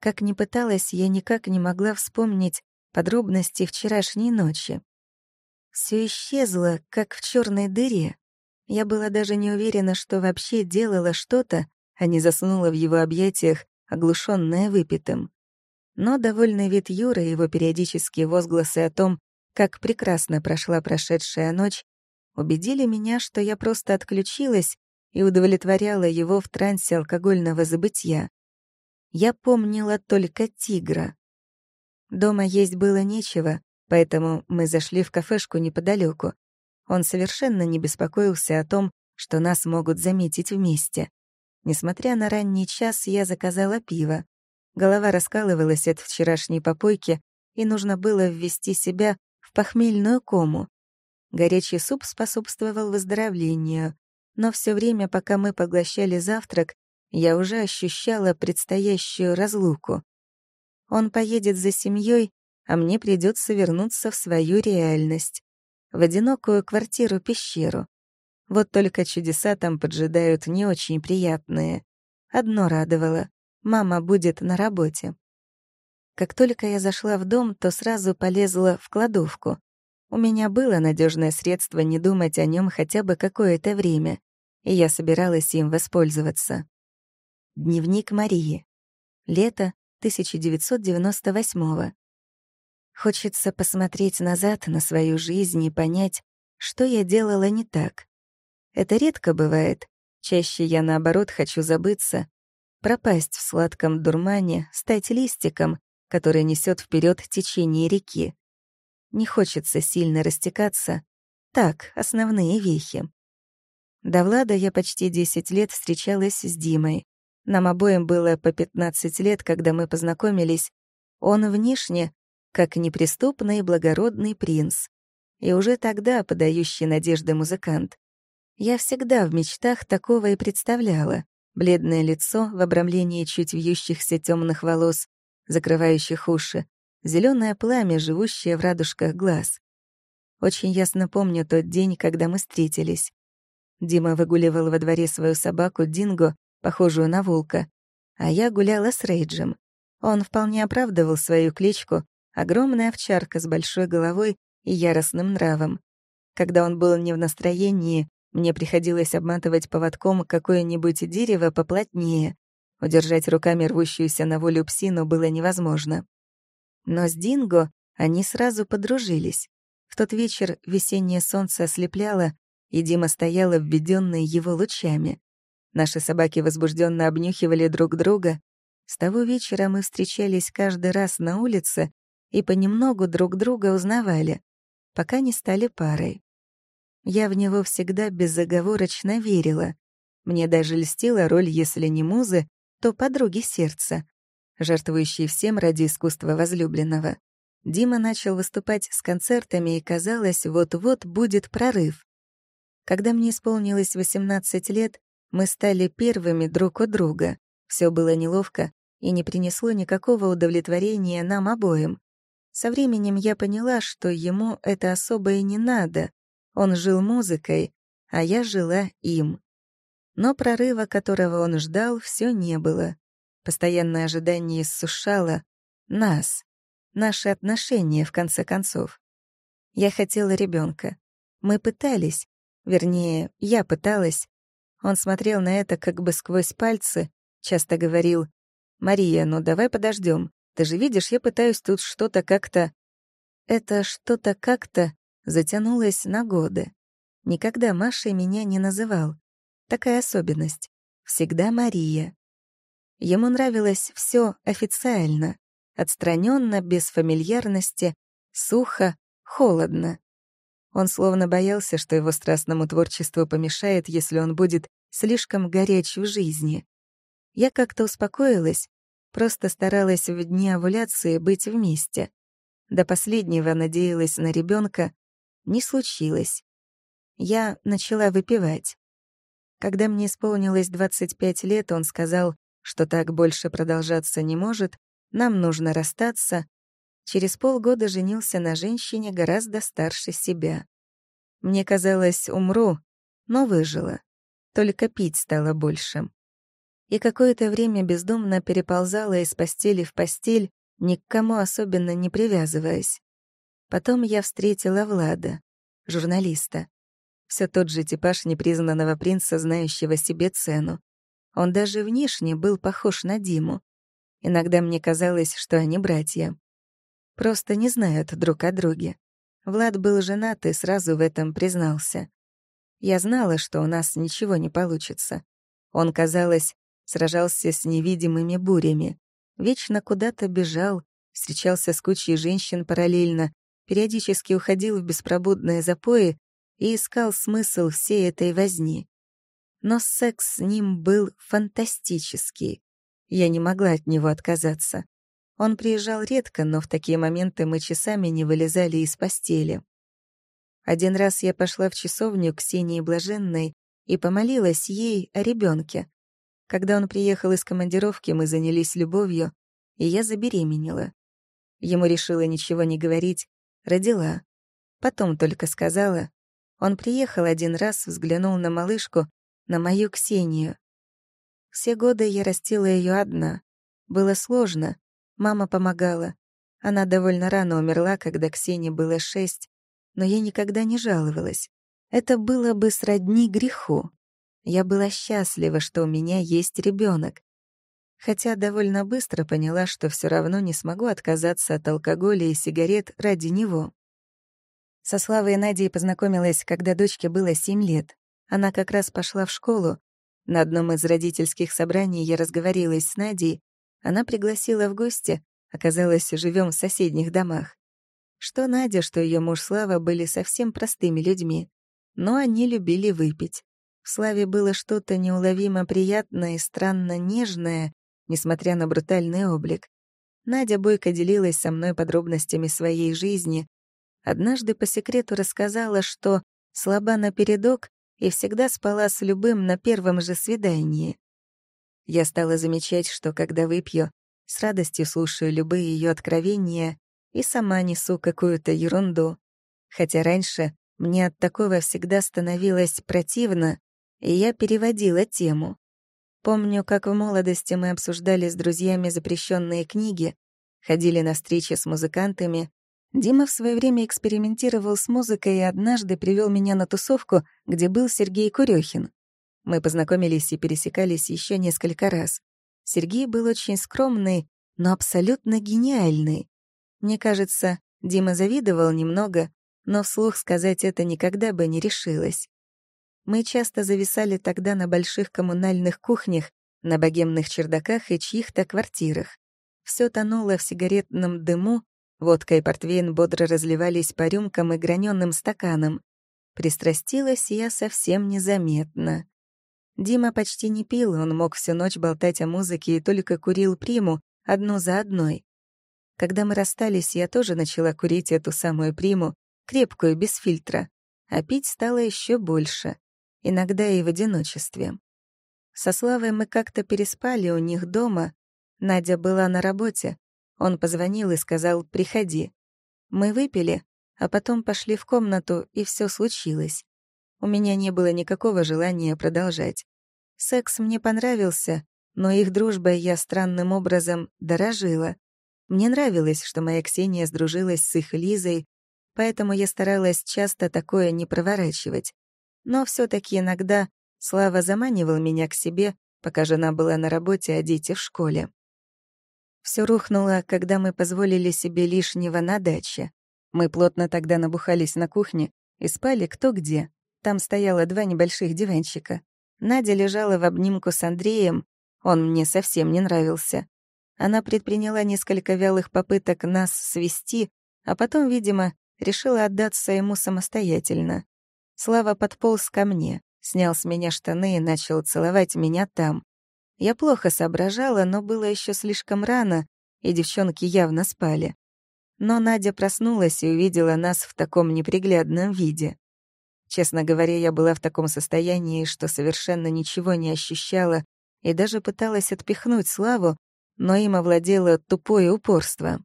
Как ни пыталась, я никак не могла вспомнить подробности вчерашней ночи. Все исчезло, как в черной дыре. Я была даже не уверена, что вообще делала что-то, а не заснула в его объятиях, оглушенная выпитым. Но довольный вид Юры и его периодические возгласы о том, как прекрасно прошла прошедшая ночь, убедили меня, что я просто отключилась и удовлетворяла его в трансе алкогольного забытья. Я помнила только тигра. Дома есть было нечего, поэтому мы зашли в кафешку неподалеку. Он совершенно не беспокоился о том, что нас могут заметить вместе. Несмотря на ранний час, я заказала пиво. Голова раскалывалась от вчерашней попойки, и нужно было ввести себя в похмельную кому. Горячий суп способствовал выздоровлению, но все время, пока мы поглощали завтрак, я уже ощущала предстоящую разлуку. Он поедет за семьей, а мне придется вернуться в свою реальность, в одинокую квартиру-пещеру. Вот только чудеса там поджидают не очень приятные. Одно радовало. Мама будет на работе. Как только я зашла в дом, то сразу полезла в кладовку. У меня было надежное средство не думать о нем хотя бы какое-то время, и я собиралась им воспользоваться. Дневник Марии. Лето 1998 -го. Хочется посмотреть назад на свою жизнь и понять, что я делала не так. Это редко бывает. Чаще я, наоборот, хочу забыться, пропасть в сладком дурмане, стать листиком, который несет вперед течение реки. Не хочется сильно растекаться. Так, основные вехи. До Влада я почти 10 лет встречалась с Димой. Нам обоим было по 15 лет, когда мы познакомились. Он внешне как неприступный благородный принц. И уже тогда подающий надежды музыкант. Я всегда в мечтах такого и представляла. Бледное лицо в обрамлении чуть вьющихся темных волос, закрывающих уши, зеленое пламя, живущее в радужках глаз. Очень ясно помню тот день, когда мы встретились. Дима выгуливал во дворе свою собаку Динго, похожую на волка, а я гуляла с Рейджем. Он вполне оправдывал свою кличку, огромная овчарка с большой головой и яростным нравом. Когда он был не в настроении, мне приходилось обматывать поводком какое-нибудь дерево поплотнее. Удержать руками рвущуюся на волю псину было невозможно. Но с Динго они сразу подружились. В тот вечер весеннее солнце ослепляло, и Дима стояла, введенная его лучами. Наши собаки возбужденно обнюхивали друг друга. С того вечера мы встречались каждый раз на улице и понемногу друг друга узнавали, пока не стали парой. Я в него всегда безоговорочно верила. Мне даже льстила роль, если не музы, то подруги сердца, жертвующей всем ради искусства возлюбленного. Дима начал выступать с концертами, и казалось, вот-вот будет прорыв. Когда мне исполнилось 18 лет, мы стали первыми друг у друга. Все было неловко и не принесло никакого удовлетворения нам обоим. Со временем я поняла, что ему это особо и не надо. Он жил музыкой, а я жила им. Но прорыва, которого он ждал, все не было. Постоянное ожидание иссушало нас, наши отношения, в конце концов. Я хотела ребенка. Мы пытались, вернее, я пыталась. Он смотрел на это как бы сквозь пальцы, часто говорил, «Мария, ну давай подождем. Ты же видишь, я пытаюсь тут что-то как-то...» Это что-то как-то затянулось на годы. Никогда Машей меня не называл. Такая особенность. Всегда Мария. Ему нравилось все официально, отстраненно, без фамильярности, сухо, холодно. Он словно боялся, что его страстному творчеству помешает, если он будет слишком горяч в жизни. Я как-то успокоилась, просто старалась в дни овуляции быть вместе. До последнего надеялась на ребенка, не случилось. Я начала выпивать. Когда мне исполнилось 25 лет, он сказал, что так больше продолжаться не может, нам нужно расстаться. Через полгода женился на женщине гораздо старше себя. Мне казалось, умру, но выжила. Только пить стало больше. И какое-то время бездумно переползала из постели в постель, ни к кому особенно не привязываясь. Потом я встретила Влада, журналиста. Все тот же типаж непризнанного принца, знающего себе цену. Он даже внешне был похож на Диму. Иногда мне казалось, что они братья. Просто не знают друг о друге. Влад был женат и сразу в этом признался. Я знала, что у нас ничего не получится. Он, казалось, сражался с невидимыми бурями. Вечно куда-то бежал, встречался с кучей женщин параллельно, периодически уходил в беспробудные запои и искал смысл всей этой возни. Но секс с ним был фантастический. Я не могла от него отказаться. Он приезжал редко, но в такие моменты мы часами не вылезали из постели. Один раз я пошла в часовню Ксении Блаженной и помолилась ей о ребенке. Когда он приехал из командировки, мы занялись любовью, и я забеременела. Ему решила ничего не говорить, Родила. Потом только сказала. Он приехал один раз, взглянул на малышку, на мою Ксению. Все годы я растила ее одна. Было сложно. Мама помогала. Она довольно рано умерла, когда Ксении было шесть, но я никогда не жаловалась. Это было бы сродни греху. Я была счастлива, что у меня есть ребенок. Хотя довольно быстро поняла, что все равно не смогу отказаться от алкоголя и сигарет ради него. Со Славой и Надей познакомилась, когда дочке было семь лет. Она как раз пошла в школу. На одном из родительских собраний я разговорилась с Надей. Она пригласила в гости, оказалось, живем в соседних домах. Что Надя, что ее муж Слава были совсем простыми людьми. Но они любили выпить. В Славе было что-то неуловимо приятное и странно нежное, несмотря на брутальный облик. Надя бойко делилась со мной подробностями своей жизни. Однажды по секрету рассказала, что слаба напередок и всегда спала с любым на первом же свидании. Я стала замечать, что когда выпью, с радостью слушаю любые ее откровения и сама несу какую-то ерунду. Хотя раньше мне от такого всегда становилось противно, и я переводила тему. Помню, как в молодости мы обсуждали с друзьями запрещенные книги, ходили на встречи с музыкантами. Дима в свое время экспериментировал с музыкой и однажды привел меня на тусовку, где был Сергей Курехин. Мы познакомились и пересекались еще несколько раз. Сергей был очень скромный, но абсолютно гениальный. Мне кажется, Дима завидовал немного, но вслух сказать это никогда бы не решилась. Мы часто зависали тогда на больших коммунальных кухнях, на богемных чердаках и чьих-то квартирах. Все тонуло в сигаретном дыму, водка и портвейн бодро разливались по рюмкам и граненым стаканам. Пристрастилась я совсем незаметно. Дима почти не пил, он мог всю ночь болтать о музыке и только курил приму, одну за одной. Когда мы расстались, я тоже начала курить эту самую приму, крепкую, без фильтра. А пить стало еще больше. Иногда и в одиночестве. Со Славой мы как-то переспали у них дома. Надя была на работе. Он позвонил и сказал «приходи». Мы выпили, а потом пошли в комнату, и все случилось. У меня не было никакого желания продолжать. Секс мне понравился, но их дружбой я странным образом дорожила. Мне нравилось, что моя Ксения сдружилась с их Лизой, поэтому я старалась часто такое не проворачивать. Но все таки иногда Слава заманивал меня к себе, пока жена была на работе, а дети в школе. Все рухнуло, когда мы позволили себе лишнего на даче. Мы плотно тогда набухались на кухне и спали кто где. Там стояло два небольших диванчика. Надя лежала в обнимку с Андреем, он мне совсем не нравился. Она предприняла несколько вялых попыток нас свести, а потом, видимо, решила отдаться ему самостоятельно. Слава подполз ко мне, снял с меня штаны и начал целовать меня там. Я плохо соображала, но было еще слишком рано, и девчонки явно спали. Но Надя проснулась и увидела нас в таком неприглядном виде. Честно говоря, я была в таком состоянии, что совершенно ничего не ощущала и даже пыталась отпихнуть Славу, но им овладело тупое упорство.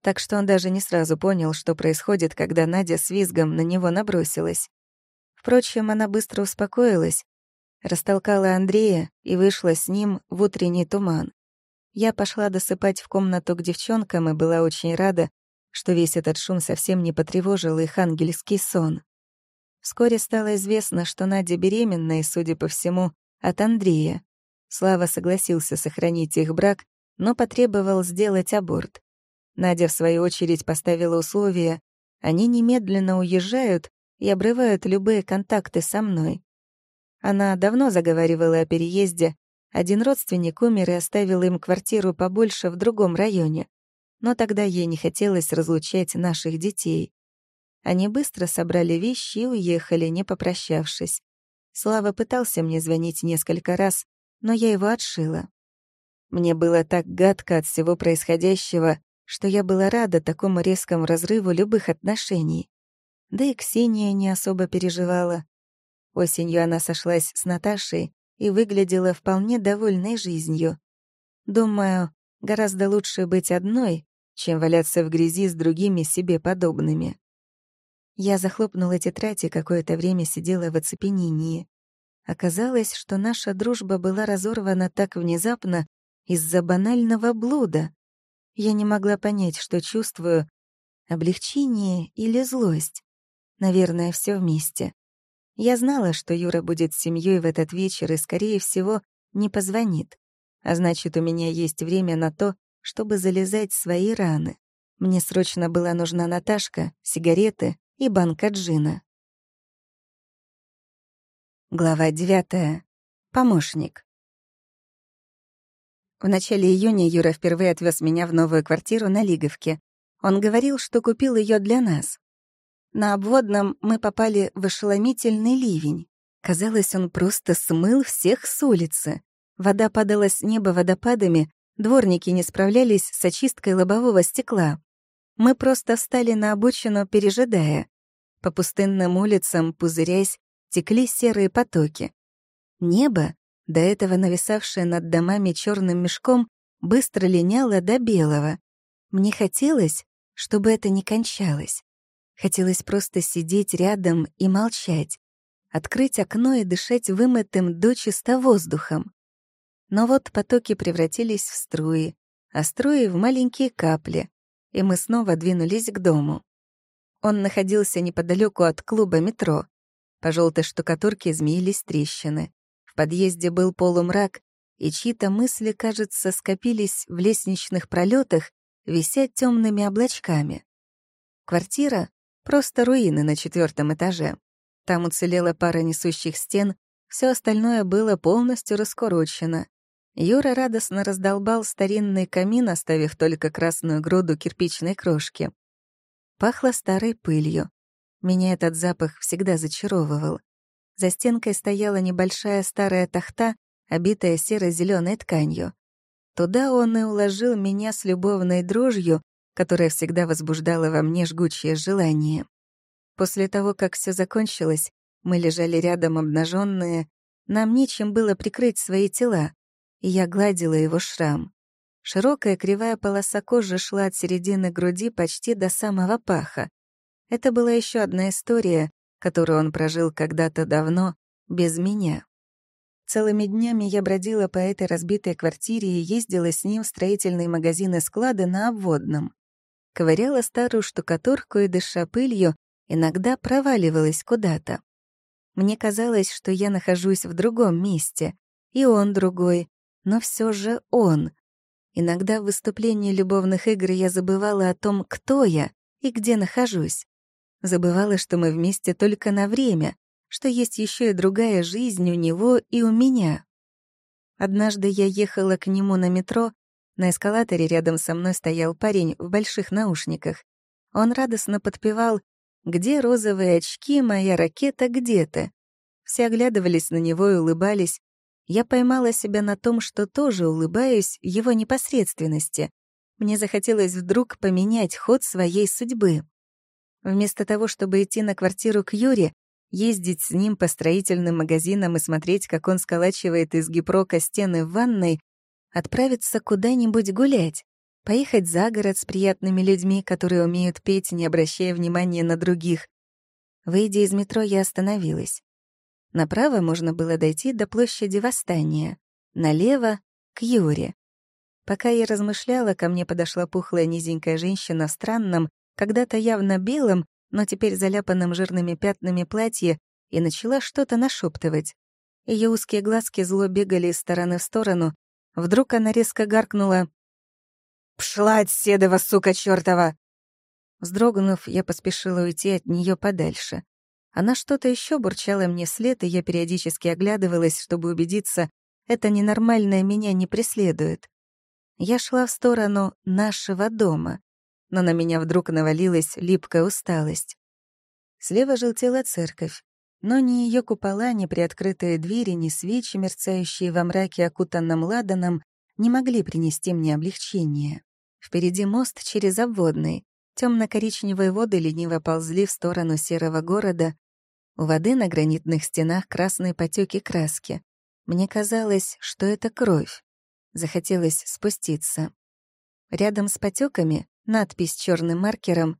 Так что он даже не сразу понял, что происходит, когда Надя с визгом на него набросилась. Впрочем, она быстро успокоилась, растолкала Андрея и вышла с ним в утренний туман. Я пошла досыпать в комнату к девчонкам и была очень рада, что весь этот шум совсем не потревожил их ангельский сон. Вскоре стало известно, что Надя беременна и, судя по всему, от Андрея. Слава согласился сохранить их брак, но потребовал сделать аборт. Надя, в свою очередь, поставила условие. Они немедленно уезжают и обрывают любые контакты со мной. Она давно заговаривала о переезде. Один родственник умер и оставил им квартиру побольше в другом районе. Но тогда ей не хотелось разлучать наших детей. Они быстро собрали вещи и уехали, не попрощавшись. Слава пытался мне звонить несколько раз, но я его отшила. Мне было так гадко от всего происходящего, что я была рада такому резкому разрыву любых отношений. Да и Ксения не особо переживала. Осенью она сошлась с Наташей и выглядела вполне довольной жизнью. Думаю, гораздо лучше быть одной, чем валяться в грязи с другими себе подобными. Я захлопнула тетрадь и какое-то время сидела в оцепенении. Оказалось, что наша дружба была разорвана так внезапно из-за банального блуда. Я не могла понять, что чувствую — облегчение или злость. Наверное, все вместе. Я знала, что Юра будет с семьей в этот вечер и, скорее всего, не позвонит. А значит, у меня есть время на то, чтобы залезать в свои раны. Мне срочно была нужна Наташка, сигареты и банка джина. Глава 9. Помощник. В начале июня Юра впервые отвез меня в новую квартиру на Лиговке. Он говорил, что купил ее для нас. На обводном мы попали в ошеломительный ливень. Казалось, он просто смыл всех с улицы. Вода падала с неба водопадами, дворники не справлялись с очисткой лобового стекла. Мы просто встали на обочину, пережидая. По пустынным улицам, пузырясь, текли серые потоки. Небо, до этого нависавшее над домами черным мешком, быстро линяло до белого. Мне хотелось, чтобы это не кончалось. Хотелось просто сидеть рядом и молчать, открыть окно и дышать вымытым до чисто воздухом. Но вот потоки превратились в струи, а струи — в маленькие капли, и мы снова двинулись к дому. Он находился неподалеку от клуба метро. По желтой штукатурке змеились трещины. В подъезде был полумрак, и чьи-то мысли, кажется, скопились в лестничных пролетах, вися темными облачками. Квартира — просто руины на четвертом этаже. Там уцелела пара несущих стен, все остальное было полностью раскурочено. Юра радостно раздолбал старинный камин, оставив только красную груду кирпичной крошки. Пахло старой пылью. Меня этот запах всегда зачаровывал. За стенкой стояла небольшая старая тахта, обитая серо зеленой тканью. Туда он и уложил меня с любовной дрожью, которая всегда возбуждала во мне жгучее желание. После того, как все закончилось, мы лежали рядом обнаженные, нам нечем было прикрыть свои тела, и я гладила его шрам. Широкая кривая полоса кожи шла от середины груди почти до самого паха. Это была еще одна история, которую он прожил когда-то давно, без меня. Целыми днями я бродила по этой разбитой квартире и ездила с ним в строительные магазины склады на обводном. Ковыряла старую штукатурку и, дыша пылью, иногда проваливалась куда-то. Мне казалось, что я нахожусь в другом месте, и он другой, но все же он. Иногда в выступлении любовных игр я забывала о том, кто я и где нахожусь. Забывала, что мы вместе только на время, что есть еще и другая жизнь у него и у меня. Однажды я ехала к нему на метро, на эскалаторе рядом со мной стоял парень в больших наушниках. Он радостно подпевал «Где розовые очки, моя ракета, где ты?». Все оглядывались на него и улыбались. Я поймала себя на том, что тоже улыбаюсь его непосредственности. Мне захотелось вдруг поменять ход своей судьбы. Вместо того, чтобы идти на квартиру к Юре, ездить с ним по строительным магазинам и смотреть, как он сколачивает из гипрока стены в ванной, отправиться куда-нибудь гулять, поехать за город с приятными людьми, которые умеют петь, не обращая внимания на других. Выйдя из метро, я остановилась. Направо можно было дойти до площади Восстания, налево — к Юре. Пока я размышляла, ко мне подошла пухлая низенькая женщина в странном, когда-то явно белым, но теперь заляпанным жирными пятнами платье, и начала что-то нашептывать. Ее узкие глазки зло бегали из стороны в сторону. Вдруг она резко гаркнула «Пшла от седова, сука чёртова!» Вздрогнув, я поспешила уйти от нее подальше. Она что-то еще бурчала мне вслед, и я периодически оглядывалась, чтобы убедиться, это ненормальное меня не преследует. Я шла в сторону нашего дома но на меня вдруг навалилась липкая усталость. Слева желтела церковь, но ни ее купола, ни приоткрытые двери, ни свечи, мерцающие во мраке, окутанном ладаном, не могли принести мне облегчения. Впереди мост через обводный. Темно-коричневые воды лениво ползли в сторону серого города. У воды на гранитных стенах красные потеки краски. Мне казалось, что это кровь. Захотелось спуститься. Рядом с потеками Надпись черным маркером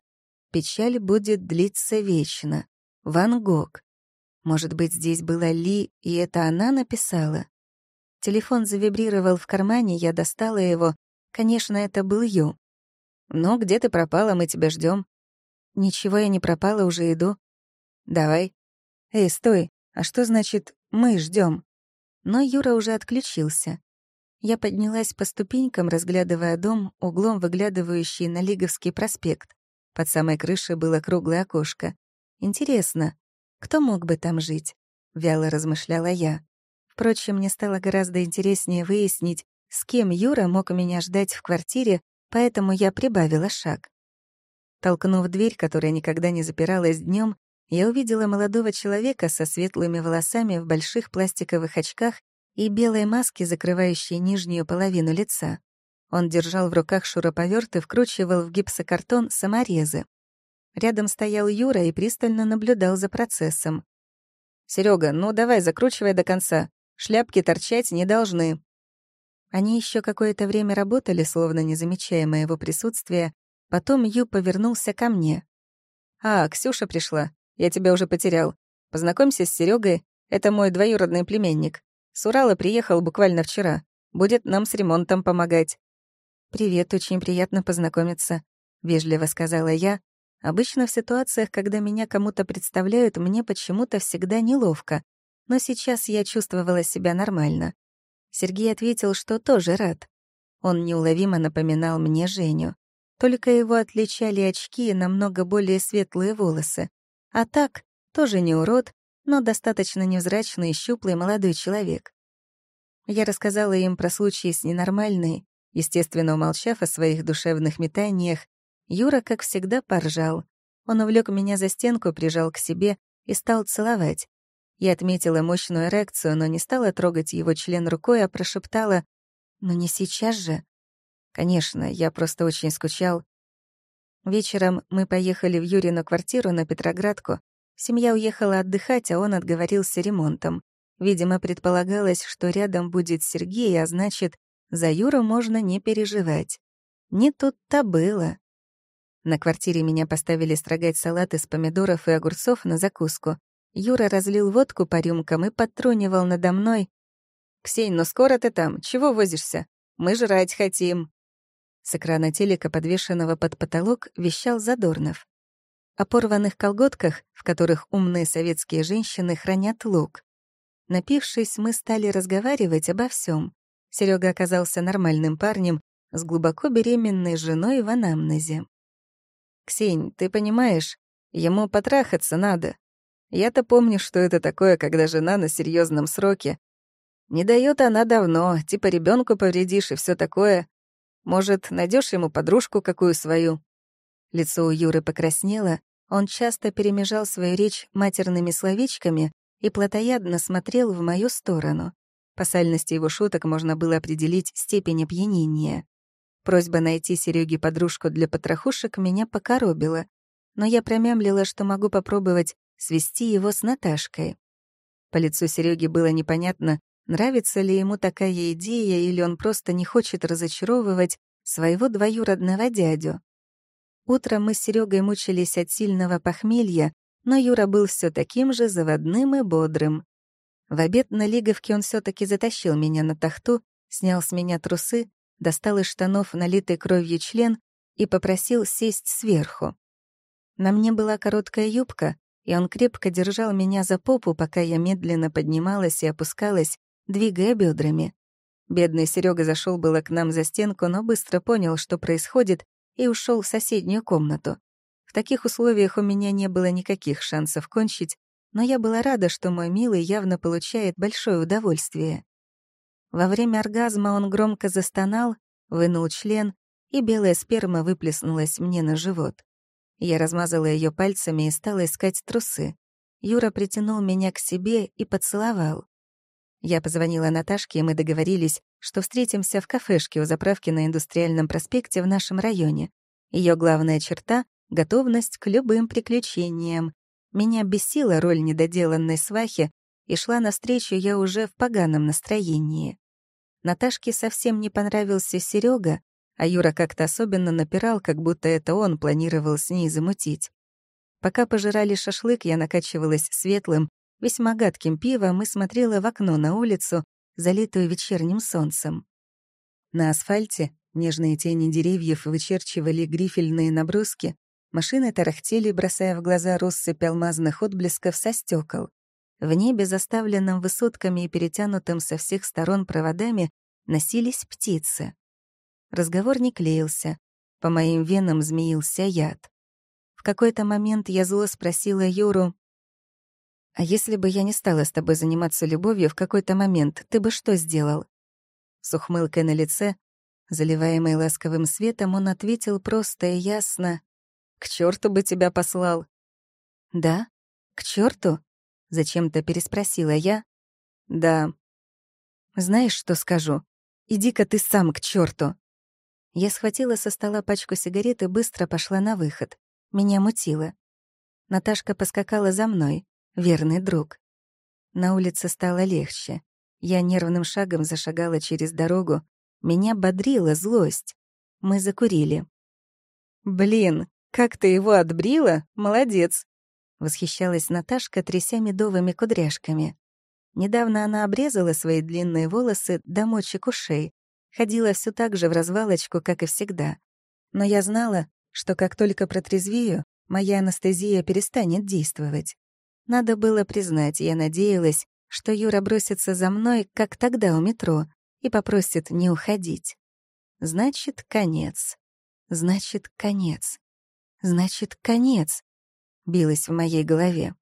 «Печаль будет длиться вечно. Ван Гог». Может быть, здесь была Ли, и это она написала? Телефон завибрировал в кармане, я достала его. Конечно, это был Ю. «Ну, где ты пропала? Мы тебя ждем. «Ничего я не пропала, уже иду». «Давай». «Эй, стой, а что значит «мы ждем? Но Юра уже отключился. Я поднялась по ступенькам, разглядывая дом, углом выглядывающий на Лиговский проспект. Под самой крышей было круглое окошко. Интересно, кто мог бы там жить? — вяло размышляла я. Впрочем, мне стало гораздо интереснее выяснить, с кем Юра мог меня ждать в квартире, поэтому я прибавила шаг. Толкнув дверь, которая никогда не запиралась днем, я увидела молодого человека со светлыми волосами в больших пластиковых очках и белой маске, закрывающей нижнюю половину лица. Он держал в руках шуруповерт и вкручивал в гипсокартон саморезы. Рядом стоял Юра и пристально наблюдал за процессом. Серега, ну давай, закручивай до конца. Шляпки торчать не должны». Они еще какое-то время работали, словно не замечая моего присутствия. Потом Ю повернулся ко мне. «А, Ксюша пришла. Я тебя уже потерял. Познакомься с Серегой. Это мой двоюродный племенник. С Урала приехал буквально вчера. Будет нам с ремонтом помогать». «Привет, очень приятно познакомиться», — вежливо сказала я. Обычно в ситуациях, когда меня кому-то представляют, мне почему-то всегда неловко. Но сейчас я чувствовала себя нормально. Сергей ответил, что тоже рад. Он неуловимо напоминал мне Женю. Только его отличали очки и намного более светлые волосы. А так, тоже не урод, но достаточно невзрачный и щуплый молодой человек. Я рассказала им про случаи с ненормальной, естественно, умолчав о своих душевных метаниях, Юра, как всегда, поржал. Он увлек меня за стенку, прижал к себе и стал целовать. Я отметила мощную эрекцию, но не стала трогать его член рукой, а прошептала «Ну не сейчас же». Конечно, я просто очень скучал. Вечером мы поехали в Юрину квартиру на Петроградку. Семья уехала отдыхать, а он отговорился ремонтом. Видимо, предполагалось, что рядом будет Сергей, а значит, за Юру можно не переживать. Не тут-то было. На квартире меня поставили строгать салат из помидоров и огурцов на закуску. Юра разлил водку по рюмкам и подтрунивал надо мной. «Ксень, ну скоро ты там? Чего возишься? Мы жрать хотим». С экрана телека, подвешенного под потолок, вещал Задорнов. О порванных колготках, в которых умные советские женщины хранят лук. Напившись, мы стали разговаривать обо всем. Серега оказался нормальным парнем с глубоко беременной женой в анамнезе. «Ксень, ты понимаешь, ему потрахаться надо. Я-то помню, что это такое, когда жена на серьезном сроке. Не дает она давно, типа ребенку повредишь и все такое. Может, найдешь ему подружку какую свою?» Лицо у Юры покраснело, он часто перемежал свою речь матерными словечками и плотоядно смотрел в мою сторону. По сальности его шуток можно было определить степень опьянения. Просьба найти Сереге подружку для потрохушек меня покоробила, но я промямлила, что могу попробовать свести его с Наташкой. По лицу Сереги было непонятно, Нравится ли ему такая идея, или он просто не хочет разочаровывать своего двоюродного дядю? Утром мы с Серегой мучились от сильного похмелья, но Юра был все таким же заводным и бодрым. В обед на Лиговке он все таки затащил меня на тахту, снял с меня трусы, достал из штанов налитый кровью член и попросил сесть сверху. На мне была короткая юбка, и он крепко держал меня за попу, пока я медленно поднималась и опускалась, двигая бедрами. Бедный Серега зашел было к нам за стенку, но быстро понял, что происходит, и ушел в соседнюю комнату. В таких условиях у меня не было никаких шансов кончить, но я была рада, что мой милый явно получает большое удовольствие. Во время оргазма он громко застонал, вынул член, и белая сперма выплеснулась мне на живот. Я размазала ее пальцами и стала искать трусы. Юра притянул меня к себе и поцеловал. Я позвонила Наташке, и мы договорились, что встретимся в кафешке у заправки на Индустриальном проспекте в нашем районе. Ее главная черта — готовность к любым приключениям. Меня бесила роль недоделанной свахи, и шла навстречу я уже в поганом настроении. Наташке совсем не понравился Серега, а Юра как-то особенно напирал, как будто это он планировал с ней замутить. Пока пожирали шашлык, я накачивалась светлым, весьма гадким пивом и смотрела в окно на улицу, залитую вечерним солнцем. На асфальте нежные тени деревьев вычерчивали грифельные наброски, машины тарахтели, бросая в глаза россыпь алмазных отблесков со стекол. В небе, заставленном высотками и перетянутым со всех сторон проводами, носились птицы. Разговор не клеился. По моим венам змеился яд. В какой-то момент я зло спросила Юру, «А если бы я не стала с тобой заниматься любовью в какой-то момент, ты бы что сделал?» С ухмылкой на лице, заливаемой ласковым светом, он ответил просто и ясно. «К черту бы тебя послал!» «Да? К черту? зачем-то переспросила я. «Да». «Знаешь, что скажу? Иди-ка ты сам к черту. Я схватила со стола пачку сигарет и быстро пошла на выход. Меня мутило. Наташка поскакала за мной, верный друг. На улице стало легче. Я нервным шагом зашагала через дорогу. Меня бодрила злость. Мы закурили. «Блин, как ты его отбрила? Молодец!» Восхищалась Наташка, тряся медовыми кудряшками. Недавно она обрезала свои длинные волосы до мочек ушей, ходила все так же в развалочку, как и всегда. Но я знала, что как только протрезвею, моя анестезия перестанет действовать. Надо было признать, я надеялась, что Юра бросится за мной, как тогда у метро, и попросит не уходить. Значит, конец. Значит, конец. Значит, конец. Билось в моей голове.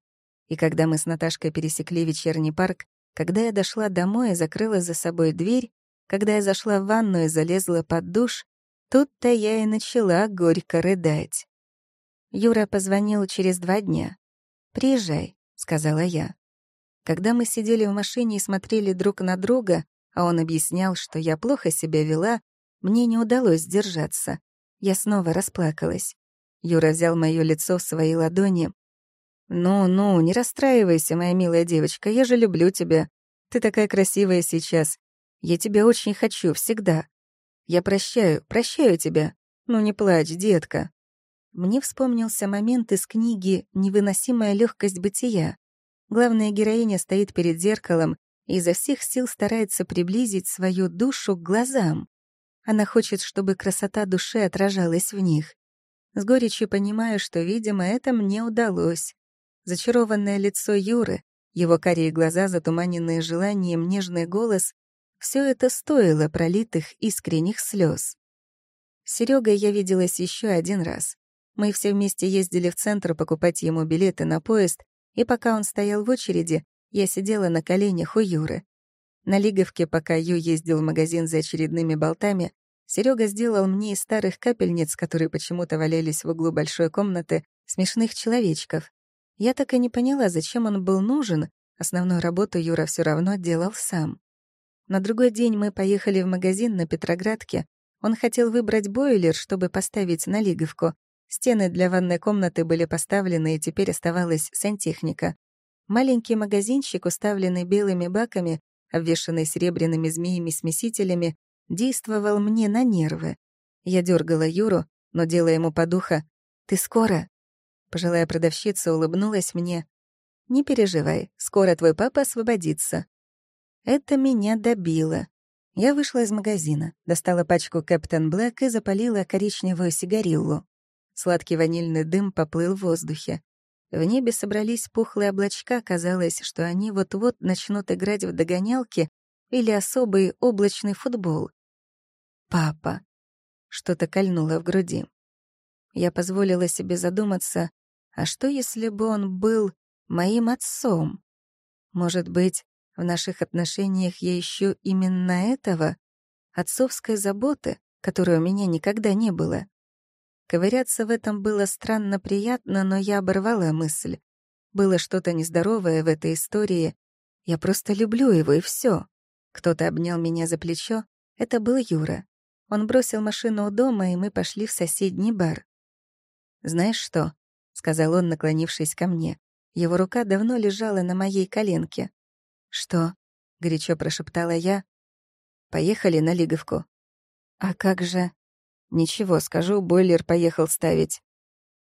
И когда мы с Наташкой пересекли вечерний парк, когда я дошла домой и закрыла за собой дверь, когда я зашла в ванну и залезла под душ, тут-то я и начала горько рыдать. Юра позвонил через два дня. «Приезжай», — сказала я. Когда мы сидели в машине и смотрели друг на друга, а он объяснял, что я плохо себя вела, мне не удалось сдержаться. Я снова расплакалась. Юра взял моё лицо в свои ладони. «Ну-ну, не расстраивайся, моя милая девочка, я же люблю тебя. Ты такая красивая сейчас. Я тебя очень хочу, всегда. Я прощаю, прощаю тебя. Ну не плачь, детка». Мне вспомнился момент из книги «Невыносимая легкость бытия». Главная героиня стоит перед зеркалом и изо всех сил старается приблизить свою душу к глазам. Она хочет, чтобы красота души отражалась в них. С горечью понимаю, что, видимо, это мне удалось. Зачарованное лицо Юры, его карие глаза, затуманенные желанием, нежный голос все это стоило пролитых искренних слез. С Серёгой я виделась еще один раз. Мы все вместе ездили в центр покупать ему билеты на поезд, и пока он стоял в очереди, я сидела на коленях у Юры. На Лиговке, пока Ю ездил в магазин за очередными болтами, Серега сделал мне из старых капельниц, которые почему-то валялись в углу большой комнаты, смешных человечков. Я так и не поняла, зачем он был нужен, основную работу Юра все равно делал сам. На другой день мы поехали в магазин на Петроградке. Он хотел выбрать бойлер, чтобы поставить на лиговку. Стены для ванной комнаты были поставлены, и теперь оставалась сантехника. Маленький магазинчик, уставленный белыми баками, обвешанный серебряными змеями-смесителями, действовал мне на нервы. Я дергала Юру, но, делая ему подуха, «Ты скоро?» Пожилая продавщица улыбнулась мне. «Не переживай, скоро твой папа освободится. Это меня добило. Я вышла из магазина, достала пачку Кэптон Блэк и запалила коричневую сигариллу. Сладкий ванильный дым поплыл в воздухе. В небе собрались пухлые облачка, казалось, что они вот-вот начнут играть в догонялки или особый облачный футбол. «Папа!» Что-то кольнуло в груди. Я позволила себе задуматься, а что, если бы он был моим отцом? Может быть, в наших отношениях я ищу именно этого, отцовской заботы, которой у меня никогда не было. Ковыряться в этом было странно приятно, но я оборвала мысль. Было что-то нездоровое в этой истории. Я просто люблю его, и все. Кто-то обнял меня за плечо. Это был Юра. Он бросил машину у дома, и мы пошли в соседний бар. «Знаешь что?» — сказал он, наклонившись ко мне. Его рука давно лежала на моей коленке. «Что?» — горячо прошептала я. «Поехали на Лиговку». «А как же?» «Ничего, скажу, бойлер поехал ставить».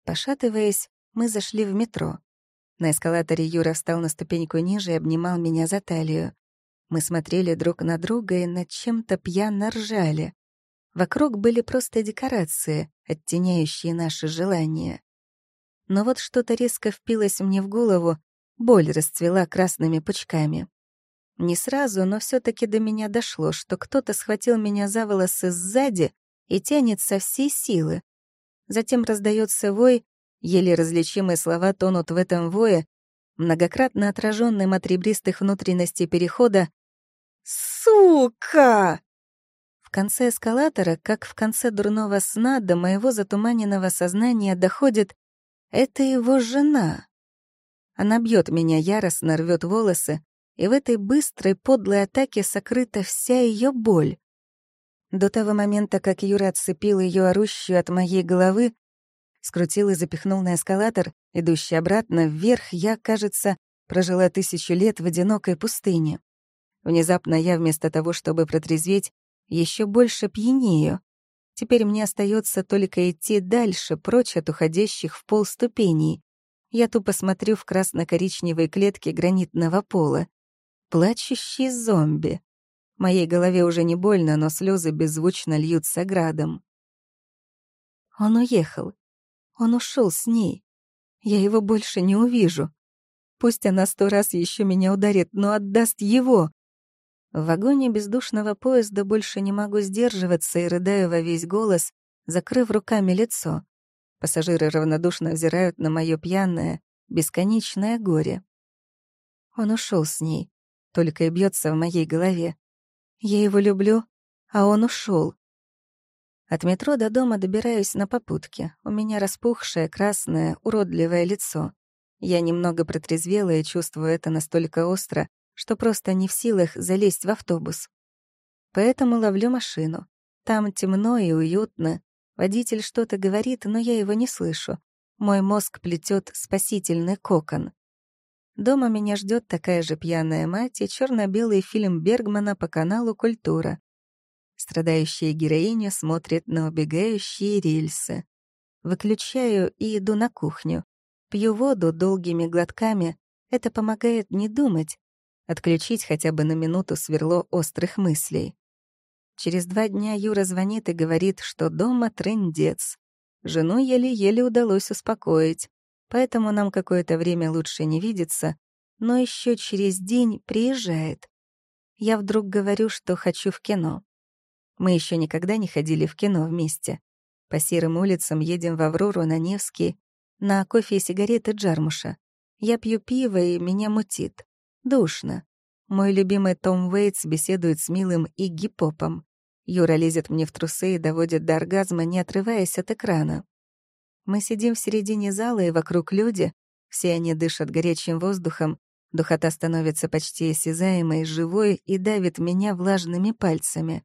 Пошатываясь, мы зашли в метро. На эскалаторе Юра встал на ступеньку ниже и обнимал меня за талию. Мы смотрели друг на друга и над чем-то пьяно ржали. Вокруг были просто декорации, оттеняющие наши желания. Но вот что-то резко впилось мне в голову, Боль расцвела красными пучками. Не сразу, но все таки до меня дошло, что кто-то схватил меня за волосы сзади и тянет со всей силы. Затем раздается вой, еле различимые слова тонут в этом вое. многократно отраженным от ребристых внутренностей перехода «Сука!». В конце эскалатора, как в конце дурного сна, до моего затуманенного сознания доходит «это его жена». Она бьет меня яростно, рвет волосы, и в этой быстрой, подлой атаке сокрыта вся ее боль. До того момента, как Юра отцепил ее орущую от моей головы, скрутил и запихнул на эскалатор, идущий обратно вверх, я, кажется, прожила тысячу лет в одинокой пустыне. Внезапно я, вместо того, чтобы протрезветь, еще больше пьянею. Теперь мне остается только идти дальше, прочь от уходящих в пол ступеней. Я тупо смотрю в красно-коричневой клетке гранитного пола. Плачущий зомби. Моей голове уже не больно, но слезы беззвучно льются градом. Он уехал. Он ушел с ней. Я его больше не увижу. Пусть она сто раз еще меня ударит, но отдаст его. В вагоне бездушного поезда больше не могу сдерживаться и рыдаю во весь голос, закрыв руками лицо. Пассажиры равнодушно взирают на мое пьяное, бесконечное горе. Он ушел с ней только и бьется в моей голове. Я его люблю, а он ушел. От метро до дома добираюсь на попутке. У меня распухшее, красное, уродливое лицо. Я немного протрезвела и чувствую это настолько остро, что просто не в силах залезть в автобус. Поэтому ловлю машину. Там темно и уютно. Водитель что-то говорит, но я его не слышу. Мой мозг плетет спасительный кокон. Дома меня ждет такая же пьяная мать и черно-белый фильм Бергмана по каналу «Культура». Страдающая героиня смотрит на убегающие рельсы. Выключаю и иду на кухню. Пью воду долгими глотками. Это помогает не думать, отключить хотя бы на минуту сверло острых мыслей. Через два дня Юра звонит и говорит, что дома трындец. Жену еле-еле удалось успокоить поэтому нам какое-то время лучше не видеться, но еще через день приезжает. Я вдруг говорю, что хочу в кино. Мы еще никогда не ходили в кино вместе. По серым улицам едем в Аврору на Невский, на кофе и сигареты Джармуша. Я пью пиво, и меня мутит. Душно. Мой любимый Том Уэйтс беседует с милым Игги Попом. Юра лезет мне в трусы и доводит до оргазма, не отрываясь от экрана. Мы сидим в середине зала, и вокруг люди. Все они дышат горячим воздухом. Духота становится почти осязаемой, живой и давит меня влажными пальцами.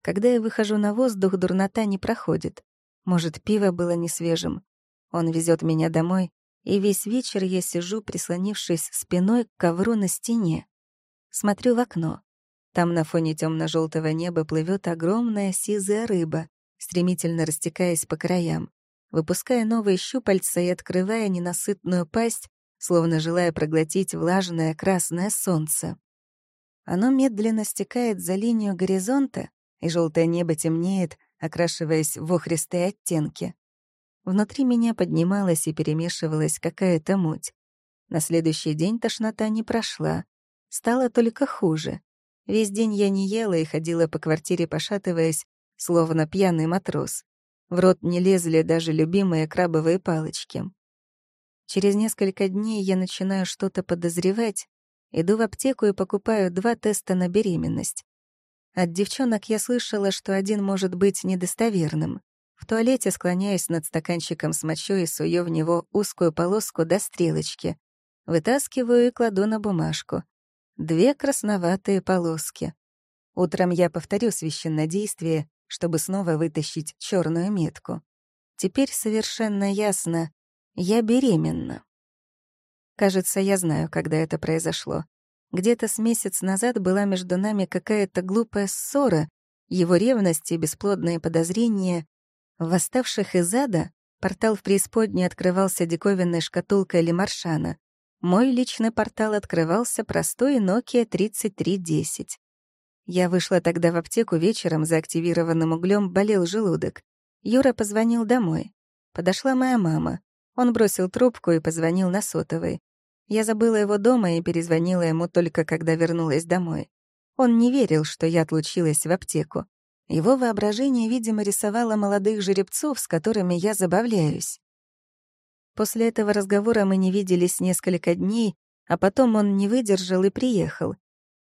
Когда я выхожу на воздух, дурнота не проходит. Может, пиво было не свежим. Он везет меня домой, и весь вечер я сижу, прислонившись спиной к ковру на стене. Смотрю в окно. Там на фоне темно желтого неба плывет огромная сизая рыба, стремительно растекаясь по краям выпуская новые щупальца и открывая ненасытную пасть, словно желая проглотить влажное красное солнце. Оно медленно стекает за линию горизонта, и желтое небо темнеет, окрашиваясь в охристые оттенки. Внутри меня поднималась и перемешивалась какая-то муть. На следующий день тошнота не прошла. Стало только хуже. Весь день я не ела и ходила по квартире, пошатываясь, словно пьяный матрос. В рот не лезли даже любимые крабовые палочки. Через несколько дней я начинаю что-то подозревать, иду в аптеку и покупаю два теста на беременность. От девчонок я слышала, что один может быть недостоверным. В туалете склоняюсь над стаканчиком с мочой и сую в него узкую полоску до стрелочки. Вытаскиваю и кладу на бумажку. Две красноватые полоски. Утром я повторю священнодействие, чтобы снова вытащить черную метку. Теперь совершенно ясно, я беременна. Кажется, я знаю, когда это произошло. Где-то с месяц назад была между нами какая-то глупая ссора, его ревность и бесплодные подозрения. Восставших из ада портал в преисподней открывался диковинной шкатулкой Лемаршана. Мой личный портал открывался простой Nokia 3310. Я вышла тогда в аптеку вечером, за активированным углем болел желудок. Юра позвонил домой. Подошла моя мама. Он бросил трубку и позвонил на сотовый. Я забыла его дома и перезвонила ему только когда вернулась домой. Он не верил, что я отлучилась в аптеку. Его воображение, видимо, рисовало молодых жеребцов, с которыми я забавляюсь. После этого разговора мы не виделись несколько дней, а потом он не выдержал и приехал.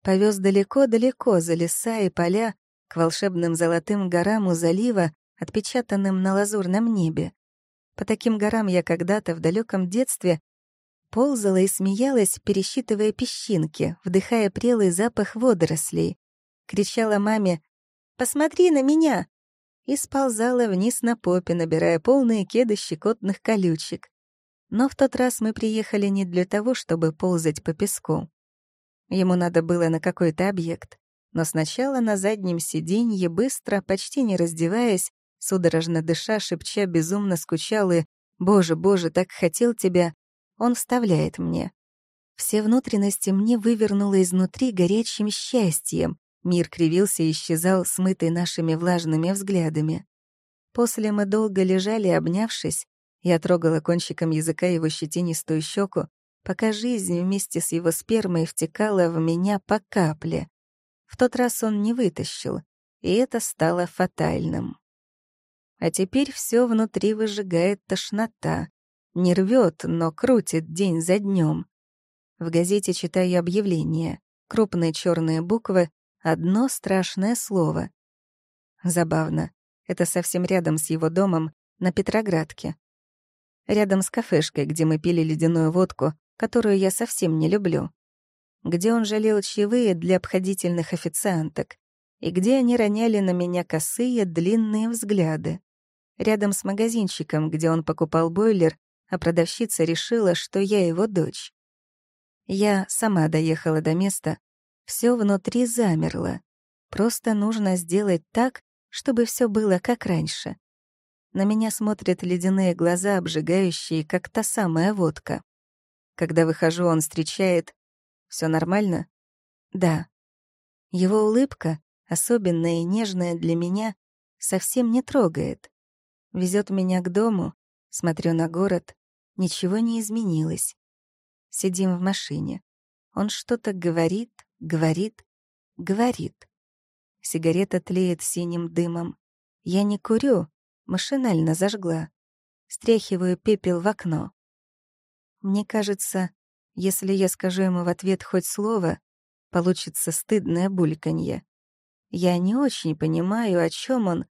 Повез далеко-далеко за леса и поля к волшебным золотым горам у залива, отпечатанным на лазурном небе. По таким горам я когда-то в далеком детстве ползала и смеялась, пересчитывая песчинки, вдыхая прелый запах водорослей. Кричала маме «Посмотри на меня!» и сползала вниз на попе, набирая полные кеды щекотных колючек. Но в тот раз мы приехали не для того, чтобы ползать по песку. Ему надо было на какой-то объект. Но сначала на заднем сиденье, быстро, почти не раздеваясь, судорожно дыша, шепча, безумно скучал и «Боже, боже, так хотел тебя», он вставляет мне. Все внутренности мне вывернуло изнутри горячим счастьем. Мир кривился и исчезал, смытый нашими влажными взглядами. После мы долго лежали, обнявшись, я трогала кончиком языка его щетинистую щеку, пока жизнь вместе с его спермой втекала в меня по капле. В тот раз он не вытащил, и это стало фатальным. А теперь все внутри выжигает тошнота. Не рвет, но крутит день за днем. В газете читаю объявление. Крупные черные буквы, одно страшное слово. Забавно. Это совсем рядом с его домом, на Петроградке рядом с кафешкой, где мы пили ледяную водку, которую я совсем не люблю, где он жалел чаевые для обходительных официанток, и где они роняли на меня косые, длинные взгляды. Рядом с магазинчиком, где он покупал бойлер, а продавщица решила, что я его дочь. Я сама доехала до места, все внутри замерло. Просто нужно сделать так, чтобы все было как раньше. На меня смотрят ледяные глаза, обжигающие, как та самая водка. Когда выхожу, он встречает. Все нормально?» «Да». Его улыбка, особенная и нежная для меня, совсем не трогает. Везет меня к дому, смотрю на город, ничего не изменилось. Сидим в машине. Он что-то говорит, говорит, говорит. Сигарета тлеет синим дымом. Я не курю, Машинально зажгла. Стряхиваю пепел в окно. Мне кажется, если я скажу ему в ответ хоть слово, получится стыдное бульканье. Я не очень понимаю, о чем он.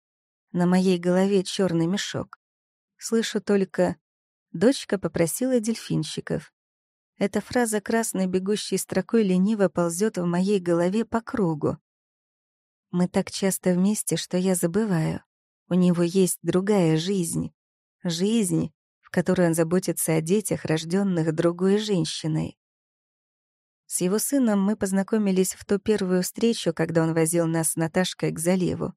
На моей голове черный мешок. Слышу только «Дочка попросила дельфинчиков». Эта фраза красной бегущей строкой лениво ползет в моей голове по кругу. Мы так часто вместе, что я забываю. У него есть другая жизнь. Жизнь, в которой он заботится о детях, рожденных другой женщиной. С его сыном мы познакомились в ту первую встречу, когда он возил нас с Наташкой к заливу.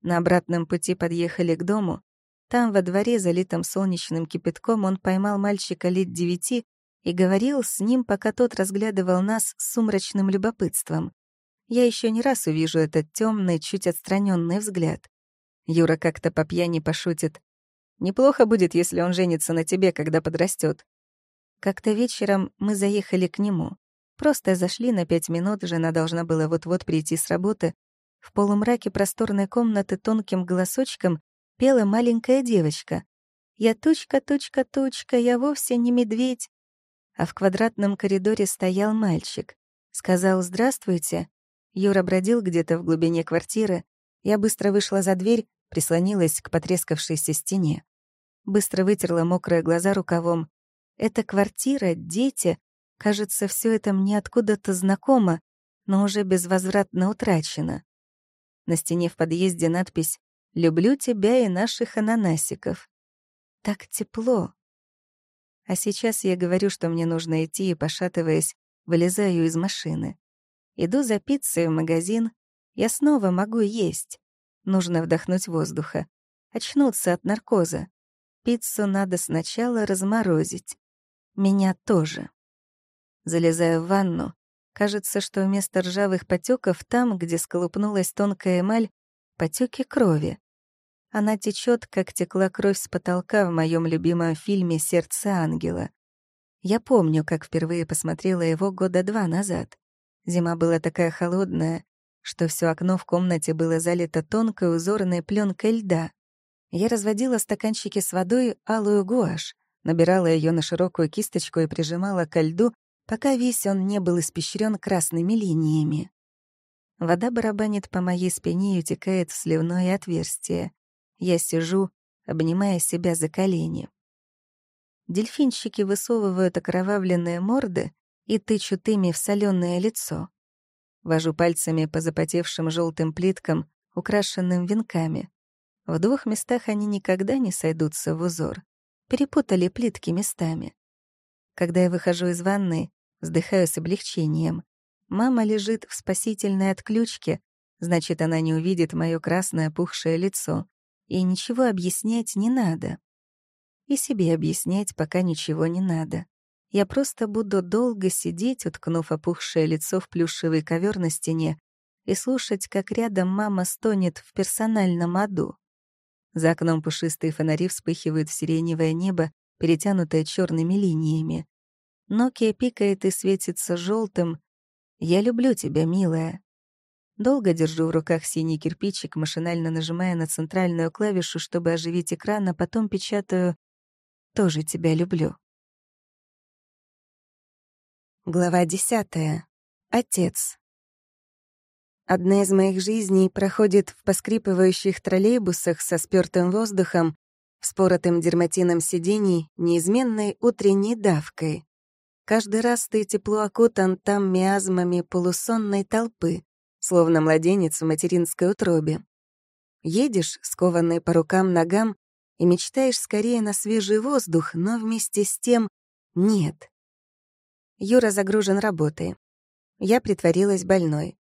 На обратном пути подъехали к дому. Там, во дворе, залитом солнечным кипятком, он поймал мальчика лет девяти и говорил с ним, пока тот разглядывал нас с сумрачным любопытством. Я еще не раз увижу этот темный, чуть отстраненный взгляд. Юра как-то по пьяни пошутит. «Неплохо будет, если он женится на тебе, когда подрастет. Как-то вечером мы заехали к нему. Просто зашли на пять минут, жена должна была вот-вот прийти с работы. В полумраке просторной комнаты тонким голосочком пела маленькая девочка. «Я тучка, тучка, тучка, я вовсе не медведь». А в квадратном коридоре стоял мальчик. Сказал «Здравствуйте». Юра бродил где-то в глубине квартиры. Я быстро вышла за дверь, прислонилась к потрескавшейся стене. Быстро вытерла мокрые глаза рукавом. Эта квартира, дети, кажется, все это мне откуда-то знакомо, но уже безвозвратно утрачено. На стене в подъезде надпись «Люблю тебя и наших ананасиков». Так тепло. А сейчас я говорю, что мне нужно идти, и, пошатываясь, вылезаю из машины. Иду за пиццей в магазин. Я снова могу есть. Нужно вдохнуть воздуха. Очнуться от наркоза. Пиццу надо сначала разморозить. Меня тоже. Залезаю в ванну. Кажется, что вместо ржавых потеков там, где сколупнулась тонкая эмаль, потеки крови. Она течет, как текла кровь с потолка в моем любимом фильме «Сердце ангела». Я помню, как впервые посмотрела его года два назад. Зима была такая холодная, что все окно в комнате было залито тонкой узорной пленкой льда. Я разводила стаканчики с водой алую гуашь, набирала ее на широкую кисточку и прижимала ко льду, пока весь он не был испещрен красными линиями. Вода барабанит по моей спине и утекает в сливное отверстие. Я сижу, обнимая себя за колени. Дельфинчики высовывают окровавленные морды и тычут ими в соленое лицо. Вожу пальцами по запотевшим желтым плиткам, украшенным венками. В двух местах они никогда не сойдутся в узор. Перепутали плитки местами. Когда я выхожу из ванны, вздыхаю с облегчением. Мама лежит в спасительной отключке, значит, она не увидит моё красное опухшее лицо. И ничего объяснять не надо. И себе объяснять пока ничего не надо. Я просто буду долго сидеть, уткнув опухшее лицо в плюшевый ковер на стене, и слушать, как рядом мама стонет в персональном аду. За окном пушистые фонари вспыхивают в сиреневое небо, перетянутое черными линиями. Нокия пикает и светится желтым. «Я люблю тебя, милая». Долго держу в руках синий кирпичик, машинально нажимая на центральную клавишу, чтобы оживить экран, а потом печатаю «Тоже тебя люблю». Глава десятая. Отец. Одна из моих жизней проходит в поскрипывающих троллейбусах со спёртым воздухом, вспоротым дерматином сидений, неизменной утренней давкой. Каждый раз ты тепло окутан там миазмами полусонной толпы, словно младенец в материнской утробе. Едешь, скованный по рукам-ногам, и мечтаешь скорее на свежий воздух, но вместе с тем нет. Юра загружен работой. Я притворилась больной.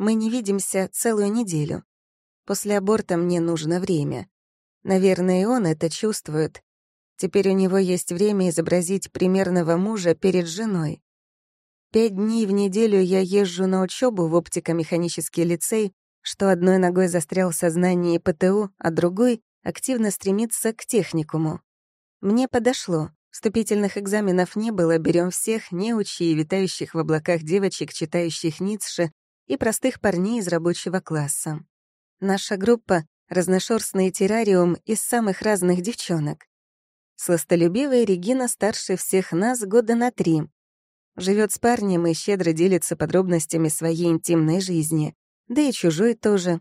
Мы не видимся целую неделю. После аборта мне нужно время. Наверное, и он это чувствует, Теперь у него есть время изобразить примерного мужа перед женой. Пять дней в неделю я езжу на учебу в оптико-механический лицей, что одной ногой застрял в сознании ПТУ, а другой активно стремится к техникуму. Мне подошло. Вступительных экзаменов не было, берем всех, неучи и витающих в облаках девочек, читающих Ницше, и простых парней из рабочего класса. Наша группа — разношерстный террариум из самых разных девчонок. Сластолюбивая Регина старше всех нас года на три. Живет с парнем и щедро делится подробностями своей интимной жизни. Да и чужой тоже.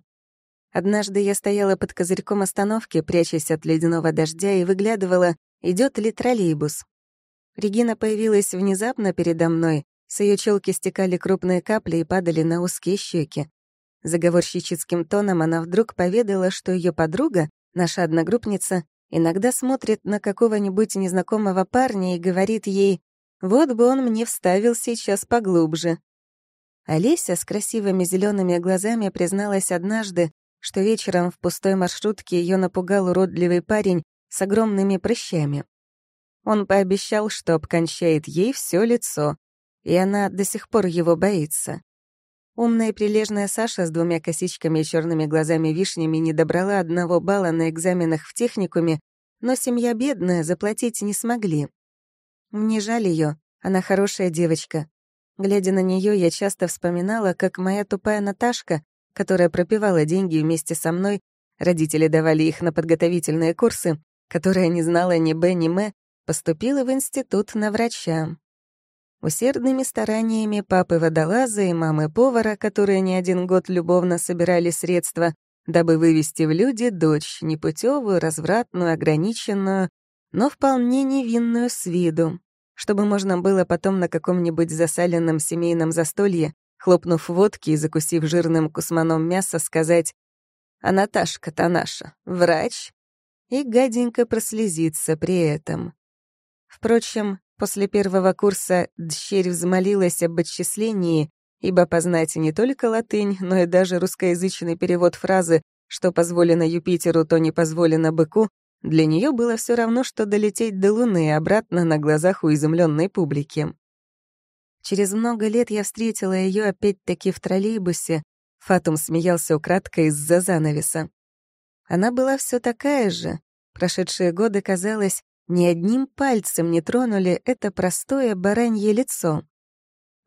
Однажды я стояла под козырьком остановки, прячась от ледяного дождя, и выглядывала, идет ли троллейбус. Регина появилась внезапно передо мной, с ее челки стекали крупные капли и падали на узкие щеки. Заговорщическим тоном она вдруг поведала, что ее подруга, наша одногруппница, Иногда смотрит на какого-нибудь незнакомого парня и говорит ей «Вот бы он мне вставил сейчас поглубже». Олеся с красивыми зелеными глазами призналась однажды, что вечером в пустой маршрутке ее напугал уродливый парень с огромными прыщами. Он пообещал, что обкончает ей все лицо, и она до сих пор его боится. Умная и прилежная Саша с двумя косичками и черными глазами-вишнями не добрала одного балла на экзаменах в техникуме, но семья бедная, заплатить не смогли. Мне жаль ее, она хорошая девочка. Глядя на нее, я часто вспоминала, как моя тупая Наташка, которая пропивала деньги вместе со мной, родители давали их на подготовительные курсы, которая не знала ни Б, ни М, поступила в институт на врача. Усердными стараниями папы-водолаза и мамы-повара, которые не один год любовно собирали средства, дабы вывести в люди дочь, непутевую, развратную, ограниченную, но вполне невинную с виду, чтобы можно было потом на каком-нибудь засаленном семейном застолье, хлопнув водки и закусив жирным кусманом мяса, сказать «А Наташка-то наша, врач», и гаденько прослезиться при этом. Впрочем, После первого курса дщерь взмолилась об отчислении, ибо познать не только латынь, но и даже русскоязычный перевод фразы «что позволено Юпитеру, то не позволено быку» для нее было все равно, что долететь до Луны и обратно на глазах у изумленной публики. Через много лет я встретила ее опять-таки в троллейбусе. Фатум смеялся украдкой из-за занавеса. Она была все такая же. Прошедшие годы, казалось, ни одним пальцем не тронули это простое баранье лицо.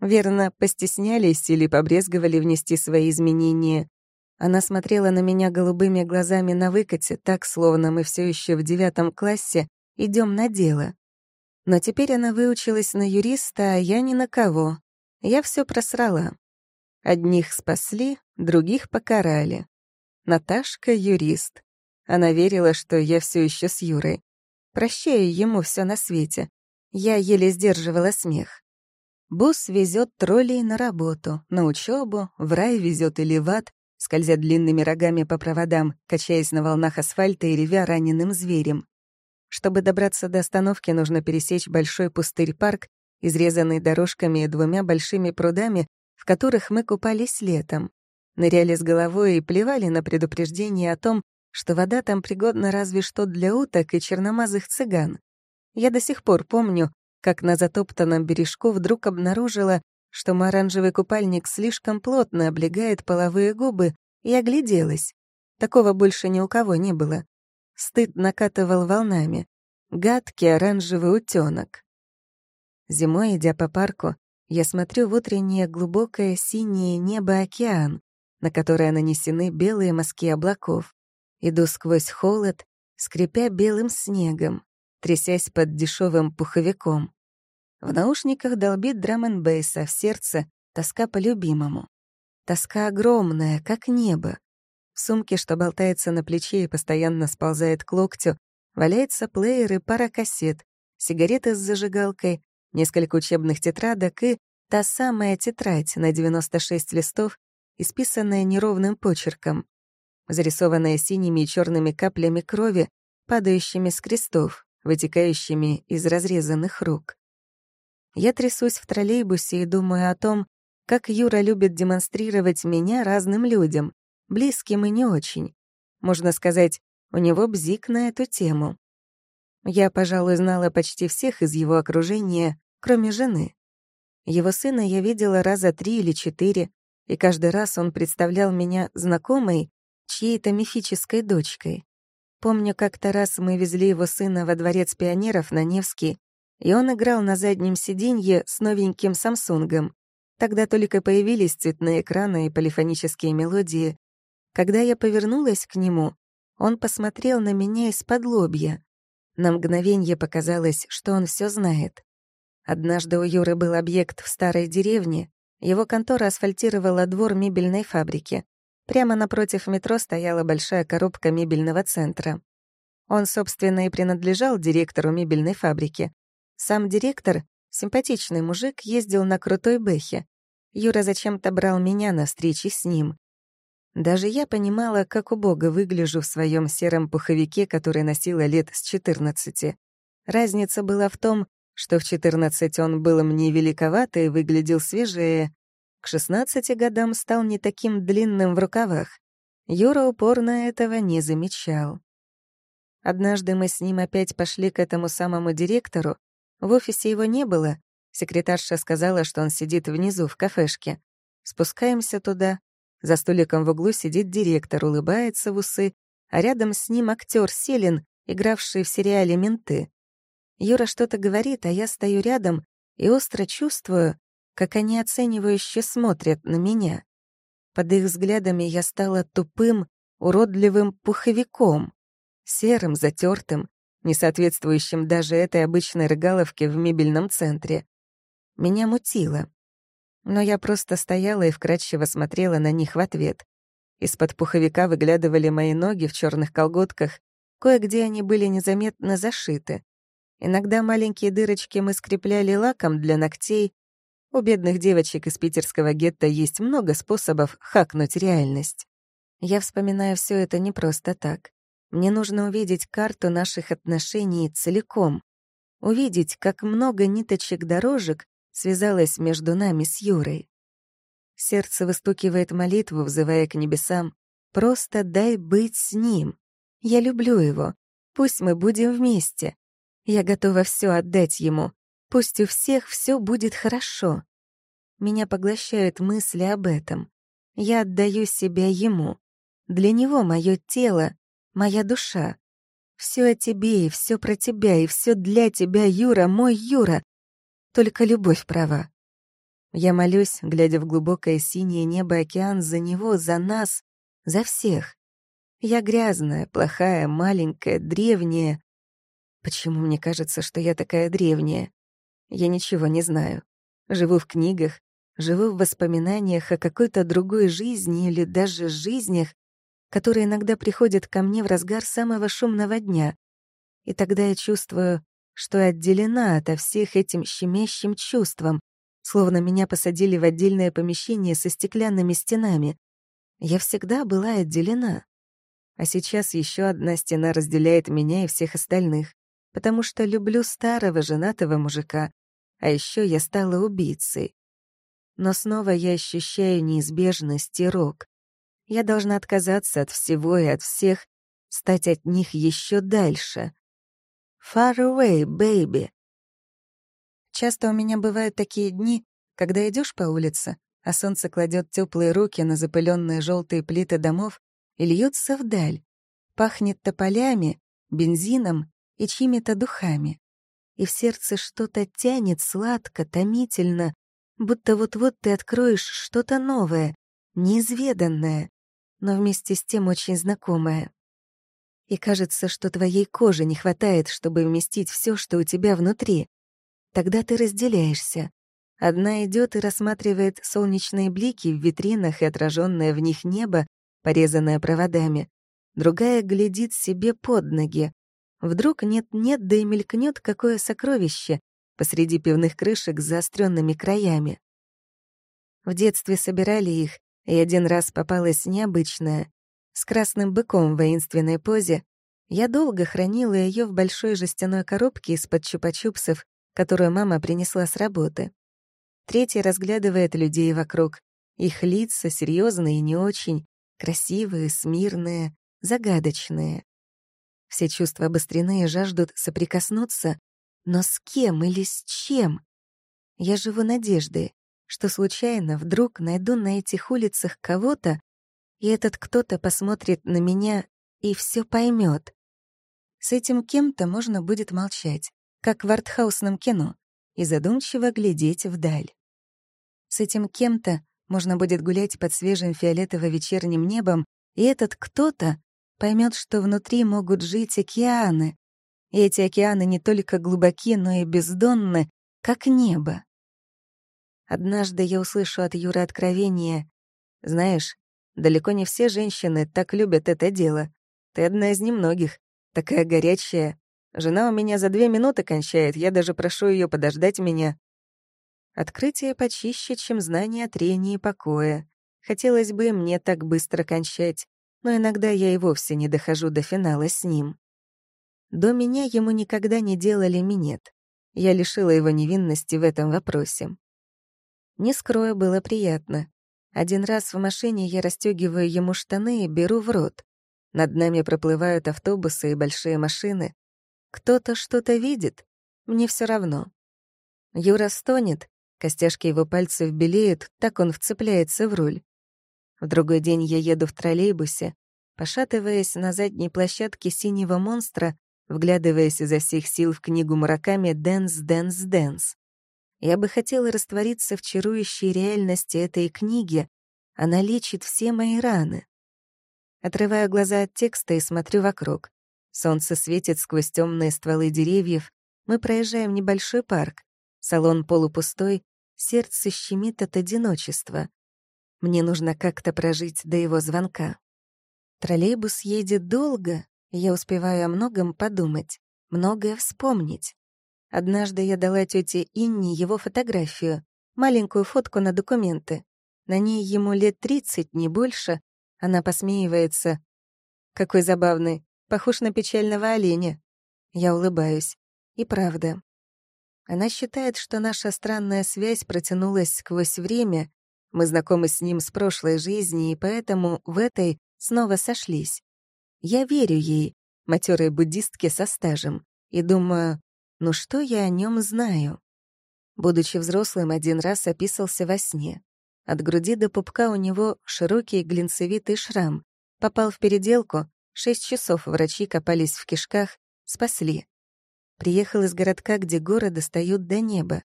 Верно, постеснялись или побрезговали внести свои изменения. Она смотрела на меня голубыми глазами на выкате, так, словно мы все еще в девятом классе идем на дело. Но теперь она выучилась на юриста, а я ни на кого. Я все просрала. Одних спасли, других покарали. Наташка — юрист. Она верила, что я все еще с Юрой. Прощаю ему все на свете. Я еле сдерживала смех. Бус везет троллей на работу, на учебу, в рай везет или в ад, скользя длинными рогами по проводам, качаясь на волнах асфальта и ревя раненым зверем. Чтобы добраться до остановки, нужно пересечь большой пустырь-парк, изрезанный дорожками и двумя большими прудами, в которых мы купались летом. Ныряли с головой и плевали на предупреждение о том, что вода там пригодна разве что для уток и черномазых цыган. Я до сих пор помню, как на затоптанном бережку вдруг обнаружила, что мой оранжевый купальник слишком плотно облегает половые губы, и огляделась. Такого больше ни у кого не было. Стыд накатывал волнами. Гадкий оранжевый утёнок. Зимой, идя по парку, я смотрю в утреннее глубокое синее небо-океан, на которое нанесены белые мазки облаков. Иду сквозь холод, скрипя белым снегом трясясь под дешевым пуховиком. В наушниках долбит драм н а в сердце тоска по любимому. Тоска огромная, как небо. В сумке, что болтается на плече и постоянно сползает к локтю, валяется плеер и пара кассет, сигареты с зажигалкой, несколько учебных тетрадок и та самая тетрадь на 96 листов, исписанная неровным почерком, зарисованная синими и черными каплями крови, падающими с крестов вытекающими из разрезанных рук. Я трясусь в троллейбусе и думаю о том, как Юра любит демонстрировать меня разным людям, близким и не очень. Можно сказать, у него бзик на эту тему. Я, пожалуй, знала почти всех из его окружения, кроме жены. Его сына я видела раза три или четыре, и каждый раз он представлял меня знакомой, чьей-то мифической дочкой. Помню, как-то раз мы везли его сына во дворец пионеров на Невский, и он играл на заднем сиденье с новеньким Самсунгом. Тогда только появились цветные экраны и полифонические мелодии. Когда я повернулась к нему, он посмотрел на меня из-под лобья. На мгновение показалось, что он все знает. Однажды у Юры был объект в старой деревне, его контора асфальтировала двор мебельной фабрики. Прямо напротив метро стояла большая коробка мебельного центра. Он, собственно, и принадлежал директору мебельной фабрики. Сам директор, симпатичный мужик, ездил на крутой бэхе. Юра зачем-то брал меня на встречи с ним. Даже я понимала, как убого выгляжу в своем сером пуховике, который носила лет с 14. Разница была в том, что в 14 он был мне великоват и выглядел свежее, к 16 годам стал не таким длинным в рукавах. Юра упорно этого не замечал. Однажды мы с ним опять пошли к этому самому директору. В офисе его не было. Секретарша сказала, что он сидит внизу в кафешке. Спускаемся туда. За столиком в углу сидит директор, улыбается в усы, а рядом с ним актер Селин, игравший в сериале «Менты». Юра что-то говорит, а я стою рядом и остро чувствую, как они оценивающе смотрят на меня. Под их взглядами я стала тупым, уродливым пуховиком, серым, затертым, не соответствующим даже этой обычной рыгаловке в мебельном центре. Меня мутило. Но я просто стояла и вкрадчиво смотрела на них в ответ. Из-под пуховика выглядывали мои ноги в черных колготках, кое-где они были незаметно зашиты. Иногда маленькие дырочки мы скрепляли лаком для ногтей, у бедных девочек из питерского гетто есть много способов хакнуть реальность. Я вспоминаю все это не просто так. Мне нужно увидеть карту наших отношений целиком. Увидеть, как много ниточек-дорожек связалось между нами с Юрой. Сердце выстукивает молитву, взывая к небесам. «Просто дай быть с ним. Я люблю его. Пусть мы будем вместе. Я готова все отдать ему. Пусть у всех все будет хорошо. Меня поглощают мысли об этом. Я отдаю себя ему. Для него мое тело, моя душа. Все о тебе и все про тебя, и все для тебя, Юра, мой Юра. Только любовь права. Я молюсь, глядя в глубокое синее небо океан, за него, за нас, за всех. Я грязная, плохая, маленькая, древняя, Почему мне кажется, что я такая древняя? Я ничего не знаю. Живу в книгах, живу в воспоминаниях о какой-то другой жизни или даже жизнях, которые иногда приходят ко мне в разгар самого шумного дня. И тогда я чувствую, что отделена ото всех этим щемящим чувством, словно меня посадили в отдельное помещение со стеклянными стенами. Я всегда была отделена. А сейчас еще одна стена разделяет меня и всех остальных, потому что люблю старого женатого мужика, а еще я стала убийцей. Но снова я ощущаю неизбежность и рок. Я должна отказаться от всего и от всех, стать от них еще дальше. Far away, baby. Часто у меня бывают такие дни, когда идешь по улице, а солнце кладет теплые руки на запыленные желтые плиты домов и льется вдаль. Пахнет тополями, бензином и чьими-то духами. И в сердце что-то тянет сладко, томительно, будто вот-вот ты откроешь что-то новое, неизведанное, но вместе с тем очень знакомое. И кажется, что твоей кожи не хватает, чтобы вместить все, что у тебя внутри. Тогда ты разделяешься. Одна идет и рассматривает солнечные блики в витринах и отраженное в них небо, порезанное проводами. Другая глядит себе под ноги. Вдруг нет-нет, да и мелькнет какое сокровище посреди пивных крышек с заостренными краями. В детстве собирали их, и один раз попалась необычная, с красным быком в воинственной позе. Я долго хранила ее в большой жестяной коробке из-под чупа-чупсов, которую мама принесла с работы. Третий разглядывает людей вокруг. Их лица серьезные и не очень, красивые, смирные, загадочные. Все чувства обострены и жаждут соприкоснуться, но с кем или с чем? Я живу надеждой, что случайно вдруг найду на этих улицах кого-то, и этот кто-то посмотрит на меня и все поймет. С этим кем-то можно будет молчать, как в артхаусном кино, и задумчиво глядеть вдаль. С этим кем-то можно будет гулять под свежим фиолетово-вечерним небом, и этот кто-то поймет, что внутри могут жить океаны. И эти океаны не только глубоки, но и бездонны, как небо. Однажды я услышу от Юры откровение. «Знаешь, далеко не все женщины так любят это дело. Ты одна из немногих, такая горячая. Жена у меня за две минуты кончает, я даже прошу ее подождать меня». Открытие почище, чем знание о трении покоя. Хотелось бы мне так быстро кончать, но иногда я и вовсе не дохожу до финала с ним. До меня ему никогда не делали минет. Я лишила его невинности в этом вопросе. Не скрою, было приятно. Один раз в машине я расстегиваю ему штаны и беру в рот. Над нами проплывают автобусы и большие машины. Кто-то что-то видит, мне все равно. Юра стонет, костяшки его пальцев белеют, так он вцепляется в руль. В другой день я еду в троллейбусе, пошатываясь на задней площадке синего монстра, вглядываясь изо всех сил в книгу Мураками «Дэнс, дэнс, дэнс». Я бы хотела раствориться в чарующей реальности этой книги. Она лечит все мои раны. Отрываю глаза от текста и смотрю вокруг. Солнце светит сквозь темные стволы деревьев. Мы проезжаем небольшой парк. Салон полупустой, сердце щемит от одиночества. Мне нужно как-то прожить до его звонка. Троллейбус едет долго, и я успеваю о многом подумать, многое вспомнить. Однажды я дала тете Инне его фотографию, маленькую фотку на документы. На ней ему лет тридцать, не больше. Она посмеивается. Какой забавный, похож на печального оленя. Я улыбаюсь. И правда. Она считает, что наша странная связь протянулась сквозь время. Мы знакомы с ним с прошлой жизни, и поэтому в этой снова сошлись. Я верю ей, матерой буддистке со стажем, и думаю, но что я о нем знаю? Будучи взрослым, один раз описался во сне. От груди до пупка у него широкий глинцевитый шрам. Попал в переделку, шесть часов врачи копались в кишках, спасли. Приехал из городка, где горы достают до неба.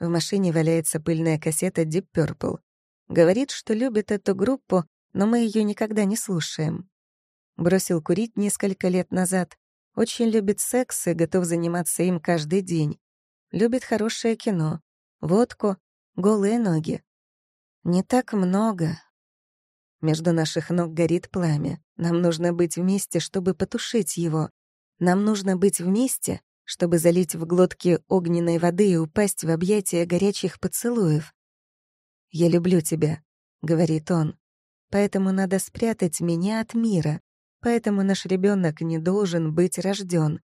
В машине валяется пыльная кассета Deep Purple. Говорит, что любит эту группу, но мы ее никогда не слушаем. Бросил курить несколько лет назад, Очень любит секс и готов заниматься им каждый день. Любит хорошее кино, водку, голые ноги. Не так много. Между наших ног горит пламя. Нам нужно быть вместе, чтобы потушить его. Нам нужно быть вместе, чтобы залить в глотки огненной воды и упасть в объятия горячих поцелуев. «Я люблю тебя», — говорит он. «Поэтому надо спрятать меня от мира. Поэтому наш ребенок не должен быть рожден.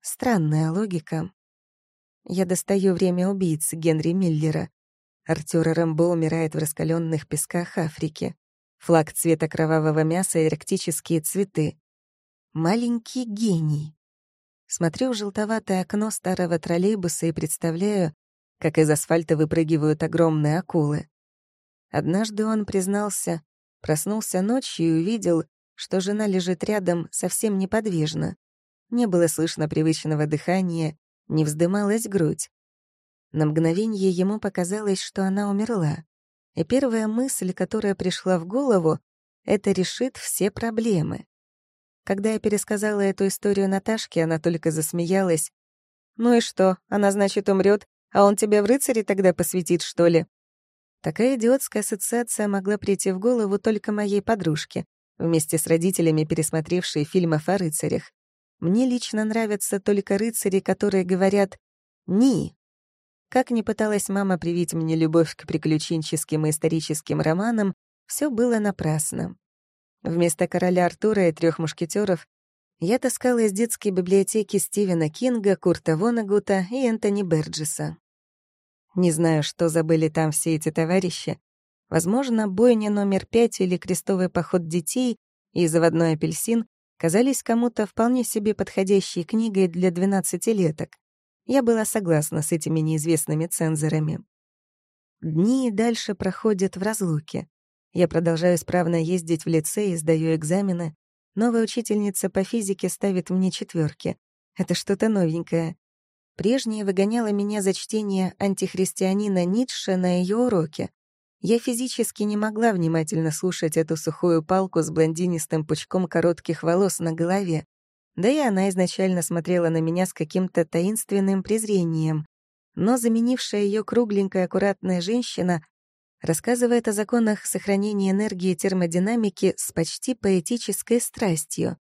Странная логика. Я достаю время убийц Генри Миллера. Артур Рэмбо умирает в раскаленных песках Африки. Флаг цвета кровавого мяса и арктические цветы. Маленький гений. Смотрю в желтоватое окно старого троллейбуса и представляю, как из асфальта выпрыгивают огромные акулы. Однажды он признался, проснулся ночью и увидел, что жена лежит рядом совсем неподвижно. Не было слышно привычного дыхания, не вздымалась грудь. На мгновение ему показалось, что она умерла. И первая мысль, которая пришла в голову, это решит все проблемы. Когда я пересказала эту историю Наташке, она только засмеялась. «Ну и что, она, значит, умрет, а он тебя в рыцаре тогда посвятит, что ли?» Такая идиотская ассоциация могла прийти в голову только моей подружке, вместе с родителями пересмотревшей фильмов о рыцарях. Мне лично нравятся только рыцари, которые говорят «ни». Как ни пыталась мама привить мне любовь к приключенческим и историческим романам, все было напрасно. Вместо короля Артура и трех мушкетеров я таскала из детской библиотеки Стивена Кинга, Курта Вонагута и Энтони Берджеса. Не знаю, что забыли там все эти товарищи. Возможно, бойня номер пять или крестовый поход детей и заводной апельсин казались кому-то вполне себе подходящей книгой для двенадцатилеток. Я была согласна с этими неизвестными цензорами. Дни дальше проходят в разлуке. Я продолжаю исправно ездить в лицей и сдаю экзамены. Новая учительница по физике ставит мне четверки. Это что-то новенькое. Прежняя выгоняла меня за чтение антихристианина Ницше на ее уроке. Я физически не могла внимательно слушать эту сухую палку с блондинистым пучком коротких волос на голове. Да и она изначально смотрела на меня с каким-то таинственным презрением. Но заменившая ее кругленькая аккуратная женщина рассказывает о законах сохранения энергии термодинамики с почти поэтической страстью.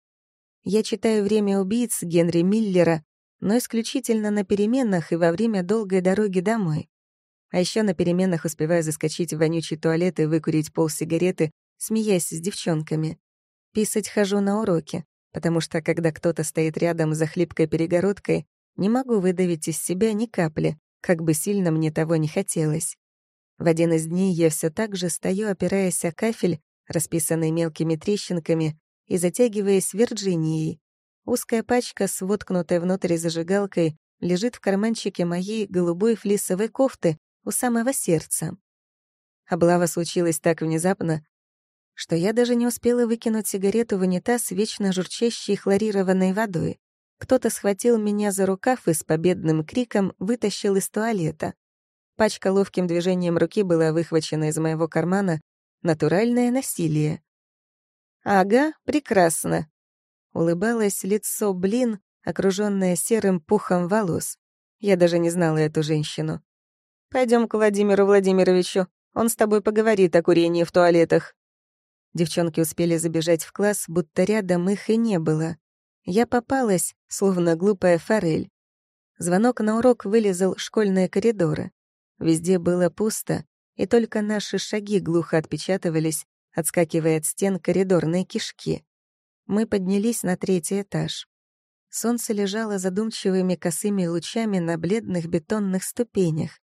Я читаю «Время убийц» Генри Миллера, но исключительно на переменах и во время долгой дороги домой. А еще на переменах успеваю заскочить в вонючий туалет и выкурить пол сигареты, смеясь с девчонками. Писать хожу на уроки, потому что, когда кто-то стоит рядом за хлипкой перегородкой, не могу выдавить из себя ни капли, как бы сильно мне того не хотелось. В один из дней я все так же стою, опираясь о кафель, расписанный мелкими трещинками, и затягиваясь Вирджинией. Узкая пачка с воткнутой внутрь зажигалкой лежит в карманчике моей голубой флисовой кофты у самого сердца. Облава случилась так внезапно, что я даже не успела выкинуть сигарету в унитаз вечно журчащей хлорированной водой. Кто-то схватил меня за рукав и с победным криком вытащил из туалета. Пачка ловким движением руки была выхвачена из моего кармана. Натуральное насилие. «Ага, прекрасно», — улыбалось лицо Блин, окружённое серым пухом волос. Я даже не знала эту женщину. Пойдем к Владимиру Владимировичу. Он с тобой поговорит о курении в туалетах». Девчонки успели забежать в класс, будто рядом их и не было. Я попалась, словно глупая форель. Звонок на урок вылезал школьные коридоры. Везде было пусто, и только наши шаги глухо отпечатывались, отскакивая от стен коридорной кишки. Мы поднялись на третий этаж. Солнце лежало задумчивыми косыми лучами на бледных бетонных ступенях.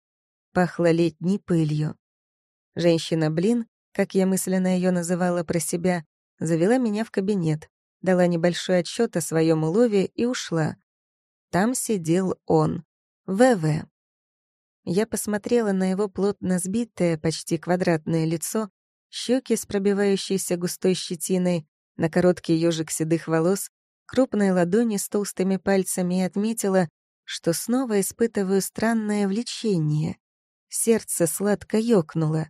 Пахло летней пылью. Женщина-блин, как я мысленно ее называла про себя, завела меня в кабинет, дала небольшой отчет о своем улове и ушла. Там сидел он, ВВ. Я посмотрела на его плотно сбитое, почти квадратное лицо, щеки с пробивающейся густой щетиной, на короткий ежик седых волос, крупные ладони с толстыми пальцами и отметила, что снова испытываю странное влечение. Сердце сладко ёкнуло.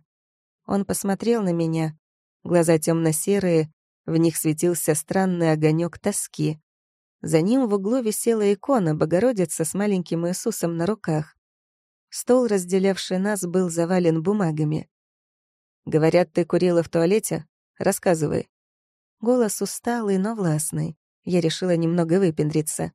Он посмотрел на меня. Глаза темно серые в них светился странный огонек тоски. За ним в углу висела икона Богородица с маленьким Иисусом на руках. Стол, разделявший нас, был завален бумагами. «Говорят, ты курила в туалете? Рассказывай». Голос усталый, но властный. Я решила немного выпендриться.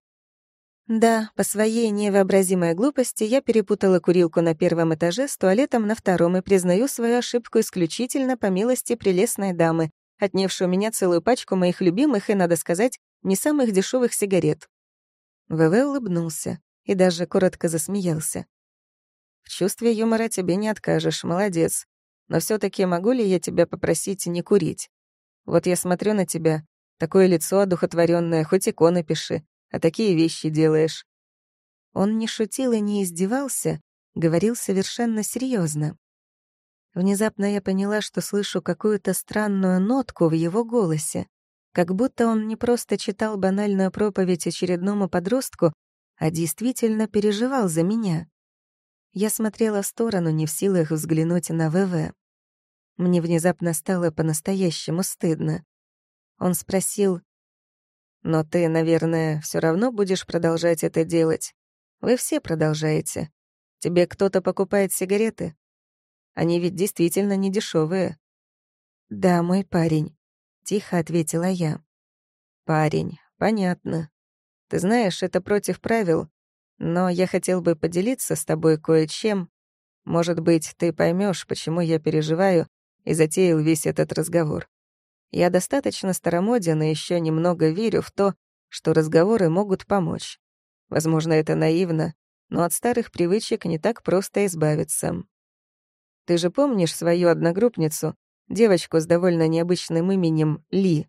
Да, по своей невообразимой глупости я перепутала курилку на первом этаже с туалетом на втором и признаю свою ошибку исключительно по милости прелестной дамы, отнявшей у меня целую пачку моих любимых и, надо сказать, не самых дешевых сигарет. ВВ улыбнулся и даже коротко засмеялся. «В чувстве юмора тебе не откажешь, молодец. Но все таки могу ли я тебя попросить не курить? Вот я смотрю на тебя, такое лицо одухотворенное, хоть иконы пиши, а такие вещи делаешь». Он не шутил и не издевался, говорил совершенно серьезно. Внезапно я поняла, что слышу какую-то странную нотку в его голосе, как будто он не просто читал банальную проповедь очередному подростку, а действительно переживал за меня. Я смотрела в сторону, не в силах взглянуть на ВВ. Мне внезапно стало по-настоящему стыдно. Он спросил, но ты, наверное, все равно будешь продолжать это делать. Вы все продолжаете. Тебе кто-то покупает сигареты? Они ведь действительно не дешевые. Да, мой парень, тихо ответила я. Парень, понятно. Ты знаешь, это против правил, но я хотел бы поделиться с тобой кое-чем. Может быть, ты поймешь, почему я переживаю и затеял весь этот разговор. Я достаточно старомоден и еще немного верю в то, что разговоры могут помочь. Возможно, это наивно, но от старых привычек не так просто избавиться. Ты же помнишь свою одногруппницу, девочку с довольно необычным именем Ли?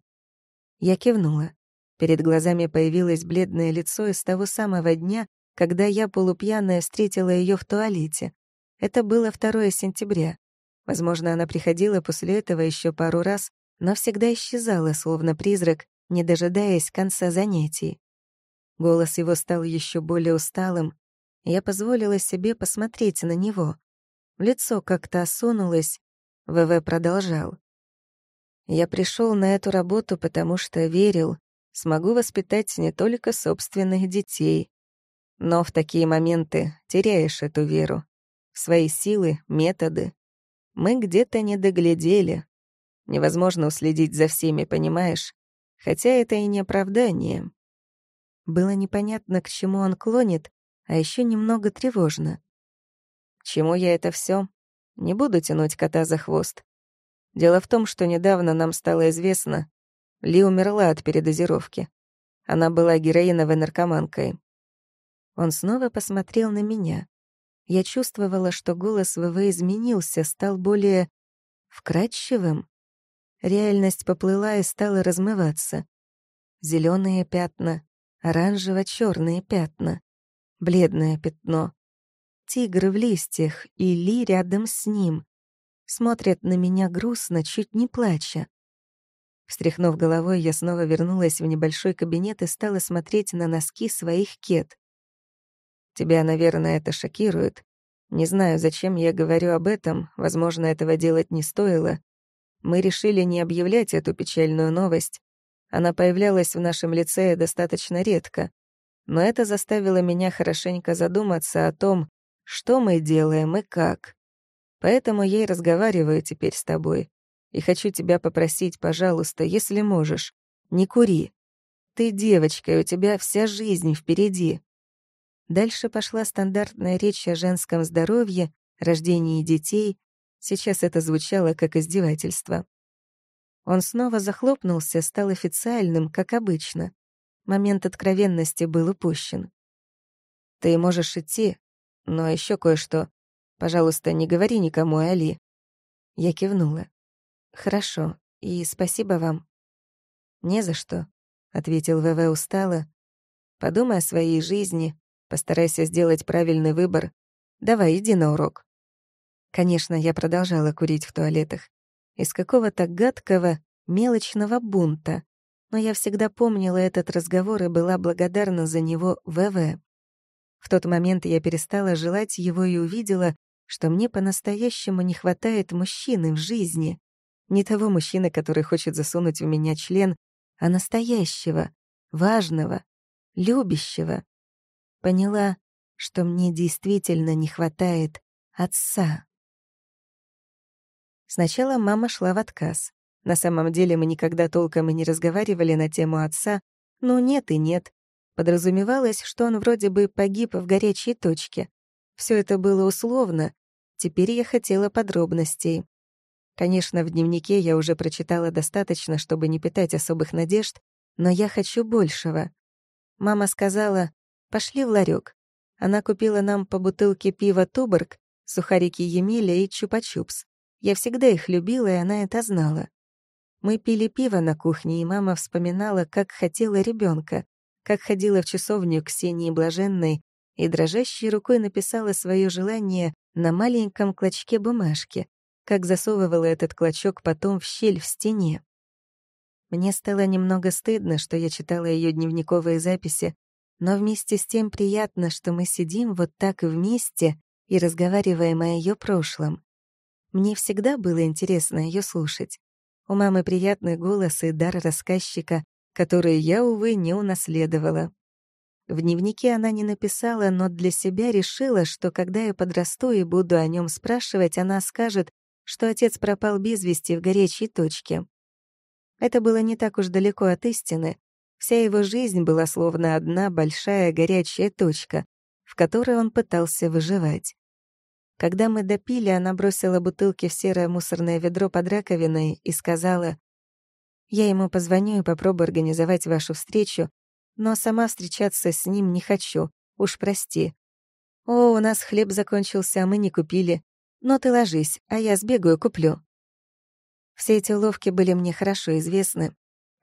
Я кивнула. Перед глазами появилось бледное лицо из того самого дня, когда я полупьяная встретила ее в туалете. Это было 2 сентября. Возможно, она приходила после этого еще пару раз, но всегда исчезала, словно призрак, не дожидаясь конца занятий. Голос его стал еще более усталым, я позволила себе посмотреть на него. Лицо как-то осунулось, ВВ продолжал. «Я пришел на эту работу, потому что верил, смогу воспитать не только собственных детей, но в такие моменты теряешь эту веру, в свои силы, методы. Мы где-то не доглядели, Невозможно уследить за всеми, понимаешь? Хотя это и не оправдание. Было непонятно, к чему он клонит, а еще немного тревожно. К чему я это все? Не буду тянуть кота за хвост. Дело в том, что недавно нам стало известно, Ли умерла от передозировки. Она была героиновой наркоманкой. Он снова посмотрел на меня. Я чувствовала, что голос ВВ изменился, стал более вкрадчивым. Реальность поплыла и стала размываться. Зеленые пятна, оранжево черные пятна, бледное пятно. Тигр в листьях и Ли рядом с ним. Смотрят на меня грустно, чуть не плача. Встряхнув головой, я снова вернулась в небольшой кабинет и стала смотреть на носки своих кет. Тебя, наверное, это шокирует. Не знаю, зачем я говорю об этом, возможно, этого делать не стоило, мы решили не объявлять эту печальную новость. Она появлялась в нашем лице достаточно редко. Но это заставило меня хорошенько задуматься о том, что мы делаем и как. Поэтому я и разговариваю теперь с тобой. И хочу тебя попросить, пожалуйста, если можешь, не кури. Ты девочка, и у тебя вся жизнь впереди. Дальше пошла стандартная речь о женском здоровье, рождении детей, Сейчас это звучало как издевательство. Он снова захлопнулся, стал официальным, как обычно. Момент откровенности был упущен. «Ты можешь идти, но еще кое-что. Пожалуйста, не говори никому Али». Я кивнула. «Хорошо, и спасибо вам». «Не за что», — ответил ВВ устало. «Подумай о своей жизни, постарайся сделать правильный выбор. Давай, иди на урок». Конечно, я продолжала курить в туалетах. Из какого-то гадкого, мелочного бунта. Но я всегда помнила этот разговор и была благодарна за него ВВ. В тот момент я перестала желать его и увидела, что мне по-настоящему не хватает мужчины в жизни. Не того мужчины, который хочет засунуть в меня член, а настоящего, важного, любящего. Поняла, что мне действительно не хватает отца. Сначала мама шла в отказ. На самом деле мы никогда толком и не разговаривали на тему отца, но нет и нет. Подразумевалось, что он вроде бы погиб в горячей точке. Все это было условно. Теперь я хотела подробностей. Конечно, в дневнике я уже прочитала достаточно, чтобы не питать особых надежд, но я хочу большего. Мама сказала, пошли в ларек. Она купила нам по бутылке пива «Туборг», сухарики Емеля и чупа-чупс. Я всегда их любила, и она это знала. Мы пили пиво на кухне, и мама вспоминала, как хотела ребенка, как ходила в часовню Ксении Блаженной и дрожащей рукой написала свое желание на маленьком клочке бумажки, как засовывала этот клочок потом в щель в стене. Мне стало немного стыдно, что я читала ее дневниковые записи, но вместе с тем приятно, что мы сидим вот так вместе и разговариваем о ее прошлом. Мне всегда было интересно ее слушать. У мамы приятный голос и дар рассказчика, который я, увы, не унаследовала. В дневнике она не написала, но для себя решила, что когда я подрасту и буду о нем спрашивать, она скажет, что отец пропал без вести в горячей точке. Это было не так уж далеко от истины. Вся его жизнь была словно одна большая горячая точка, в которой он пытался выживать. Когда мы допили, она бросила бутылки в серое мусорное ведро под раковиной и сказала, «Я ему позвоню и попробую организовать вашу встречу, но сама встречаться с ним не хочу, уж прости. О, у нас хлеб закончился, а мы не купили. Но ты ложись, а я сбегаю, куплю». Все эти уловки были мне хорошо известны.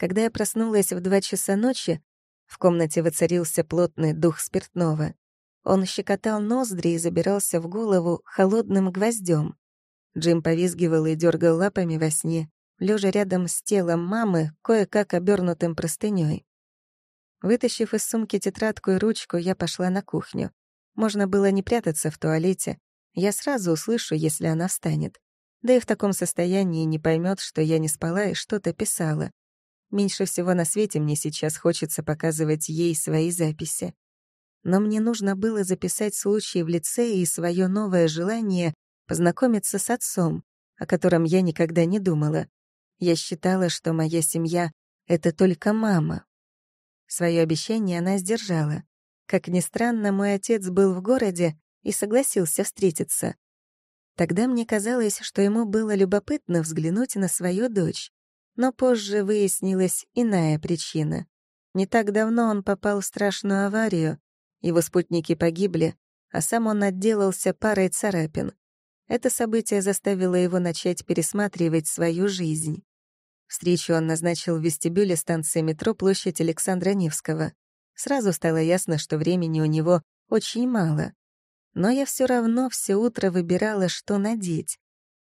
Когда я проснулась в два часа ночи, в комнате воцарился плотный дух спиртного. Он щекотал ноздри и забирался в голову холодным гвоздем. Джим повизгивал и дергал лапами во сне, лежа рядом с телом мамы, кое-как обернутым простыней. Вытащив из сумки тетрадку и ручку, я пошла на кухню. Можно было не прятаться в туалете. Я сразу услышу, если она встанет. Да и в таком состоянии не поймет, что я не спала и что-то писала. Меньше всего на свете мне сейчас хочется показывать ей свои записи но мне нужно было записать случай в лице и свое новое желание познакомиться с отцом, о котором я никогда не думала. Я считала, что моя семья — это только мама. Свое обещание она сдержала. Как ни странно, мой отец был в городе и согласился встретиться. Тогда мне казалось, что ему было любопытно взглянуть на свою дочь. Но позже выяснилась иная причина. Не так давно он попал в страшную аварию, его спутники погибли, а сам он отделался парой царапин. Это событие заставило его начать пересматривать свою жизнь. Встречу он назначил в вестибюле станции метро площадь Александра Невского. Сразу стало ясно, что времени у него очень мало. Но я все равно все утро выбирала, что надеть.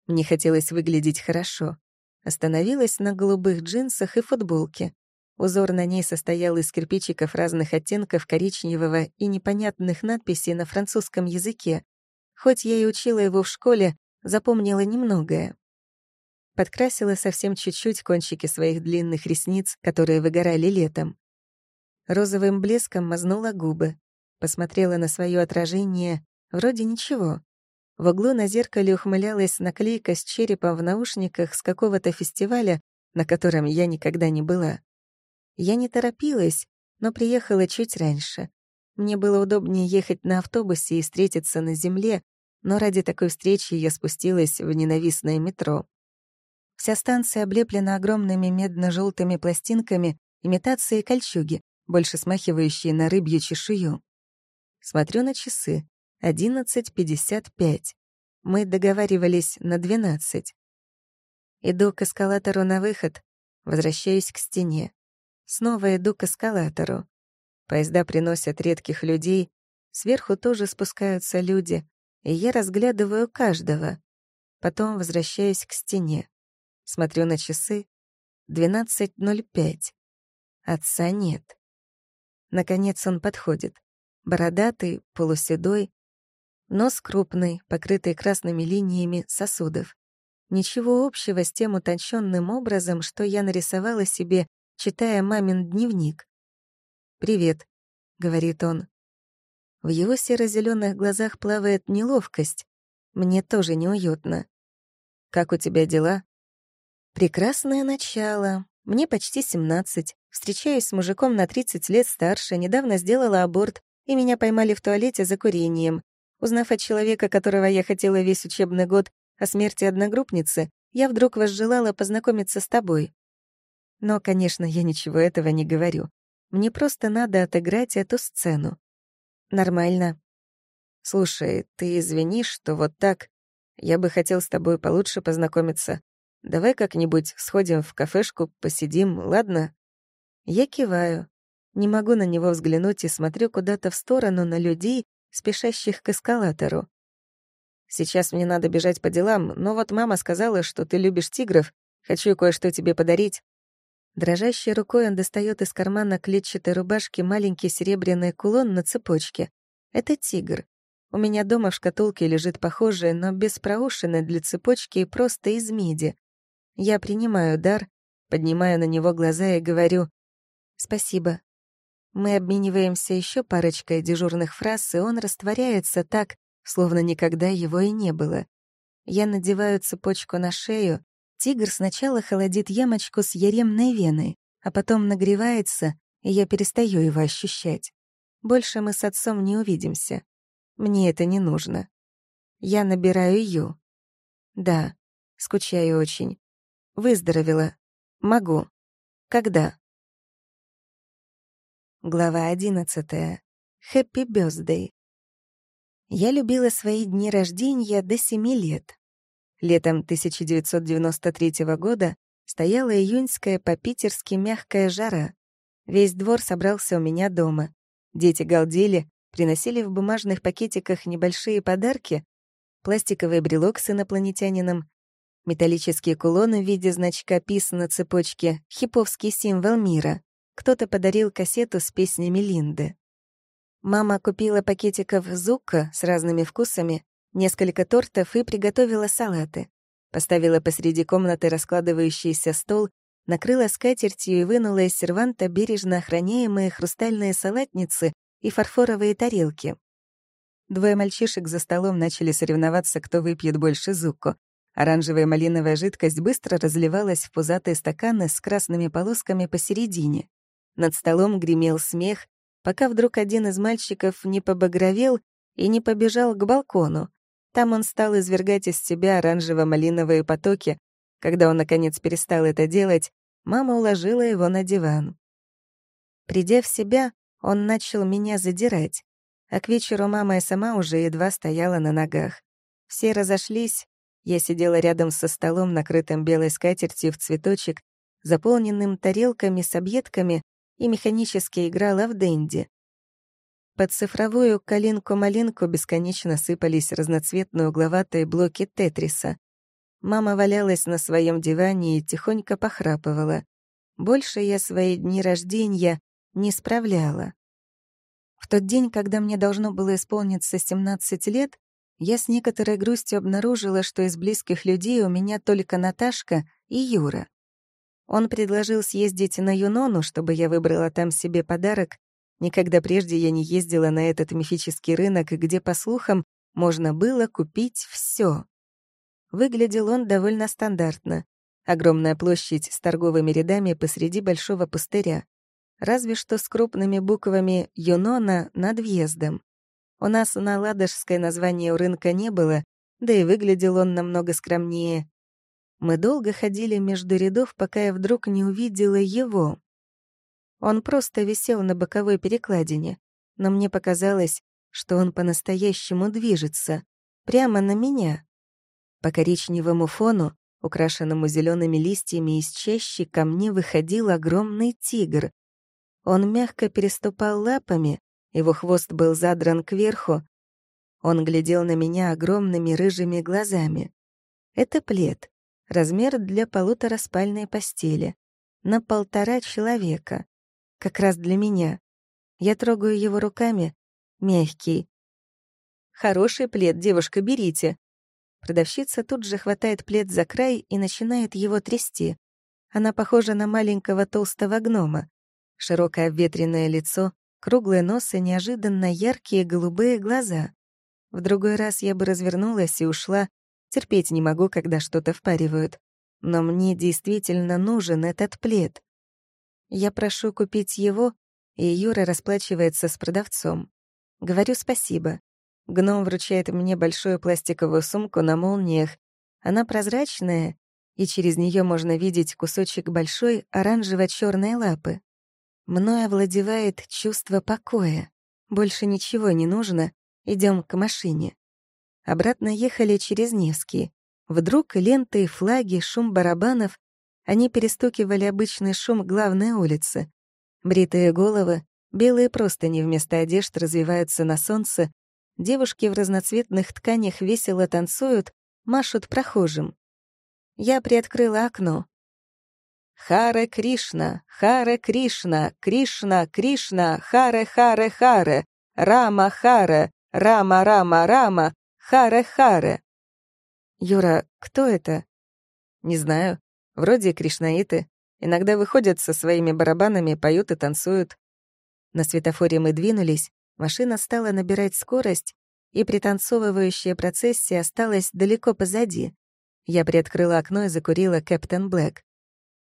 Мне хотелось выглядеть хорошо. Остановилась на голубых джинсах и футболке. Узор на ней состоял из кирпичиков разных оттенков коричневого и непонятных надписей на французском языке. Хоть я и учила его в школе, запомнила немногое. Подкрасила совсем чуть-чуть кончики своих длинных ресниц, которые выгорали летом. Розовым блеском мазнула губы. Посмотрела на свое отражение. Вроде ничего. В углу на зеркале ухмылялась наклейка с черепом в наушниках с какого-то фестиваля, на котором я никогда не была. Я не торопилась, но приехала чуть раньше. Мне было удобнее ехать на автобусе и встретиться на земле, но ради такой встречи я спустилась в ненавистное метро. Вся станция облеплена огромными медно-желтыми пластинками имитации кольчуги, больше смахивающие на рыбью чешую. Смотрю на часы. 11.55. Мы договаривались на 12. Иду к эскалатору на выход, возвращаюсь к стене. Снова иду к эскалатору. Поезда приносят редких людей, сверху тоже спускаются люди, и я разглядываю каждого. Потом возвращаюсь к стене. Смотрю на часы. 12.05. Отца нет. Наконец он подходит. Бородатый, полуседой, нос крупный, покрытый красными линиями сосудов. Ничего общего с тем утонченным образом, что я нарисовала себе читая мамин дневник. «Привет», говорит он. В его серо-зеленых глазах плавает неловкость. Мне тоже неуютно. «Как у тебя дела?» «Прекрасное начало. Мне почти 17. Встречаюсь с мужиком на 30 лет старше, недавно сделала аборт, и меня поймали в туалете за курением. Узнав от человека, которого я хотела весь учебный год, о смерти одногруппницы, я вдруг возжелала познакомиться с тобой. Но, конечно, я ничего этого не говорю. Мне просто надо отыграть эту сцену. Нормально. Слушай, ты извини, что вот так. Я бы хотел с тобой получше познакомиться. Давай как-нибудь сходим в кафешку, посидим, ладно? Я киваю. Не могу на него взглянуть и смотрю куда-то в сторону на людей, спешащих к эскалатору. Сейчас мне надо бежать по делам, но вот мама сказала, что ты любишь тигров. Хочу кое-что тебе подарить. Дрожащей рукой он достает из кармана клетчатой рубашки маленький серебряный кулон на цепочке. Это тигр. У меня дома в шкатулке лежит похожее, но без проушины для цепочки и просто из меди. Я принимаю дар, поднимаю на него глаза и говорю «Спасибо». Мы обмениваемся еще парочкой дежурных фраз, и он растворяется так, словно никогда его и не было. Я надеваю цепочку на шею, Тигр сначала холодит ямочку с яремной веной, а потом нагревается, и я перестаю его ощущать. Больше мы с отцом не увидимся. Мне это не нужно. Я набираю Ю. Да, скучаю очень. Выздоровела. Могу. Когда? Глава одиннадцатая. Хэппи Бёздэй. Я любила свои дни рождения до семи лет. Летом 1993 года стояла июньская по-питерски мягкая жара. Весь двор собрался у меня дома. Дети галдели, приносили в бумажных пакетиках небольшие подарки, пластиковый брелок с инопланетянином, металлические кулоны в виде значка ПИС на цепочке, хиповский символ мира. Кто-то подарил кассету с песнями Линды. Мама купила пакетиков зука с разными вкусами, несколько тортов и приготовила салаты. Поставила посреди комнаты раскладывающийся стол, накрыла скатертью и вынула из серванта бережно охраняемые хрустальные салатницы и фарфоровые тарелки. Двое мальчишек за столом начали соревноваться, кто выпьет больше зуку. Оранжевая малиновая жидкость быстро разливалась в пузатые стаканы с красными полосками посередине. Над столом гремел смех, пока вдруг один из мальчиков не побагровел и не побежал к балкону, там он стал извергать из себя оранжево-малиновые потоки. Когда он, наконец, перестал это делать, мама уложила его на диван. Придя в себя, он начал меня задирать. А к вечеру мама и сама уже едва стояла на ногах. Все разошлись. Я сидела рядом со столом, накрытым белой скатертью в цветочек, заполненным тарелками с объедками, и механически играла в денди. Под цифровую калинку-малинку бесконечно сыпались разноцветные угловатые блоки тетриса. Мама валялась на своем диване и тихонько похрапывала. Больше я свои дни рождения не справляла. В тот день, когда мне должно было исполниться 17 лет, я с некоторой грустью обнаружила, что из близких людей у меня только Наташка и Юра. Он предложил съездить на Юнону, чтобы я выбрала там себе подарок, Никогда прежде я не ездила на этот мифический рынок, где, по слухам, можно было купить все. Выглядел он довольно стандартно. Огромная площадь с торговыми рядами посреди большого пустыря. Разве что с крупными буквами «Юнона» над въездом. У нас на ладожское название у рынка не было, да и выглядел он намного скромнее. Мы долго ходили между рядов, пока я вдруг не увидела его. Он просто висел на боковой перекладине, но мне показалось, что он по-настоящему движется, прямо на меня. По коричневому фону, украшенному зелеными листьями из чащи, ко мне выходил огромный тигр. Он мягко переступал лапами, его хвост был задран кверху. Он глядел на меня огромными рыжими глазами. Это плед, размер для полутораспальной постели, на полтора человека как раз для меня. Я трогаю его руками. Мягкий. «Хороший плед, девушка, берите». Продавщица тут же хватает плед за край и начинает его трясти. Она похожа на маленького толстого гнома. Широкое обветренное лицо, круглый нос и неожиданно яркие голубые глаза. В другой раз я бы развернулась и ушла. Терпеть не могу, когда что-то впаривают. Но мне действительно нужен этот плед. Я прошу купить его, и Юра расплачивается с продавцом. Говорю спасибо. Гном вручает мне большую пластиковую сумку на молниях. Она прозрачная, и через нее можно видеть кусочек большой оранжево черной лапы. Мною овладевает чувство покоя. Больше ничего не нужно, идем к машине. Обратно ехали через Невский. Вдруг ленты, флаги, шум барабанов, они перестукивали обычный шум главной улицы. Бритые головы, белые простыни вместо одежд развиваются на солнце, девушки в разноцветных тканях весело танцуют, машут прохожим. Я приоткрыла окно. Харе Кришна, Харе Кришна, Кришна, Кришна, Харе Харе Харе, Рама Харе, Рама Рама Рама, Харе Харе. Юра, кто это? Не знаю. Вроде кришнаиты. Иногда выходят со своими барабанами, поют и танцуют. На светофоре мы двинулись, машина стала набирать скорость, и пританцовывающая процессия осталась далеко позади. Я приоткрыла окно и закурила Кэптен Блэк.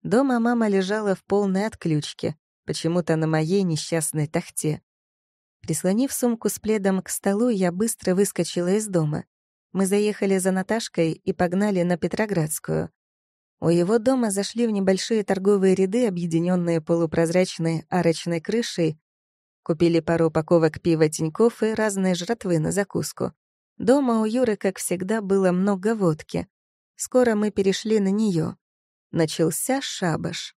Дома мама лежала в полной отключке, почему-то на моей несчастной тахте. Прислонив сумку с пледом к столу, я быстро выскочила из дома. Мы заехали за Наташкой и погнали на Петроградскую. У его дома зашли в небольшие торговые ряды, объединенные полупрозрачной арочной крышей, купили пару упаковок пива Тинькофф и разные жратвы на закуску. Дома у Юры, как всегда, было много водки. Скоро мы перешли на нее. Начался шабаш.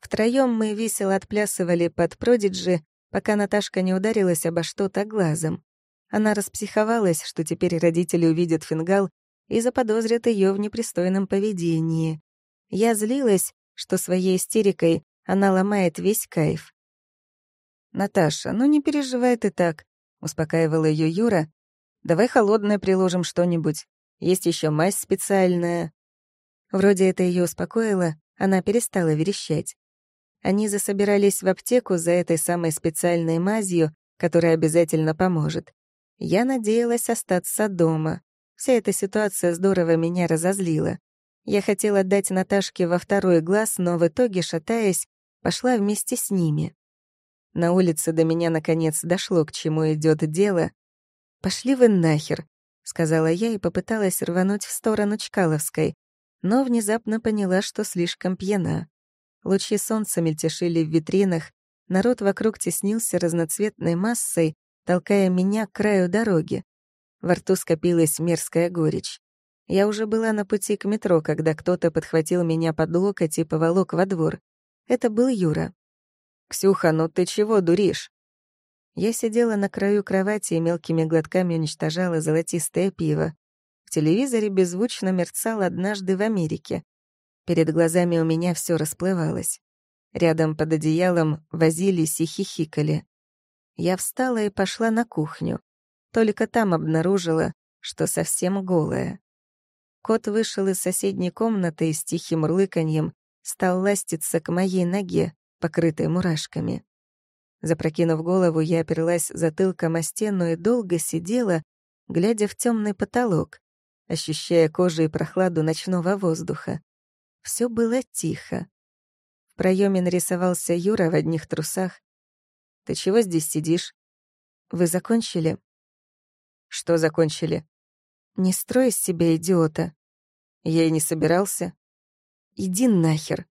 Втроем мы весело отплясывали под продиджи, пока Наташка не ударилась обо что-то глазом. Она распсиховалась, что теперь родители увидят фингал и заподозрят ее в непристойном поведении. Я злилась, что своей истерикой она ломает весь кайф. «Наташа, ну не переживай ты так», — успокаивала ее Юра. «Давай холодное приложим что-нибудь. Есть еще мазь специальная». Вроде это ее успокоило, она перестала верещать. Они засобирались в аптеку за этой самой специальной мазью, которая обязательно поможет. Я надеялась остаться дома. Вся эта ситуация здорово меня разозлила. Я хотела дать Наташке во второй глаз, но в итоге, шатаясь, пошла вместе с ними. На улице до меня наконец дошло, к чему идет дело. «Пошли вы нахер», — сказала я и попыталась рвануть в сторону Чкаловской, но внезапно поняла, что слишком пьяна. Лучи солнца мельтешили в витринах, народ вокруг теснился разноцветной массой, толкая меня к краю дороги. Во рту скопилась мерзкая горечь. Я уже была на пути к метро, когда кто-то подхватил меня под локоть и поволок во двор. Это был Юра. «Ксюха, ну ты чего дуришь?» Я сидела на краю кровати и мелкими глотками уничтожала золотистое пиво. В телевизоре беззвучно мерцал однажды в Америке. Перед глазами у меня все расплывалось. Рядом под одеялом возились и хихикали. Я встала и пошла на кухню. Только там обнаружила, что совсем голая. Кот вышел из соседней комнаты и с тихим рлыканьем стал ластиться к моей ноге, покрытой мурашками. Запрокинув голову, я оперлась затылком о стену и долго сидела, глядя в темный потолок, ощущая кожей прохладу ночного воздуха. Все было тихо. В проеме нарисовался Юра в одних трусах. «Ты чего здесь сидишь?» «Вы закончили?» «Что закончили?» «Не строй из себя идиота». «Я и не собирался». «Иди нахер»,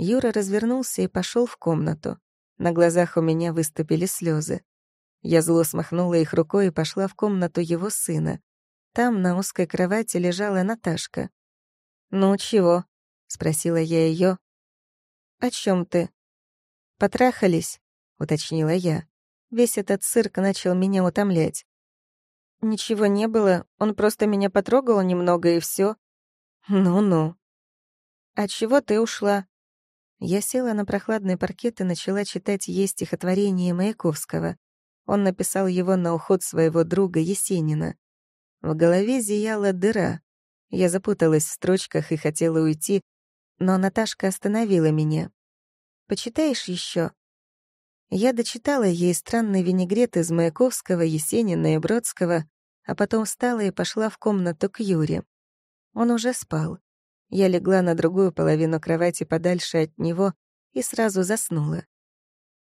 Юра развернулся и пошел в комнату. На глазах у меня выступили слезы. Я зло смахнула их рукой и пошла в комнату его сына. Там на узкой кровати лежала Наташка. «Ну, чего?» — спросила я ее. «О чем ты?» «Потрахались», — уточнила я. Весь этот цирк начал меня утомлять. «Ничего не было, он просто меня потрогал немного и все. «Ну-ну». «А чего ты ушла?» Я села на прохладный паркет и начала читать ей стихотворение Маяковского. Он написал его на уход своего друга Есенина. В голове зияла дыра. Я запуталась в строчках и хотела уйти, но Наташка остановила меня. «Почитаешь еще? Я дочитала ей странный винегрет из Маяковского, Есенина и Бродского, а потом встала и пошла в комнату к Юре. Он уже спал. Я легла на другую половину кровати подальше от него и сразу заснула.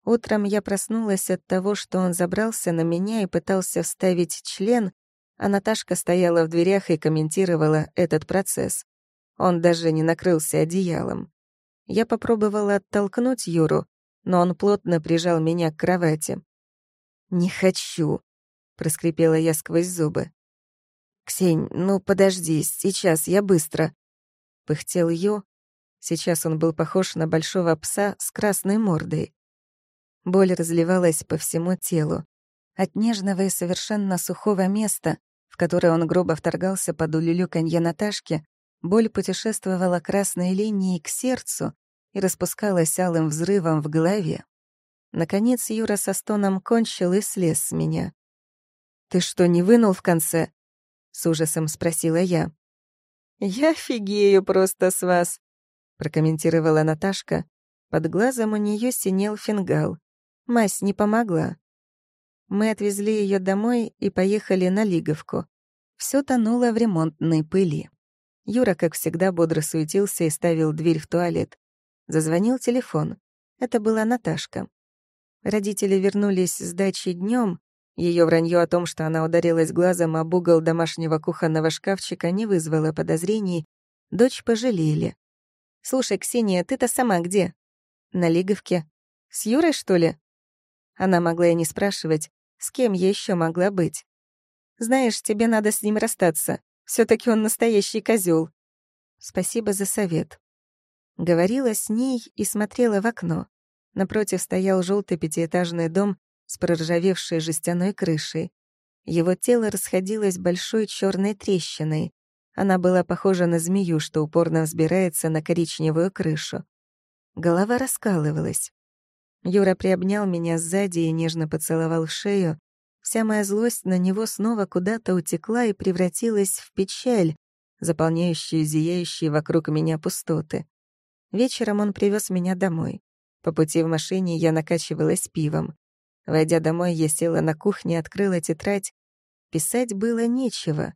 Утром я проснулась от того, что он забрался на меня и пытался вставить член, а Наташка стояла в дверях и комментировала этот процесс. Он даже не накрылся одеялом. Я попробовала оттолкнуть Юру, но он плотно прижал меня к кровати. «Не хочу», — проскрипела я сквозь зубы. «Ксень, ну подожди, сейчас, я быстро», — пыхтел Ю. Сейчас он был похож на большого пса с красной мордой. Боль разливалась по всему телу. От нежного и совершенно сухого места, в он грубо вторгался под улюлюканье Наташки, боль путешествовала красной линией к сердцу, и распускалась алым взрывом в голове. Наконец Юра со стоном кончил и слез с меня. «Ты что, не вынул в конце?» — с ужасом спросила я. «Я офигею просто с вас», — прокомментировала Наташка. Под глазом у нее синел фингал. Мазь не помогла. Мы отвезли ее домой и поехали на Лиговку. Все тонуло в ремонтной пыли. Юра, как всегда, бодро суетился и ставил дверь в туалет. Зазвонил телефон. Это была Наташка. Родители вернулись с дачи днем. Ее вранье о том, что она ударилась глазом об угол домашнего кухонного шкафчика, не вызвало подозрений. Дочь пожалели. «Слушай, Ксения, ты-то сама где?» «На Лиговке». «С Юрой, что ли?» Она могла и не спрашивать, с кем я еще могла быть. «Знаешь, тебе надо с ним расстаться. все таки он настоящий козел. «Спасибо за совет», Говорила с ней и смотрела в окно. Напротив стоял желтый пятиэтажный дом с проржавевшей жестяной крышей. Его тело расходилось большой черной трещиной. Она была похожа на змею, что упорно взбирается на коричневую крышу. Голова раскалывалась. Юра приобнял меня сзади и нежно поцеловал шею. Вся моя злость на него снова куда-то утекла и превратилась в печаль, заполняющую зияющие вокруг меня пустоты. Вечером он привез меня домой. По пути в машине я накачивалась пивом. Войдя домой, я села на кухне, открыла тетрадь. Писать было нечего.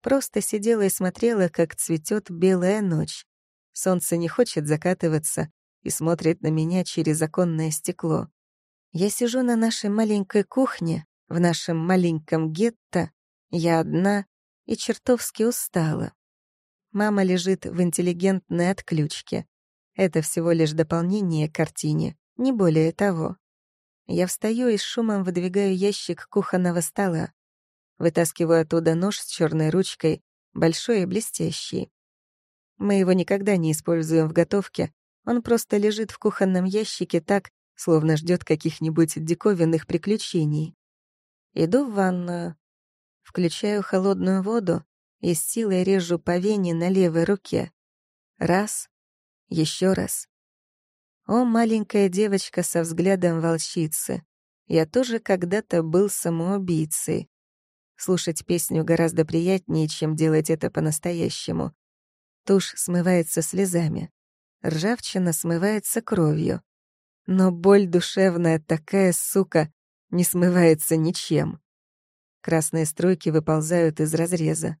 Просто сидела и смотрела, как цветет белая ночь. Солнце не хочет закатываться и смотрит на меня через оконное стекло. Я сижу на нашей маленькой кухне, в нашем маленьком гетто. Я одна и чертовски устала. Мама лежит в интеллигентной отключке. Это всего лишь дополнение к картине, не более того. Я встаю и с шумом выдвигаю ящик кухонного стола. Вытаскиваю оттуда нож с черной ручкой, большой и блестящий. Мы его никогда не используем в готовке, он просто лежит в кухонном ящике так, словно ждет каких-нибудь диковинных приключений. Иду в ванную, включаю холодную воду и с силой режу по вене на левой руке. Раз, еще раз. О, маленькая девочка со взглядом волчицы. Я тоже когда-то был самоубийцей. Слушать песню гораздо приятнее, чем делать это по-настоящему. Тушь смывается слезами. Ржавчина смывается кровью. Но боль душевная такая, сука, не смывается ничем. Красные струйки выползают из разреза.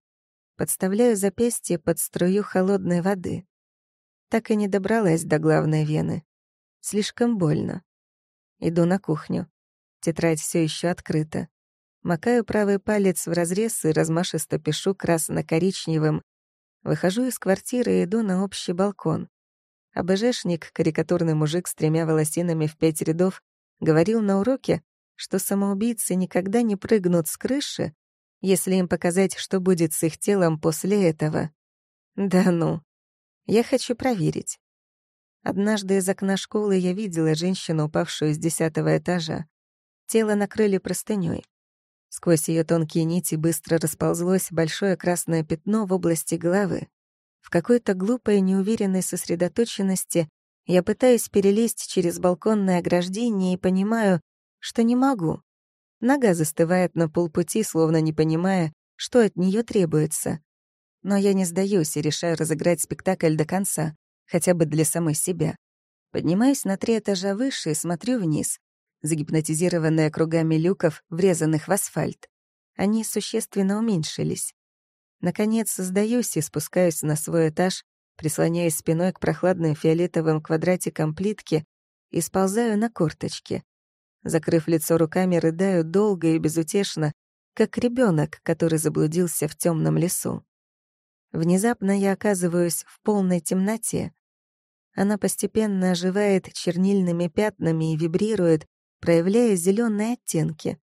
Подставляю запястье под струю холодной воды так и не добралась до главной вены. Слишком больно. Иду на кухню. Тетрадь все еще открыта. Макаю правый палец в разрез и размашисто пишу красно-коричневым. Выхожу из квартиры и иду на общий балкон. АБЖшник, карикатурный мужик с тремя волосинами в пять рядов, говорил на уроке, что самоубийцы никогда не прыгнут с крыши, если им показать, что будет с их телом после этого. Да ну. Я хочу проверить. Однажды из окна школы я видела женщину, упавшую с десятого этажа. Тело накрыли простынёй. Сквозь ее тонкие нити быстро расползлось большое красное пятно в области головы. Какой-то глупой неуверенной сосредоточенности я пытаюсь перелезть через балконное ограждение и понимаю, что не могу. Нога застывает на полпути, словно не понимая, что от нее требуется. Но я не сдаюсь и решаю разыграть спектакль до конца, хотя бы для самой себя. Поднимаюсь на три этажа выше и смотрю вниз. загипнотизированная кругами люков, врезанных в асфальт. Они существенно уменьшились. Наконец, сдаюсь и спускаюсь на свой этаж, прислоняясь спиной к прохладным фиолетовым квадратикам плитки и сползаю на корточки. Закрыв лицо руками, рыдаю долго и безутешно, как ребенок, который заблудился в темном лесу. Внезапно я оказываюсь в полной темноте. Она постепенно оживает чернильными пятнами и вибрирует, проявляя зеленые оттенки.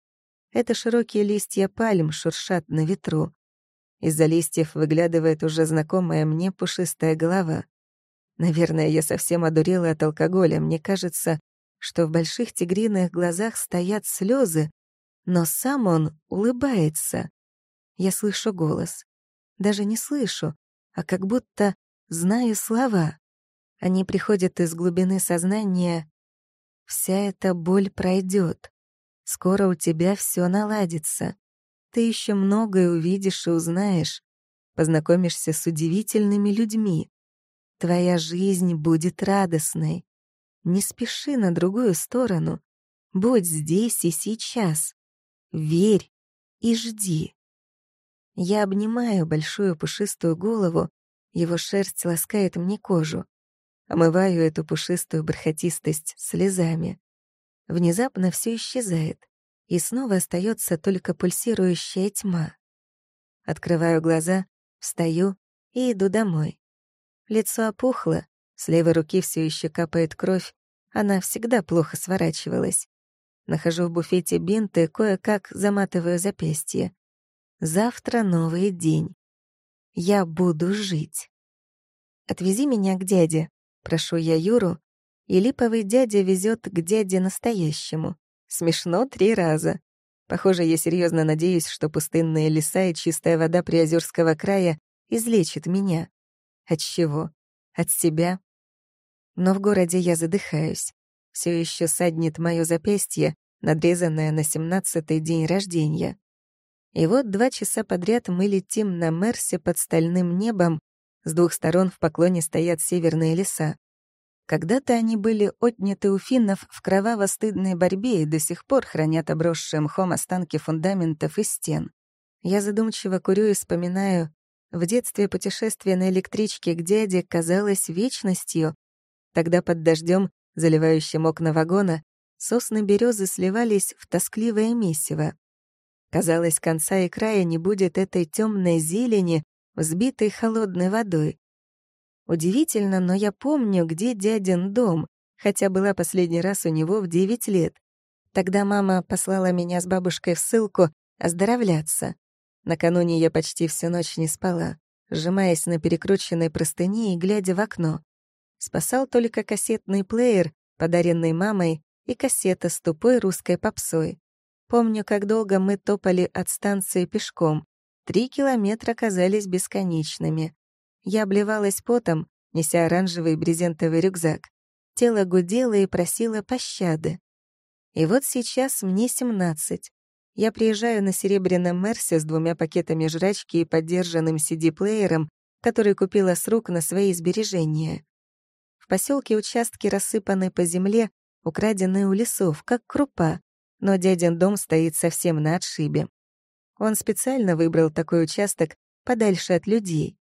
Это широкие листья пальм шуршат на ветру. Из-за листьев выглядывает уже знакомая мне пушистая голова. Наверное, я совсем одурела от алкоголя. Мне кажется, что в больших тигриных глазах стоят слезы, но сам он улыбается. Я слышу голос. Даже не слышу, а как будто знаю слова. Они приходят из глубины сознания. Вся эта боль пройдет. Скоро у тебя все наладится. Ты еще многое увидишь и узнаешь. Познакомишься с удивительными людьми. Твоя жизнь будет радостной. Не спеши на другую сторону. Будь здесь и сейчас. Верь и жди. Я обнимаю большую пушистую голову, его шерсть ласкает мне кожу. Омываю эту пушистую бархатистость слезами. Внезапно все исчезает, и снова остается только пульсирующая тьма. Открываю глаза, встаю и иду домой. Лицо опухло, с левой руки все еще капает кровь, она всегда плохо сворачивалась. Нахожу в буфете бинты, кое-как заматываю запястье. Завтра новый день. Я буду жить. Отвези меня к дяде, прошу я Юру, и липовый дядя везет к дяде настоящему. Смешно три раза. Похоже, я серьезно надеюсь, что пустынные леса и чистая вода Приозерского края излечит меня. От чего? От себя? Но в городе я задыхаюсь. Все еще саднет мое запястье, надрезанное на семнадцатый день рождения. И вот два часа подряд мы летим на Мерсе под стальным небом, с двух сторон в поклоне стоят северные леса. Когда-то они были отняты у финнов в кроваво-стыдной борьбе и до сих пор хранят обросшие мхом останки фундаментов и стен. Я задумчиво курю и вспоминаю, в детстве путешествие на электричке к дяде казалось вечностью. Тогда под дождем, заливающим окна вагона, сосны березы сливались в тоскливое месиво. Казалось, конца и края не будет этой темной зелени, взбитой холодной водой. Удивительно, но я помню, где дядин дом, хотя была последний раз у него в девять лет. Тогда мама послала меня с бабушкой в ссылку оздоровляться. Накануне я почти всю ночь не спала, сжимаясь на перекрученной простыне и глядя в окно. Спасал только кассетный плеер, подаренный мамой, и кассета с тупой русской попсой. Помню, как долго мы топали от станции пешком. Три километра казались бесконечными. Я обливалась потом, неся оранжевый брезентовый рюкзак. Тело гудело и просило пощады. И вот сейчас мне семнадцать. Я приезжаю на серебряном Мерсе с двумя пакетами жрачки и поддержанным CD-плеером, который купила с рук на свои сбережения. В поселке участки рассыпаны по земле, украденные у лесов, как крупа, но дядин дом стоит совсем на отшибе. Он специально выбрал такой участок подальше от людей.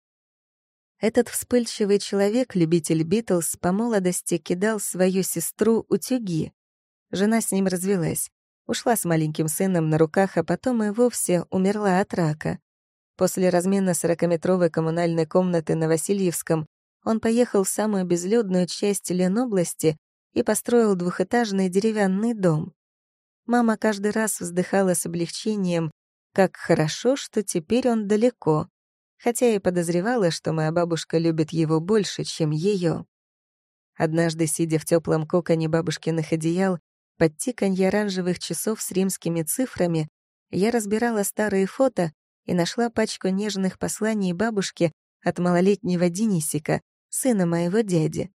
Этот вспыльчивый человек, любитель Битлз, по молодости кидал свою сестру утюги. Жена с ним развелась. Ушла с маленьким сыном на руках, а потом и вовсе умерла от рака. После размена сорокаметровой коммунальной комнаты на Васильевском он поехал в самую безлюдную часть Ленобласти и построил двухэтажный деревянный дом. Мама каждый раз вздыхала с облегчением, как хорошо, что теперь он далеко, хотя и подозревала, что моя бабушка любит его больше, чем ее. Однажды, сидя в теплом коконе бабушкиных одеял, под тиканье оранжевых часов с римскими цифрами я разбирала старые фото и нашла пачку нежных посланий бабушке от малолетнего Денисика, сына моего дяди.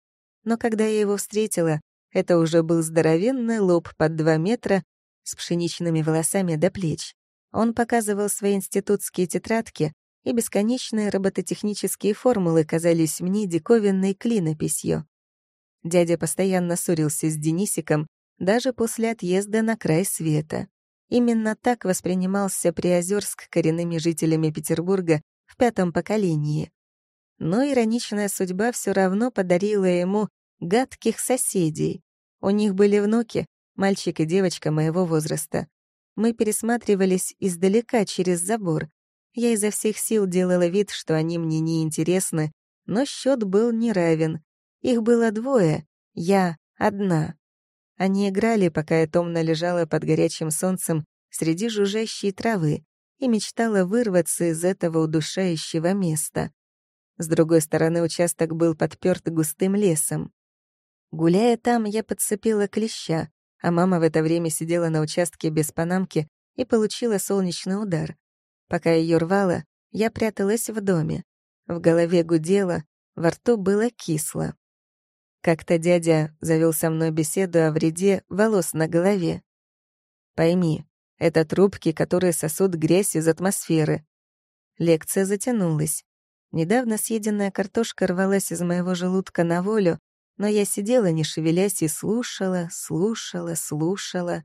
Но когда я его встретила, это уже был здоровенный лоб под два метра с пшеничными волосами до плеч. Он показывал свои институтские тетрадки, и бесконечные робототехнические формулы казались мне диковинной клинописью. Дядя постоянно ссорился с Денисиком, даже после отъезда на край света. Именно так воспринимался Приозерск коренными жителями Петербурга в пятом поколении. Но ироничная судьба все равно подарила ему гадких соседей. У них были внуки, мальчик и девочка моего возраста. Мы пересматривались издалека через забор. Я изо всех сил делала вид, что они мне не интересны, но счет был неравен. Их было двое, я одна. Они играли, пока я томно лежала под горячим солнцем среди жужжащей травы и мечтала вырваться из этого удушающего места. С другой стороны, участок был подпёрт густым лесом. Гуляя там, я подцепила клеща, а мама в это время сидела на участке без панамки и получила солнечный удар. Пока ее рвало, я пряталась в доме. В голове гудело, во рту было кисло. Как-то дядя завел со мной беседу о вреде волос на голове. Пойми, это трубки, которые сосут грязь из атмосферы. Лекция затянулась. Недавно съеденная картошка рвалась из моего желудка на волю, но я сидела, не шевелясь, и слушала, слушала, слушала.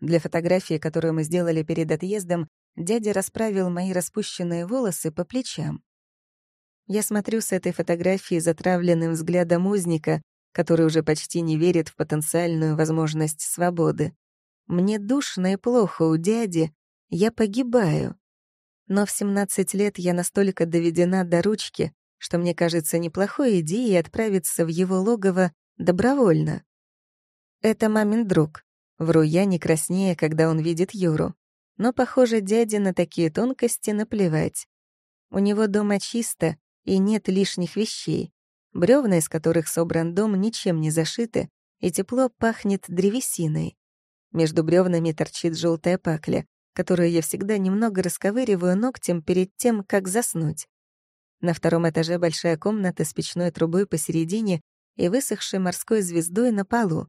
Для фотографии, которую мы сделали перед отъездом, дядя расправил мои распущенные волосы по плечам. Я смотрю с этой фотографии затравленным взглядом узника, который уже почти не верит в потенциальную возможность свободы. Мне душно и плохо у дяди, я погибаю. Но в 17 лет я настолько доведена до ручки, что мне кажется неплохой идеей отправиться в его логово добровольно. Это мамин друг. Вру я не краснее, когда он видит Юру. Но, похоже, дяде на такие тонкости наплевать. У него дома чисто, и нет лишних вещей. Бревна, из которых собран дом, ничем не зашиты, и тепло пахнет древесиной. Между бревнами торчит желтая пакля, которую я всегда немного расковыриваю ногтем перед тем, как заснуть. На втором этаже большая комната с печной трубой посередине и высохшей морской звездой на полу.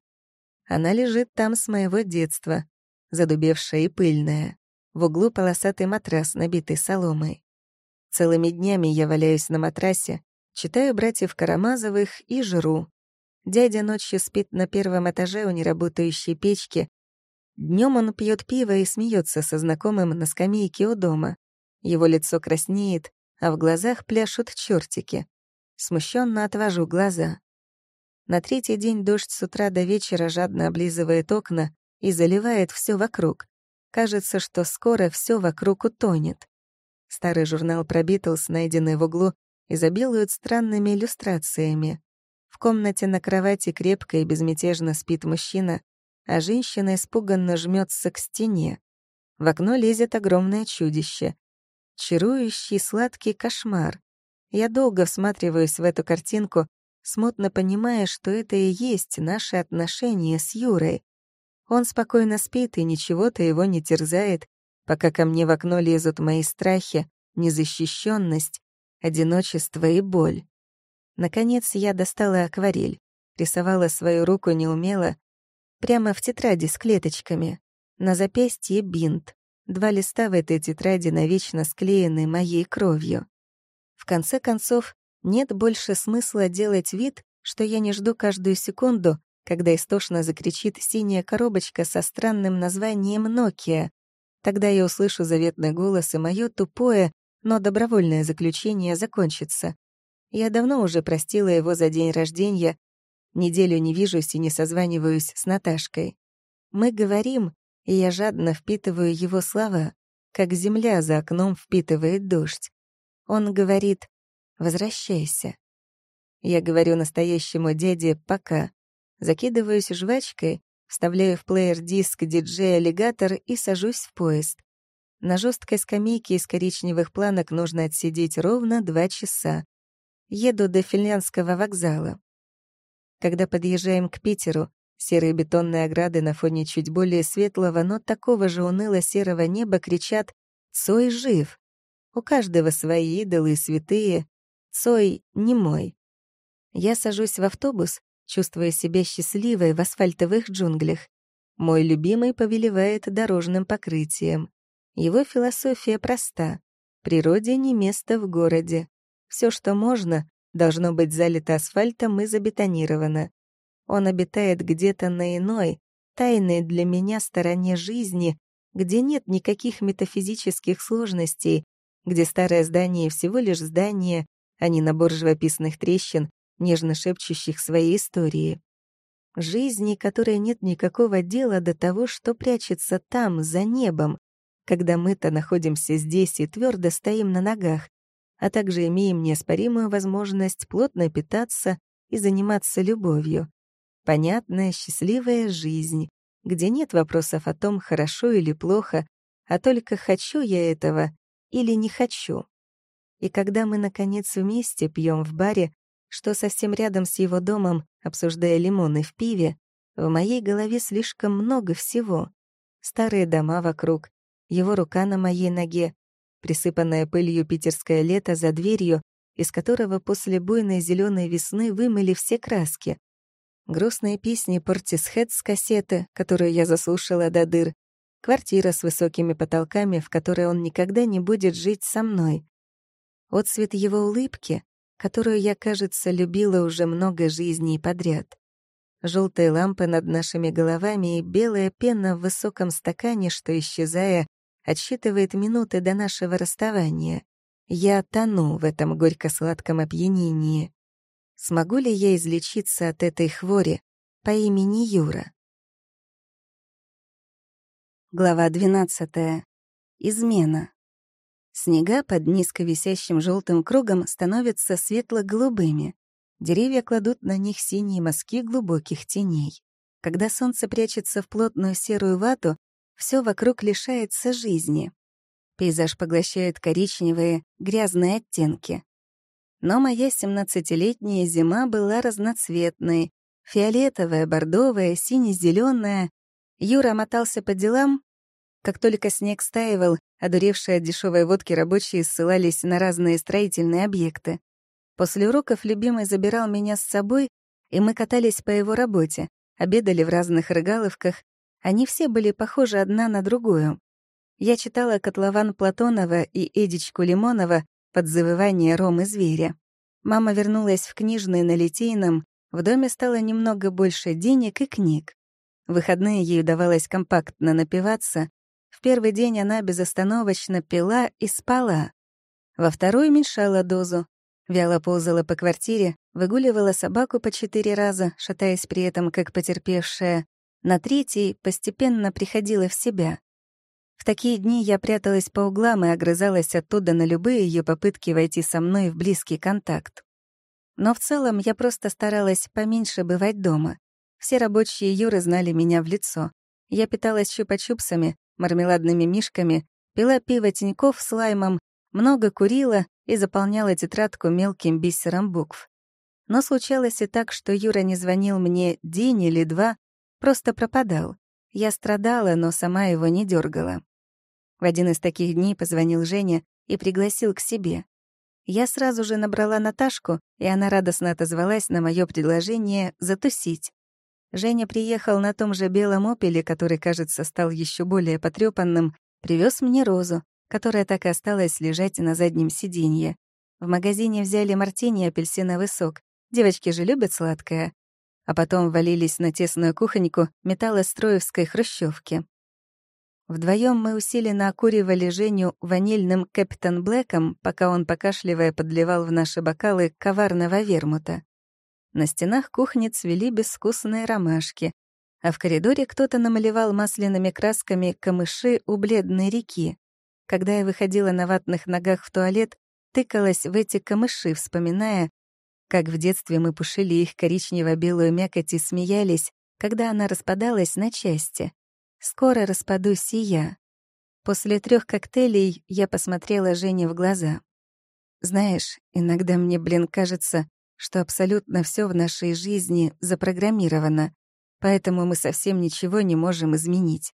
Она лежит там с моего детства, задубевшая и пыльная. В углу полосатый матрас, набитый соломой. Целыми днями я валяюсь на матрасе, читаю братьев Карамазовых и жру. Дядя ночью спит на первом этаже у неработающей печки. Днем он пьет пиво и смеется со знакомым на скамейке у дома. Его лицо краснеет, а в глазах пляшут чертики. Смущенно отвожу глаза. На третий день дождь с утра до вечера жадно облизывает окна и заливает все вокруг. Кажется, что скоро все вокруг утонет. Старый журнал про Битлз, найденный в углу, изобилует странными иллюстрациями. В комнате на кровати крепко и безмятежно спит мужчина, а женщина испуганно жмется к стене. В окно лезет огромное чудище. Чарующий сладкий кошмар. Я долго всматриваюсь в эту картинку, смутно понимая, что это и есть наши отношения с Юрой. Он спокойно спит, и ничего-то его не терзает, пока ко мне в окно лезут мои страхи, незащищенность, одиночество и боль. Наконец я достала акварель, рисовала свою руку неумело, прямо в тетради с клеточками. На запястье бинт. Два листа в этой тетради навечно склеены моей кровью. В конце концов, нет больше смысла делать вид, что я не жду каждую секунду, когда истошно закричит синяя коробочка со странным названием Nokia, Тогда я услышу заветный голос, и мое тупое, но добровольное заключение закончится. Я давно уже простила его за день рождения, неделю не вижусь и не созваниваюсь с Наташкой. Мы говорим, и я жадно впитываю его слова, как земля за окном впитывает дождь. Он говорит «Возвращайся». Я говорю настоящему дяде «пока», закидываюсь жвачкой Вставляю в плеер диск диджей-аллигатор и сажусь в поезд. На жесткой скамейке из коричневых планок нужно отсидеть ровно два часа. Еду до финляндского вокзала. Когда подъезжаем к Питеру, серые бетонные ограды на фоне чуть более светлого, но такого же уныло-серого неба кричат «Цой жив!». У каждого свои идолы и святые. Цой не мой. Я сажусь в автобус, чувствуя себя счастливой в асфальтовых джунглях. Мой любимый повелевает дорожным покрытием. Его философия проста. Природе не место в городе. Все, что можно, должно быть залито асфальтом и забетонировано. Он обитает где-то на иной, тайной для меня стороне жизни, где нет никаких метафизических сложностей, где старое здание всего лишь здание, а не набор живописных трещин, нежно шепчущих свои истории. Жизни, которой нет никакого дела до того, что прячется там, за небом, когда мы-то находимся здесь и твердо стоим на ногах, а также имеем неоспоримую возможность плотно питаться и заниматься любовью. Понятная, счастливая жизнь, где нет вопросов о том, хорошо или плохо, а только хочу я этого или не хочу. И когда мы, наконец, вместе пьем в баре, что совсем рядом с его домом, обсуждая лимоны в пиве, в моей голове слишком много всего. Старые дома вокруг, его рука на моей ноге, присыпанное пылью питерское лето за дверью, из которого после буйной зеленой весны вымыли все краски. Грустные песни Портисхед с кассеты, которую я заслушала до дыр, квартира с высокими потолками, в которой он никогда не будет жить со мной. Отцвет его улыбки, которую я, кажется, любила уже много жизней подряд. Желтые лампы над нашими головами и белая пена в высоком стакане, что, исчезая, отсчитывает минуты до нашего расставания. Я тону в этом горько-сладком опьянении. Смогу ли я излечиться от этой хвори по имени Юра? Глава 12. Измена. Снега под низко висящим желтым кругом становятся светло-голубыми. Деревья кладут на них синие мазки глубоких теней. Когда солнце прячется в плотную серую вату, все вокруг лишается жизни. Пейзаж поглощает коричневые, грязные оттенки. Но моя семнадцатилетняя зима была разноцветной. Фиолетовая, бордовая, сине-зеленая. Юра мотался по делам. Как только снег стаивал, одуревшие от дешевой водки рабочие ссылались на разные строительные объекты. После уроков любимый забирал меня с собой, и мы катались по его работе, обедали в разных рыгаловках, они все были похожи одна на другую. Я читала «Котлован Платонова» и «Эдичку Лимонова» под завывание Ромы Зверя. Мама вернулась в книжный на Литейном, в доме стало немного больше денег и книг. В выходные ей удавалось компактно напиваться. В первый день она безостановочно пила и спала. Во второй уменьшала дозу. Вяло ползала по квартире, выгуливала собаку по четыре раза, шатаясь при этом как потерпевшая, на третий постепенно приходила в себя. В такие дни я пряталась по углам и огрызалась оттуда на любые ее попытки войти со мной в близкий контакт. Но в целом я просто старалась поменьше бывать дома. Все рабочие Юры знали меня в лицо. Я питалась чупа-чупсами, мармеладными мишками, пила пиво Тиньков с лаймом, много курила и заполняла тетрадку мелким бисером букв. Но случалось и так, что Юра не звонил мне день или два, Просто пропадал. Я страдала, но сама его не дергала. В один из таких дней позвонил Женя и пригласил к себе. Я сразу же набрала Наташку, и она радостно отозвалась на мое предложение затусить. Женя приехал на том же белом опеле, который, кажется, стал еще более потрепанным, привез мне розу, которая так и осталась лежать на заднем сиденье. В магазине взяли мартини апельсиновый сок. Девочки же любят сладкое а потом валились на тесную кухоньку металлостроевской хрущевки. Вдвоем мы усиленно окуривали Женю ванильным Кэптон Блэком, пока он, покашливая, подливал в наши бокалы коварного вермута. На стенах кухни цвели безвкусные ромашки, а в коридоре кто-то намалевал масляными красками камыши у бледной реки. Когда я выходила на ватных ногах в туалет, тыкалась в эти камыши, вспоминая, как в детстве мы пушили их коричнево-белую мякоть и смеялись, когда она распадалась на части. Скоро распадусь и я. После трех коктейлей я посмотрела Жене в глаза. Знаешь, иногда мне, блин, кажется, что абсолютно все в нашей жизни запрограммировано, поэтому мы совсем ничего не можем изменить.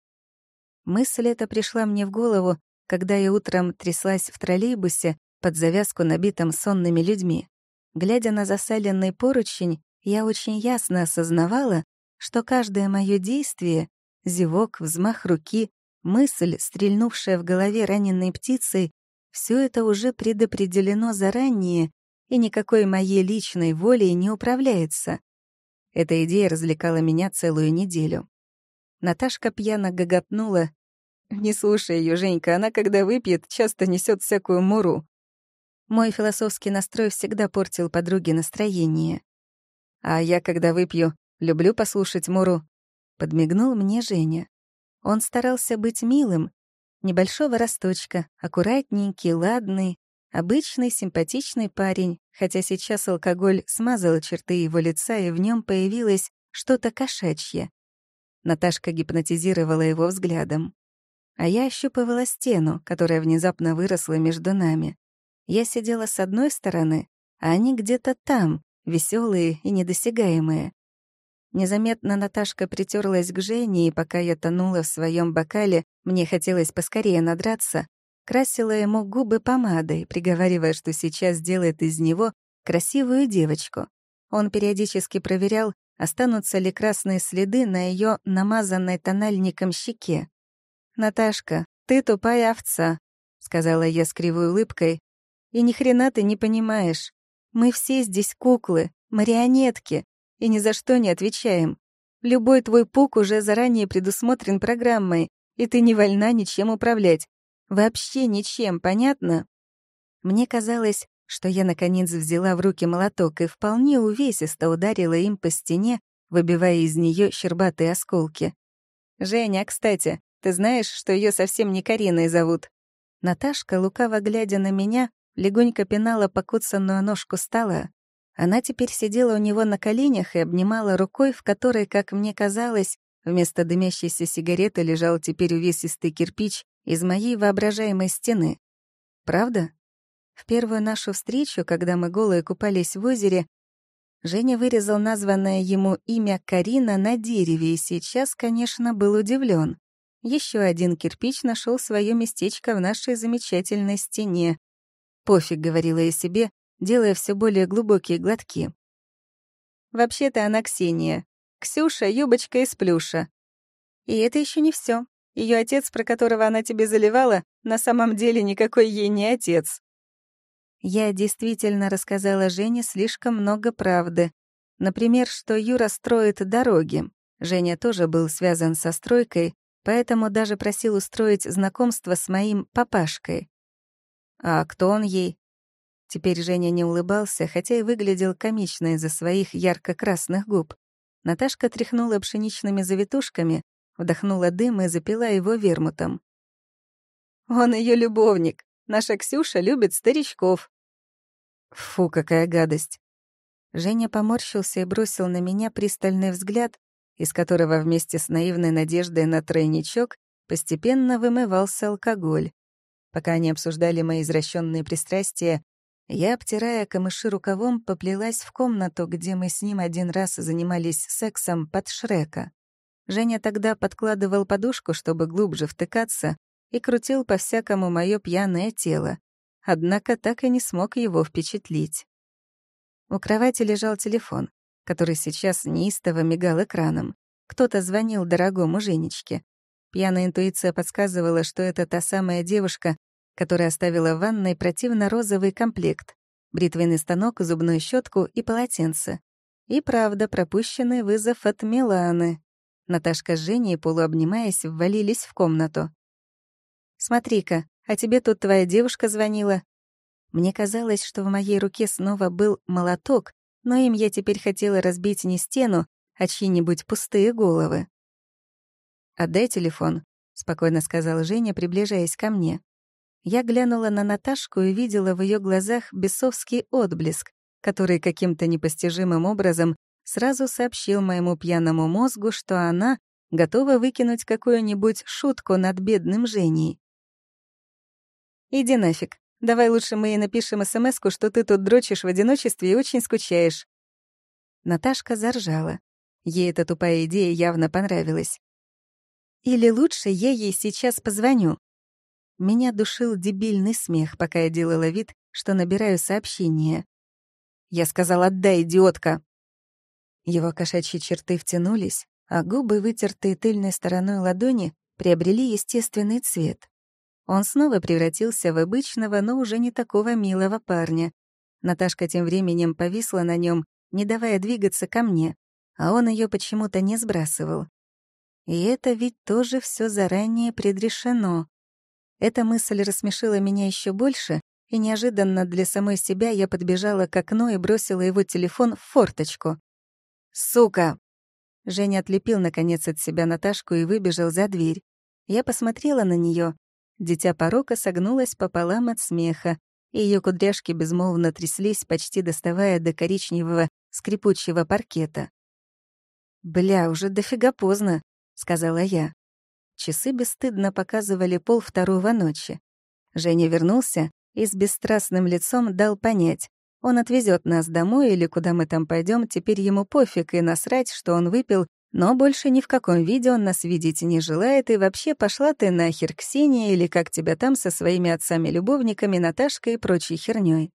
Мысль эта пришла мне в голову, когда я утром тряслась в троллейбусе под завязку, набитом сонными людьми. Глядя на засаленный поручень, я очень ясно осознавала, что каждое мое действие — зевок, взмах руки, мысль, стрельнувшая в голове раненой птицей — все это уже предопределено заранее и никакой моей личной волей не управляется. Эта идея развлекала меня целую неделю. Наташка пьяно гоготнула. «Не слушай ее, Женька, она, когда выпьет, часто несет всякую муру». Мой философский настрой всегда портил подруге настроение. «А я, когда выпью, люблю послушать муру», — подмигнул мне Женя. Он старался быть милым, небольшого росточка, аккуратненький, ладный, обычный симпатичный парень, хотя сейчас алкоголь смазал черты его лица, и в нем появилось что-то кошачье. Наташка гипнотизировала его взглядом. А я ощупывала стену, которая внезапно выросла между нами. Я сидела с одной стороны, а они где-то там, веселые и недосягаемые. Незаметно Наташка притерлась к Жене, и пока я тонула в своем бокале, мне хотелось поскорее надраться, красила ему губы помадой, приговаривая, что сейчас сделает из него красивую девочку. Он периодически проверял, останутся ли красные следы на ее намазанной тональником щеке. «Наташка, ты тупая овца», — сказала я с кривой улыбкой. «И ни хрена ты не понимаешь. Мы все здесь куклы, марионетки, и ни за что не отвечаем. Любой твой пук уже заранее предусмотрен программой, и ты не вольна ничем управлять. Вообще ничем, понятно? Мне казалось, что я наконец взяла в руки молоток и вполне увесисто ударила им по стене, выбивая из нее щербатые осколки. «Женя, кстати, ты знаешь, что ее совсем не Кариной зовут?» Наташка, лукаво глядя на меня, легонько пинала покуцанную ножку стола. Она теперь сидела у него на коленях и обнимала рукой, в которой, как мне казалось, вместо дымящейся сигареты лежал теперь увесистый кирпич из моей воображаемой стены. Правда? В первую нашу встречу, когда мы голые купались в озере, Женя вырезал названное ему имя Карина на дереве и сейчас, конечно, был удивлен. Еще один кирпич нашел свое местечко в нашей замечательной стене. «Пофиг», — говорила я себе, делая все более глубокие глотки. Вообще-то она Ксения. Ксюша — юбочка из плюша. И это еще не все. Ее отец, про которого она тебе заливала, на самом деле никакой ей не отец. Я действительно рассказала Жене слишком много правды. Например, что Юра строит дороги. Женя тоже был связан со стройкой, поэтому даже просил устроить знакомство с моим папашкой. А кто он ей? Теперь Женя не улыбался, хотя и выглядел комично из-за своих ярко-красных губ. Наташка тряхнула пшеничными завитушками, вдохнула дым и запила его вермутом. «Он ее любовник. Наша Ксюша любит старичков». Фу, какая гадость. Женя поморщился и бросил на меня пристальный взгляд, из которого вместе с наивной надеждой на тройничок постепенно вымывался алкоголь. Пока они обсуждали мои извращенные пристрастия, я, обтирая камыши рукавом, поплелась в комнату, где мы с ним один раз занимались сексом под Шрека. Женя тогда подкладывал подушку, чтобы глубже втыкаться, и крутил по-всякому мое пьяное тело. Однако так и не смог его впечатлить. У кровати лежал телефон, который сейчас неистово мигал экраном. Кто-то звонил дорогому Женечке. Пьяная интуиция подсказывала, что это та самая девушка, которая оставила в ванной противно-розовый комплект, бритвенный станок, зубную щетку и полотенце. И правда, пропущенный вызов от Миланы. Наташка с Женей, полуобнимаясь, ввалились в комнату. «Смотри-ка, а тебе тут твоя девушка звонила». Мне казалось, что в моей руке снова был молоток, но им я теперь хотела разбить не стену, а чьи-нибудь пустые головы. «Отдай телефон», — спокойно сказал Женя, приближаясь ко мне. Я глянула на Наташку и видела в ее глазах бесовский отблеск, который каким-то непостижимым образом сразу сообщил моему пьяному мозгу, что она готова выкинуть какую-нибудь шутку над бедным Женей. «Иди нафиг. Давай лучше мы ей напишем смс что ты тут дрочишь в одиночестве и очень скучаешь». Наташка заржала. Ей эта тупая идея явно понравилась. «Или лучше я ей сейчас позвоню. Меня душил дебильный смех, пока я делала вид, что набираю сообщение. Я сказал «отдай, идиотка!» Его кошачьи черты втянулись, а губы, вытертые тыльной стороной ладони, приобрели естественный цвет. Он снова превратился в обычного, но уже не такого милого парня. Наташка тем временем повисла на нем, не давая двигаться ко мне, а он ее почему-то не сбрасывал. И это ведь тоже все заранее предрешено. Эта мысль рассмешила меня еще больше, и неожиданно для самой себя я подбежала к окну и бросила его телефон в форточку. «Сука!» Женя отлепил, наконец, от себя Наташку и выбежал за дверь. Я посмотрела на нее. Дитя порока согнулась пополам от смеха, и ее кудряшки безмолвно тряслись, почти доставая до коричневого скрипучего паркета. «Бля, уже дофига поздно», — сказала я. Часы бесстыдно показывали пол второго ночи. Женя вернулся и с бесстрастным лицом дал понять, он отвезет нас домой или куда мы там пойдем, теперь ему пофиг и насрать, что он выпил, но больше ни в каком виде он нас видеть не желает, и вообще пошла ты нахер, Ксения, или как тебя там со своими отцами-любовниками, Наташкой и прочей хернёй.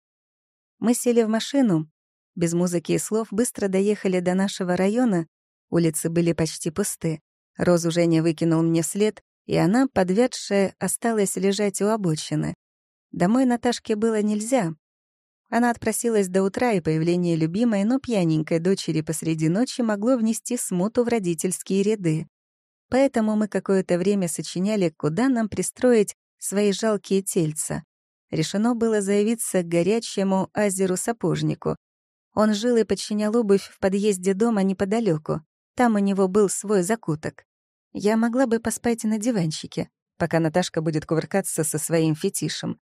Мы сели в машину, без музыки и слов быстро доехали до нашего района, улицы были почти пусты. Розу Женя выкинул мне вслед, и она, подвядшая, осталась лежать у обочины. Домой Наташке было нельзя. Она отпросилась до утра, и появление любимой, но пьяненькой дочери посреди ночи могло внести смуту в родительские ряды. Поэтому мы какое-то время сочиняли, куда нам пристроить свои жалкие тельца. Решено было заявиться к горячему азеру-сапожнику. Он жил и подчинял обувь в подъезде дома неподалеку. Там у него был свой закуток. Я могла бы поспать на диванчике, пока Наташка будет кувыркаться со своим фетишем.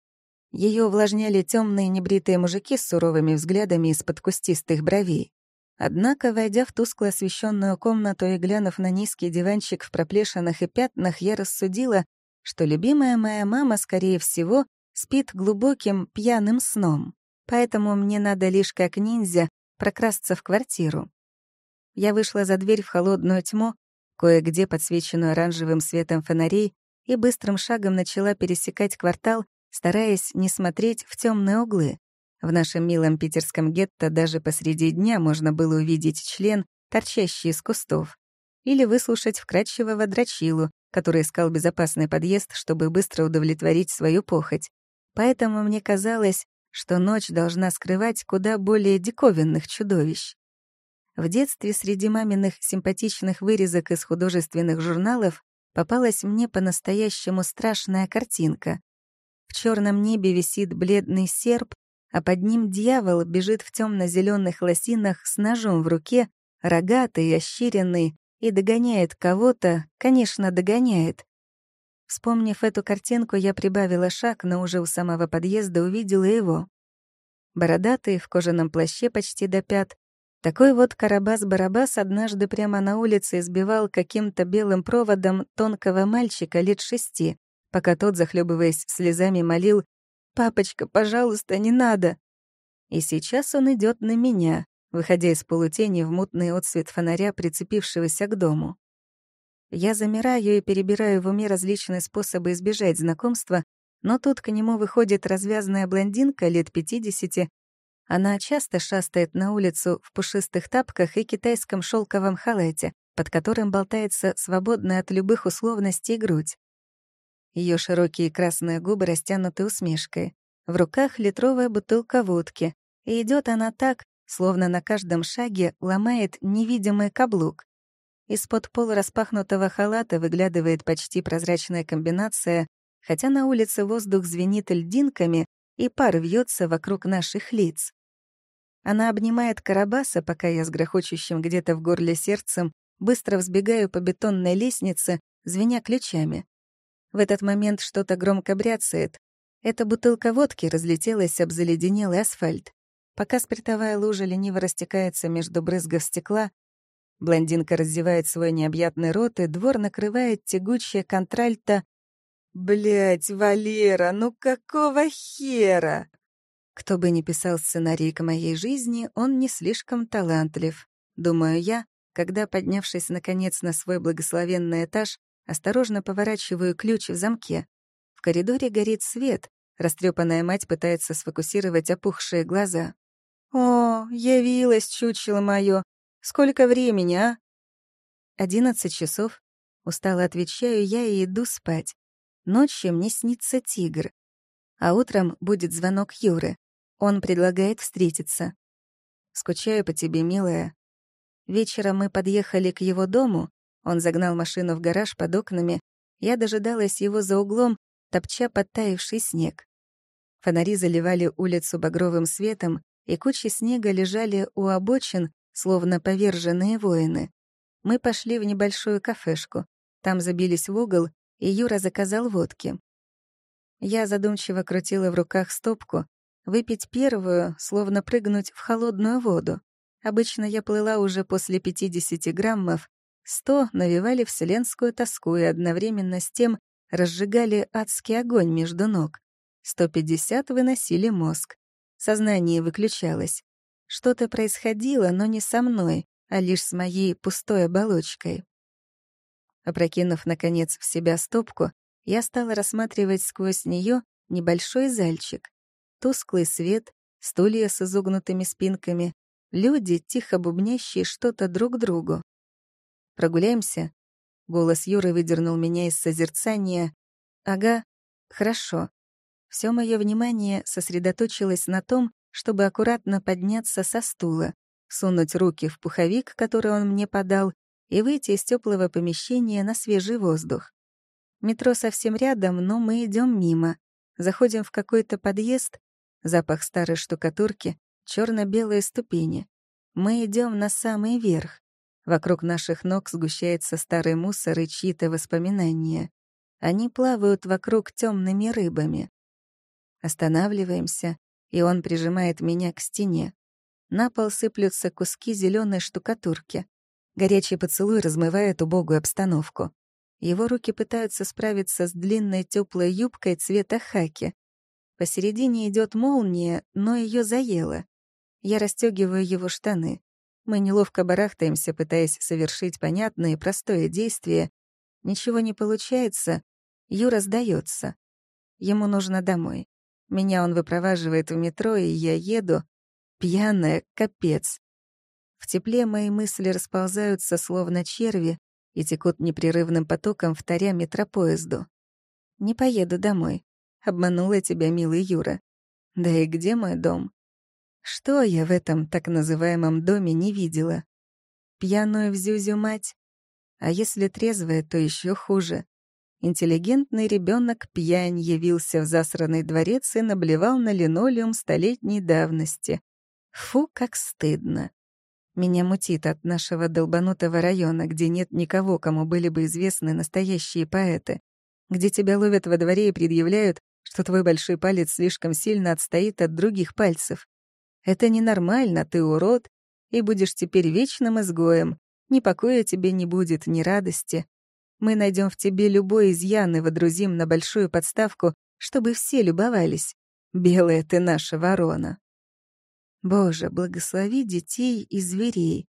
Ее увлажняли темные небритые мужики с суровыми взглядами из-под кустистых бровей. Однако, войдя в тускло освещенную комнату и глянув на низкий диванчик в проплешинах и пятнах, я рассудила, что любимая моя мама, скорее всего, спит глубоким пьяным сном. Поэтому мне надо лишь как ниндзя прокрасться в квартиру. Я вышла за дверь в холодную тьму, кое-где подсвеченную оранжевым светом фонарей, и быстрым шагом начала пересекать квартал, стараясь не смотреть в темные углы. В нашем милом питерском гетто даже посреди дня можно было увидеть член, торчащий из кустов, или выслушать вкрадчивого дрочилу, который искал безопасный подъезд, чтобы быстро удовлетворить свою похоть. Поэтому мне казалось, что ночь должна скрывать куда более диковинных чудовищ. В детстве среди маминых симпатичных вырезок из художественных журналов попалась мне по-настоящему страшная картинка. В черном небе висит бледный серп, а под ним дьявол бежит в темно-зеленых лосинах с ножом в руке, рогатый, ощеренный, и догоняет кого-то, конечно, догоняет. Вспомнив эту картинку, я прибавила шаг, но уже у самого подъезда увидела его. Бородатый, в кожаном плаще почти до пят. Такой вот Карабас-Барабас однажды прямо на улице избивал каким-то белым проводом тонкого мальчика лет шести пока тот, захлебываясь слезами, молил «Папочка, пожалуйста, не надо!» И сейчас он идет на меня, выходя из полутени в мутный отсвет фонаря, прицепившегося к дому. Я замираю и перебираю в уме различные способы избежать знакомства, но тут к нему выходит развязная блондинка лет 50. Она часто шастает на улицу в пушистых тапках и китайском шелковом халате, под которым болтается свободная от любых условностей грудь. Ее широкие красные губы растянуты усмешкой. В руках литровая бутылка водки. И идет она так, словно на каждом шаге ломает невидимый каблук. Из-под полураспахнутого халата выглядывает почти прозрачная комбинация, хотя на улице воздух звенит льдинками, и пар вьется вокруг наших лиц. Она обнимает Карабаса, пока я с грохочущим где-то в горле сердцем быстро взбегаю по бетонной лестнице, звеня ключами. В этот момент что-то громко бряцает. Эта бутылка водки разлетелась об заледенелый асфальт. Пока спиртовая лужа лениво растекается между брызгов стекла, блондинка раздевает свой необъятный рот, и двор накрывает тягучая контральта Блять, Валера, ну какого хера?» Кто бы ни писал сценарий к моей жизни, он не слишком талантлив, думаю я, когда, поднявшись наконец на свой благословенный этаж, Осторожно поворачиваю ключ в замке. В коридоре горит свет. Растрепанная мать пытается сфокусировать опухшие глаза. «О, явилась, чучело мое! Сколько времени, а?» «Одиннадцать часов». Устало отвечаю я и иду спать. Ночью мне снится тигр. А утром будет звонок Юры. Он предлагает встретиться. Скучаю по тебе, милая. Вечером мы подъехали к его дому, Он загнал машину в гараж под окнами. Я дожидалась его за углом, топча подтаивший снег. Фонари заливали улицу багровым светом, и кучи снега лежали у обочин, словно поверженные воины. Мы пошли в небольшую кафешку. Там забились в угол, и Юра заказал водки. Я задумчиво крутила в руках стопку, выпить первую, словно прыгнуть в холодную воду. Обычно я плыла уже после 50 граммов, 100 навевали вселенскую тоску и одновременно с тем разжигали адский огонь между ног. 150 выносили мозг. Сознание выключалось. Что-то происходило, но не со мной, а лишь с моей пустой оболочкой. Опрокинув, наконец, в себя стопку, я стала рассматривать сквозь нее небольшой зальчик. Тусклый свет, стулья с изогнутыми спинками, люди, тихо бубнящие что-то друг другу. «Прогуляемся?» Голос Юры выдернул меня из созерцания. «Ага, хорошо». Все мое внимание сосредоточилось на том, чтобы аккуратно подняться со стула, сунуть руки в пуховик, который он мне подал, и выйти из теплого помещения на свежий воздух. Метро совсем рядом, но мы идем мимо. Заходим в какой-то подъезд, запах старой штукатурки, черно белые ступени. Мы идем на самый верх. Вокруг наших ног сгущается старый мусор и чьи-то воспоминания. Они плавают вокруг темными рыбами. Останавливаемся, и он прижимает меня к стене. На пол сыплются куски зеленой штукатурки. Горячий поцелуй размывает убогую обстановку. Его руки пытаются справиться с длинной теплой юбкой цвета хаки. Посередине идет молния, но ее заело. Я расстегиваю его штаны. Мы неловко барахтаемся, пытаясь совершить понятное и простое действие. Ничего не получается. Юра сдается. Ему нужно домой. Меня он выпроваживает в метро, и я еду. Пьяная, капец. В тепле мои мысли расползаются, словно черви, и текут непрерывным потоком, вторя метропоезду. «Не поеду домой. Обманула тебя, милый Юра. Да и где мой дом? Что я в этом так называемом доме не видела? Пьяную в зюзю мать? А если трезвая, то еще хуже. Интеллигентный ребенок пьянь явился в засранный дворец и наблевал на линолеум столетней давности. Фу, как стыдно. Меня мутит от нашего долбанутого района, где нет никого, кому были бы известны настоящие поэты, где тебя ловят во дворе и предъявляют, что твой большой палец слишком сильно отстоит от других пальцев. Это ненормально, ты урод, и будешь теперь вечным изгоем. Ни покоя тебе не будет, ни радости. Мы найдем в тебе любой изъян и водрузим на большую подставку, чтобы все любовались. Белая ты наша ворона. Боже, благослови детей и зверей.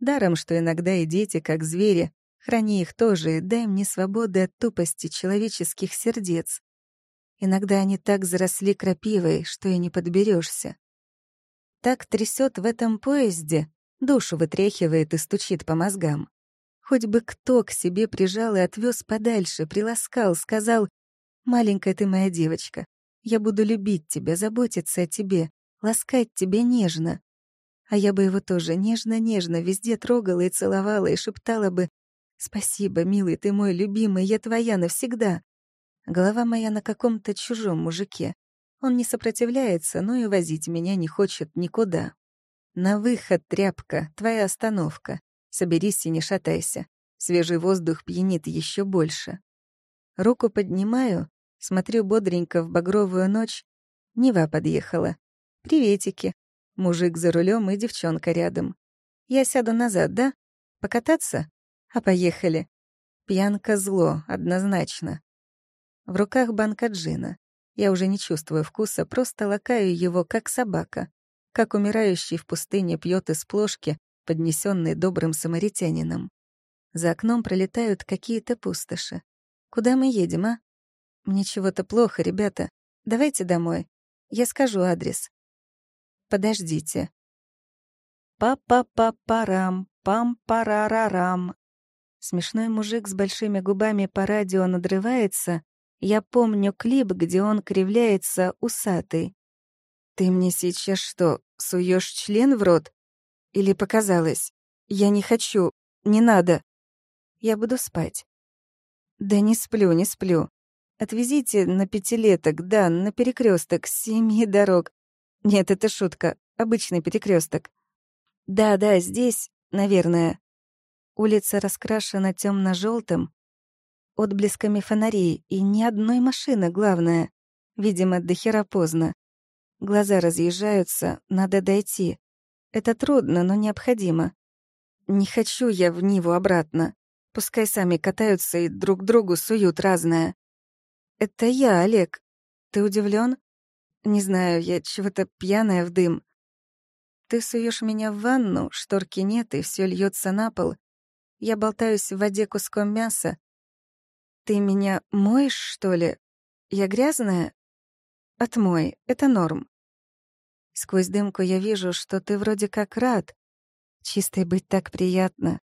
Даром, что иногда и дети, как звери, храни их тоже и дай мне свободы от тупости человеческих сердец. Иногда они так заросли крапивой, что и не подберешься. Так трясет в этом поезде, душу вытряхивает и стучит по мозгам. Хоть бы кто к себе прижал и отвез подальше, приласкал, сказал, «Маленькая ты моя девочка, я буду любить тебя, заботиться о тебе, ласкать тебя нежно. А я бы его тоже нежно-нежно везде трогала и целовала и шептала бы «Спасибо, милый, ты мой любимый, я твоя навсегда». Голова моя на каком-то чужом мужике. Он не сопротивляется, но и возить меня не хочет никуда. На выход, тряпка, твоя остановка. Соберись и не шатайся. Свежий воздух пьянит еще больше. Руку поднимаю, смотрю бодренько в багровую ночь. Нева подъехала. «Приветики». Мужик за рулем и девчонка рядом. «Я сяду назад, да? Покататься? А поехали». Пьянка зло, однозначно. В руках банка джина. Я уже не чувствую вкуса, просто лакаю его, как собака. Как умирающий в пустыне пьет из плошки, поднесенной добрым самаритянином. За окном пролетают какие-то пустоши. Куда мы едем, а? Мне чего-то плохо, ребята. Давайте домой. Я скажу адрес. Подождите. Па-па-па-парам, пам-парарарам. Смешной мужик с большими губами по радио надрывается. Я помню клип, где он кривляется усатый. «Ты мне сейчас что, суешь член в рот? Или показалось? Я не хочу, не надо». Я буду спать». «Да не сплю, не сплю. Отвезите на пятилеток, да, на перекресток семи дорог. Нет, это шутка, обычный перекресток. Да, да, здесь, наверное. Улица раскрашена темно желтым отблесками фонарей, и ни одной машины, главное. Видимо, до хера поздно. Глаза разъезжаются, надо дойти. Это трудно, но необходимо. Не хочу я в Ниву обратно. Пускай сами катаются и друг другу суют разное. Это я, Олег. Ты удивлен? Не знаю, я чего-то пьяная в дым. Ты суешь меня в ванну, шторки нет, и все льется на пол. Я болтаюсь в воде куском мяса. Ты меня моешь, что ли? Я грязная? Отмой, это норм. Сквозь дымку я вижу, что ты вроде как рад. Чистой быть так приятно.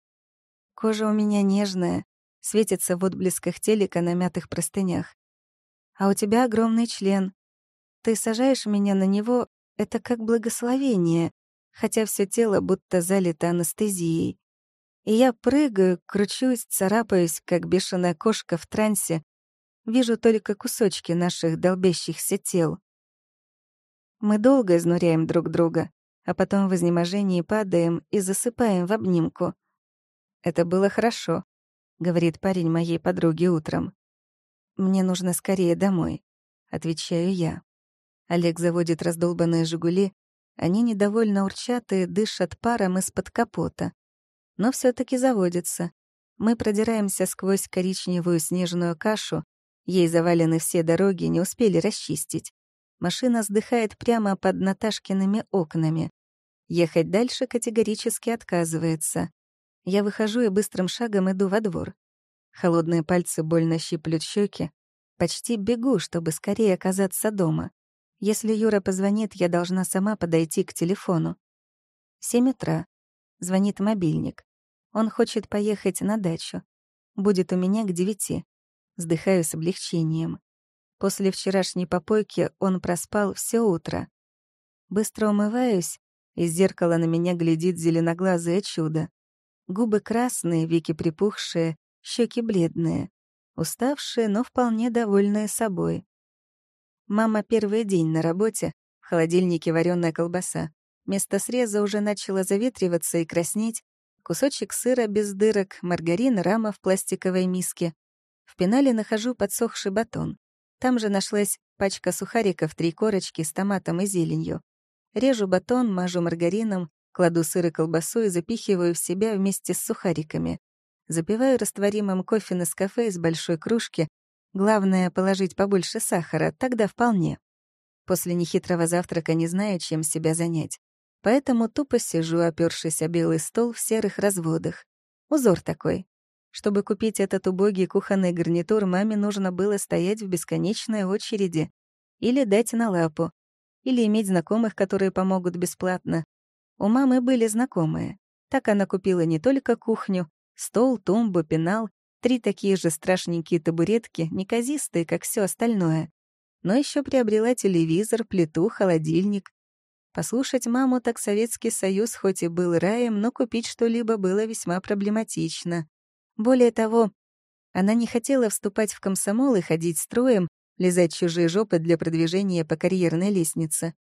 Кожа у меня нежная, светится в отблесках телека на мятых простынях. А у тебя огромный член. Ты сажаешь меня на него, это как благословение, хотя все тело будто залито анестезией. И я прыгаю, кручусь, царапаюсь, как бешеная кошка в трансе. Вижу только кусочки наших долбящихся тел. Мы долго изнуряем друг друга, а потом в изнеможении падаем и засыпаем в обнимку. «Это было хорошо», — говорит парень моей подруги утром. «Мне нужно скорее домой», — отвечаю я. Олег заводит раздолбанные «Жигули», они недовольно урчат и дышат паром из-под капота. Но все таки заводятся. Мы продираемся сквозь коричневую снежную кашу, ей завалены все дороги, не успели расчистить. Машина сдыхает прямо под Наташкиными окнами. Ехать дальше категорически отказывается. Я выхожу и быстрым шагом иду во двор. Холодные пальцы больно щиплют щеки. Почти бегу, чтобы скорее оказаться дома. Если Юра позвонит, я должна сама подойти к телефону. Семь утра. Звонит мобильник. Он хочет поехать на дачу. Будет у меня к девяти. Вздыхаю с облегчением. После вчерашней попойки он проспал все утро. Быстро умываюсь, из зеркала на меня глядит зеленоглазое чудо. Губы красные, веки припухшие, щеки бледные, уставшие, но вполне довольные собой. Мама первый день на работе, в холодильнике вареная колбаса. Место среза уже начало заветриваться и краснеть, кусочек сыра без дырок, маргарин, рама в пластиковой миске. В пенале нахожу подсохший батон. Там же нашлась пачка сухариков, три корочки с томатом и зеленью. Режу батон, мажу маргарином, кладу сыр и колбасу и запихиваю в себя вместе с сухариками. Запиваю растворимым кофе на кафе из большой кружки. Главное — положить побольше сахара, тогда вполне. После нехитрого завтрака не знаю, чем себя занять. Поэтому тупо сижу, опёршись о белый стол в серых разводах. Узор такой. Чтобы купить этот убогий кухонный гарнитур, маме нужно было стоять в бесконечной очереди. Или дать на лапу. Или иметь знакомых, которые помогут бесплатно. У мамы были знакомые. Так она купила не только кухню, Стол, тумбу, пенал, три такие же страшненькие табуретки, неказистые, как все остальное. Но еще приобрела телевизор, плиту, холодильник. Послушать маму так Советский Союз хоть и был раем, но купить что-либо было весьма проблематично. Более того, она не хотела вступать в комсомол и ходить строем, лизать чужие жопы для продвижения по карьерной лестнице.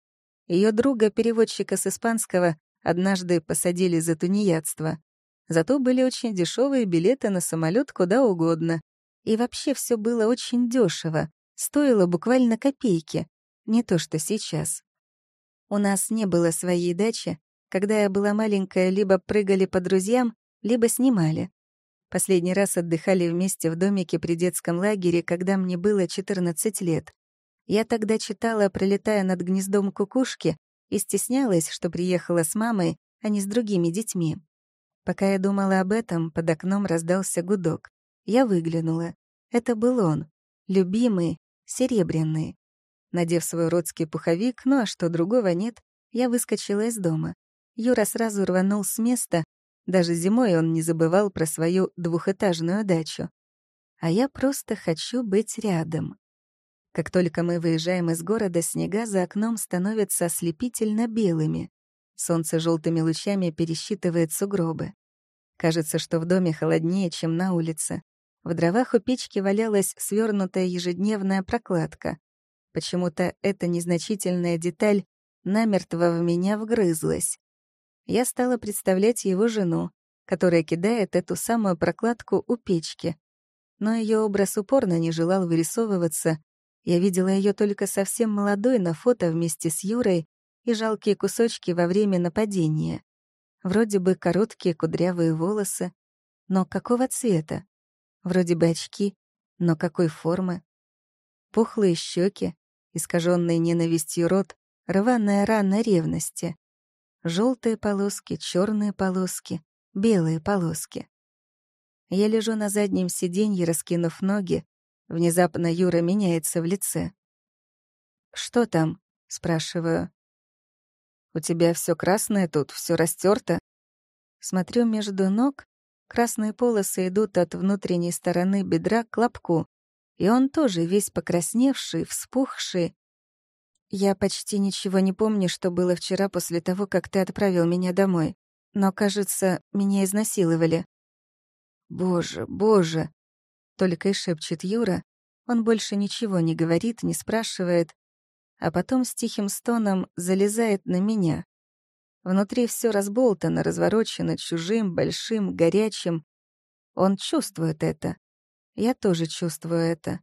Ее друга, переводчика с испанского, однажды посадили за тунеядство. Зато были очень дешевые билеты на самолет куда угодно. И вообще все было очень дешево, стоило буквально копейки, не то что сейчас. У нас не было своей дачи. Когда я была маленькая, либо прыгали по друзьям, либо снимали. Последний раз отдыхали вместе в домике при детском лагере, когда мне было 14 лет. Я тогда читала, пролетая над гнездом кукушки, и стеснялась, что приехала с мамой, а не с другими детьми. Пока я думала об этом, под окном раздался гудок. Я выглянула. Это был он. Любимый, серебряный. Надев свой родский пуховик, ну а что другого нет, я выскочила из дома. Юра сразу рванул с места. Даже зимой он не забывал про свою двухэтажную дачу. А я просто хочу быть рядом. Как только мы выезжаем из города, снега за окном становятся ослепительно белыми. Солнце желтыми лучами пересчитывает сугробы. Кажется, что в доме холоднее, чем на улице. В дровах у печки валялась свернутая ежедневная прокладка. Почему-то эта незначительная деталь намертво в меня вгрызлась. Я стала представлять его жену, которая кидает эту самую прокладку у печки. Но ее образ упорно не желал вырисовываться. Я видела ее только совсем молодой на фото вместе с Юрой и жалкие кусочки во время нападения. Вроде бы короткие кудрявые волосы, но какого цвета? Вроде бы очки, но какой формы? Пухлые щеки, искаженный ненавистью рот, рваная рана ревности. Желтые полоски, черные полоски, белые полоски. Я лежу на заднем сиденье, раскинув ноги. Внезапно Юра меняется в лице. «Что там?» — спрашиваю. «У тебя все красное тут, все растерто. Смотрю между ног. Красные полосы идут от внутренней стороны бедра к лобку, и он тоже весь покрасневший, вспухший. Я почти ничего не помню, что было вчера после того, как ты отправил меня домой. Но, кажется, меня изнасиловали. «Боже, боже!» — только и шепчет Юра. Он больше ничего не говорит, не спрашивает, а потом с тихим стоном залезает на меня. Внутри все разболтано, разворочено чужим, большим, горячим. Он чувствует это. Я тоже чувствую это.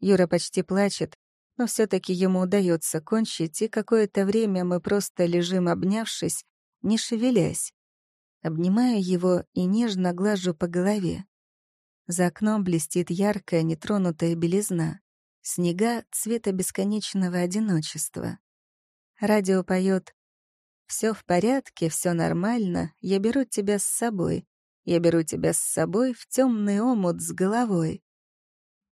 Юра почти плачет, но все таки ему удается кончить, и какое-то время мы просто лежим, обнявшись, не шевелясь. Обнимаю его и нежно глажу по голове. За окном блестит яркая, нетронутая белизна. Снега цвета бесконечного одиночества. Радио поет «Все в порядке, все нормально, я беру тебя с собой, я беру тебя с собой в темный омут с головой.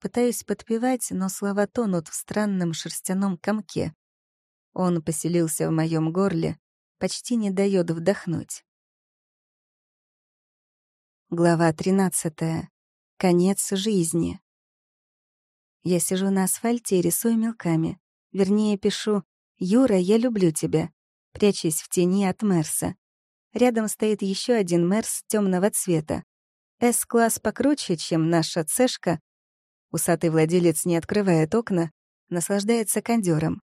Пытаюсь подпевать, но слова тонут в странном шерстяном комке. Он поселился в моем горле, почти не дает вдохнуть. Глава 13. Конец жизни. Я сижу на асфальте и рисую мелками. Вернее, пишу «Юра, я люблю тебя», прячась в тени от Мерса. Рядом стоит еще один Мерс темного цвета. С-класс покруче, чем наша цешка. Усатый владелец не открывает окна, наслаждается кондёром.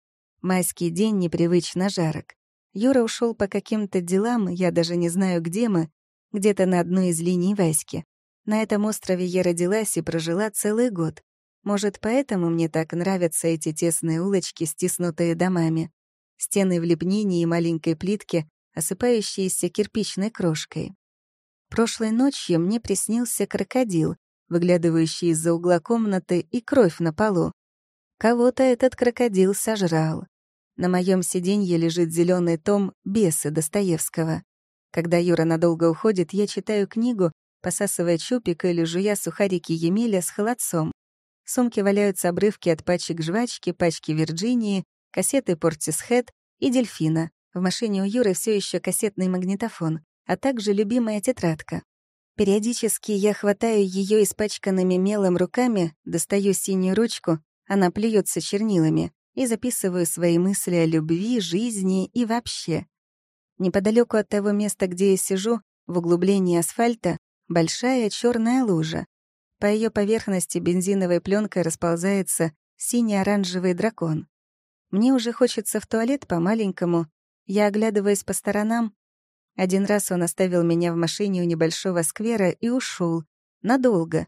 Майский день непривычно жарок. Юра ушел по каким-то делам, я даже не знаю, где мы, где-то на одной из линий Васьки. На этом острове я родилась и прожила целый год. Может, поэтому мне так нравятся эти тесные улочки, стиснутые домами. Стены в лепнине и маленькой плитке, осыпающиеся кирпичной крошкой. Прошлой ночью мне приснился крокодил, выглядывающий из-за угла комнаты, и кровь на полу. Кого-то этот крокодил сожрал. На моем сиденье лежит зеленый том «Бесы» Достоевского. Когда Юра надолго уходит, я читаю книгу, посасывая чупик или жуя сухарики Емеля с холодцом. В сумке валяются обрывки от пачек жвачки, пачки Вирджинии, кассеты Портисхед и Дельфина. В машине у Юры все еще кассетный магнитофон, а также любимая тетрадка. Периодически я хватаю ее испачканными мелом руками, достаю синюю ручку, она плюется чернилами, и записываю свои мысли о любви, жизни и вообще. Неподалеку от того места, где я сижу, в углублении асфальта, большая черная лужа. По ее поверхности бензиновой пленкой расползается синий-оранжевый дракон. Мне уже хочется в туалет по-маленькому, я оглядываюсь по сторонам. Один раз он оставил меня в машине у небольшого сквера и ушел. Надолго.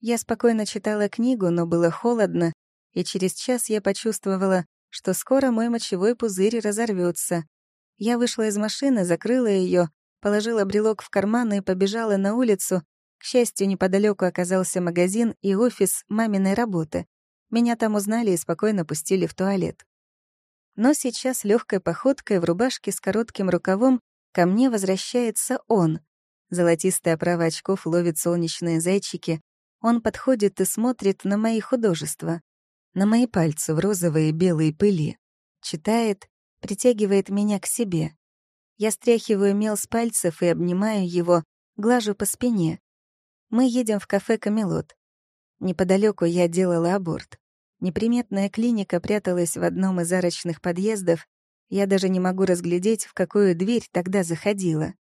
Я спокойно читала книгу, но было холодно, и через час я почувствовала, что скоро мой мочевой пузырь разорвется. Я вышла из машины, закрыла ее, положила брелок в карман и побежала на улицу. К счастью, неподалеку оказался магазин и офис маминой работы. Меня там узнали и спокойно пустили в туалет. Но сейчас легкой походкой в рубашке с коротким рукавом ко мне возвращается он. Золотистая оправа очков ловит солнечные зайчики. Он подходит и смотрит на мои художества, на мои пальцы в розовой и белой пыли. Читает, притягивает меня к себе. Я стряхиваю мел с пальцев и обнимаю его, глажу по спине. Мы едем в кафе «Камелот». Неподалеку я делала аборт. Неприметная клиника пряталась в одном из арочных подъездов. Я даже не могу разглядеть, в какую дверь тогда заходила.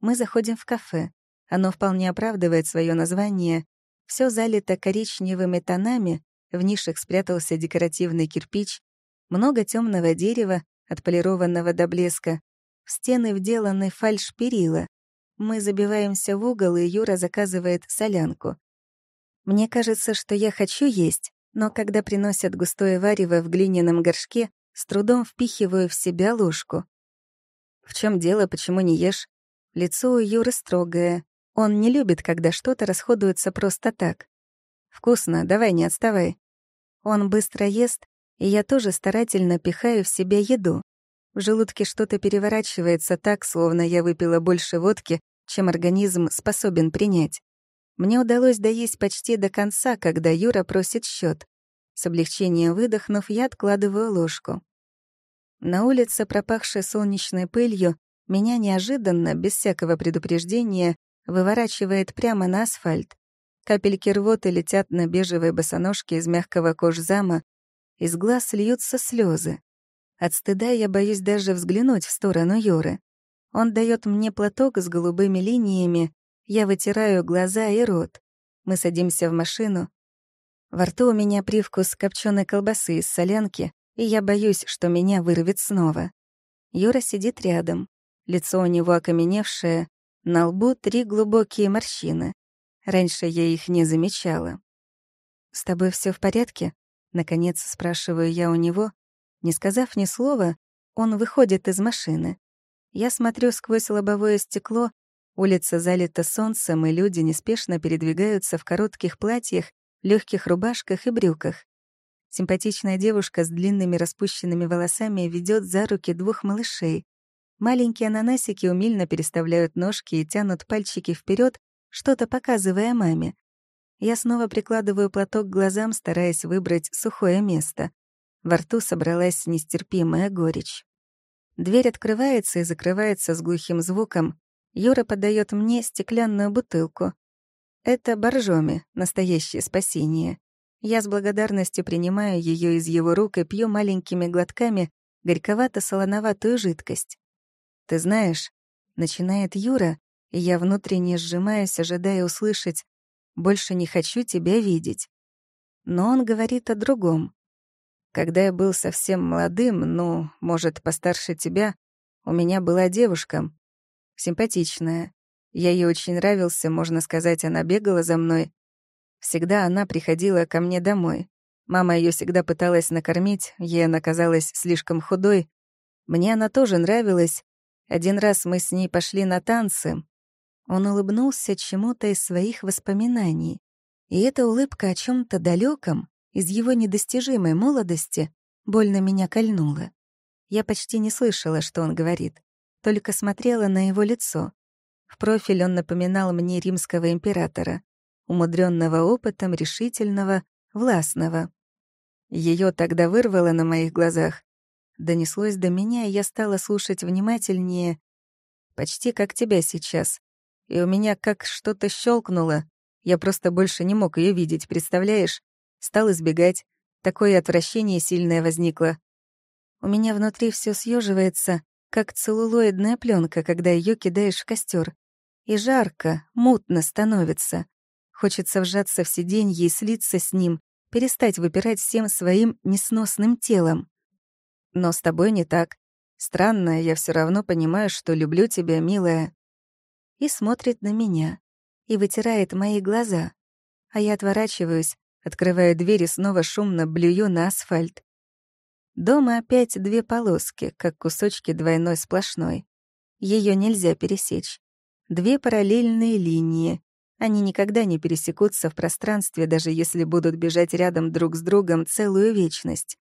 Мы заходим в кафе. Оно вполне оправдывает свое название. Все залито коричневыми тонами, в нишах спрятался декоративный кирпич, много темного дерева, отполированного до блеска, в стены вделаны фальш-перила. Мы забиваемся в угол, и Юра заказывает солянку. Мне кажется, что я хочу есть, но когда приносят густое варево в глиняном горшке, с трудом впихиваю в себя ложку. «В чем дело, почему не ешь?» Лицо у Юры строгое. Он не любит, когда что-то расходуется просто так. «Вкусно, давай, не отставай». Он быстро ест, и я тоже старательно пихаю в себя еду. В желудке что-то переворачивается так, словно я выпила больше водки, чем организм способен принять. Мне удалось доесть почти до конца, когда Юра просит счет. С облегчением выдохнув, я откладываю ложку. На улице, пропахшей солнечной пылью, меня неожиданно, без всякого предупреждения, выворачивает прямо на асфальт. Капельки рвоты летят на бежевые босоножки из мягкого кожзама, из глаз льются слезы. От стыда я боюсь даже взглянуть в сторону Юры. Он дает мне платок с голубыми линиями, я вытираю глаза и рот. Мы садимся в машину. Во рту у меня привкус копченой колбасы из солянки, и я боюсь, что меня вырвет снова. Юра сидит рядом. Лицо у него окаменевшее, на лбу три глубокие морщины. Раньше я их не замечала. «С тобой все в порядке?» Наконец спрашиваю я у него. Не сказав ни слова, он выходит из машины. Я смотрю сквозь лобовое стекло, улица залита солнцем, и люди неспешно передвигаются в коротких платьях, легких рубашках и брюках. Симпатичная девушка с длинными распущенными волосами ведет за руки двух малышей. Маленькие ананасики умильно переставляют ножки и тянут пальчики вперед, что-то показывая маме. Я снова прикладываю платок к глазам, стараясь выбрать сухое место. Во рту собралась нестерпимая горечь. Дверь открывается и закрывается с глухим звуком. Юра подает мне стеклянную бутылку. Это боржоми, настоящее спасение. Я с благодарностью принимаю ее из его рук и пью маленькими глотками горьковато-солоноватую жидкость. «Ты знаешь», — начинает Юра, и я внутренне сжимаюсь, ожидая услышать больше не хочу тебя видеть. Но он говорит о другом. Когда я был совсем молодым, ну, может, постарше тебя, у меня была девушка, симпатичная. Я ей очень нравился, можно сказать, она бегала за мной. Всегда она приходила ко мне домой. Мама ее всегда пыталась накормить, ей она казалась слишком худой. Мне она тоже нравилась. Один раз мы с ней пошли на танцы, он улыбнулся чему-то из своих воспоминаний. И эта улыбка о чем то далеком из его недостижимой молодости, больно меня кольнула. Я почти не слышала, что он говорит, только смотрела на его лицо. В профиль он напоминал мне римского императора, умудренного опытом, решительного, властного. Ее тогда вырвало на моих глазах. Донеслось до меня, и я стала слушать внимательнее, почти как тебя сейчас и у меня как что-то щелкнуло. Я просто больше не мог ее видеть, представляешь? Стал избегать. Такое отвращение сильное возникло. У меня внутри все съеживается, как целлулоидная пленка, когда ее кидаешь в костер. И жарко, мутно становится. Хочется вжаться в сиденье и слиться с ним, перестать выпирать всем своим несносным телом. Но с тобой не так. Странно, я все равно понимаю, что люблю тебя, милая и смотрит на меня, и вытирает мои глаза. А я отворачиваюсь, открываю дверь и снова шумно блюю на асфальт. Дома опять две полоски, как кусочки двойной сплошной. Ее нельзя пересечь. Две параллельные линии. Они никогда не пересекутся в пространстве, даже если будут бежать рядом друг с другом целую вечность.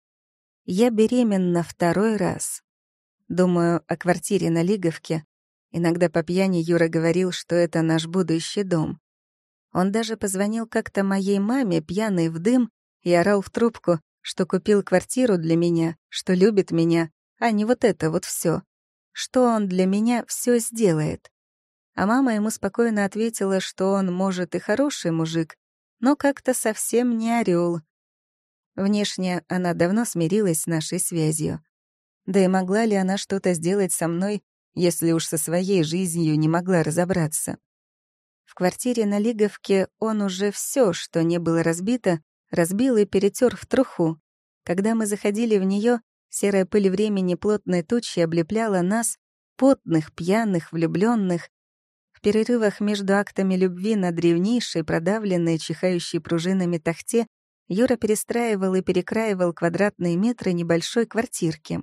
Я беременна второй раз. Думаю о квартире на Лиговке, Иногда по пьяни Юра говорил, что это наш будущий дом. Он даже позвонил как-то моей маме, пьяный в дым, и орал в трубку, что купил квартиру для меня, что любит меня, а не вот это вот все, Что он для меня все сделает. А мама ему спокойно ответила, что он, может, и хороший мужик, но как-то совсем не орел. Внешне она давно смирилась с нашей связью. Да и могла ли она что-то сделать со мной, если уж со своей жизнью не могла разобраться. В квартире на Лиговке он уже все, что не было разбито, разбил и перетер в труху. Когда мы заходили в нее, серая пыль времени плотной тучи облепляла нас, потных, пьяных, влюбленных. В перерывах между актами любви на древнейшей, продавленной, чихающей пружинами тахте Юра перестраивал и перекраивал квадратные метры небольшой квартирки.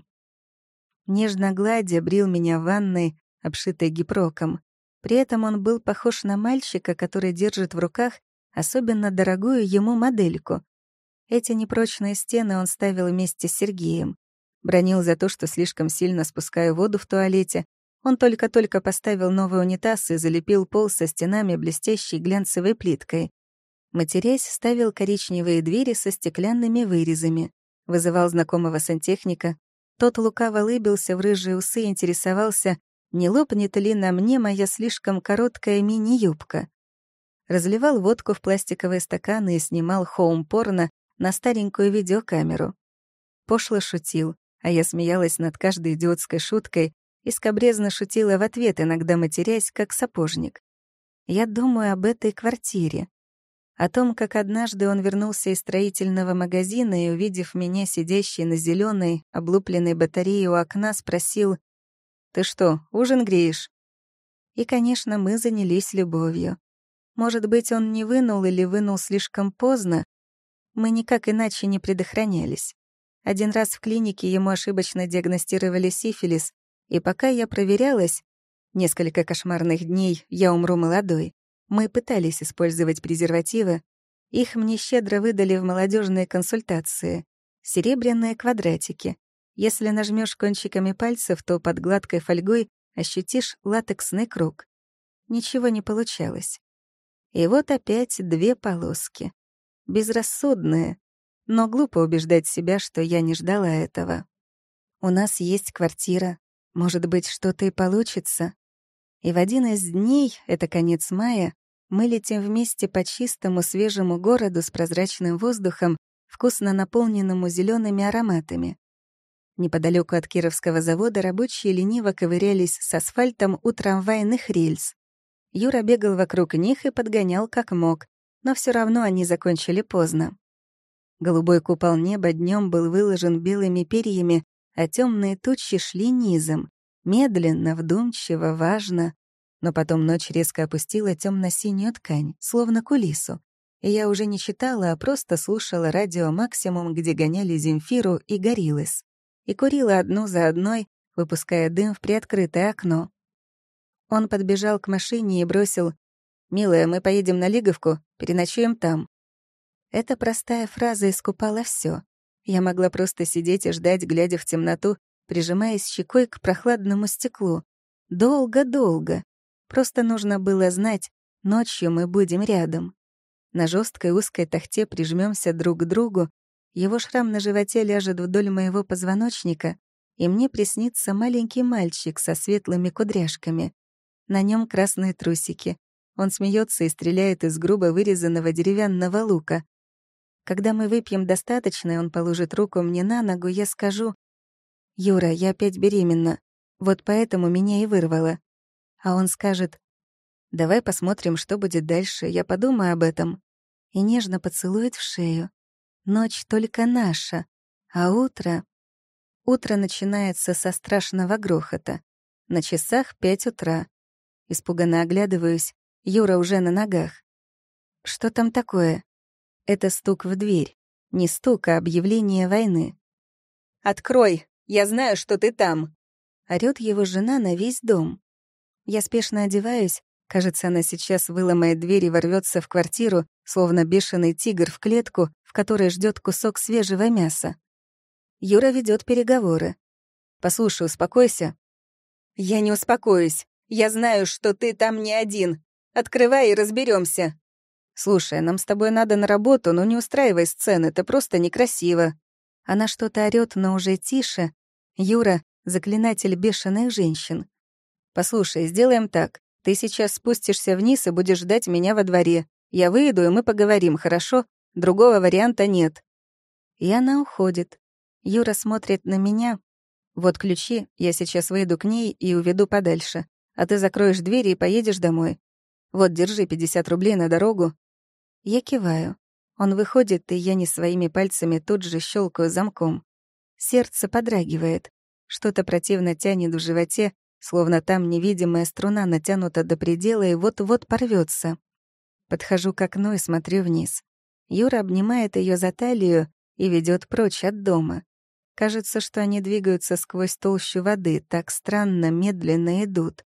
Нежно гладя, брил меня в ванной, обшитой гипроком. При этом он был похож на мальчика, который держит в руках особенно дорогую ему модельку. Эти непрочные стены он ставил вместе с Сергеем. Бронил за то, что слишком сильно спускаю воду в туалете. Он только-только поставил новый унитаз и залепил пол со стенами блестящей глянцевой плиткой. Матерясь, ставил коричневые двери со стеклянными вырезами. Вызывал знакомого сантехника. Тот лукаво лыбился в рыжие усы и интересовался, не лопнет ли на мне моя слишком короткая мини-юбка. Разливал водку в пластиковые стаканы и снимал хоум-порно на старенькую видеокамеру. Пошло шутил, а я смеялась над каждой идиотской шуткой и скобрезно шутила в ответ, иногда матерясь, как сапожник. Я думаю об этой квартире. О том, как однажды он вернулся из строительного магазина и, увидев меня, сидящей на зеленой, облупленной батарее у окна, спросил «Ты что, ужин греешь?» И, конечно, мы занялись любовью. Может быть, он не вынул или вынул слишком поздно. Мы никак иначе не предохранялись. Один раз в клинике ему ошибочно диагностировали сифилис, и пока я проверялась, несколько кошмарных дней я умру молодой, мы пытались использовать презервативы, их мне щедро выдали в молодежные консультации. Серебряные квадратики, если нажмешь кончиками пальцев, то под гладкой фольгой ощутишь латексный круг. Ничего не получалось. И вот опять две полоски. Безрассудные, но глупо убеждать себя, что я не ждала этого. У нас есть квартира, может быть, что-то и получится. И в один из дней, это конец мая, мы летим вместе по чистому свежему городу с прозрачным воздухом, вкусно наполненному зелеными ароматами. Неподалеку от Кировского завода рабочие лениво ковырялись с асфальтом у трамвайных рельс. Юра бегал вокруг них и подгонял как мог, но все равно они закончили поздно. Голубой купол неба днем был выложен белыми перьями, а темные тучи шли низом, медленно, вдумчиво, важно. Но потом ночь резко опустила темно синюю ткань, словно кулису. И я уже не читала, а просто слушала радио «Максимум», где гоняли Земфиру и Гориллас и курила одну за одной, выпуская дым в приоткрытое окно. Он подбежал к машине и бросил «Милая, мы поедем на Лиговку, переночуем там». Эта простая фраза искупала все. Я могла просто сидеть и ждать, глядя в темноту, прижимаясь щекой к прохладному стеклу. Долго-долго. Просто нужно было знать, ночью мы будем рядом. На жесткой узкой тахте прижмемся друг к другу, его шрам на животе ляжет вдоль моего позвоночника, и мне приснится маленький мальчик со светлыми кудряшками. На нем красные трусики. Он смеется и стреляет из грубо вырезанного деревянного лука. Когда мы выпьем достаточно, и он положит руку мне на ногу, я скажу, «Юра, я опять беременна. Вот поэтому меня и вырвало». А он скажет, «Давай посмотрим, что будет дальше, я подумаю об этом». И нежно поцелует в шею. Ночь только наша, а утро... Утро начинается со страшного грохота. На часах пять утра. Испуганно оглядываюсь, Юра уже на ногах. Что там такое? Это стук в дверь. Не стук, а объявление войны.
«Открой! Я знаю, что ты там!»
Орёт его жена на весь дом. Я спешно одеваюсь, Кажется, она сейчас выломает дверь и ворвется в квартиру, словно бешеный тигр в клетку, в которой ждет кусок свежего мяса. Юра ведет переговоры. «Послушай, успокойся».
«Я не успокоюсь. Я знаю, что ты там не один. Открывай и разберемся.
«Слушай, нам с тобой надо на работу, но не устраивай сцены, это просто некрасиво». Она что-то орёт, но уже тише. Юра — заклинатель бешеных женщин. «Послушай, сделаем так. Ты сейчас спустишься вниз и будешь ждать меня во дворе. Я выйду, и мы поговорим, хорошо? Другого варианта нет». И она уходит. Юра смотрит на меня. «Вот ключи, я сейчас выйду к ней и уведу подальше. А ты закроешь двери и поедешь домой. Вот, держи 50 рублей на дорогу». Я киваю. Он выходит, и я не своими пальцами тут же щелкаю замком. Сердце подрагивает. Что-то противно тянет в животе, словно там невидимая струна натянута до предела и вот-вот порвется. Подхожу к окну и смотрю вниз. Юра обнимает ее за талию и ведет прочь от дома. Кажется, что они двигаются сквозь толщу воды, так странно, медленно идут.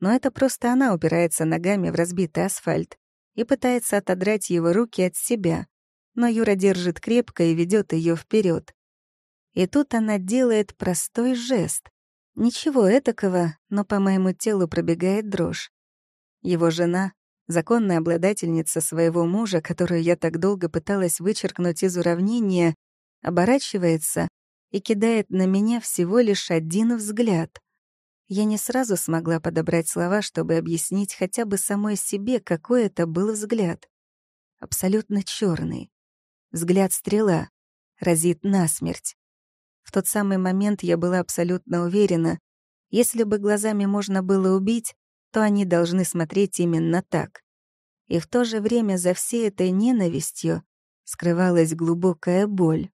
Но это просто она упирается ногами в разбитый асфальт и пытается отодрать его руки от себя. Но Юра держит крепко и ведет ее вперед. И тут она делает простой жест. Ничего этакого, но по моему телу пробегает дрожь. Его жена, законная обладательница своего мужа, которую я так долго пыталась вычеркнуть из уравнения, оборачивается и кидает на меня всего лишь один взгляд. Я не сразу смогла подобрать слова, чтобы объяснить хотя бы самой себе, какой это был взгляд. Абсолютно черный. Взгляд стрела. Разит насмерть. В тот самый момент я была абсолютно уверена, если бы глазами можно было убить, то они должны смотреть именно так. И в то же время за всей этой ненавистью скрывалась глубокая боль.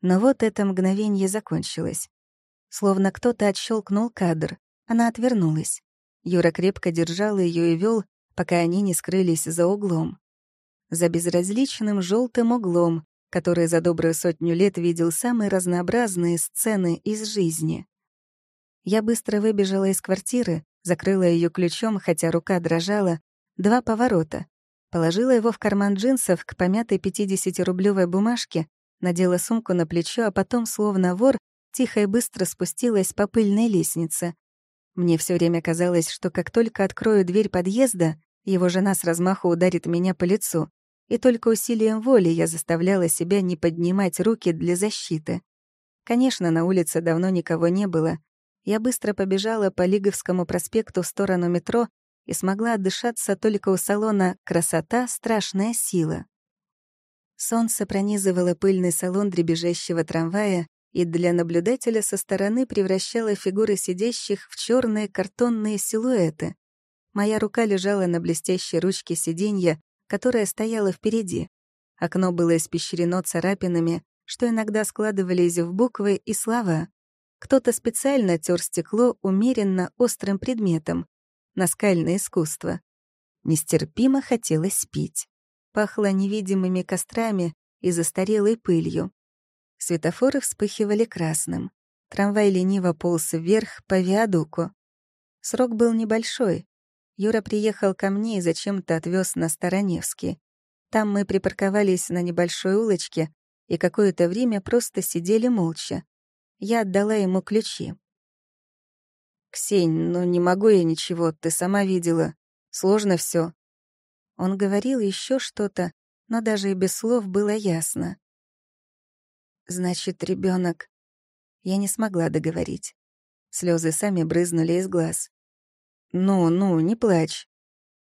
Но вот это мгновение закончилось. Словно кто-то отщелкнул кадр. Она отвернулась. Юра крепко держал ее и вел, пока они не скрылись за углом. За безразличным желтым углом, который за добрую сотню лет видел самые разнообразные сцены из жизни. Я быстро выбежала из квартиры, закрыла ее ключом, хотя рука дрожала, два поворота. Положила его в карман джинсов к помятой 50-рублевой бумажке надела сумку на плечо, а потом, словно вор, тихо и быстро спустилась по пыльной лестнице. Мне все время казалось, что как только открою дверь подъезда, его жена с размаху ударит меня по лицу, и только усилием воли я заставляла себя не поднимать руки для защиты. Конечно, на улице давно никого не было. Я быстро побежала по Лиговскому проспекту в сторону метро и смогла отдышаться только у салона «Красота — страшная сила». Солнце пронизывало пыльный салон дребезжащего трамвая и для наблюдателя со стороны превращало фигуры сидящих в черные картонные силуэты. Моя рука лежала на блестящей ручке сиденья, которая стояла впереди. Окно было испещрено царапинами, что иногда складывались в буквы и слова. Кто-то специально тер стекло умеренно острым предметом. Наскальное искусство. Нестерпимо хотелось пить пахло невидимыми кострами и застарелой пылью. Светофоры вспыхивали красным. Трамвай лениво полз вверх по виадуку. Срок был небольшой. Юра приехал ко мне и зачем-то отвез на Староневский. Там мы припарковались на небольшой улочке и какое-то время просто сидели молча. Я отдала ему ключи. «Ксень, ну не могу я ничего, ты сама видела. Сложно все. Он говорил еще что-то, но даже и без слов было ясно. «Значит, ребенок. Я не смогла договорить. Слезы сами брызнули из глаз. «Ну, ну, не плачь».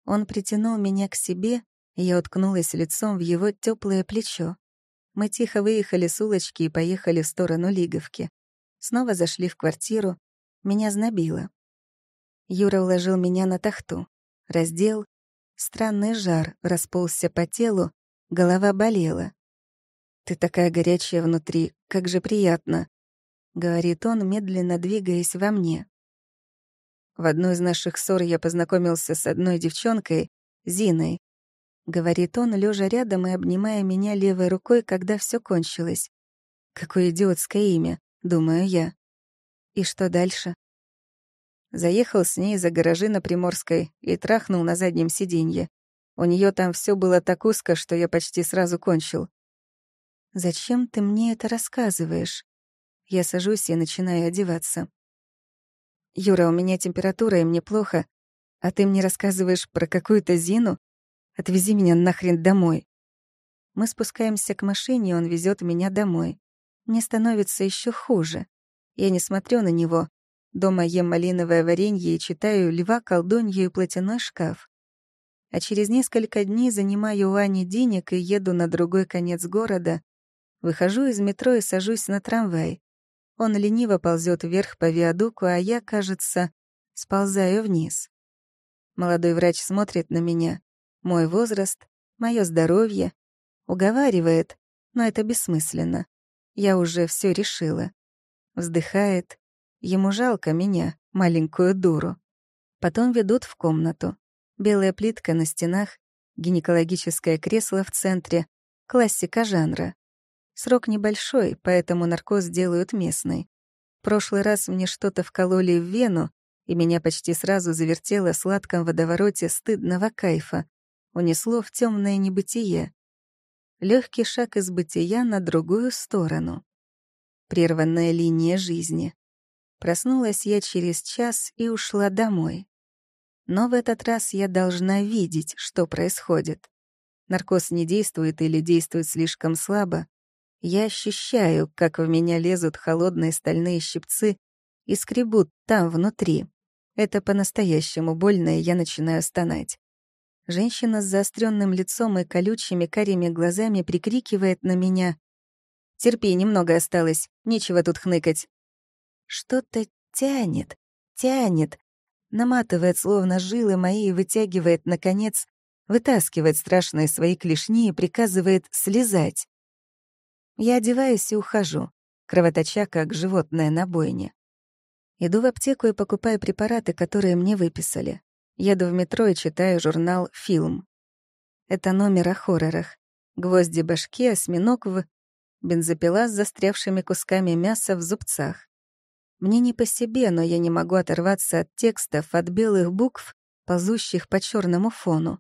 Он притянул меня к себе, и я уткнулась лицом в его теплое плечо. Мы тихо выехали с улочки и поехали в сторону Лиговки. Снова зашли в квартиру. Меня знобило. Юра уложил меня на тахту, раздел Странный жар расползся по телу, голова болела. «Ты такая горячая внутри, как же приятно», — говорит он, медленно двигаясь во мне. В одной из наших ссор я познакомился с одной девчонкой, Зиной. Говорит он, лежа рядом и обнимая меня левой рукой, когда все кончилось. Какое идиотское имя, думаю я. И что дальше? Заехал с ней за гаражи на Приморской и трахнул на заднем сиденье. У нее там все было так узко, что я почти сразу кончил. «Зачем ты мне это рассказываешь?» Я сажусь и начинаю одеваться. «Юра, у меня температура, и мне плохо. А ты мне рассказываешь про какую-то Зину? Отвези меня нахрен домой». Мы спускаемся к машине, он везет меня домой. Мне становится еще хуже. Я не смотрю на него, Дома ем малиновое варенье и читаю «Льва, колдунью и платяной шкаф». А через несколько дней занимаю у Ани денег и еду на другой конец города. Выхожу из метро и сажусь на трамвай. Он лениво ползет вверх по виадуку, а я, кажется, сползаю вниз. Молодой врач смотрит на меня. Мой возраст, мое здоровье. Уговаривает, но это бессмысленно. Я уже все решила. Вздыхает. Ему жалко меня, маленькую дуру. Потом ведут в комнату. Белая плитка на стенах, гинекологическое кресло в центре, классика жанра. Срок небольшой, поэтому наркоз делают местный. Прошлый раз мне что-то вкололи в вену, и меня почти сразу завертело в сладком водовороте стыдного кайфа. Унесло в темное небытие. Легкий шаг из бытия на другую сторону. Прерванная линия жизни. Проснулась я через час и ушла домой. Но в этот раз я должна видеть, что происходит. Наркоз не действует или действует слишком слабо, я ощущаю, как в меня лезут холодные стальные щипцы и скребут там, внутри. Это по-настоящему больно, и я начинаю стонать. Женщина с заостренным лицом и колючими карими глазами прикрикивает на меня. «Терпи, немного осталось, нечего тут хныкать». Что-то тянет, тянет, наматывает словно жилы мои и вытягивает, наконец, вытаскивает страшные свои клешни и приказывает слезать. Я одеваюсь и ухожу, кровоточа, как животное на бойне. Иду в аптеку и покупаю препараты, которые мне выписали. Еду в метро и читаю журнал «Фильм». Это номер о хоррорах. Гвозди башки, осьминог в... Бензопила с застрявшими кусками мяса в зубцах. Мне не по себе, но я не могу оторваться от текстов, от белых букв, ползущих по черному фону.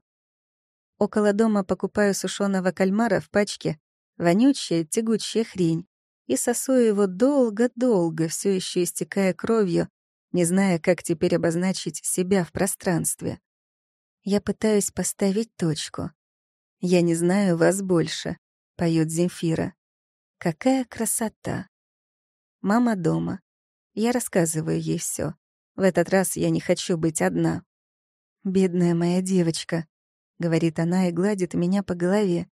Около дома покупаю сушеного кальмара в пачке вонючая, тягучая хрень, и сосу его долго-долго, все еще истекая кровью, не зная, как теперь обозначить себя в пространстве. Я пытаюсь поставить точку. «Я не знаю вас больше», — поет Земфира. «Какая красота!» Мама дома. Я рассказываю ей все. В этот раз я не хочу быть одна. «Бедная моя девочка», — говорит она и гладит меня по голове.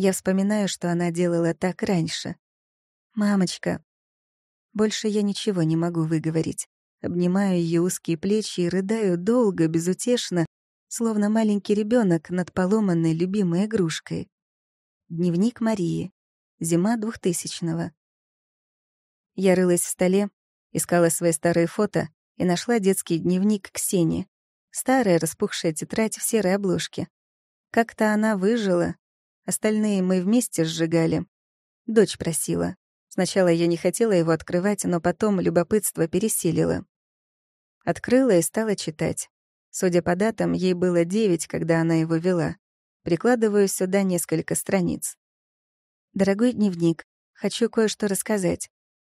Я вспоминаю, что она делала так раньше. «Мамочка». Больше я ничего не могу выговорить. Обнимаю ее узкие плечи и рыдаю долго, безутешно, словно маленький ребенок над поломанной любимой игрушкой. Дневник Марии. Зима двухтысячного. Я рылась в столе, искала свои старые фото и нашла детский дневник Ксении. Старая распухшая тетрадь в серой обложке. Как-то она выжила, Остальные мы вместе сжигали. Дочь просила. Сначала я не хотела его открывать, но потом любопытство пересилило. Открыла и стала читать. Судя по датам, ей было девять, когда она его вела. Прикладываю сюда несколько страниц. «Дорогой дневник, хочу кое-что рассказать.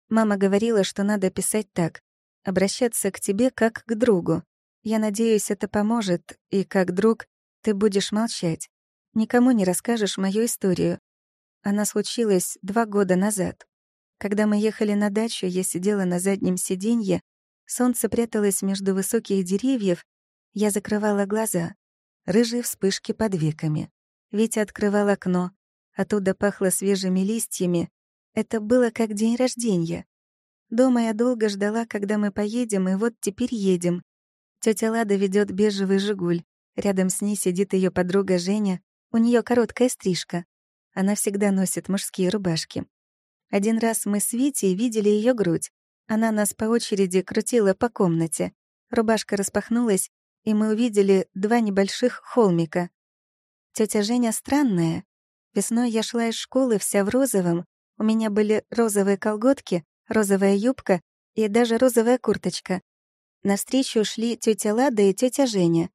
Мама говорила, что надо писать так. Обращаться к тебе как к другу. Я надеюсь, это поможет, и как друг ты будешь молчать. Никому не расскажешь мою историю. Она случилась два года назад. Когда мы ехали на дачу, я сидела на заднем сиденье, солнце пряталось между высоких деревьев, я закрывала глаза. Рыжие вспышки под веками. Витя открывал окно. Оттуда пахло свежими листьями. Это было как день рождения. Дома я долго ждала, когда мы поедем, и вот теперь едем. Тетя Лада ведет бежевый «Жигуль». Рядом с ней сидит ее подруга Женя, у нее короткая стрижка. Она всегда носит мужские рубашки. Один раз мы с Витей видели ее грудь. Она нас по очереди крутила по комнате. Рубашка распахнулась, и мы увидели два небольших холмика. Тетя Женя странная. Весной я шла из школы вся в розовом. У меня были розовые колготки, розовая юбка и даже розовая курточка. Навстречу шли тетя Лада и тетя Женя.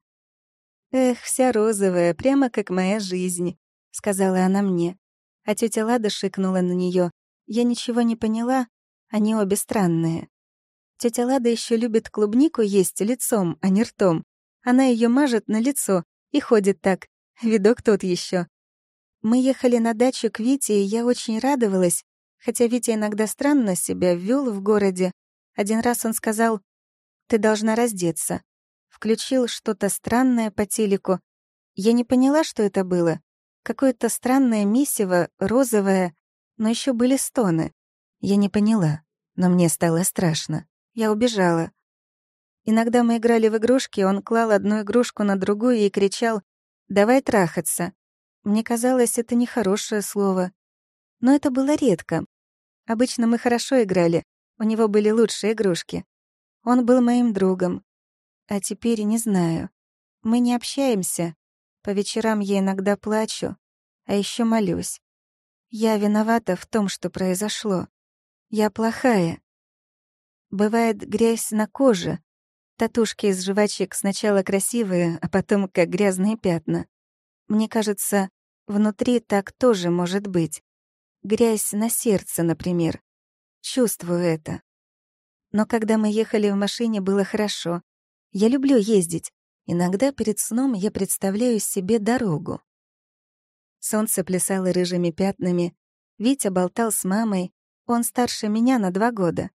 «Эх, вся розовая, прямо как моя жизнь», — сказала она мне. А тетя Лада шикнула на нее. Я ничего не поняла, они обе странные. Тетя Лада еще любит клубнику есть лицом, а не ртом. Она ее мажет на лицо и ходит так. Видок тот еще. Мы ехали на дачу к Вите, и я очень радовалась, хотя Витя иногда странно себя вел в городе. Один раз он сказал, «Ты должна раздеться» включил что-то странное по телеку. Я не поняла, что это было. Какое-то странное месиво, розовое, но еще были стоны. Я не поняла, но мне стало страшно. Я убежала. Иногда мы играли в игрушки, он клал одну игрушку на другую и кричал «давай трахаться». Мне казалось, это нехорошее слово. Но это было редко. Обычно мы хорошо играли, у него были лучшие игрушки. Он был моим другом. А теперь не знаю. Мы не общаемся. По вечерам я иногда плачу, а еще молюсь. Я виновата в том, что произошло. Я плохая. Бывает грязь на коже. Татушки из жвачек сначала красивые, а потом как грязные пятна. Мне кажется, внутри так тоже может быть. Грязь на сердце, например. Чувствую это. Но когда мы ехали в машине, было хорошо. Я люблю ездить. Иногда перед сном я представляю себе дорогу. Солнце плясало рыжими пятнами. Витя болтал с мамой. Он старше меня на два года.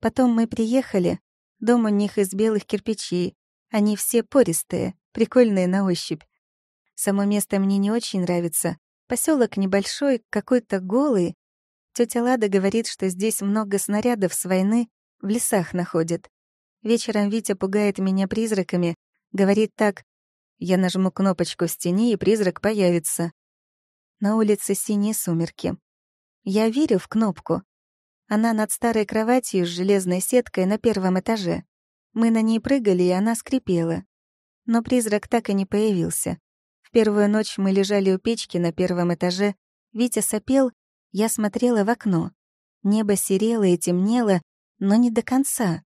Потом мы приехали. Дом у них из белых кирпичей. Они все пористые, прикольные на ощупь. Само место мне не очень нравится. Поселок небольшой, какой-то голый, Тетя Лада говорит, что здесь много снарядов с войны в лесах находят. Вечером Витя пугает меня призраками, говорит так «Я нажму кнопочку в стене, и призрак появится». На улице синие сумерки. Я верю в кнопку. Она над старой кроватью с железной сеткой на первом этаже. Мы на ней прыгали, и она скрипела. Но призрак так и не появился. В первую ночь мы лежали у печки на первом этаже, Витя сопел, я смотрела в окно. Небо серело и темнело, но не до конца.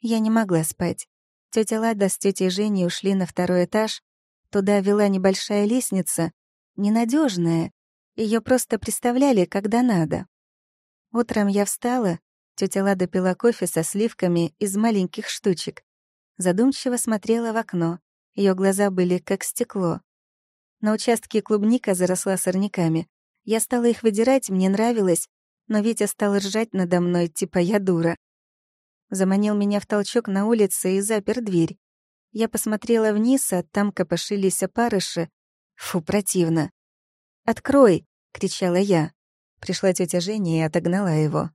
Я не могла спать. Тётя Лада с тётей Женей ушли на второй этаж. Туда вела небольшая лестница, ненадежная. Ее просто представляли, когда надо. Утром я встала, тётя Лада пила кофе со сливками из маленьких штучек. Задумчиво смотрела в окно. Ее глаза были как стекло. На участке клубника заросла сорняками. Я стала их выдирать, мне нравилось, но Витя стал ржать надо мной, типа я дура. Заманил меня в толчок на улице и запер дверь. Я посмотрела вниз, а там копошились опарыши. Фу, противно. «Открой!» — кричала я. Пришла тетя Женя и отогнала его.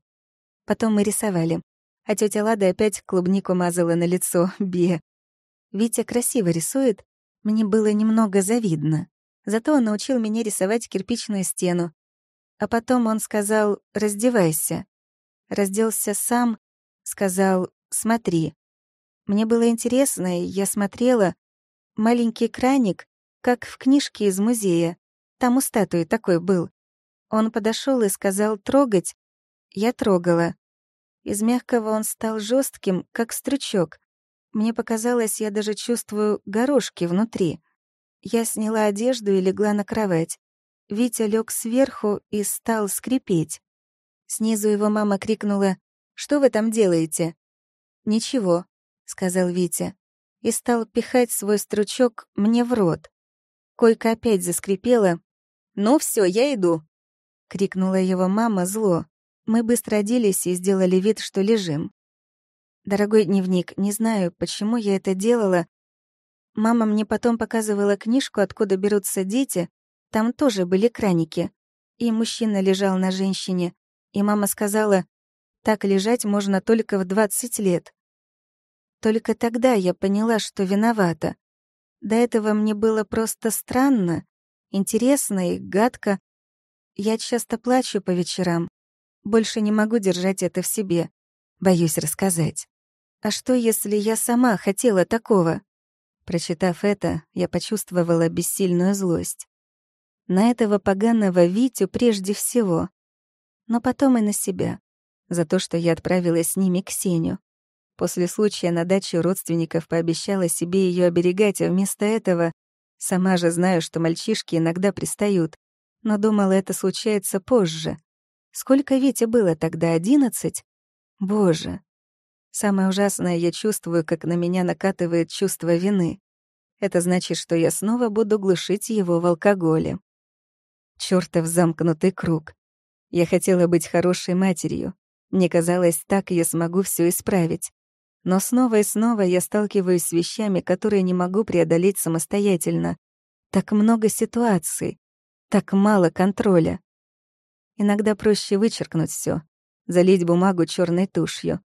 Потом мы рисовали. А тетя Лада опять клубнику мазала на лицо. Бе. Витя красиво рисует. Мне было немного завидно. Зато он научил меня рисовать кирпичную стену. А потом он сказал «раздевайся». Разделся сам, сказал «смотри». Мне было интересно, и я смотрела. Маленький краник, как в книжке из музея. Там у статуи такой был. Он подошел и сказал «трогать». Я трогала. Из мягкого он стал жестким, как стручок. Мне показалось, я даже чувствую горошки внутри. Я сняла одежду и легла на кровать. Витя лег сверху и стал скрипеть. Снизу его мама крикнула «Что вы там делаете?» «Ничего», — сказал Витя, и стал пихать свой стручок мне в рот. Койка опять заскрипела. «Ну все, я иду», — крикнула его мама зло. Мы быстро оделись и сделали вид, что лежим. Дорогой дневник, не знаю, почему я это делала, Мама мне потом показывала книжку «Откуда берутся дети». Там тоже были краники. И мужчина лежал на женщине. И мама сказала, так лежать можно только в 20 лет. Только тогда я поняла, что виновата. До этого мне было просто странно, интересно и гадко. Я часто плачу по вечерам. Больше не могу держать это в себе. Боюсь рассказать. А что, если я сама хотела такого? Прочитав это, я почувствовала бессильную злость. На этого поганого Витю прежде всего, но потом и на себя, за то, что я отправилась с ними к Сеню. После случая на даче родственников пообещала себе ее оберегать, а вместо этого сама же знаю, что мальчишки иногда пристают, но думала, это случается позже. Сколько Вите было тогда, одиннадцать? Боже, Самое ужасное, я чувствую, как на меня накатывает чувство вины. Это значит, что я снова буду глушить его в алкоголе. Чёртов замкнутый круг. Я хотела быть хорошей матерью. Мне казалось, так я смогу все исправить. Но снова и снова я сталкиваюсь с вещами, которые не могу преодолеть самостоятельно. Так много ситуаций, так мало контроля. Иногда проще вычеркнуть все, залить бумагу черной тушью.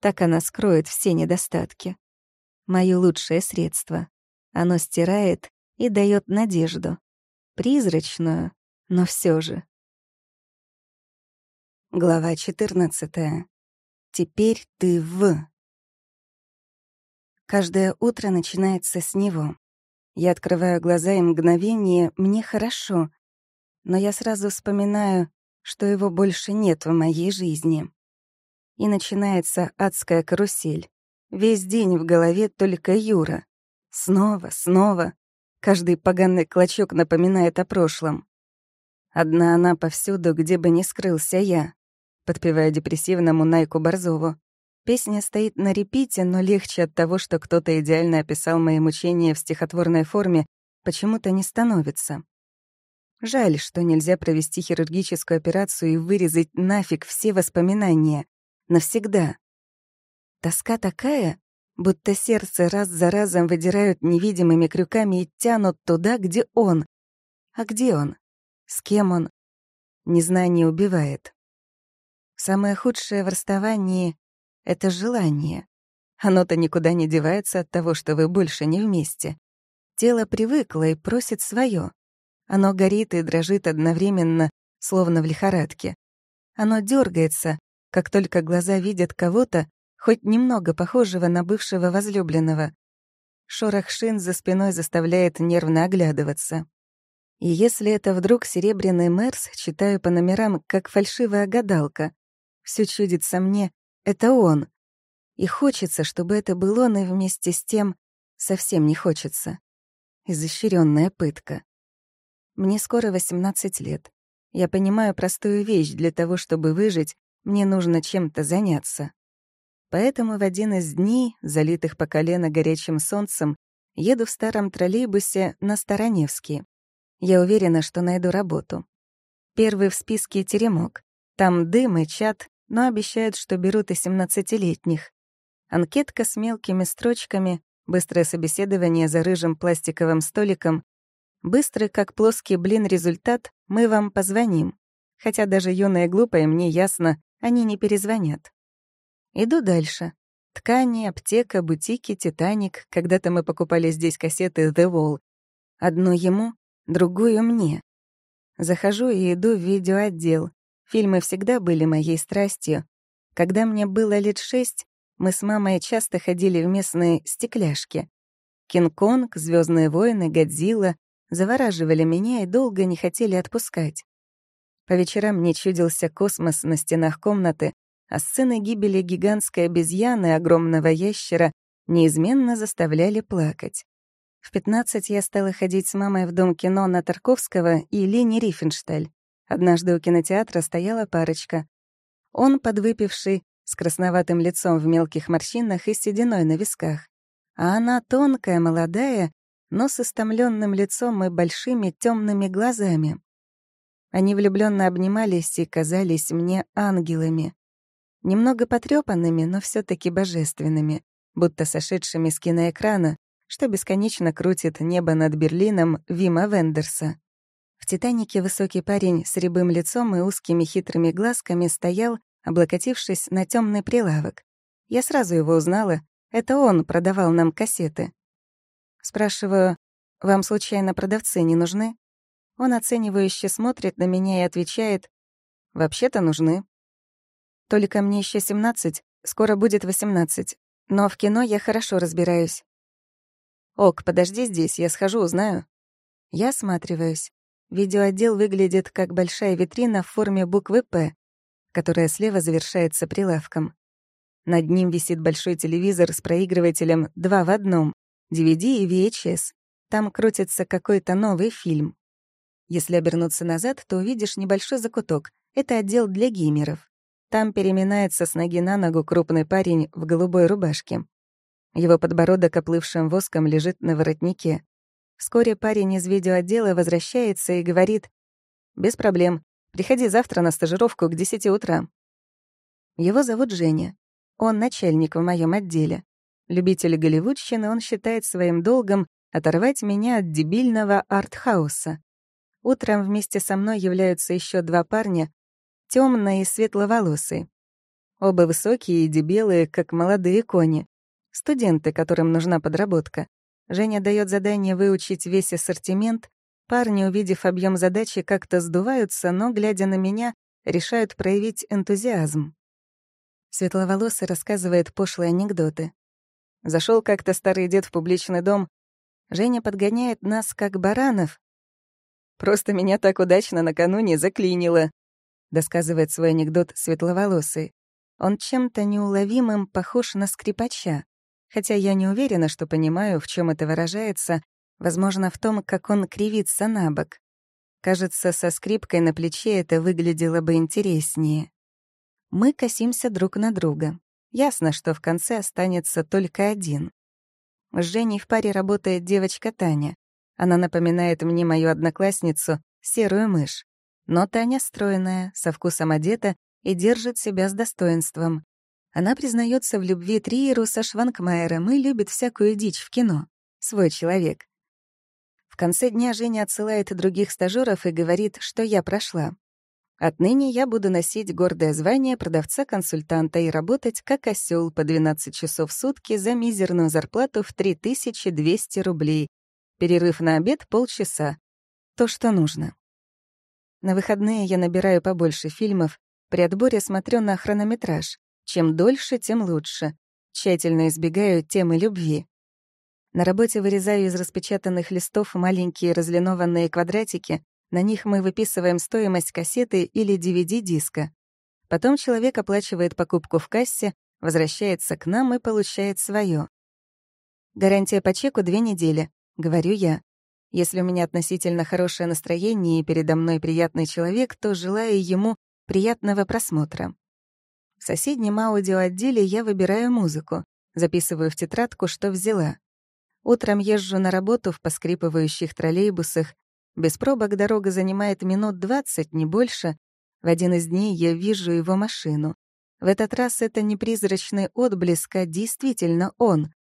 Так она скроет все недостатки.
Моё лучшее средство. Оно стирает и дает надежду. Призрачную, но все же.
Глава 14. Теперь ты в. Каждое утро начинается с него. Я открываю глаза, и мгновение мне хорошо, но я сразу вспоминаю, что его больше нет в моей жизни. И начинается адская карусель. Весь день в голове только Юра. Снова, снова. Каждый поганый клочок напоминает о прошлом. Одна она повсюду, где бы ни скрылся я, подпевая депрессивному Найку Борзову. Песня стоит на репите, но легче от того, что кто-то идеально описал мои мучения в стихотворной форме, почему-то не становится. Жаль, что нельзя провести хирургическую операцию и вырезать нафиг все воспоминания. Навсегда. Тоска такая, будто сердце раз за разом выдирают невидимыми крюками и тянут туда, где он. А где он? С кем он? Незнание убивает. Самое худшее в расставании — это желание. Оно-то никуда не девается от того, что вы больше не вместе. Тело привыкло и просит свое. Оно горит и дрожит одновременно, словно в лихорадке. Оно дергается, как только глаза видят кого-то, хоть немного похожего на бывшего возлюбленного. Шорох шин за спиной заставляет нервно оглядываться. И если это вдруг серебряный Мерс, читаю по номерам, как фальшивая гадалка. Все чудится мне, это он. И хочется, чтобы это был он, и вместе с тем совсем не хочется. Изощренная пытка. Мне скоро 18 лет. Я понимаю простую вещь, для того, чтобы выжить, мне нужно чем-то заняться. Поэтому в один из дней, залитых по колено горячим солнцем, еду в старом троллейбусе на Староневский. Я уверена, что найду работу. Первый в списке — теремок. Там дым и чат, но обещают, что берут и 17-летних. Анкетка с мелкими строчками, быстрое собеседование за рыжим пластиковым столиком, Быстрый, как плоский блин, результат «мы вам позвоним». Хотя даже юная глупая, мне ясно, они не перезвонят. Иду дальше. Ткани, аптека, бутики, Титаник. Когда-то мы покупали здесь кассеты The Wall. Одну ему, другую мне. Захожу и иду в видеоотдел. Фильмы всегда были моей страстью. Когда мне было лет шесть, мы с мамой часто ходили в местные стекляшки. Кинг-Конг, Звездные войны, Годзилла, завораживали меня и долго не хотели отпускать. По вечерам мне чудился космос на стенах комнаты, а сцены гибели гигантской обезьяны, огромного ящера, неизменно заставляли плакать. В 15 я стала ходить с мамой в дом кино на Тарковского и Лени Рифеншталь. Однажды у кинотеатра стояла парочка. Он, подвыпивший, с красноватым лицом в мелких морщинах и сединой на висках. А она тонкая, молодая, но с истомленным лицом и большими темными глазами. Они влюбленно обнимались и казались мне ангелами. Немного потрепанными, но все таки божественными, будто сошедшими с киноэкрана, что бесконечно крутит небо над Берлином Вима Вендерса. В «Титанике» высокий парень с рябым лицом и узкими хитрыми глазками стоял, облокотившись на темный прилавок. Я сразу его узнала. Это он продавал нам кассеты. Спрашиваю, «Вам, случайно, продавцы не нужны?» Он оценивающе смотрит на меня и отвечает, «Вообще-то нужны. Только мне еще 17, скоро будет 18, но в кино я хорошо разбираюсь». «Ок, подожди здесь, я схожу, узнаю». Я осматриваюсь. Видеоотдел выглядит как большая витрина в форме буквы «П», которая слева завершается прилавком. Над ним висит большой телевизор с проигрывателем два в одном, DVD и VHS. Там крутится какой-то новый фильм. Если обернуться назад, то увидишь небольшой закуток. Это отдел для геймеров. Там переминается с ноги на ногу крупный парень в голубой рубашке. Его подбородок, оплывшим воском, лежит на воротнике. Вскоре парень из видеоотдела возвращается и говорит, «Без проблем. Приходи завтра на стажировку к 10 утра». Его зовут Женя. Он начальник в моем отделе. Любитель голливудщины, он считает своим долгом оторвать меня от дебильного артхауса. Утром вместе со мной являются еще два парня, темные и светловолосые. Оба высокие и дебелые, как молодые кони. Студенты, которым нужна подработка. Женя дает задание выучить весь ассортимент. Парни, увидев объем задачи, как-то сдуваются, но, глядя на меня, решают проявить энтузиазм. Светловолосый рассказывает пошлые анекдоты. Зашел как-то старый дед в публичный дом. Женя подгоняет нас, как баранов. «Просто меня так удачно накануне заклинило», — досказывает свой анекдот светловолосый. Он чем-то неуловимым похож на скрипача. Хотя я не уверена, что понимаю, в чем это выражается, возможно, в том, как он кривится на бок. Кажется, со скрипкой на плече это выглядело бы интереснее. Мы косимся друг на друга. Ясно, что в конце останется только один. С Женей в паре работает девочка Таня. Она напоминает мне мою одноклассницу, серую мышь. Но Таня стройная, со вкусом одета и держит себя с достоинством. Она признается в любви Триеру со Шванкмайером и любит всякую дичь в кино. Свой человек. В конце дня Женя отсылает других стажеров и говорит, что я прошла. Отныне я буду носить гордое звание продавца-консультанта и работать как осел по 12 часов в сутки за мизерную зарплату в 3200 рублей. Перерыв на обед — полчаса. То, что нужно. На выходные я набираю побольше фильмов. При отборе смотрю на хронометраж. Чем дольше, тем лучше. Тщательно избегаю темы любви. На работе вырезаю из распечатанных листов маленькие разлинованные квадратики, на них мы выписываем стоимость кассеты или DVD-диска. Потом человек оплачивает покупку в кассе, возвращается к нам и получает свое. Гарантия по чеку — две недели, говорю я. Если у меня относительно хорошее настроение и передо мной приятный человек, то желаю ему приятного просмотра. В соседнем аудиоотделе я выбираю музыку, записываю в тетрадку, что взяла. Утром езжу на работу в поскрипывающих троллейбусах. Без пробок дорога занимает минут двадцать, не больше. В один из дней я вижу его машину. В этот раз это не призрачный отблеск, а действительно он.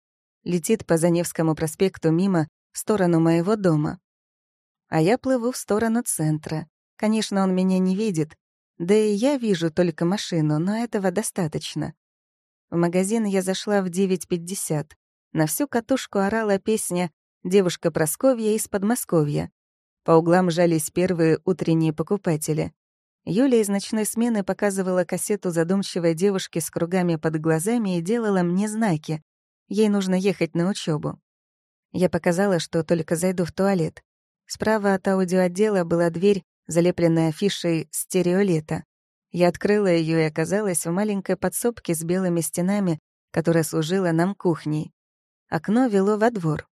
Летит по Заневскому проспекту мимо, в сторону моего дома. А я плыву в сторону центра. Конечно, он меня не видит, да и я вижу только машину, но этого достаточно. В магазин я зашла в 9.50. На всю катушку орала песня «Девушка Просковья из Подмосковья». По углам жались первые утренние покупатели. Юля из ночной смены показывала кассету задумчивой девушки с кругами под глазами и делала мне знаки. Ей нужно ехать на учебу. Я показала, что только зайду в туалет. Справа от аудиоотдела была дверь, залепленной афишей «Стереолета». Я открыла ее и оказалась в маленькой подсобке с белыми стенами, которая служила нам кухней. Окно вело во двор.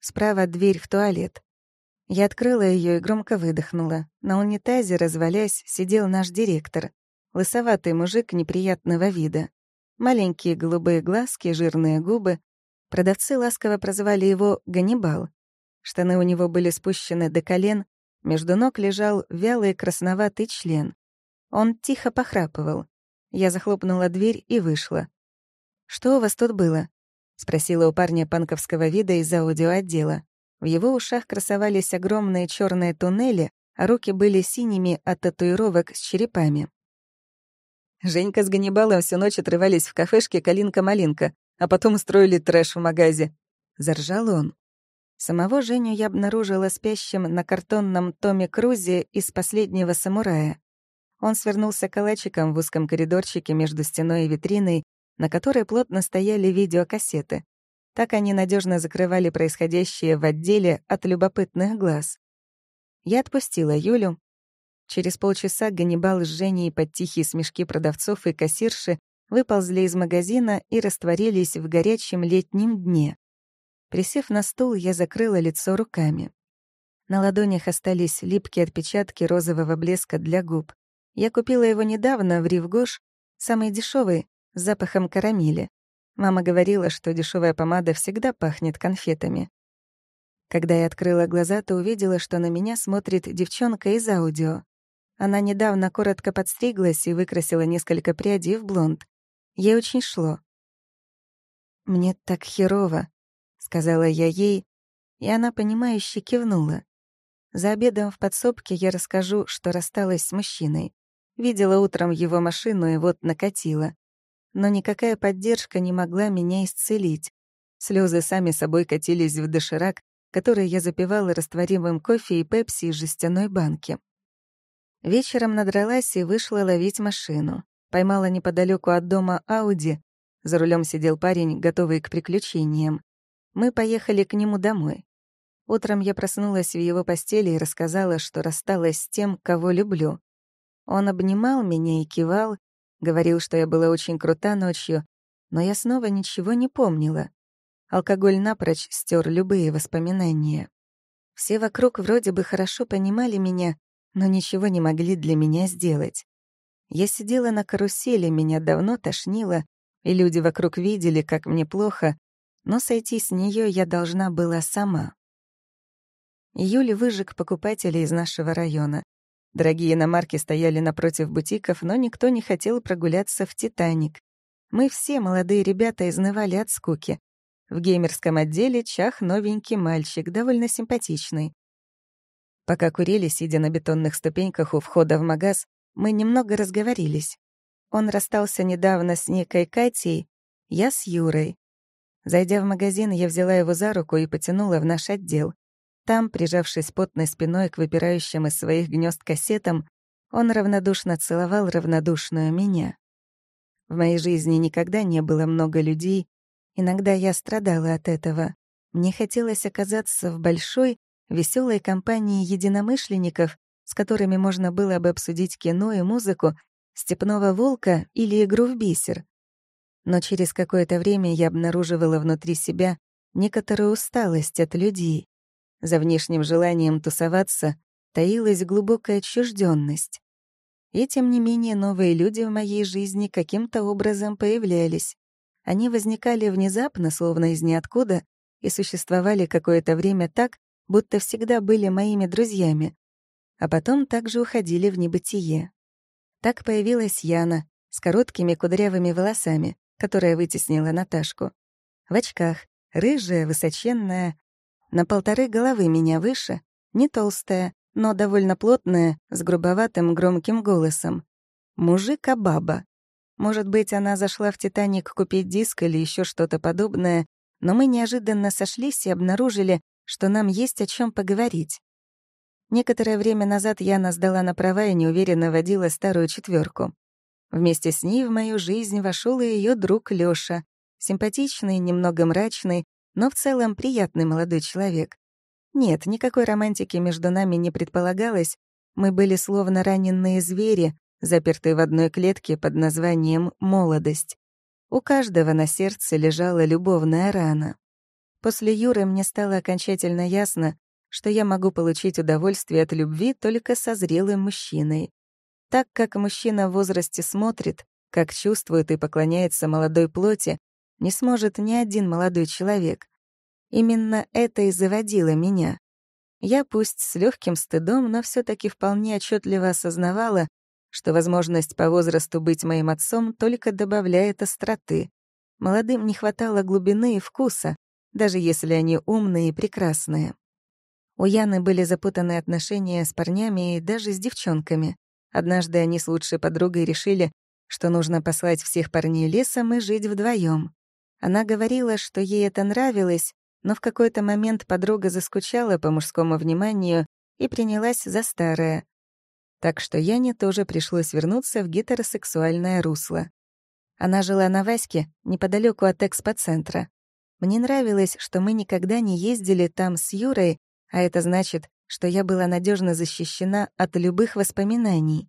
Справа дверь в туалет. Я открыла ее и громко выдохнула. На унитазе, развалясь, сидел наш директор. Лысоватый мужик неприятного вида. Маленькие голубые глазки, жирные губы. Продавцы ласково прозвали его «Ганнибал». Штаны у него были спущены до колен, между ног лежал вялый красноватый член. Он тихо похрапывал. Я захлопнула дверь и вышла. «Что у вас тут было?» — спросила у парня панковского вида из аудиоотдела. В его ушах красовались огромные черные туннели, а руки были синими от татуировок с черепами. Женька с Ганнибалом всю ночь отрывались в кафешке «Калинка-малинка», а потом устроили трэш в магазе. Заржал он. Самого Женю я обнаружила спящим на картонном томе Крузе из «Последнего самурая». Он свернулся калачиком в узком коридорчике между стеной и витриной, на которой плотно стояли видеокассеты. Так они надежно закрывали происходящее в отделе от любопытных глаз. Я отпустила Юлю. Через полчаса Ганнибал с Женей под тихие смешки продавцов и кассирши выползли из магазина и растворились в горячем летнем дне. Присев на стул, я закрыла лицо руками. На ладонях остались липкие отпечатки розового блеска для губ. Я купила его недавно в Ривгош, самый дешевый, с запахом карамели. Мама говорила, что дешевая помада всегда пахнет конфетами. Когда я открыла глаза, то увидела, что на меня смотрит девчонка из аудио. Она недавно коротко подстриглась и выкрасила несколько прядей в блонд. Ей очень шло. «Мне так херово», сказала я ей, и она, понимающе кивнула. За обедом в подсобке я расскажу, что рассталась с мужчиной. Видела утром его машину и вот накатила. но никакая поддержка не могла меня исцелить. Слезы сами собой катились в доширак, который я запивала растворимым кофе и пепси из жестяной банки. Вечером надралась и вышла ловить машину. Поймала неподалеку от дома Ауди. За рулем сидел парень, готовый к приключениям. Мы поехали к нему домой. Утром я проснулась в его постели и рассказала, что рассталась с тем, кого люблю. Он обнимал меня и кивал, говорил, что я была очень крута ночью, но я снова ничего не помнила. Алкоголь напрочь стер любые воспоминания. Все вокруг вроде бы хорошо понимали меня, но ничего не могли для меня сделать. Я сидела на карусели, меня давно тошнило, и люди вокруг видели, как мне плохо, но сойти с нее я должна была сама. Июль выжег покупателей из нашего района. Дорогие иномарки стояли напротив бутиков, но никто не хотел прогуляться в «Титаник». Мы все, молодые ребята, изнывали от скуки. В геймерском отделе чах новенький мальчик, довольно симпатичный. Пока курили, сидя на бетонных ступеньках у входа в магаз, мы немного разговорились. Он расстался недавно с некой Катей, я с Юрой. Зайдя в магазин, я взяла его за руку и потянула в наш отдел. Там, прижавшись потной спиной к выпирающим из своих гнезд кассетам, он равнодушно целовал равнодушную меня. В моей жизни никогда не было много людей, иногда я страдала от этого. Мне хотелось оказаться в большой, веселой компании единомышленников, с которыми можно было бы обсудить кино и музыку, «Степного волка» или «Игру в бисер». Но через какое-то время я обнаруживала внутри себя некоторую усталость от людей. За внешним желанием тусоваться таилась глубокая отчужденность. И тем не менее новые люди в моей жизни каким-то образом появлялись. Они возникали внезапно, словно из ниоткуда, и существовали какое-то время так, будто всегда были моими друзьями, а потом также уходили в небытие. Так появилась Яна с короткими кудрявыми волосами, которая вытеснила Наташку. В очках, рыжая, высоченная, на полторы головы меня выше, не толстая, но довольно плотная, с грубоватым громким голосом. Мужик, а баба. Может быть, она зашла в «Титаник» купить диск или еще что-то подобное, но мы неожиданно сошлись и обнаружили, что нам есть о чем поговорить. Некоторое время назад Яна сдала на права и неуверенно водила старую четверку. Вместе с ней в мою жизнь вошел и ее друг Лёша, симпатичный, немного мрачный, но в целом приятный молодой человек. Нет, никакой романтики между нами не предполагалось, мы были словно раненые звери, запертые в одной клетке под названием «молодость». У каждого на сердце лежала любовная рана. После Юры мне стало окончательно ясно, что я могу получить удовольствие от любви только со зрелым мужчиной. Так как мужчина в возрасте смотрит, как чувствует и поклоняется молодой плоти, не сможет ни один молодой человек. Именно это и заводило меня. Я пусть с легким стыдом, но все таки вполне отчетливо осознавала, что возможность по возрасту быть моим отцом только добавляет остроты. Молодым не хватало глубины и вкуса, даже если они умные и прекрасные. У Яны были запутанные отношения с парнями и даже с девчонками. Однажды они с лучшей подругой решили, что нужно послать всех парней лесом и жить вдвоем. Она говорила, что ей это нравилось, но в какой-то момент подруга заскучала по мужскому вниманию и принялась за старое. Так что Яне тоже пришлось вернуться в гетеросексуальное русло. Она жила на Ваське, неподалеку от экспоцентра. Мне нравилось, что мы никогда не ездили там с Юрой, а это значит, что я была надежно защищена от любых воспоминаний.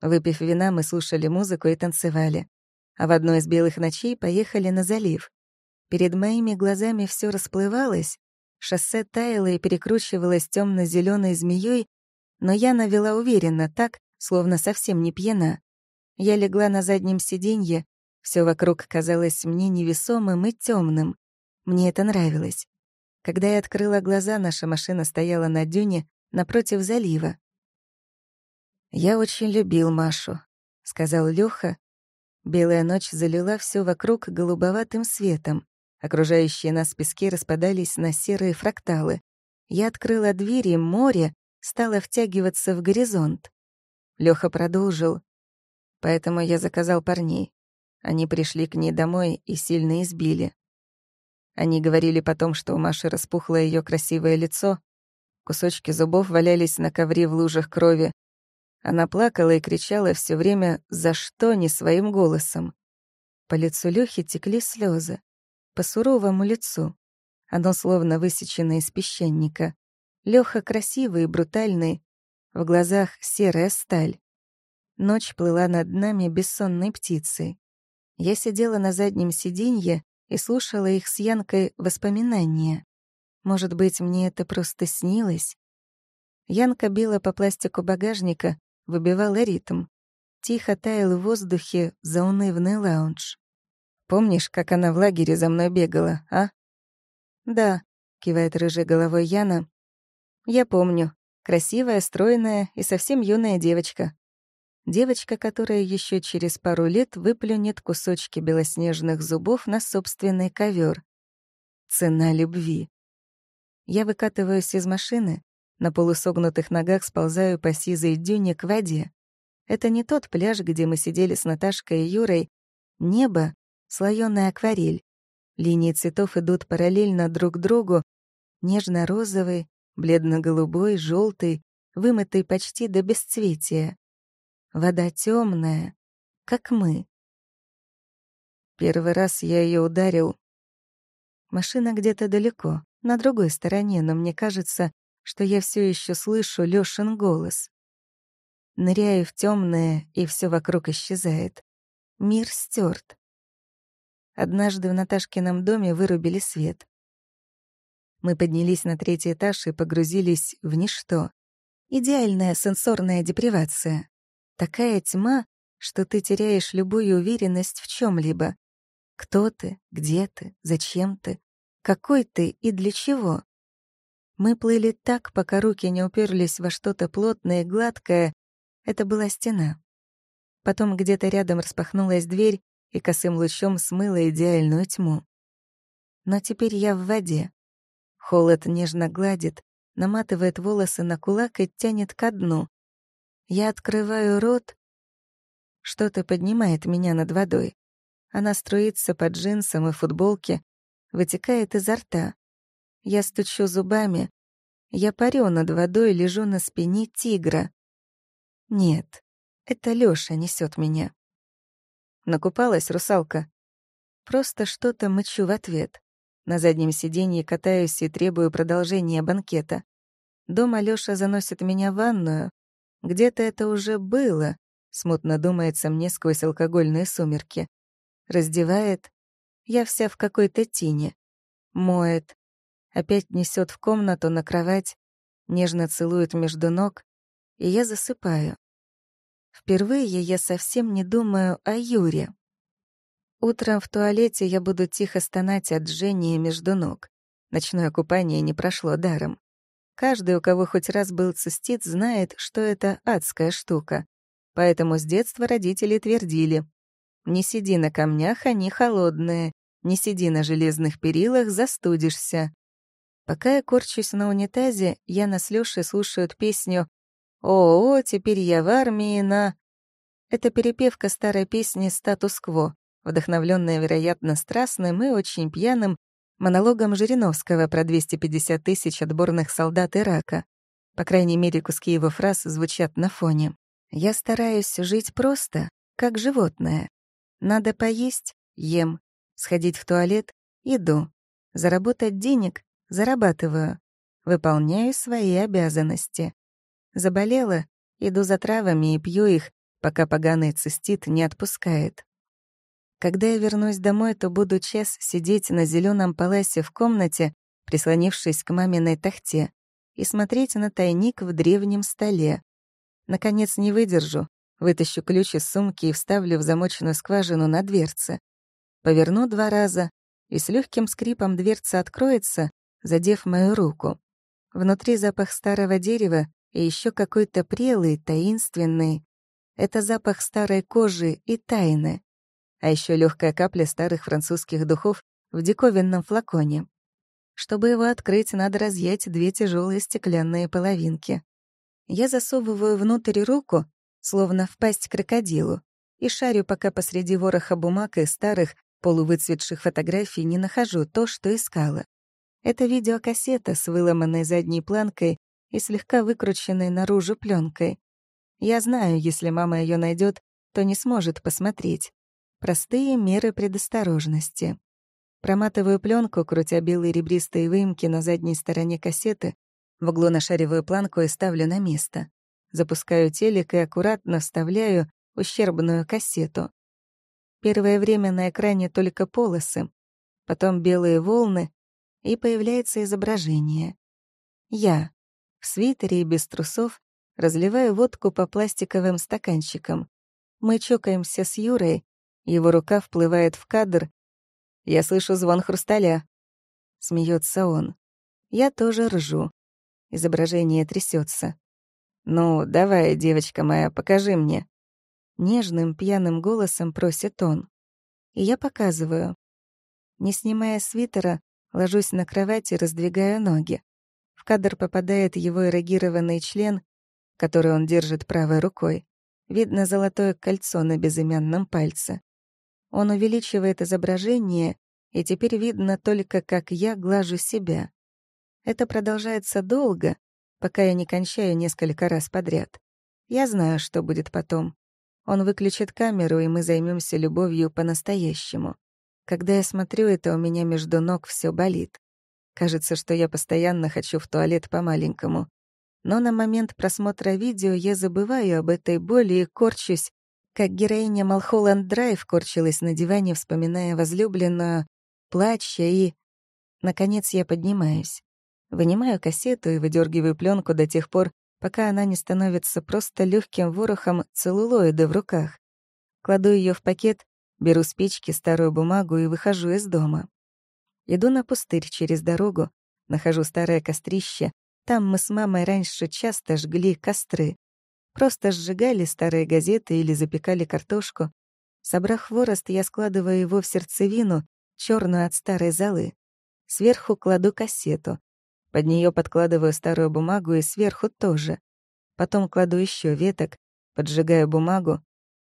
Выпив вина, мы слушали музыку и танцевали а в одной из белых ночей поехали на залив. Перед моими глазами все расплывалось, шоссе таяло и перекручивалось темно зеленой змеей, но я навела уверенно так, словно совсем не пьяна. Я легла на заднем сиденье, все вокруг казалось мне невесомым и темным. Мне это нравилось. Когда я открыла глаза, наша машина стояла на дюне напротив залива. «Я очень любил Машу», — сказал Лёха, Белая ночь залила все вокруг голубоватым светом. Окружающие нас пески распадались на серые фракталы. Я открыла двери, море стало втягиваться в горизонт. Лёха продолжил. Поэтому я заказал парней. Они пришли к ней домой и сильно избили. Они говорили потом, что у Маши распухло ее красивое лицо, кусочки зубов валялись на ковре в лужах крови. Она плакала и кричала все время «За что?» не своим голосом. По лицу Лёхи текли слезы, по суровому лицу. Оно словно высечено из песчаника. Лёха красивый и брутальный, в глазах серая сталь. Ночь плыла над нами бессонной птицей. Я сидела на заднем сиденье и слушала их с Янкой воспоминания. Может быть, мне это просто снилось? Янка била по пластику багажника, выбивала ритм. Тихо таял в воздухе заунывный лаунж. «Помнишь, как она в лагере за мной бегала, а?» «Да», — кивает рыжей головой Яна. «Я помню. Красивая, стройная и совсем юная девочка. Девочка, которая еще через пару лет выплюнет кусочки белоснежных зубов на собственный ковер. Цена любви. Я выкатываюсь из машины, на полусогнутых ногах сползаю по сизой дюне к воде. Это не тот пляж, где мы сидели с Наташкой и Юрой. Небо — слоёная акварель. Линии цветов идут параллельно друг другу. Нежно-розовый, бледно-голубой, желтый, вымытый почти до бесцветия. Вода темная, как мы. Первый раз я ее ударил. Машина где-то далеко, на другой стороне, но мне кажется, что я все еще слышу Лёшин голос. Ныряю в темное, и все вокруг исчезает. Мир стерт. Однажды в Наташкином доме вырубили свет. Мы поднялись на третий этаж и погрузились в ничто. Идеальная сенсорная депривация. Такая тьма, что ты теряешь любую уверенность в чем либо Кто ты, где ты, зачем ты, какой ты и для чего. Мы плыли так, пока руки не уперлись во что-то плотное и гладкое. Это была стена. Потом где-то рядом распахнулась дверь и косым лучом смыла идеальную тьму. Но теперь я в воде. Холод нежно гладит, наматывает волосы на кулак и тянет ко дну. Я открываю рот. Что-то поднимает меня над водой. Она струится под джинсом и футболке, вытекает изо рта. Я стучу зубами. Я парю над водой, лежу на спине тигра. Нет, это Лёша несет меня. Накупалась русалка. Просто что-то мычу в ответ. На заднем сиденье катаюсь и требую продолжения банкета. Дома Лёша заносит меня в ванную, где-то это уже было, смутно думается мне сквозь алкогольные сумерки. Раздевает. Я вся в какой-то тени. Моет. Опять несет в комнату на кровать, нежно целует между ног, и я засыпаю. Впервые я совсем не думаю о Юре. Утром в туалете я буду тихо стонать от жжения между ног. Ночное купание не прошло даром. Каждый, у кого хоть раз был цистит, знает, что это адская штука. Поэтому с детства родители твердили «Не сиди на камнях, они холодные, не сиди на железных перилах, застудишься». Пока я корчусь на унитазе, Яна с Лёшей слушают песню «О, теперь я в армии на...» Это перепевка старой песни «Статус-кво», вдохновленная, вероятно, страстным и очень пьяным монологом Жириновского про 250 тысяч отборных солдат Ирака. По крайней мере, куски его фраз звучат на фоне. «Я стараюсь жить просто, как животное. Надо поесть — ем, сходить в туалет — иду, заработать денег — зарабатываю, выполняю свои обязанности. Заболела — иду за травами и пью их, пока поганый цистит не отпускает. Когда я вернусь домой, то буду час сидеть на зеленом паласе в комнате, прислонившись к маминой тахте, и смотреть на тайник в древнем столе. Наконец не выдержу, вытащу ключ из сумки и вставлю в замоченную скважину на дверце. Поверну два раза, и с легким скрипом дверца откроется, задев мою руку. Внутри запах старого дерева и еще какой-то прелый, таинственный. Это запах старой кожи и тайны а еще легкая капля старых французских духов в диковинном флаконе. Чтобы его открыть, надо разъять две тяжелые стеклянные половинки. Я засовываю внутрь руку, словно в пасть крокодилу, и шарю пока посреди вороха бумаг и старых, полувыцветших фотографий не нахожу то, что искала. Это видеокассета с выломанной задней планкой и слегка выкрученной наружу пленкой. Я знаю, если мама ее найдет, то не сможет посмотреть. Простые меры предосторожности. Проматываю пленку, крутя белые ребристые выемки на задней стороне кассеты, в углу нашариваю планку и ставлю на место. Запускаю телек и аккуратно вставляю ущербную кассету. Первое время на экране только полосы, потом белые волны, и появляется изображение. Я в свитере и без трусов разливаю водку по пластиковым стаканчикам. Мы чокаемся с Юрой, его рука вплывает в кадр. Я слышу звон хрусталя. Смеется он. Я тоже ржу. Изображение трясется. «Ну, давай, девочка моя, покажи мне». Нежным, пьяным голосом просит он. И я показываю. Не снимая свитера, ложусь на кровать и раздвигаю ноги. В кадр попадает его эрогированный член, который он держит правой рукой. Видно золотое кольцо на безымянном пальце. Он увеличивает изображение, и теперь видно только, как я глажу себя. Это продолжается долго, пока я не кончаю несколько раз подряд. Я знаю, что будет потом. Он выключит камеру, и мы займемся любовью по-настоящему. Когда я смотрю это, у меня между ног все болит. Кажется, что я постоянно хочу в туалет по-маленькому. Но на момент просмотра видео я забываю об этой боли и корчусь, как героиня Малхолланд Драйв корчилась на диване, вспоминая возлюбленную, плача и... Наконец я поднимаюсь. Вынимаю кассету и выдергиваю пленку до тех пор, пока она не становится просто легким ворохом целлулоида в руках. Кладу ее в пакет, беру спички, старую бумагу и выхожу из дома. Иду на пустырь через дорогу, нахожу старое кострище. Там мы с мамой раньше часто жгли костры. Просто сжигали старые газеты или запекали картошку. Собрав хворост, я складываю его в сердцевину, черную от старой золы. Сверху кладу кассету. Под нее подкладываю старую бумагу и сверху тоже. Потом кладу еще веток, поджигаю бумагу.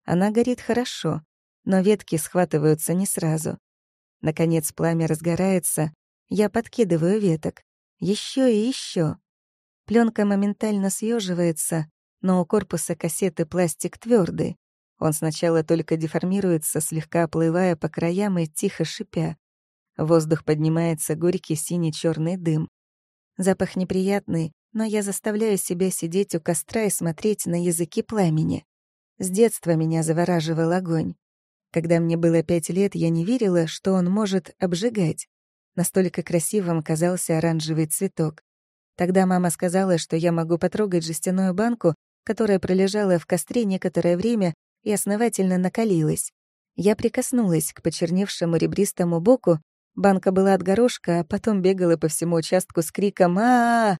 Она горит хорошо, но ветки схватываются не сразу. Наконец пламя разгорается, я подкидываю веток. Еще и еще. Пленка моментально съеживается, но у корпуса кассеты пластик твердый. Он сначала только деформируется, слегка оплывая по краям и тихо шипя. В воздух поднимается горький синий черный дым. Запах неприятный, но я заставляю себя сидеть у костра и смотреть на языки пламени. С детства меня завораживал огонь. Когда мне было пять лет, я не верила, что он может обжигать. Настолько красивым казался оранжевый цветок. Тогда мама сказала, что я могу потрогать жестяную банку, которая пролежала в костре некоторое время и основательно накалилась. Я прикоснулась к почерневшему ребристому боку Банка была от горошка, а потом бегала по всему участку с криком а, -а, -а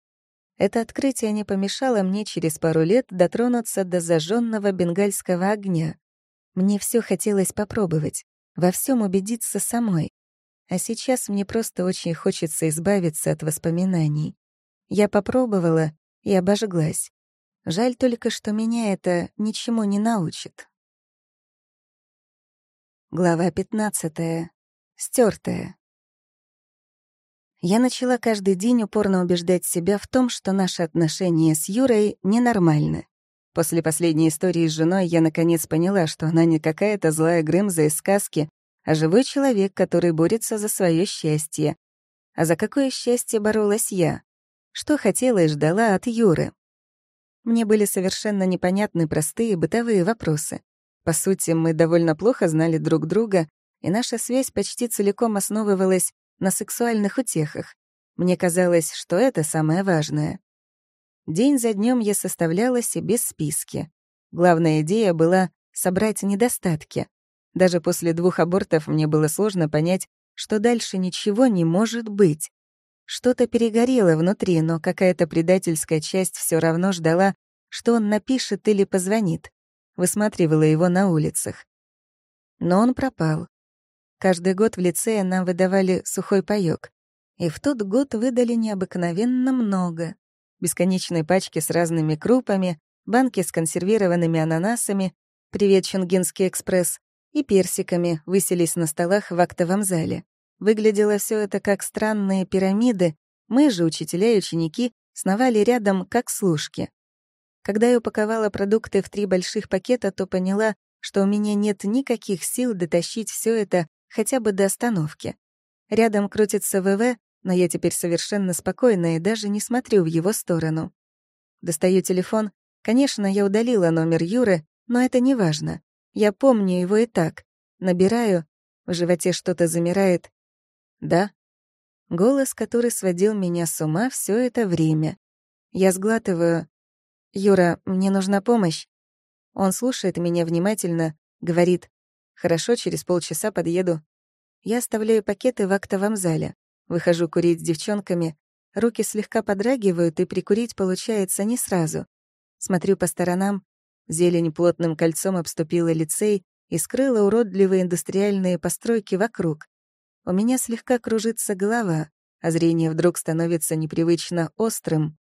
Это открытие не помешало мне через пару лет дотронуться до зажженного бенгальского огня. Мне все хотелось попробовать, во всем убедиться самой. А сейчас мне просто очень хочется избавиться от воспоминаний. Я попробовала и обожглась. Жаль только, что меня это ничему не научит. Глава 15. Стертая. Я начала каждый день упорно убеждать себя в том, что наши отношения с Юрой ненормальны. После последней истории с женой я наконец поняла, что она не какая-то злая Грымза из сказки, а живой человек, который борется за свое счастье. А за какое счастье боролась я? Что хотела и ждала от Юры? Мне были совершенно непонятны простые бытовые вопросы. По сути, мы довольно плохо знали друг друга, и наша связь почти целиком основывалась на сексуальных утехах. Мне казалось, что это самое важное. День за днем я составляла себе списки. Главная идея была собрать недостатки. Даже после двух абортов мне было сложно понять, что дальше ничего не может быть. Что-то перегорело внутри, но какая-то предательская часть все равно ждала, что он напишет или позвонит. Высматривала его на улицах. Но он пропал. Каждый год в лицее нам выдавали сухой паёк. И в тот год выдали необыкновенно много. Бесконечные пачки с разными крупами, банки с консервированными ананасами, «Привет, Чунгинский экспресс» и персиками высились на столах в актовом зале. Выглядело все это как странные пирамиды, мы же, учителя и ученики, сновали рядом, как служки. Когда я упаковала продукты в три больших пакета, то поняла, что у меня нет никаких сил дотащить все это хотя бы до остановки. Рядом крутится ВВ, но я теперь совершенно спокойна и даже не смотрю в его сторону. Достаю телефон. Конечно, я удалила номер Юры, но это не важно. Я помню его и так. Набираю, в животе что-то замирает. «Да?» Голос, который сводил меня с ума все это время. Я сглатываю. «Юра, мне нужна помощь». Он слушает меня внимательно, говорит. «Хорошо, через полчаса подъеду». Я оставляю пакеты в актовом зале. Выхожу курить с девчонками. Руки слегка подрагивают, и прикурить получается не сразу. Смотрю по сторонам. Зелень плотным кольцом обступила лицей и скрыла уродливые индустриальные постройки вокруг. У меня слегка кружится голова, а зрение вдруг становится непривычно острым.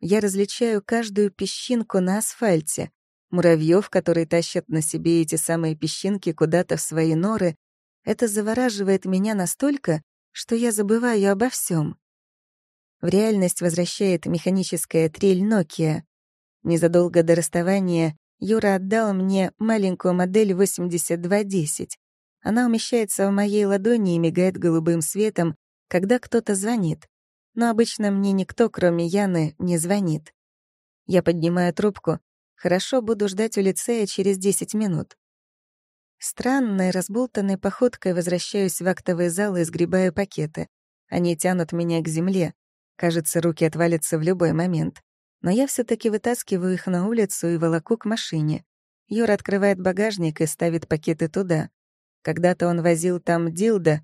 Я различаю каждую песчинку на асфальте, муравьев, которые тащат на себе эти самые песчинки куда-то в свои норы. Это завораживает меня настолько, что я забываю обо всем. В реальность возвращает механическая трель Nokia. Незадолго до расставания Юра отдал мне маленькую модель 8210. Она умещается в моей ладони и мигает голубым светом, когда кто-то звонит. Но обычно мне никто, кроме Яны, не звонит. Я поднимаю трубку. Хорошо, буду ждать у лицея через 10 минут. Странной, разболтанной походкой возвращаюсь в актовый зал и сгребаю пакеты. Они тянут меня к земле. Кажется, руки отвалятся в любой момент. Но я все таки вытаскиваю их на улицу и волоку к машине. Юра открывает багажник и ставит пакеты туда. Когда-то он возил там дилда,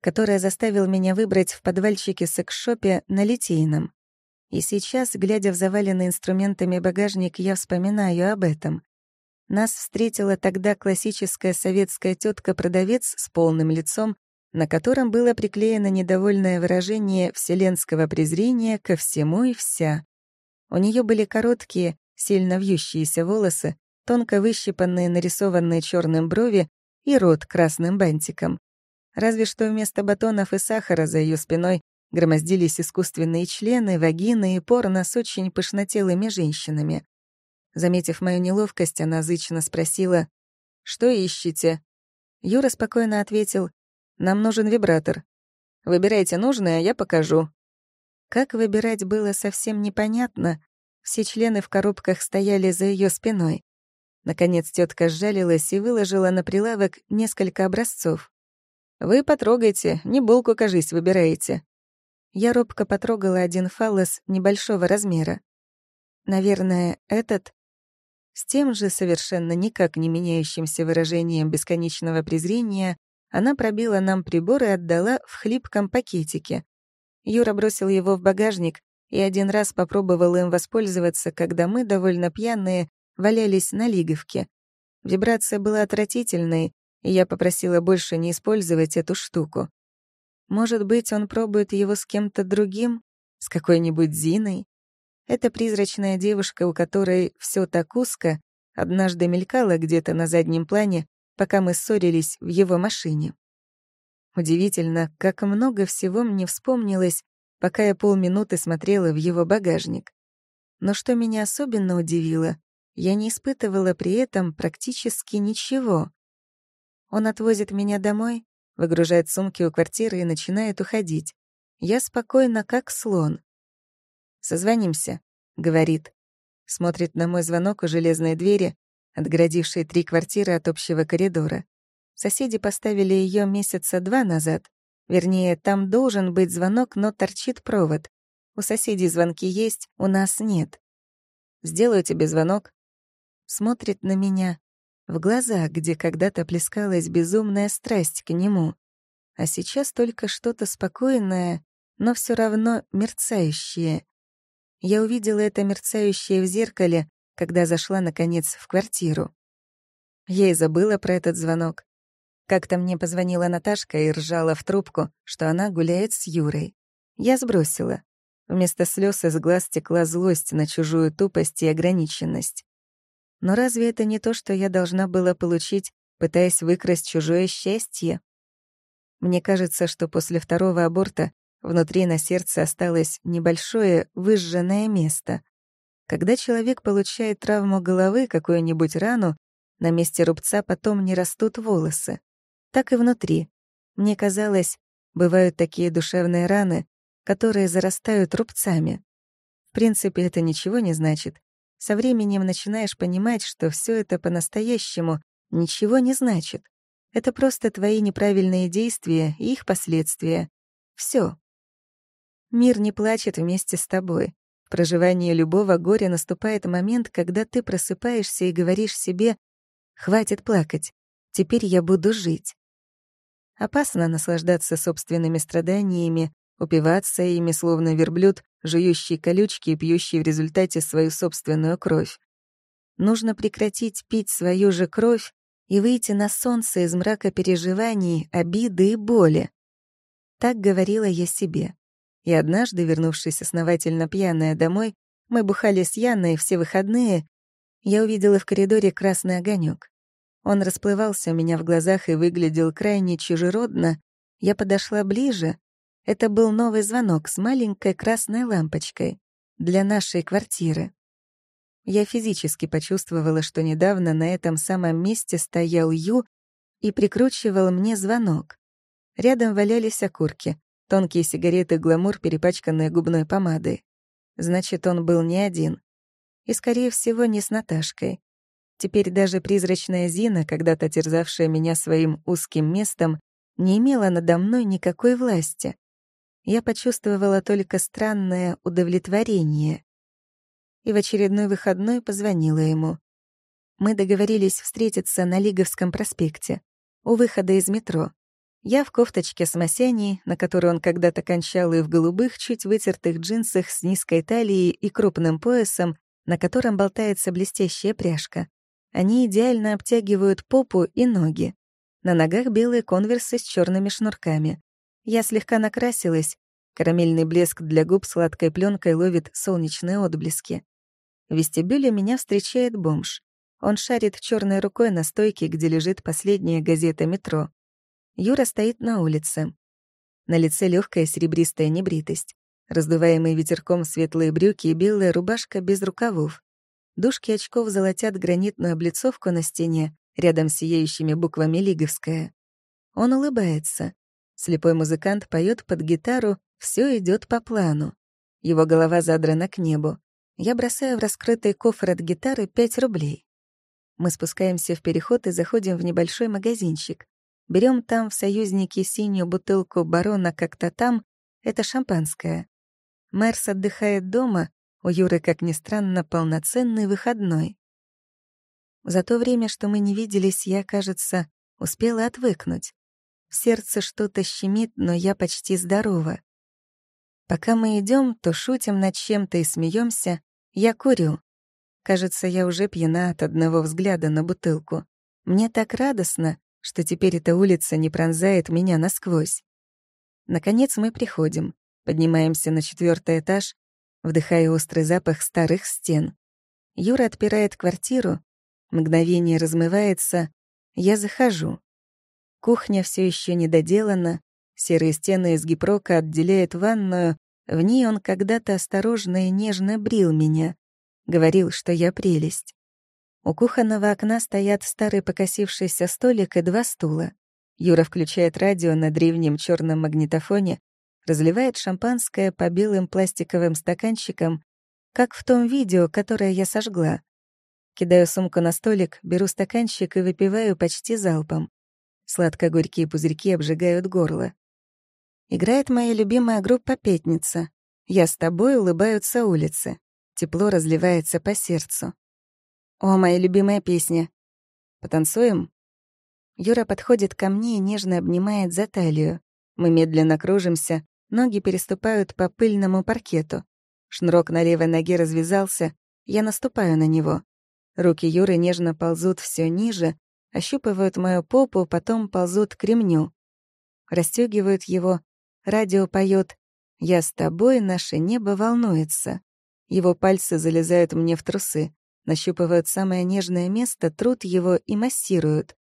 которая заставил меня выбрать в подвальчике секс-шопе на Литейном. И сейчас, глядя в заваленный инструментами багажник, я вспоминаю об этом. Нас встретила тогда классическая советская тетка продавец с полным лицом, на котором было приклеено недовольное выражение вселенского презрения ко всему и вся. У нее были короткие, сильно вьющиеся волосы, тонко выщипанные нарисованные черным брови и рот красным бантиком. Разве что вместо батонов и сахара за ее спиной громоздились искусственные члены, вагины и порно с очень пышнотелыми женщинами. Заметив мою неловкость, она зычно спросила, «Что ищете?» Юра спокойно ответил, «Нам нужен вибратор. Выбирайте нужное, я покажу». Как выбирать было совсем непонятно. Все члены в коробках стояли за ее спиной. Наконец тетка сжалилась и выложила на прилавок несколько образцов. «Вы потрогайте, не булку, кажись, выбираете». Я робко потрогала один фаллос небольшого размера. Наверное, этот? С тем же совершенно никак не меняющимся выражением бесконечного презрения она пробила нам прибор и отдала в хлипком пакетике. Юра бросил его в багажник и один раз попробовал им воспользоваться, когда мы, довольно пьяные, валялись на лиговке. Вибрация была отвратительной, и я попросила больше не использовать эту штуку. Может быть, он пробует его с кем-то другим? С какой-нибудь Зиной? Эта призрачная девушка, у которой все так узко, однажды мелькала где-то на заднем плане, пока мы ссорились в его машине. Удивительно, как много всего мне вспомнилось, пока я полминуты смотрела в его багажник. Но что меня особенно удивило, я не испытывала при этом практически ничего. Он отвозит меня домой, выгружает сумки у квартиры и начинает уходить. Я спокойна, как слон. «Созвонимся», — говорит. Смотрит на мой звонок у железной двери, отгородившей три квартиры от общего коридора. Соседи поставили ее месяца два назад. Вернее, там должен быть звонок, но торчит провод. У соседей звонки есть, у нас нет. Сделаю тебе звонок, смотрит на меня, в глаза, где когда-то плескалась безумная страсть к нему, а сейчас только что-то спокойное, но все равно мерцающее. Я увидела это мерцающее в зеркале, когда зашла, наконец, в квартиру. Я и забыла про этот звонок. Как-то мне позвонила Наташка и ржала в трубку, что она гуляет с Юрой. Я сбросила. Вместо слез из глаз текла злость на чужую тупость и ограниченность. Но разве это не то, что я должна была получить, пытаясь выкрасть чужое счастье? Мне кажется, что после второго аборта внутри на сердце осталось небольшое выжженное место. Когда человек получает травму головы, какую-нибудь рану, на месте рубца потом не растут волосы. Так и внутри. Мне казалось, бывают такие душевные раны, которые зарастают рубцами. В принципе, это ничего не значит. Со временем начинаешь понимать, что все это по-настоящему ничего не значит. Это просто твои неправильные действия и их последствия. Все. Мир не плачет вместе с тобой. В проживании любого горя наступает момент, когда ты просыпаешься и говоришь себе «Хватит плакать, теперь я буду жить». Опасно наслаждаться собственными страданиями, упиваться ими, словно верблюд, жующий колючки и пьющий в результате свою собственную кровь. Нужно прекратить пить свою же кровь и выйти на солнце из мрака переживаний, обиды и боли. Так говорила я себе. И однажды, вернувшись основательно пьяная домой, мы бухали с Яной все выходные, я увидела в коридоре красный огонек. Он расплывался у меня в глазах и выглядел крайне чужеродно. Я подошла ближе. Это был новый звонок с маленькой красной лампочкой для нашей квартиры. Я физически почувствовала, что недавно на этом самом месте стоял Ю и прикручивал мне звонок. Рядом валялись окурки, тонкие сигареты «Гламур», перепачканные губной помадой. Значит, он был не один. И, скорее всего, не с Наташкой. Теперь даже призрачная Зина, когда-то терзавшая меня своим узким местом, не имела надо мной никакой власти. Я почувствовала только странное удовлетворение и в очередной выходной позвонила ему. Мы договорились встретиться на Лиговском проспекте, у выхода из метро. Я в кофточке с Масяней, на которой он когда-то кончал, и в голубых, чуть вытертых джинсах с низкой талией и крупным поясом, на котором болтается блестящая пряжка. Они идеально обтягивают попу и ноги. На ногах белые конверсы с черными шнурками. Я слегка накрасилась. Карамельный блеск для губ сладкой пленкой ловит солнечные отблески. В вестибюле меня встречает бомж. Он шарит черной рукой на стойке, где лежит последняя газета «Метро». Юра стоит на улице. На лице легкая серебристая небритость. Раздуваемые ветерком светлые брюки и белая рубашка без рукавов. Дужки очков золотят гранитную облицовку на стене, рядом с сияющими буквами «Лиговская». Он улыбается. Слепой музыкант поет под гитару «Все идет по плану». Его голова задрана к небу. Я бросаю в раскрытый кофр от гитары 5 рублей. Мы спускаемся в переход и заходим в небольшой магазинчик. Берем там в союзники синюю бутылку барона как-то там. Это шампанское. Мэрс отдыхает дома, у Юры, как ни странно, полноценный выходной. За то время, что мы не виделись, я, кажется, успела отвыкнуть. В сердце что-то щемит, но я почти здорова. Пока мы идем, то шутим над чем-то и смеемся. Я курю. Кажется, я уже пьяна от одного взгляда на бутылку. Мне так радостно, что теперь эта улица не пронзает меня насквозь. Наконец мы приходим, поднимаемся на четвертый этаж, вдыхая острый запах старых стен. Юра отпирает квартиру, мгновение размывается, я захожу. Кухня все еще не доделана, Серые стены из гипрока отделяют ванную, в ней он когда-то осторожно и нежно брил меня. Говорил, что я прелесть. У кухонного окна стоят старый покосившийся столик и два стула. Юра включает радио на древнем черном магнитофоне, разливает шампанское по белым пластиковым стаканчикам, как в том видео, которое я сожгла. Кидаю сумку на столик, беру стаканчик и выпиваю почти залпом. Сладко-горькие пузырьки обжигают горло. Играет моя любимая группа «Пятница». «Я с тобой» улыбаются улицы. Тепло разливается по сердцу. О, моя любимая песня. Потанцуем? Юра подходит ко мне и нежно обнимает за талию. Мы медленно кружимся, ноги переступают по пыльному паркету. Шнурок на левой ноге развязался, я наступаю на него. Руки Юры нежно ползут все ниже, ощупывают мою попу, потом ползут к ремню. Растёгивают его, Радио поет «Я с тобой, наше небо волнуется». Его пальцы залезают мне в трусы. Нащупывают самое нежное место, трут его и массируют.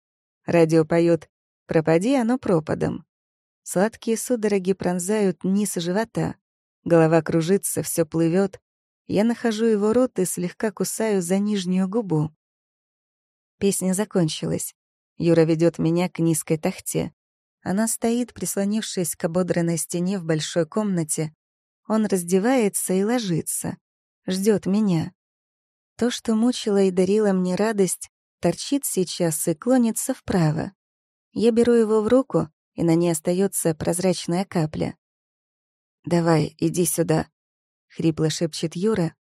Радио поет «Пропади оно пропадом». Сладкие судороги пронзают низ живота. Голова кружится, все плывет. Я нахожу его рот и слегка кусаю за нижнюю губу. Песня закончилась. Юра ведет меня к низкой тахте. Она стоит, прислонившись к ободранной стене в большой комнате. Он раздевается и ложится. ждет меня. То, что мучило и дарило мне радость, торчит сейчас и клонится вправо. Я беру его в руку, и на ней остается прозрачная капля. «Давай, иди сюда», — хрипло шепчет Юра.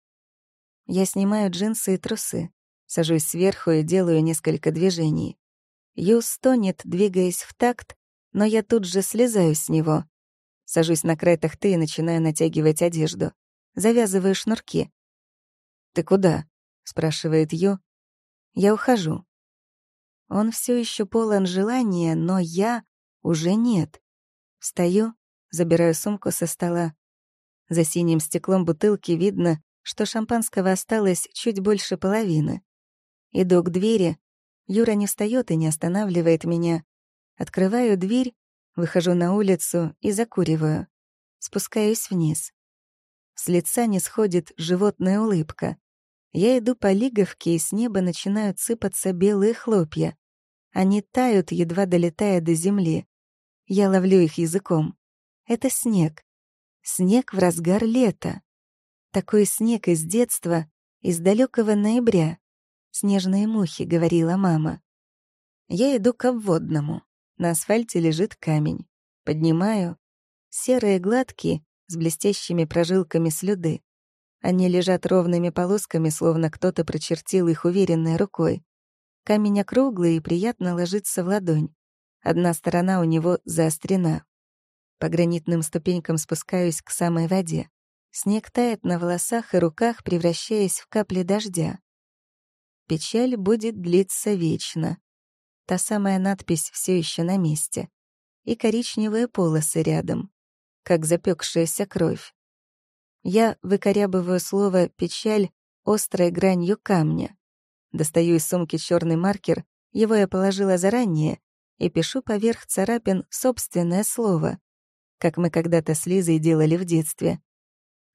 Я снимаю джинсы и трусы, сажусь сверху и делаю несколько движений. Ю стонет, двигаясь в такт, но я тут же слезаю с него. Сажусь на край тахты и начинаю натягивать одежду. Завязываю шнурки. «Ты куда?» — спрашивает Ю. Я ухожу. Он все еще полон желания, но я уже нет. Встаю, забираю сумку со стола. За синим стеклом бутылки видно, что шампанского осталось чуть больше половины. Иду к двери. Юра не встает и не останавливает меня. Открываю дверь, выхожу на улицу и закуриваю. Спускаюсь вниз. С лица не сходит животная улыбка. Я иду по лиговке, и с неба начинают сыпаться белые хлопья. Они тают, едва долетая до земли. Я ловлю их языком. Это снег. Снег в разгар лета. Такой снег из детства, из далекого ноября. «Снежные мухи», — говорила мама. Я иду к обводному. На асфальте лежит камень. Поднимаю. Серые гладкие, с блестящими прожилками слюды. Они лежат ровными полосками, словно кто-то прочертил их уверенной рукой. Камень округлый и приятно ложится в ладонь. Одна сторона у него заострена. По гранитным ступенькам спускаюсь к самой воде. Снег тает на волосах и руках, превращаясь в капли дождя. Печаль будет длиться вечно. Та самая надпись все еще на месте. И коричневые полосы рядом, как запекшаяся кровь. Я выкорябываю слово «печаль» острой гранью камня. Достаю из сумки черный маркер, его я положила заранее, и пишу поверх царапин собственное слово, как мы когда-то с Лизой делали в детстве.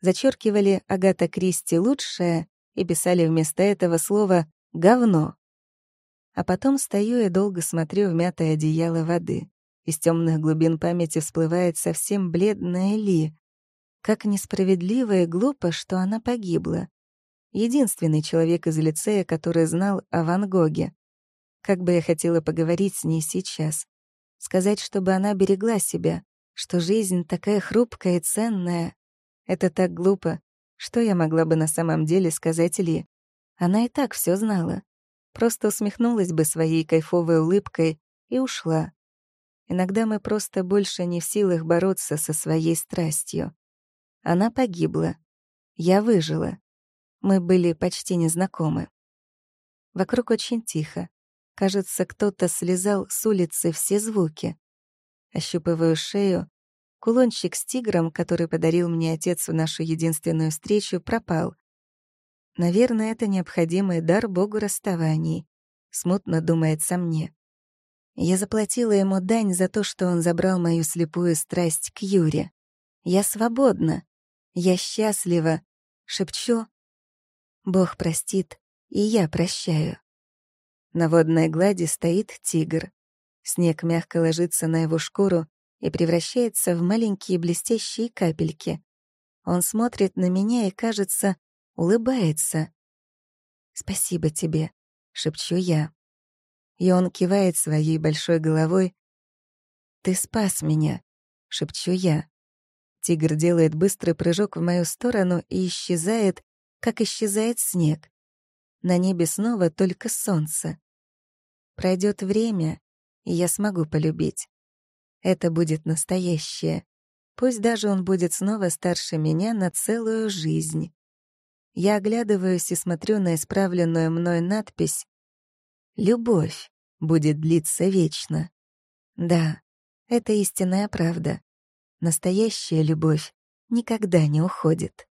Зачеркивали Агата Кристи «лучшее» и писали вместо этого слово «говно». А потом стою и долго смотрю в мятое одеяло воды. Из темных глубин памяти всплывает совсем бледная Ли, как несправедливо и глупо, что она погибла. Единственный человек из лицея, который знал о Ван Гоге. Как бы я хотела поговорить с ней сейчас. Сказать, чтобы она берегла себя, что жизнь такая хрупкая и ценная. Это так глупо. Что я могла бы на самом деле сказать Ли? Она и так все знала. Просто усмехнулась бы своей кайфовой улыбкой и ушла. Иногда мы просто больше не в силах бороться со своей страстью. Она погибла. Я выжила. Мы были почти незнакомы. Вокруг очень тихо. Кажется, кто-то слезал с улицы все звуки. Ощупываю шею. Кулончик с тигром, который подарил мне отец в нашу единственную встречу, пропал. Наверное, это необходимый дар Богу расставаний. Смутно думается мне. Я заплатила ему дань за то, что он забрал мою слепую страсть к Юре. Я свободна. Я счастлива, шепчу. Бог простит, и я прощаю. На водной глади стоит тигр. Снег мягко ложится на его шкуру и превращается в маленькие блестящие капельки. Он смотрит на меня и, кажется, улыбается. «Спасибо тебе», — шепчу я. И он кивает своей большой головой. «Ты спас меня», — шепчу я. Тигр делает быстрый прыжок в мою сторону и исчезает, как исчезает снег. На небе снова только солнце. Пройдет время, и я смогу полюбить. Это будет настоящее. Пусть даже он будет снова старше меня на целую жизнь. Я оглядываюсь и смотрю на исправленную мной надпись «Любовь будет длиться вечно». Да, это истинная правда. Настоящая любовь никогда не уходит.